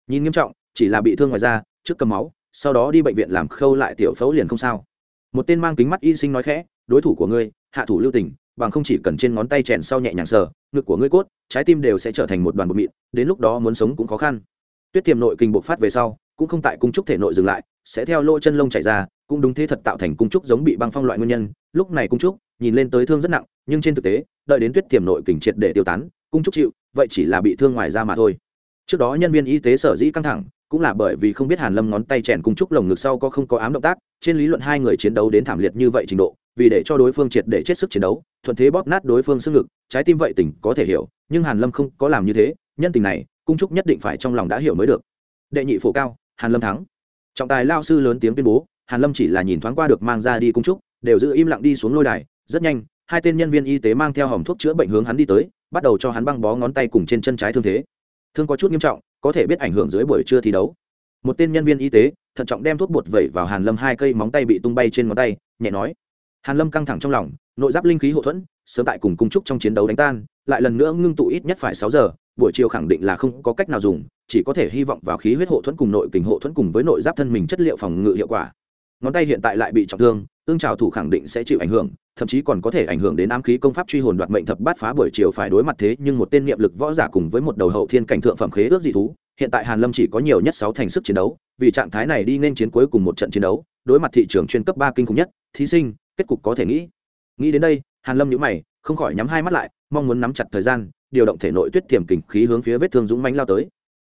Nhìn nghiêm trọng, chỉ là bị thương ngoài da, trước cầm máu, sau đó đi bệnh viện làm khâu lại tiểu phẫu liền không sao. Một tên mang kính mắt y sinh nói khẽ, đối thủ của ngươi, hạ thủ lưu tình, bằng không chỉ cần trên ngón tay chèn sau nhẹ nhàng sờ, ngực của ngươi cốt, trái tim đều sẽ trở thành một đoàn bột mịn, đến lúc đó muốn sống cũng khó khăn. Tuyết tiềm nội kinh bộc phát về sau, cũng không tại cung trúc thể nội dừng lại, sẽ theo lỗ chân lông chảy ra, cũng đúng thế thật tạo thành cung trúc giống bị băng phong loại nguyên nhân. Lúc này cung trúc, nhìn lên tới thương rất nặng, nhưng trên thực tế, đợi đến tuyết tiềm nội kình triệt để tiêu tán, cung trúc chịu vậy chỉ là bị thương ngoài da mà thôi. Trước đó nhân viên y tế sở dĩ căng thẳng, cũng là bởi vì không biết hàn lâm ngón tay chèn cung trúc lồng ngực sau có không có ám động tác, trên lý luận hai người chiến đấu đến thảm liệt như vậy trình độ, vì để cho đối phương triệt để chết sức chiến đấu, thuận thế bóp nát đối phương xương ngực, trái tim vậy tỉnh có thể hiểu, nhưng hàn lâm không có làm như thế, nhân tình này, cung trúc nhất định phải trong lòng đã hiểu mới được. Đệ nhị phổ cao, hàn lâm thắng. Trọng tài lao sư lớn tiếng tuyên bố, hàn lâm chỉ là nhìn thoáng qua được mang ra đi cung trúc đều giữ im lặng đi xuống lôi đài, rất nhanh, hai tên nhân viên y tế mang theo hòm thuốc chữa bệnh hướng hắn đi tới bắt đầu cho hắn băng bó ngón tay cùng trên chân trái thương thế. Thương có chút nghiêm trọng, có thể biết ảnh hưởng dưới buổi trưa thi đấu. Một tên nhân viên y tế, thận trọng đem thuốc bột vẩy vào hàn lâm hai cây móng tay bị tung bay trên ngón tay, nhẹ nói. Hàn lâm căng thẳng trong lòng, nội giáp linh khí hậu thuẫn, sớm tại cùng cung trúc trong chiến đấu đánh tan, lại lần nữa ngưng tụ ít nhất phải sáu giờ, buổi chiều khẳng định là không có cách nào dùng, chỉ có thể hy vọng vào khí huyết hộ thuẫn cùng nội kình hộ thuẫn cùng với nội giáp thân mình chất liệu phòng ngự hiệu quả. Ngón tay hiện tại lại bị trọng thương ương trào thủ khẳng định sẽ chịu ảnh hưởng, thậm chí còn có thể ảnh hưởng đến ám khí công pháp truy hồn đoạt mệnh thập bát phá buổi chiều phải đối mặt thế, nhưng một tên niệm lực võ giả cùng với một đầu hậu thiên cảnh thượng phẩm khế ước dị thú, hiện tại hàn lâm chỉ có nhiều nhất sáu thành sức chiến đấu, vì trạng thái này đi nên chiến cuối cùng một trận chiến đấu, đối mặt thị trường chuyên cấp ba kinh khủng nhất, thí sinh, kết cục có thể nghĩ. Nghĩ đến đây, hàn lâm nhíu mày, không khỏi nhắm hai mắt lại, mong muốn nắm chặt thời gian, điều động thể nội tuyết tiềm kình khí hướng phía vết thương dũng mãnh lao tới.